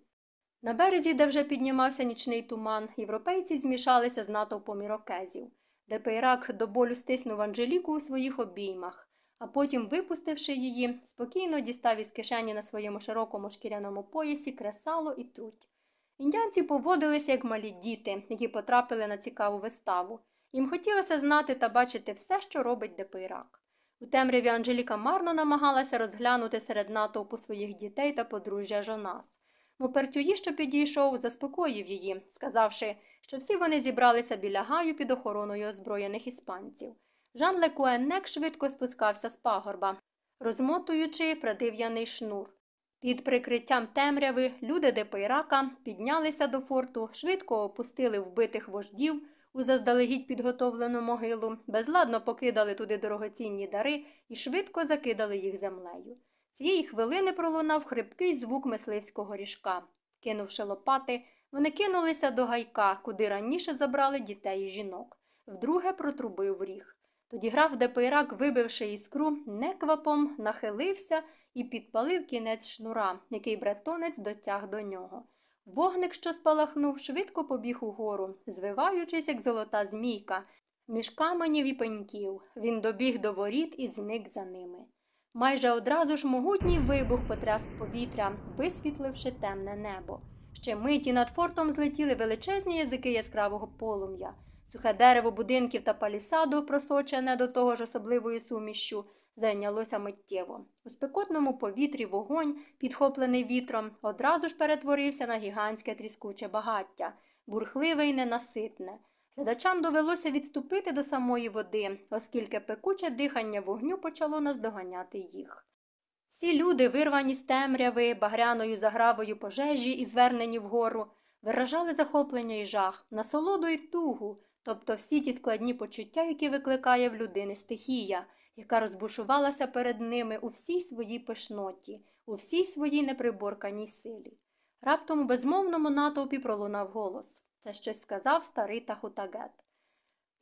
На березі, де вже піднімався нічний туман, європейці змішалися з натовпом ірокезів. Депейрак до болю стиснув Анжеліку у своїх обіймах, а потім, випустивши її, спокійно дістав із кишені на своєму широкому шкіряному поясі кресало і трут. Індіанці поводилися як малі діти, які потрапили на цікаву виставу. Їм хотілося знати та бачити все, що робить Депейрак. У темряві Анжеліка марно намагалася розглянути серед натовпу своїх дітей та подружжя Жонас. Мопертюї, що підійшов, заспокоїв її, сказавши, що всі вони зібралися біля гаю під охороною озброєних іспанців. Жан Лекуеннек швидко спускався з пагорба, розмотуючи придив'яний шнур. Під прикриттям темряви люди Депейрака піднялися до форту, швидко опустили вбитих вождів у заздалегідь підготовлену могилу, безладно покидали туди дорогоцінні дари і швидко закидали їх землею. Цієї хвилини пролунав хрипкий звук мисливського ріжка. Кинувши лопати, вони кинулися до гайка, куди раніше забрали дітей і жінок. Вдруге протрубив ріг. Тоді граф Депейрак, вибивши іскру, неквапом нахилився і підпалив кінець шнура, який бретонець дотяг до нього. Вогник, що спалахнув, швидко побіг угору, звиваючись, як золота змійка, між каменів і пеньків. Він добіг до воріт і зник за ними. Майже одразу ж могутній вибух потряс повітря, висвітливши темне небо. Ще миті над фортом злетіли величезні язики яскравого полум'я. Сухе дерево будинків та палісаду, просочене до того ж особливою сумішшю, зайнялося миттєво. У спекотному повітрі вогонь, підхоплений вітром, одразу ж перетворився на гігантське тріскуче багаття, бурхливе й ненаситне. Глядачам довелося відступити до самої води, оскільки пекуче дихання вогню почало наздоганяти їх. Всі люди, вирвані з темряви, багряною загравою пожежі і звернені вгору, виражали захоплення і жах, насолоду і тугу, тобто всі ті складні почуття, які викликає в людини стихія, яка розбушувалася перед ними у всій своїй пишноті, у всій своїй неприборканій силі. Раптом у безмовному натовпі пролунав голос. Це щось сказав старий Тахутагет.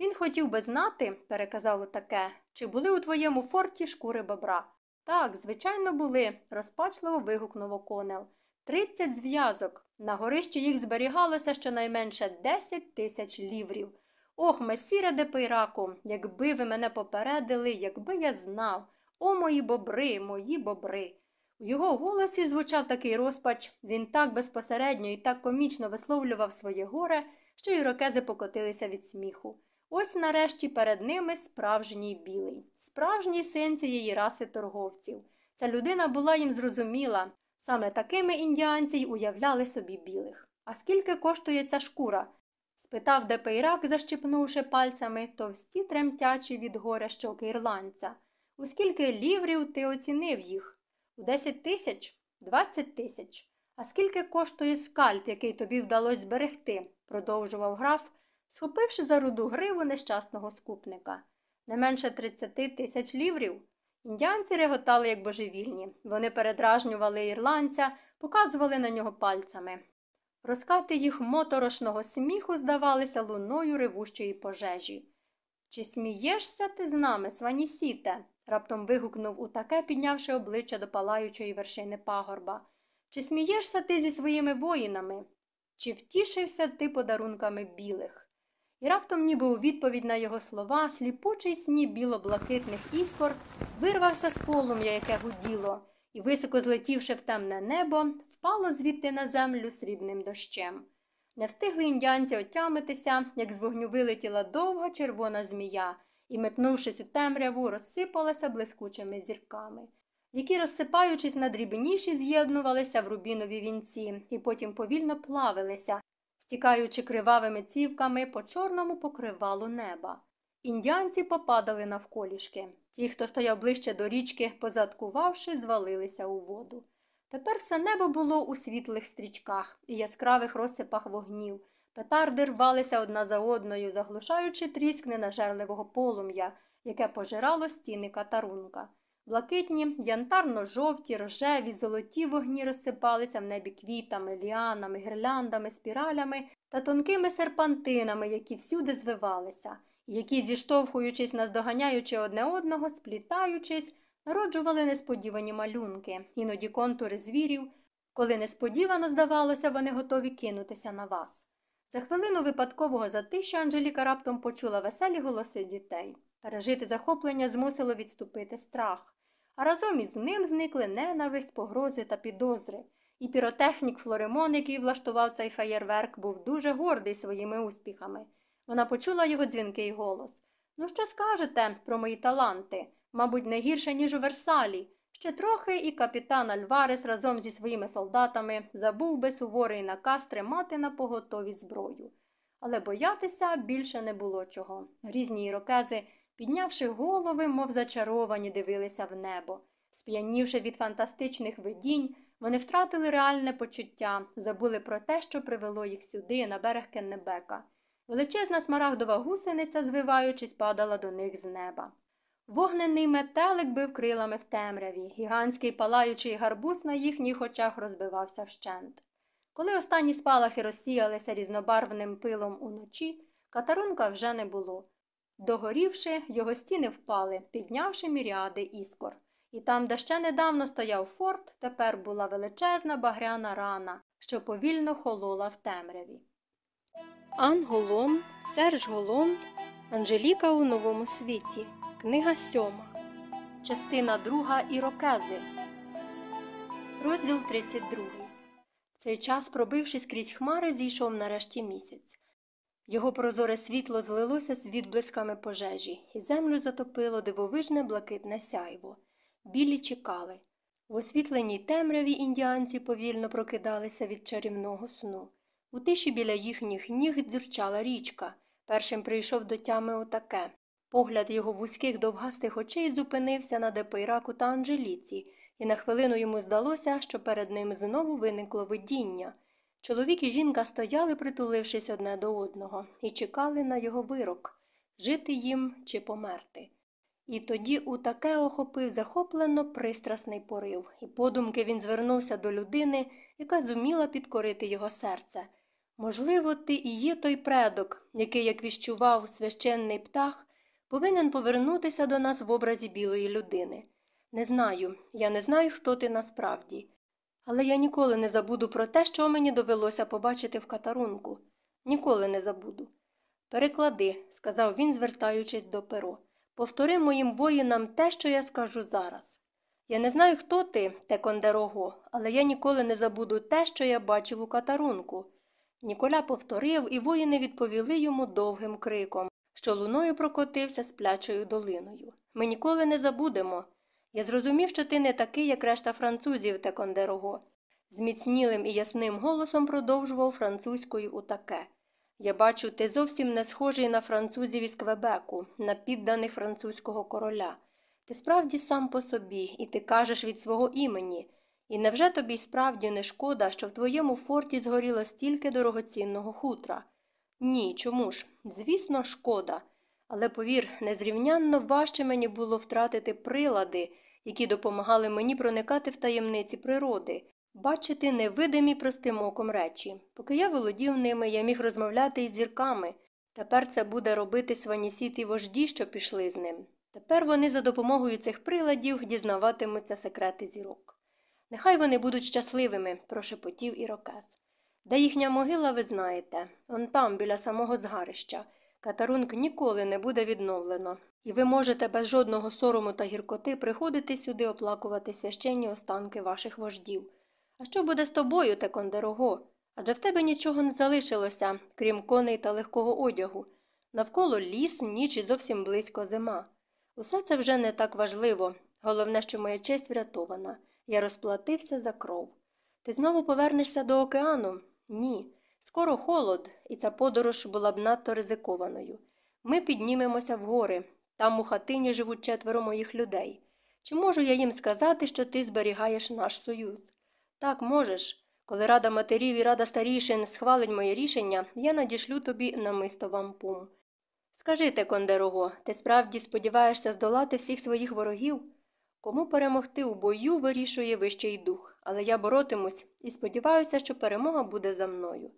Він хотів би знати, переказав таке, чи були у твоєму форті шкури бобра. Так, звичайно, були, розпачливо вигукнув Оконел. Тридцять зв'язок. На горищі їх зберігалося щонайменше десять тисяч ліврів. Ох, месіре де якби ви мене попередили, якби я знав. О, мої бобри, мої бобри. У його голосі звучав такий розпач, він так безпосередньо і так комічно висловлював своє горе, що ірокези покотилися від сміху. Ось нарешті перед ними справжній білий, справжній син цієї раси торговців. Ця людина була їм зрозуміла. Саме такими індіанці й уявляли собі білих. А скільки коштує ця шкура? спитав Депейрак, защипнувши пальцями товсті тремтячі від горя щоки ірландця. У скільки ліврів ти оцінив їх? У десять тисяч? Двадцять тисяч. А скільки коштує скальп, який тобі вдалося зберегти? продовжував граф, схопивши за руду гриву нещасного скупника. Не менше 30 тисяч ліврів. Індіанці реготали, як божевільні. Вони передражнювали ірландця, показували на нього пальцями. Розкати їх моторошного сміху здавалися луною ревущої пожежі. Чи смієшся ти з нами, сванісіте? раптом вигукнув утаке, піднявши обличчя до палаючої вершини пагорба. Чи смієшся ти зі своїми воїнами? Чи втішився ти подарунками білих? І раптом, ніби у відповідь на його слова, сліпучий сніп біло-блакитних іскор вирвався з полум'я, яке гуділо, і, високо злетівши в темне небо, впало звідти на землю срібним дощем. Не встигли індіанці отямитися, як з вогню вилетіла довга червона змія і, метнувшись у темряву, розсипалася блискучими зірками, які, розсипаючись на дрібніші, з'єднувалися в рубінові вінці і потім повільно плавилися, стікаючи кривавими цівками по чорному покривалу неба. Індіанці попадали навколішки. Ті, хто стояв ближче до річки, позадкувавши, звалилися у воду. Тепер все небо було у світлих стрічках і яскравих розсипах вогнів. Петарди рвалися одна за одною, заглушаючи тріск ненажерливого полум'я, яке пожирало стіни катарунка. Блакитні, янтарно-жовті, рожеві, золоті вогні розсипалися в небі квітами, ліанами, гірляндами, спіралями та тонкими серпантинами, які всюди звивалися, які, зіштовхуючись, наздоганяючи одне одного, сплітаючись, народжували несподівані малюнки, іноді контури звірів, коли несподівано, здавалося, вони готові кинутися на вас. За хвилину випадкового затища Анжеліка раптом почула веселі голоси дітей. Пережити захоплення змусило відступити страх, разом із ним зникли ненависть, погрози та підозри. І піротехнік Флоремон, який влаштував цей феєрверк, був дуже гордий своїми успіхами. Вона почула його дзвінкий голос. Ну, що скажете про мої таланти? Мабуть, не гірше, ніж у Версалі. Ще трохи і капітан Альварес разом зі своїми солдатами забув би суворий наказ тримати на поготові зброю. Але боятися більше не було чого. Грізні ірокези, піднявши голови, мов зачаровані, дивилися в небо. Сп'янівши від фантастичних видінь, вони втратили реальне почуття, забули про те, що привело їх сюди, на берег Кеннебека. Величезна смарагдова гусениця, звиваючись, падала до них з неба. Вогнений метелик бив крилами в темряві, гігантський палаючий гарбуз на їхніх очах розбивався вщент. Коли останні спалахи розсіялися різнобарвним пилом уночі, катарунка вже не було. Догорівши, його стіни впали, піднявши міріади іскор. І там, де ще недавно стояв форт, тепер була величезна багряна рана, що повільно холола в темряві. Ан Голом, Серж Голом, Анжеліка у новому світі. Книга сьома. Частина друга Ірокези. Розділ 32. В цей час, пробившись крізь хмари, зійшов нарешті місяць. Його прозоре світло злилося з відблисками пожежі, і землю затопило дивовижне блакитне сяйво. Білі чекали. В освітленій темряві індіанці повільно прокидалися від чарівного сну. У тиші біля їхніх ніг дзюрчала річка. Першим прийшов до тями отаке. Погляд його вузьких довгастих очей зупинився на Депейраку та Анжеліці, і на хвилину йому здалося, що перед ним знову виникло видіння. Чоловік і жінка стояли, притулившись одне до одного, і чекали на його вирок жити їм чи померти. І тоді у таке охопив захоплено пристрасний порив, і подумки він звернувся до людини, яка зуміла підкорити його серце. Можливо, ти і є той предок, який, як віщував священний птах, повинен повернутися до нас в образі білої людини. Не знаю, я не знаю, хто ти насправді. Але я ніколи не забуду про те, що мені довелося побачити в катарунку. Ніколи не забуду. Переклади, сказав він, звертаючись до перо. Повтори моїм воїнам те, що я скажу зараз. Я не знаю, хто ти, Текондерого, але я ніколи не забуду те, що я бачив у катарунку. Ніколя повторив, і воїни відповіли йому довгим криком, що луною прокотився сплячою долиною. Ми ніколи не забудемо. Я зрозумів, що ти не такий, як решта французів, Текондерого. Зміцнілим і ясним голосом продовжував французькою утаке. Я бачу, ти зовсім не схожий на французів із Квебеку, на підданих французького короля. Ти справді сам по собі, і ти кажеш від свого імені. І невже тобі справді не шкода, що в твоєму форті згоріло стільки дорогоцінного хутра? Ні, чому ж? Звісно, шкода. Але повір, незрівнянно важче мені було втратити прилади, які допомагали мені проникати в таємниці природи, бачити невидимі простим оком речі. Поки я володів ними, я міг розмовляти із зірками. Тепер це буде робити сванісіт і вожді, що пішли з ним. Тепер вони за допомогою цих приладів дізнаватимуться секрети зірок. Нехай вони будуть щасливими, прошепотів Ірокез. Де їхня могила, ви знаєте, он там, біля самого згарища. Катарунг ніколи не буде відновлено, і ви можете без жодного сорому та гіркоти приходити сюди оплакувати священні останки ваших вождів. А що буде з тобою, Текондерого? Адже в тебе нічого не залишилося, крім коней та легкого одягу. Навколо ліс, ніч і зовсім близько зима. Усе це вже не так важливо. Головне, що моя честь врятована. Я розплатився за кров. Ти знову повернешся до океану? Ні. Скоро холод, і ця подорож була б надто ризикованою. Ми піднімемося в гори. Там у хатині живуть четверо моїх людей. Чи можу я їм сказати, що ти зберігаєш наш союз? Так, можеш. Коли рада матерів і рада старішин схвалить моє рішення, я надішлю тобі намисто вампум. Скажи, Кондерого, ти справді сподіваєшся здолати всіх своїх ворогів? Кому перемогти у бою, вирішує вищий дух, але я боротимусь і сподіваюся, що перемога буде за мною.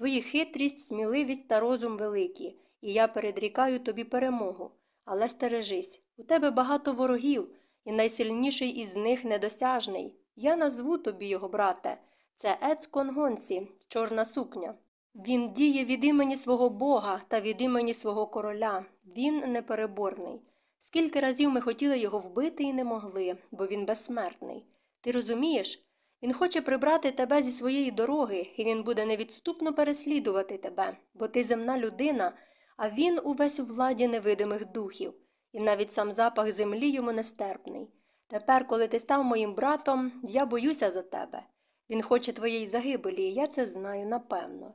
Твої хитрість, сміливість та розум великі, і я передрікаю тобі перемогу. Але стережись, у тебе багато ворогів, і найсильніший із них недосяжний. Я назву тобі його, брате. Це Ец Конгонсі, чорна сукня. Він діє від імені свого Бога та від імені свого короля. Він непереборний. Скільки разів ми хотіли його вбити і не могли, бо він безсмертний. Ти розумієш? Він хоче прибрати тебе зі своєї дороги, і він буде невідступно переслідувати тебе, бо ти земна людина, а він увесь у владі невидимих духів, і навіть сам запах землі йому нестерпний. Тепер, коли ти став моїм братом, я боюся за тебе. Він хоче твоєї загибелі, і я це знаю напевно.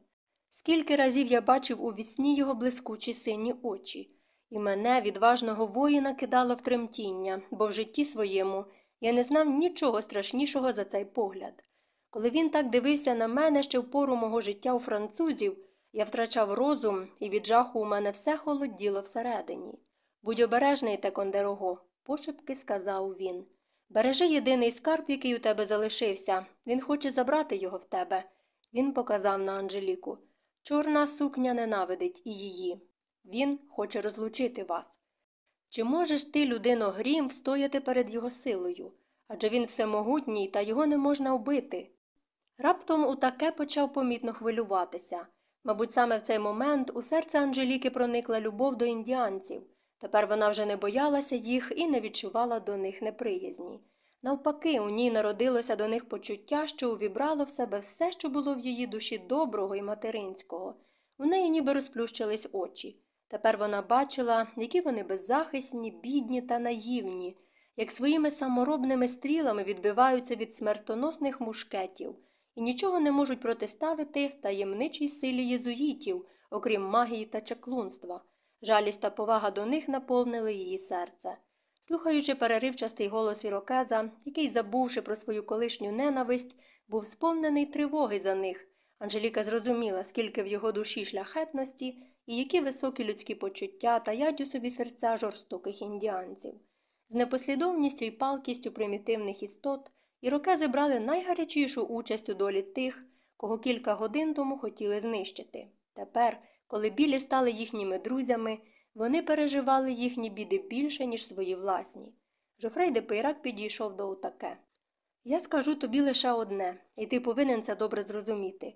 Скільки разів я бачив у вісні його блискучі сині очі, і мене, відважного воїна, кидало в тремтіння, бо в житті своєму я не знав нічого страшнішого за цей погляд. Коли він так дивився на мене ще в пору мого життя у французів, я втрачав розум, і від жаху у мене все холоділо всередині. Будь обережний, Текондерого, пошепки сказав він. Бережи єдиний скарб, який у тебе залишився. Він хоче забрати його в тебе. Він показав на Анжеліку. Чорна сукня ненавидить і її. Він хоче розлучити вас. Чи можеш ти, людино грім, встояти перед його силою? Адже він всемогутній, та його не можна вбити. Раптом утаке почав помітно хвилюватися. Мабуть, саме в цей момент у серце Анжеліки проникла любов до індіанців. Тепер вона вже не боялася їх і не відчувала до них неприязні. Навпаки, у ній народилося до них почуття, що увібрало в себе все, що було в її душі доброго і материнського. У неї ніби розплющились очі. Тепер вона бачила, які вони беззахисні, бідні та наївні, як своїми саморобними стрілами відбиваються від смертоносних мушкетів і нічого не можуть протиставити таємничій силі єзуїтів, окрім магії та чаклунства. Жалість та повага до них наповнили її серце. Слухаючи переривчастий голос Ірокеза, який, забувши про свою колишню ненависть, був сповнений тривоги за них, Анжеліка зрозуміла, скільки в його душі шляхетності і які високі людські почуття таять у собі серця жорстоких індіанців. З непослідовністю і палкістю примітивних істот ірокези брали найгарячішу участь у долі тих, кого кілька годин тому хотіли знищити. Тепер, коли білі стали їхніми друзями, вони переживали їхні біди більше, ніж свої власні. Жофрей де Пейрак підійшов до Утаке. Я скажу тобі лише одне, і ти повинен це добре зрозуміти.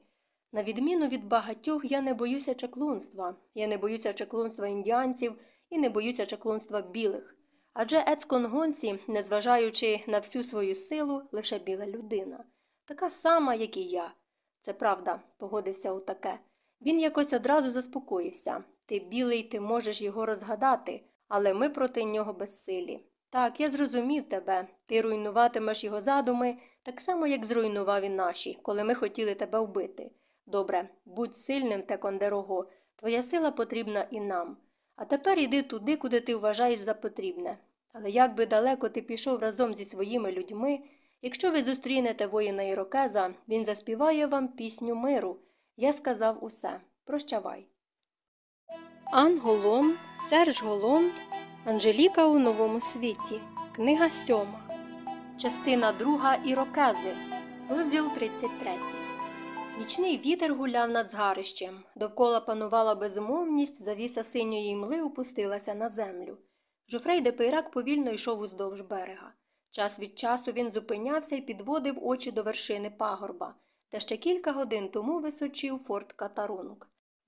На відміну від багатьох, я не боюся чаклунства, я не боюся чаклунства індіанців і не боюся чаклунства білих. Адже Ецконгонсі, незважаючи на всю свою силу, лише біла людина, така сама, як і я. Це правда, погодився Утаке. Він якось одразу заспокоївся. Ти білий, ти можеш його розгадати, але ми проти нього безсилі. Так, я зрозумів тебе. Ти руйнуватимеш його задуми, так само, як зруйнував і наші, коли ми хотіли тебе вбити. Добре, будь сильним, Текондерого, твоя сила потрібна і нам. А тепер іди туди, куди ти вважаєш за потрібне. Але як би далеко ти пішов разом зі своїми людьми, якщо ви зустрінете воїна Ірокеза, він заспіває вам пісню миру. Я сказав усе. Прощавай. Ан Голон, Серж Голон, Анжеліка у новому світі. Книга сьома. Частина 2 Ірокези. Розділ 33. Нічний вітер гуляв над згарищем. Довкола панувала безмовність, завіса синьої мли опустилася на землю. Жофрей де Пейрак повільно йшов уздовж берега. Час від часу він зупинявся і підводив очі до вершини пагорба, та ще кілька годин тому височив форт Катарунг.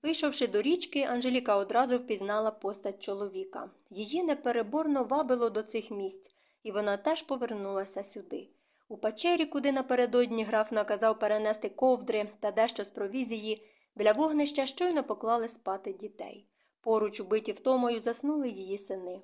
Вийшовши до річки, Анжеліка одразу впізнала постать чоловіка. Її непереборно вабило до цих місць, і вона теж повернулася сюди. У печері, куди напередодні граф наказав перенести ковдри та дещо з провізії, біля вогнища щойно поклали спати дітей. Поруч, убиті втомою, заснули її сини.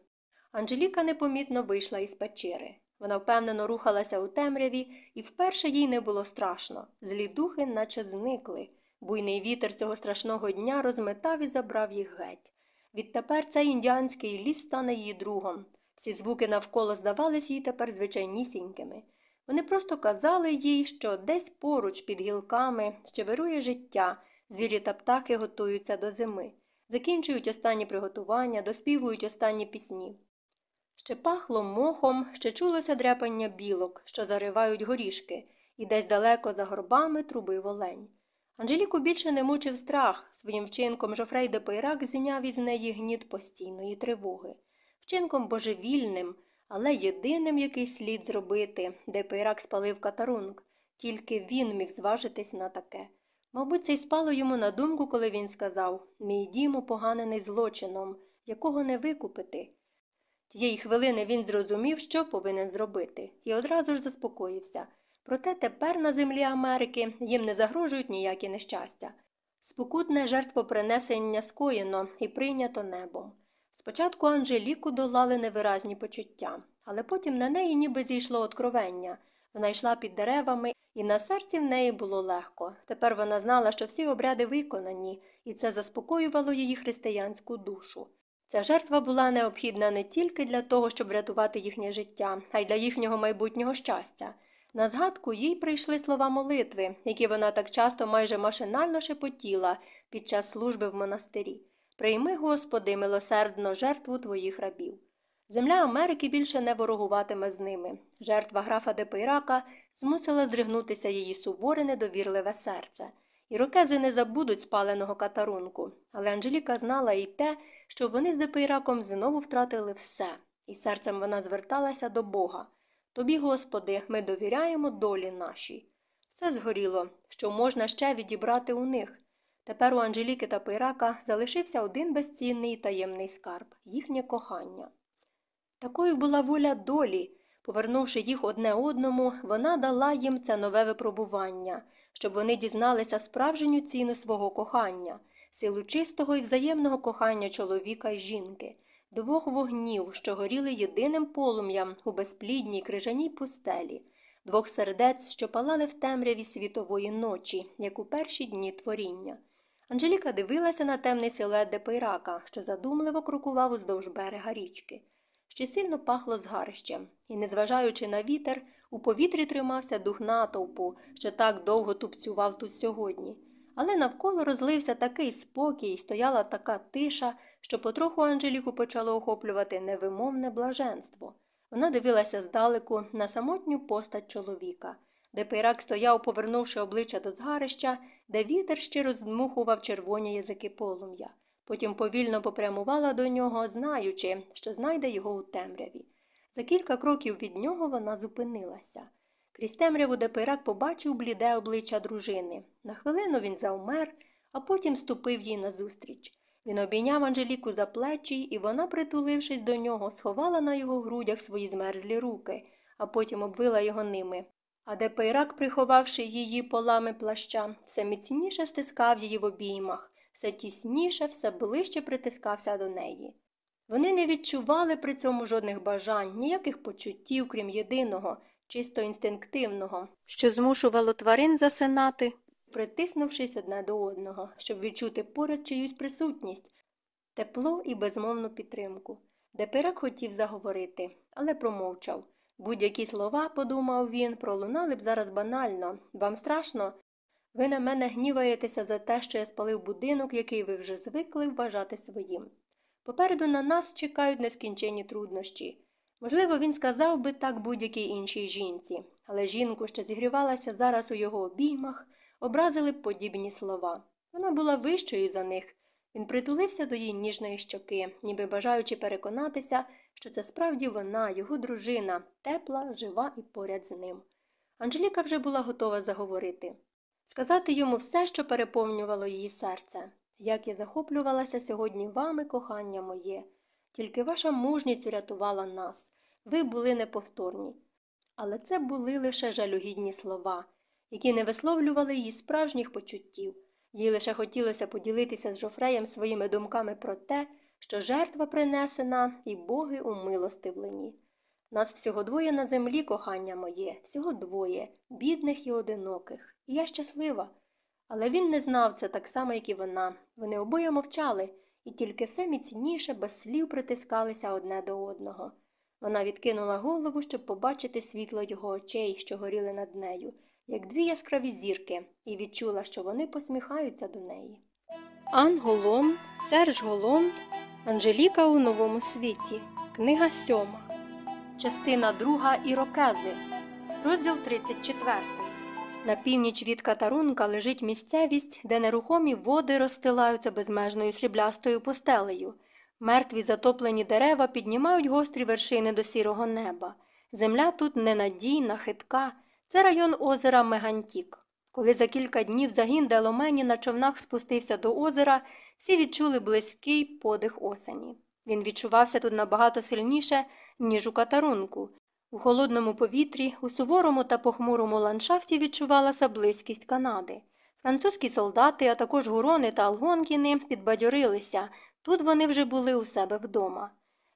Анжеліка непомітно вийшла із печери. Вона впевнено рухалася у темряві, і вперше їй не було страшно. Злі духи наче зникли. Буйний вітер цього страшного дня розметав і забрав їх геть. Відтепер цей індіанський ліс стане її другом. Всі звуки навколо здавались їй тепер звичайнісінькими. Вони просто казали їй, що десь поруч під гілками ще вирує життя, звірі та птахи готуються до зими, закінчують останні приготування, доспівують останні пісні. Ще пахло мохом, ще чулося дряпання білок, що заривають горішки, і десь далеко за горбами трубив олень. Анжеліку більше не мучив страх. Своїм вчинком Жофрей де Пейрак зняв із неї гніт постійної тривоги. Вчинком божевільним, але єдиним, який слід зробити, де Пейрак спалив катарунг. Тільки він міг зважитись на таке. Мабуть, це й спало йому на думку, коли він сказав Мій дім упоганений злочином, якого не викупити. Тієї хвилини він зрозумів, що повинен зробити, і одразу ж заспокоївся. Проте тепер на землі Америки їм не загрожують ніякі нещастя. Спокутне жертвопринесення скоєно і прийнято небом. Спочатку Анжеліку долали невиразні почуття, але потім на неї ніби зійшло откровення. Вона йшла під деревами, і на серці в неї було легко. Тепер вона знала, що всі обряди виконані, і це заспокоювало її християнську душу. Ця жертва була необхідна не тільки для того, щоб врятувати їхнє життя, а й для їхнього майбутнього щастя. На згадку їй прийшли слова молитви, які вона так часто майже машинально шепотіла під час служби в монастирі. Прийми, Господи, милосердно жертву твоїх рабів. Земля Америки більше не ворогуватиме з ними. Жертва графа Депейрака змусила здригнутися її суворе недовірливе серце. Ірокези не забудуть спаленого Катарунку, але Анжеліка знала і те, що вони з Депейраком знову втратили все, і серцем вона зверталася до Бога. Тобі, Господи, ми довіряємо долі нашій. Все згоріло, що можна ще відібрати у них. Тепер у Анжеліки та Пейрака залишився один безцінний таємний скарб їхнє кохання. Такою була воля долі. Повернувши їх одне одному, вона дала їм це нове випробування, щоб вони дізналися справжню ціну свого кохання, силу чистого і взаємного кохання чоловіка й жінки, двох вогнів, що горіли єдиним полум'ям у безплідній крижаній пустелі, двох сердець, що палали в темряві світової ночі, як у перші дні творіння. Анжеліка дивилася на темний силует Депейрака, що задумливо крокував уздовж берега річки. Ще сильно пахло згарищем, і, незважаючи на вітер, у повітрі тримався дух натовпу, що так довго тупцював тут сьогодні. Але навколо розлився такий спокій стояла така тиша, що потроху Анжеліку почало охоплювати невимовне блаженство. Вона дивилася здалеку на самотню постать чоловіка, де стояв, повернувши обличчя до згарища, де вітер ще роздмухував червоні язики полум'я. Потім повільно попрямувала до нього, знаючи, що знайде його у темряві. За кілька кроків від нього вона зупинилася. Крізь темряву Депирак побачив бліде обличчя дружини. На хвилину він завмер, а потім ступив їй назустріч. Він обійняв Анжеліку за плечі, і вона, притулившись до нього, сховала на його грудях свої змерзлі руки, а потім обвила його ними. А Депейрак, приховавши її полами плаща, все міцніше стискав її в обіймах все тісніше, все ближче притискався до неї. Вони не відчували при цьому жодних бажань, ніяких почуттів, крім єдиного, чисто інстинктивного, що змушувало тварин засинати, притиснувшись одне до одного, щоб відчути поряд чиюсь присутність, тепло і безмовну підтримку. Депирак хотів заговорити, але промовчав. Будь-які слова, подумав він, пролунали б зараз банально. Вам страшно? Ви на мене гніваєтеся за те, що я спалив будинок, який ви вже звикли вважати своїм. Попереду на нас чекають нескінченні труднощі. Можливо, він сказав би так будь-якій іншій жінці, але жінку, що зігрівалася зараз у його обіймах, образили б подібні слова. Вона була вищою за них. Він притулився до її ніжної щоки, ніби бажаючи переконатися, що це справді вона, його дружина, тепла, жива і поряд з ним. Анжеліка вже була готова заговорити, сказати йому все, що переповнювало її серце. Як я захоплювалася сьогодні вами, кохання моє, тільки ваша мужність урятувала нас. Ви були неповторні. Але це були лише жалюгідні слова, які не висловлювали її справжніх почуттів. Їй лише хотілося поділитися з Жофреєм своїми думками про те, що жертва принесена і боги умилостивлені. Нас всього двоє на землі, кохання моє, всього двоє, бідних і одиноких, і я щаслива. Але він не знав це так само, як і вона. Вони обоє мовчали, і тільки все міцніше, без слів притискалися одне до одного. Вона відкинула голову, щоб побачити світло його очей, що горіли над нею, як дві яскраві зірки, і відчула, що вони посміхаються до неї. Ан Голом, Серж Голом, Анжеліка у новому світі. Книга сьома. Частина друга Ірокези. Розділ 34. На північ від Катарунка лежить місцевість, де нерухомі води розстилаються безмежною сріблястою пустелею. Мертві затоплені дерева піднімають гострі вершини до сірого неба. Земля тут ненадійна, хитка. Це район озера Мегантік. Коли за кілька днів загін Деломені на човнах спустився до озера, всі відчули близький подих осені. Він відчувався тут набагато сильніше, ніж у Катарунку. У холодному повітрі, у суворому та похмурому ландшафті відчувалася близькість Канади. Французькі солдати, а також гурони та алгонкіни підбадьорилися. Тут вони вже були у себе вдома.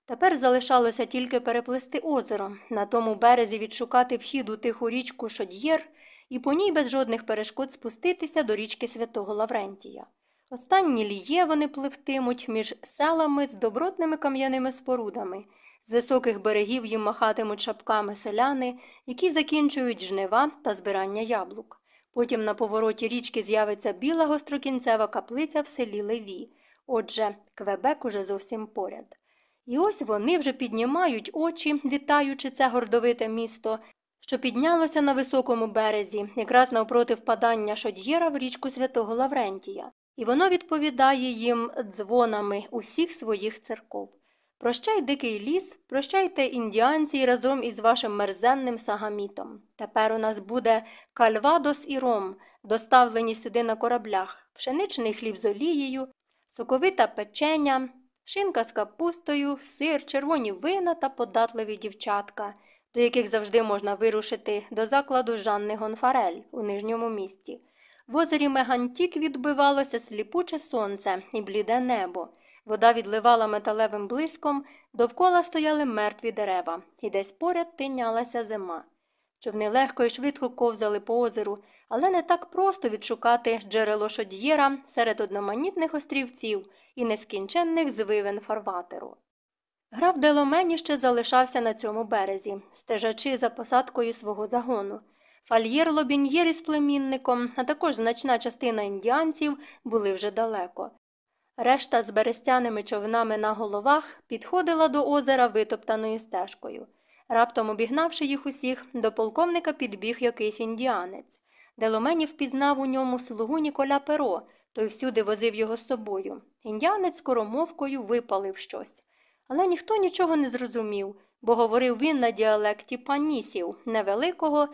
Тепер залишалося тільки переплисти озеро, на тому березі відшукати вхід у тиху річку Шод'єр і по ній без жодних перешкод спуститися до річки Святого Лаврентія. Останні ліє вони пливтимуть між селами з добротними кам'яними спорудами. З високих берегів їм махатимуть шапками селяни, які закінчують жнива та збирання яблук. Потім на повороті річки з'явиться біла гострокінцева каплиця в селі Леві. Отже, Квебек уже зовсім поряд. І ось вони вже піднімають очі, вітаючи це гордовите місто, що піднялося на високому березі, якраз навпроти впадання шод'єра в річку святого Лаврентія, і воно відповідає їм дзвонами усіх своїх церков. Прощай, дикий ліс, прощайте індіанці разом із вашим мерзенним сагамітом. Тепер у нас буде кальвадос і ром, доставлені сюди на кораблях, пшеничний хліб з олією, соковита печеня, шинка з капустою, сир, червоні вина та податливі дівчатка, до яких завжди можна вирушити до закладу Жанни Гонфарель у нижньому місті. В озері Мегантік відбивалося сліпуче сонце і бліде небо. Вода відливала металевим блиском, довкола стояли мертві дерева, і десь поряд тинялася зима. Човни легко і швидко ковзали по озеру, але не так просто відшукати джерело шод'єра серед одноманітних острівців і нескінченних звивин фарватеру. Граф Деломені ще залишався на цьому березі, стежачи за посадкою свого загону. Фальєр Лобін'єр із племінником, а також значна частина індіанців були вже далеко. Решта з берестяними човнами на головах підходила до озера витоптаною стежкою. Раптом обігнавши їх усіх, до полковника підбіг якийсь індіанець. Деломені впізнав у ньому слугу Ніколя Перо, той всюди возив його з собою. Індіанець скоромовкою випалив щось. Але ніхто нічого не зрозумів, бо говорив він на діалекті панісів, невеликого,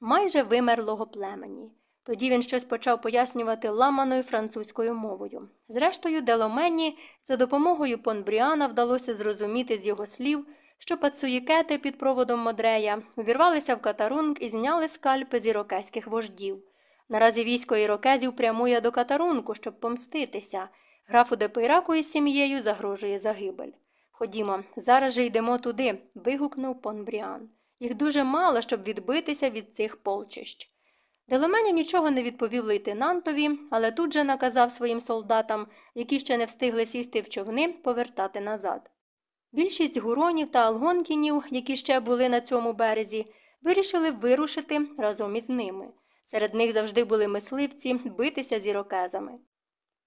майже вимерлого племені. Тоді він щось почав пояснювати ламаною французькою мовою. Зрештою, Деломені за допомогою Понбріана вдалося зрозуміти з його слів, що пацуїкети під проводом Модрея увірвалися в катарунг і зняли скальпи з ірокезьких вождів. Наразі військо ірокезів прямує до катарунку, щоб помститися. Графу Депейраку із сім'єю загрожує загибель. Ходімо, зараз же йдемо туди, вигукнув Понбріан. Їх дуже мало, щоб відбитися від цих полчищ. Деломені нічого не відповів лейтенантові, але тут же наказав своїм солдатам, які ще не встигли сісти в човни, повертати назад. Більшість гуронів та алгонкінів, які ще були на цьому березі, вирішили вирушити разом із ними. Серед них завжди були мисливці битися з ірокезами.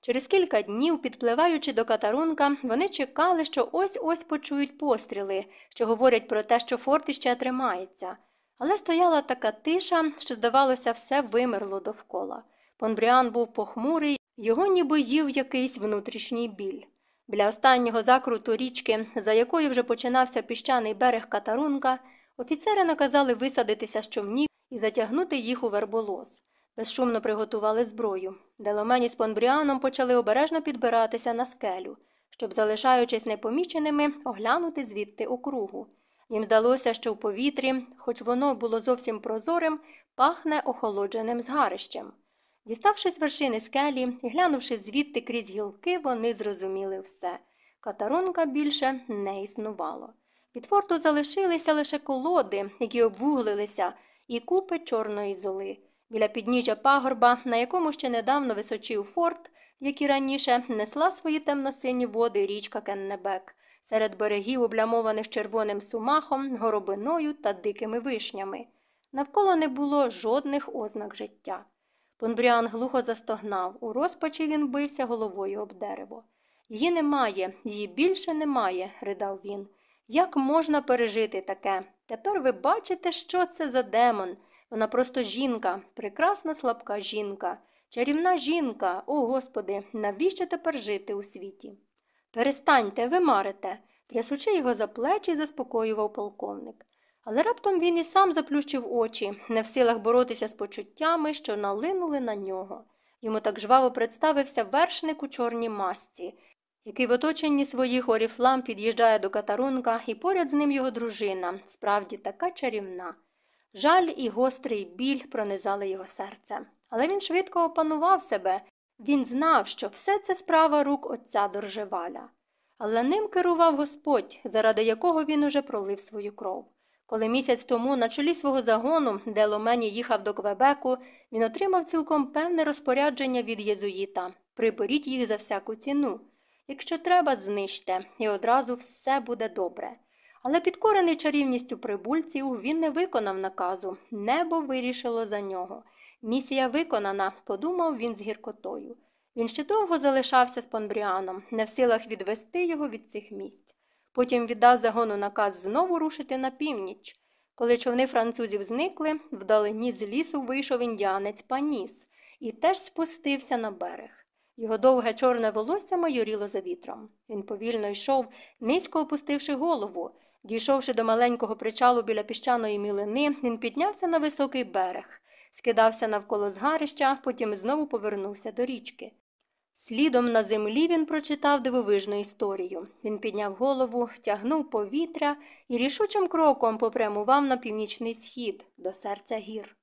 Через кілька днів, підпливаючи до катарунка, вони чекали, що ось ось почують постріли, що говорять про те, що форт іще тримається. Але стояла така тиша, що, здавалося, все вимерло довкола. Понбріан був похмурий, його ніби їв якийсь внутрішній біль. Біля останнього закруту річки, за якою вже починався піщаний берег катарунка, офіцери наказали висадитися з човнів і затягнути їх у верболоз. Безшумно приготували зброю. Деломені з Понбріаном почали обережно підбиратися на скелю, щоб, залишаючись непоміченими, оглянути звідти округу. Їм здалося, що в повітрі, хоч воно було зовсім прозорим, пахне охолодженим згарищем. Діставшись вершини скелі і глянувши звідти крізь гілки, вони зрозуміли все. Катарунка більше не існувало. Від форту залишилися лише колоди, які обвуглилися, і купи чорної золи. Біля підніжжя пагорба, на якому ще недавно височив форт, як і раніше, несла свої темно-сині води річка Кеннебек, серед берегів, облямованих червоним сумахом, горобиною та дикими вишнями. Навколо не було жодних ознак життя. Понбріан глухо застогнав, у розпачі він бився головою об дерево. Її немає, її більше немає, ридав він. Як можна пережити таке? Тепер ви бачите, що це за демон. Вона просто жінка, прекрасна слабка жінка, чарівна жінка. О, Господи, навіщо тепер жити у світі? Перестаньте, ви марите, трясучи його за плечі, заспокоював полковник. Але раптом він і сам заплющив очі, не в силах боротися з почуттями, що налинули на нього. Йому так жваво представився вершник у чорній масці, який в оточенні своїх оріфлам під'їжджає до катарунка, і поряд з ним його дружина, справді така чарівна. Жаль і гострий біль пронизали його серце. Але він швидко опанував себе. Він знав, що все це справа рук отця Доржеваля. Але ним керував Господь, заради якого він уже пролив свою кров. Коли місяць тому на чолі свого загону, де Ломені їхав до Квебеку, він отримав цілком певне розпорядження від єзуїта приберіть їх за всяку ціну. Якщо треба, знищте, і одразу все буде добре. Але підкорений чарівністю прибульців, він не виконав наказу. Небо вирішило за нього. Місія виконана, подумав він з гіркотою. Він ще довго залишався з Понбріаном, не в силах відвести його від цих місць. Потім віддав загону наказ знову рушити на північ. Коли човни французів зникли, вдалині з лісу вийшов індіанець Паніс і теж спустився на берег. Його довге чорне волосся майоріло за вітром. Він повільно йшов, низько опустивши голову. Дійшовши до маленького причалу біля піщаної мілини, він піднявся на високий берег, скидався навколо згарища, потім знову повернувся до річки. Слідом на землі він прочитав дивовижну історію. Він підняв голову, втягнув повітря і рішучим кроком попрямував на північний схід до серця гір.